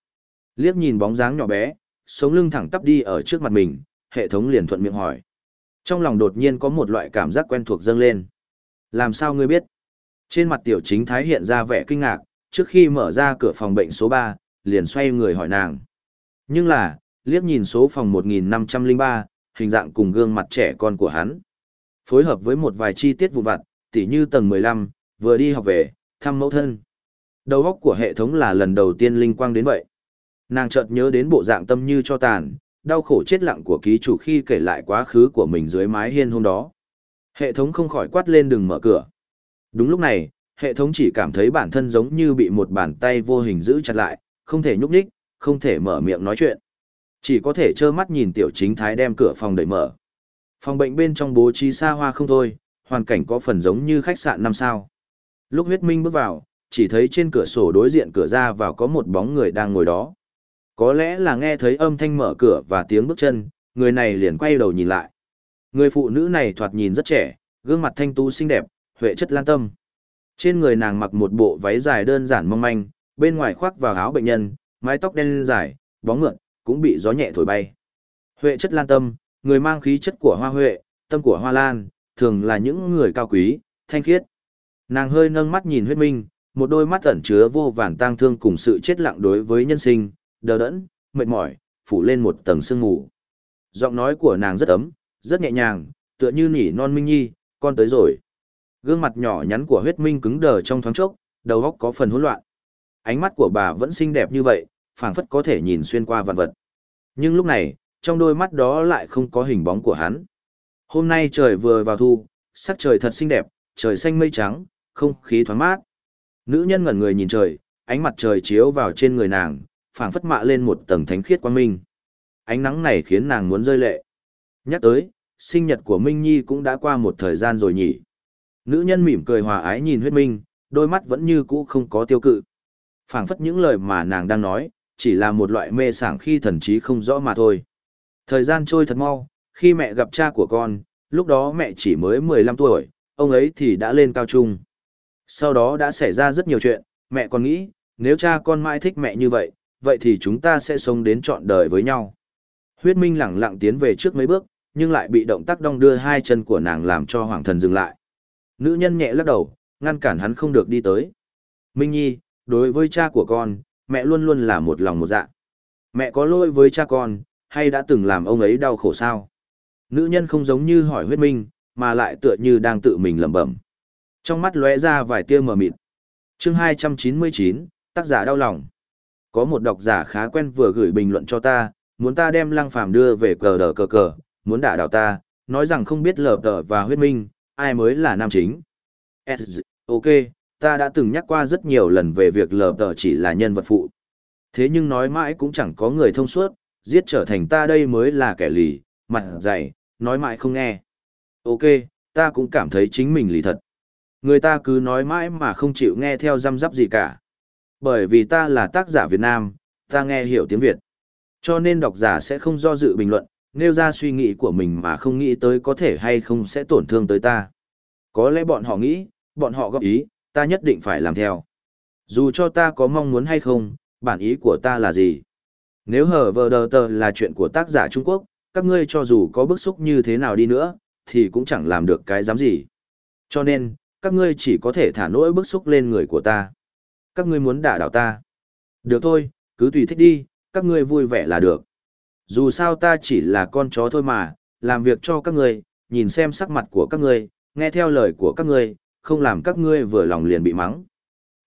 Liếc nhìn bóng dáng nhỏ bé, sống lưng thẳng tắp đi ở trước mặt mình, hệ thống liền thuận miệng hỏi. Trong lòng đột nhiên có một loại cảm giác quen thuộc dâng lên. Làm sao ngươi biết? Trên mặt tiểu chính thái hiện ra vẻ kinh ngạc, trước khi mở ra cửa phòng bệnh số 3, liền xoay người hỏi nàng. Nhưng là, liếc nhìn số phòng 1503, hình dạng cùng gương mặt trẻ con của hắn. Phối hợp với một vài chi tiết vụ vặt, tỉ như tầng 15, vừa đi học về, thăm mẫu thân. Đầu óc của hệ thống là lần đầu tiên linh quang đến vậy. Nàng chợt nhớ đến bộ dạng tâm như cho tàn, đau khổ chết lặng của ký chủ khi kể lại quá khứ của mình dưới mái hiên hôm đó. Hệ thống không khỏi quát lên đừng mở cửa. Đúng lúc này, hệ thống chỉ cảm thấy bản thân giống như bị một bàn tay vô hình giữ chặt lại, không thể nhúc nhích, không thể mở miệng nói chuyện. Chỉ có thể trơ mắt nhìn tiểu chính thái đem cửa phòng đẩy mở. Phòng bệnh bên trong bố trí xa hoa không thôi, hoàn cảnh có phần giống như khách sạn năm sao. Lúc huyết minh bước vào, chỉ thấy trên cửa sổ đối diện cửa ra vào có một bóng người đang ngồi đó. Có lẽ là nghe thấy âm thanh mở cửa và tiếng bước chân, người này liền quay đầu nhìn lại. Người phụ nữ này thoạt nhìn rất trẻ, gương mặt thanh tú xinh đẹp, huệ chất lan tâm. Trên người nàng mặc một bộ váy dài đơn giản mong manh, bên ngoài khoác vào áo bệnh nhân, mái tóc đen dài, bóng mượn, cũng bị gió nhẹ thổi bay. Huệ chất lan tâm, người mang khí chất của hoa huệ, tâm của hoa lan, thường là những người cao quý, thanh khiết. Nàng hơi nâng mắt nhìn huyết minh, một đôi mắt ẩn chứa vô vàn tang thương cùng sự chết lặng đối với nhân sinh, đờ đẫn, mệt mỏi, phủ lên một tầng sương mù. Giọng nói của nàng rất ấm, rất nhẹ nhàng, tựa như nỉ non minh nhi, con tới rồi. Gương mặt nhỏ nhắn của huyết minh cứng đờ trong thoáng chốc, đầu óc có phần hỗn loạn. Ánh mắt của bà vẫn xinh đẹp như vậy, phảng phất có thể nhìn xuyên qua vạn vật. Nhưng lúc này, trong đôi mắt đó lại không có hình bóng của hắn. Hôm nay trời vừa vào thu, sắc trời thật xinh đẹp, trời xanh mây trắng, không khí thoáng mát. Nữ nhân ngẩn người nhìn trời, ánh mặt trời chiếu vào trên người nàng, phảng phất mạ lên một tầng thánh khiết quang minh. Ánh nắng này khiến nàng muốn rơi lệ. Nhắc tới, sinh nhật của Minh Nhi cũng đã qua một thời gian rồi nhỉ. Nữ nhân mỉm cười hòa ái nhìn huyết minh, đôi mắt vẫn như cũ không có tiêu cự. phảng phất những lời mà nàng đang nói, chỉ là một loại mê sảng khi thần trí không rõ mà thôi. Thời gian trôi thật mau, khi mẹ gặp cha của con, lúc đó mẹ chỉ mới 15 tuổi, ông ấy thì đã lên cao trung. Sau đó đã xảy ra rất nhiều chuyện, mẹ còn nghĩ, nếu cha con mãi thích mẹ như vậy, vậy thì chúng ta sẽ sống đến trọn đời với nhau. Huyết Minh lẳng lặng tiến về trước mấy bước, nhưng lại bị động tác đong đưa hai chân của nàng làm cho hoàng thần dừng lại. Nữ nhân nhẹ lắc đầu, ngăn cản hắn không được đi tới. Minh Nhi, đối với cha của con, mẹ luôn luôn là một lòng một dạ. Mẹ có lỗi với cha con, hay đã từng làm ông ấy đau khổ sao? Nữ nhân không giống như hỏi huyết minh, mà lại tựa như đang tự mình lẩm bẩm. Trong mắt lóe ra vài tia mờ mịt. Chương 299, tác giả đau lòng. Có một độc giả khá quen vừa gửi bình luận cho ta, muốn ta đem lăng phàm đưa về cờ đờ cờ cờ, muốn đả đảo ta, nói rằng không biết lờ tờ và huyết minh, ai mới là nam chính. Ok, ta đã từng nhắc qua rất nhiều lần về việc lờ tờ chỉ là nhân vật phụ. Thế nhưng nói mãi cũng chẳng có người thông suốt, giết trở thành ta đây mới là kẻ lì, mặt dày, nói mãi không nghe. Ok, ta cũng cảm thấy chính mình lì thật. Người ta cứ nói mãi mà không chịu nghe theo răm rắp gì cả. Bởi vì ta là tác giả Việt Nam, ta nghe hiểu tiếng Việt. Cho nên độc giả sẽ không do dự bình luận, nêu ra suy nghĩ của mình mà không nghĩ tới có thể hay không sẽ tổn thương tới ta. Có lẽ bọn họ nghĩ, bọn họ góp ý, ta nhất định phải làm theo. Dù cho ta có mong muốn hay không, bản ý của ta là gì? Nếu hở vờ đờ tờ là chuyện của tác giả Trung Quốc, các ngươi cho dù có bức xúc như thế nào đi nữa, thì cũng chẳng làm được cái dám gì. Cho nên, các ngươi chỉ có thể thả nỗi bức xúc lên người của ta. Các ngươi muốn đả đảo ta. Được thôi, cứ tùy thích đi, các ngươi vui vẻ là được. Dù sao ta chỉ là con chó thôi mà, làm việc cho các ngươi, nhìn xem sắc mặt của các ngươi, nghe theo lời của các ngươi, không làm các ngươi vừa lòng liền bị mắng.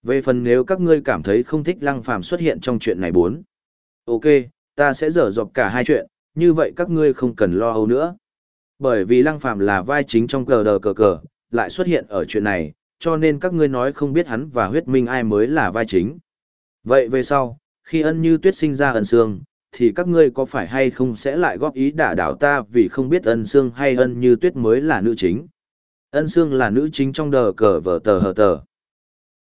Về phần nếu các ngươi cảm thấy không thích lăng phàm xuất hiện trong chuyện này bốn. Ok, ta sẽ dở dọc cả hai chuyện, như vậy các ngươi không cần lo âu nữa. Bởi vì lăng phàm là vai chính trong cờ đờ cờ cờ, lại xuất hiện ở chuyện này, cho nên các ngươi nói không biết hắn và huyết minh ai mới là vai chính. Vậy về sau, khi ân như tuyết sinh ra ân xương, thì các ngươi có phải hay không sẽ lại góp ý đả đảo ta vì không biết ân xương hay ân như tuyết mới là nữ chính. Ân xương là nữ chính trong đờ cờ vở tờ hờ tờ.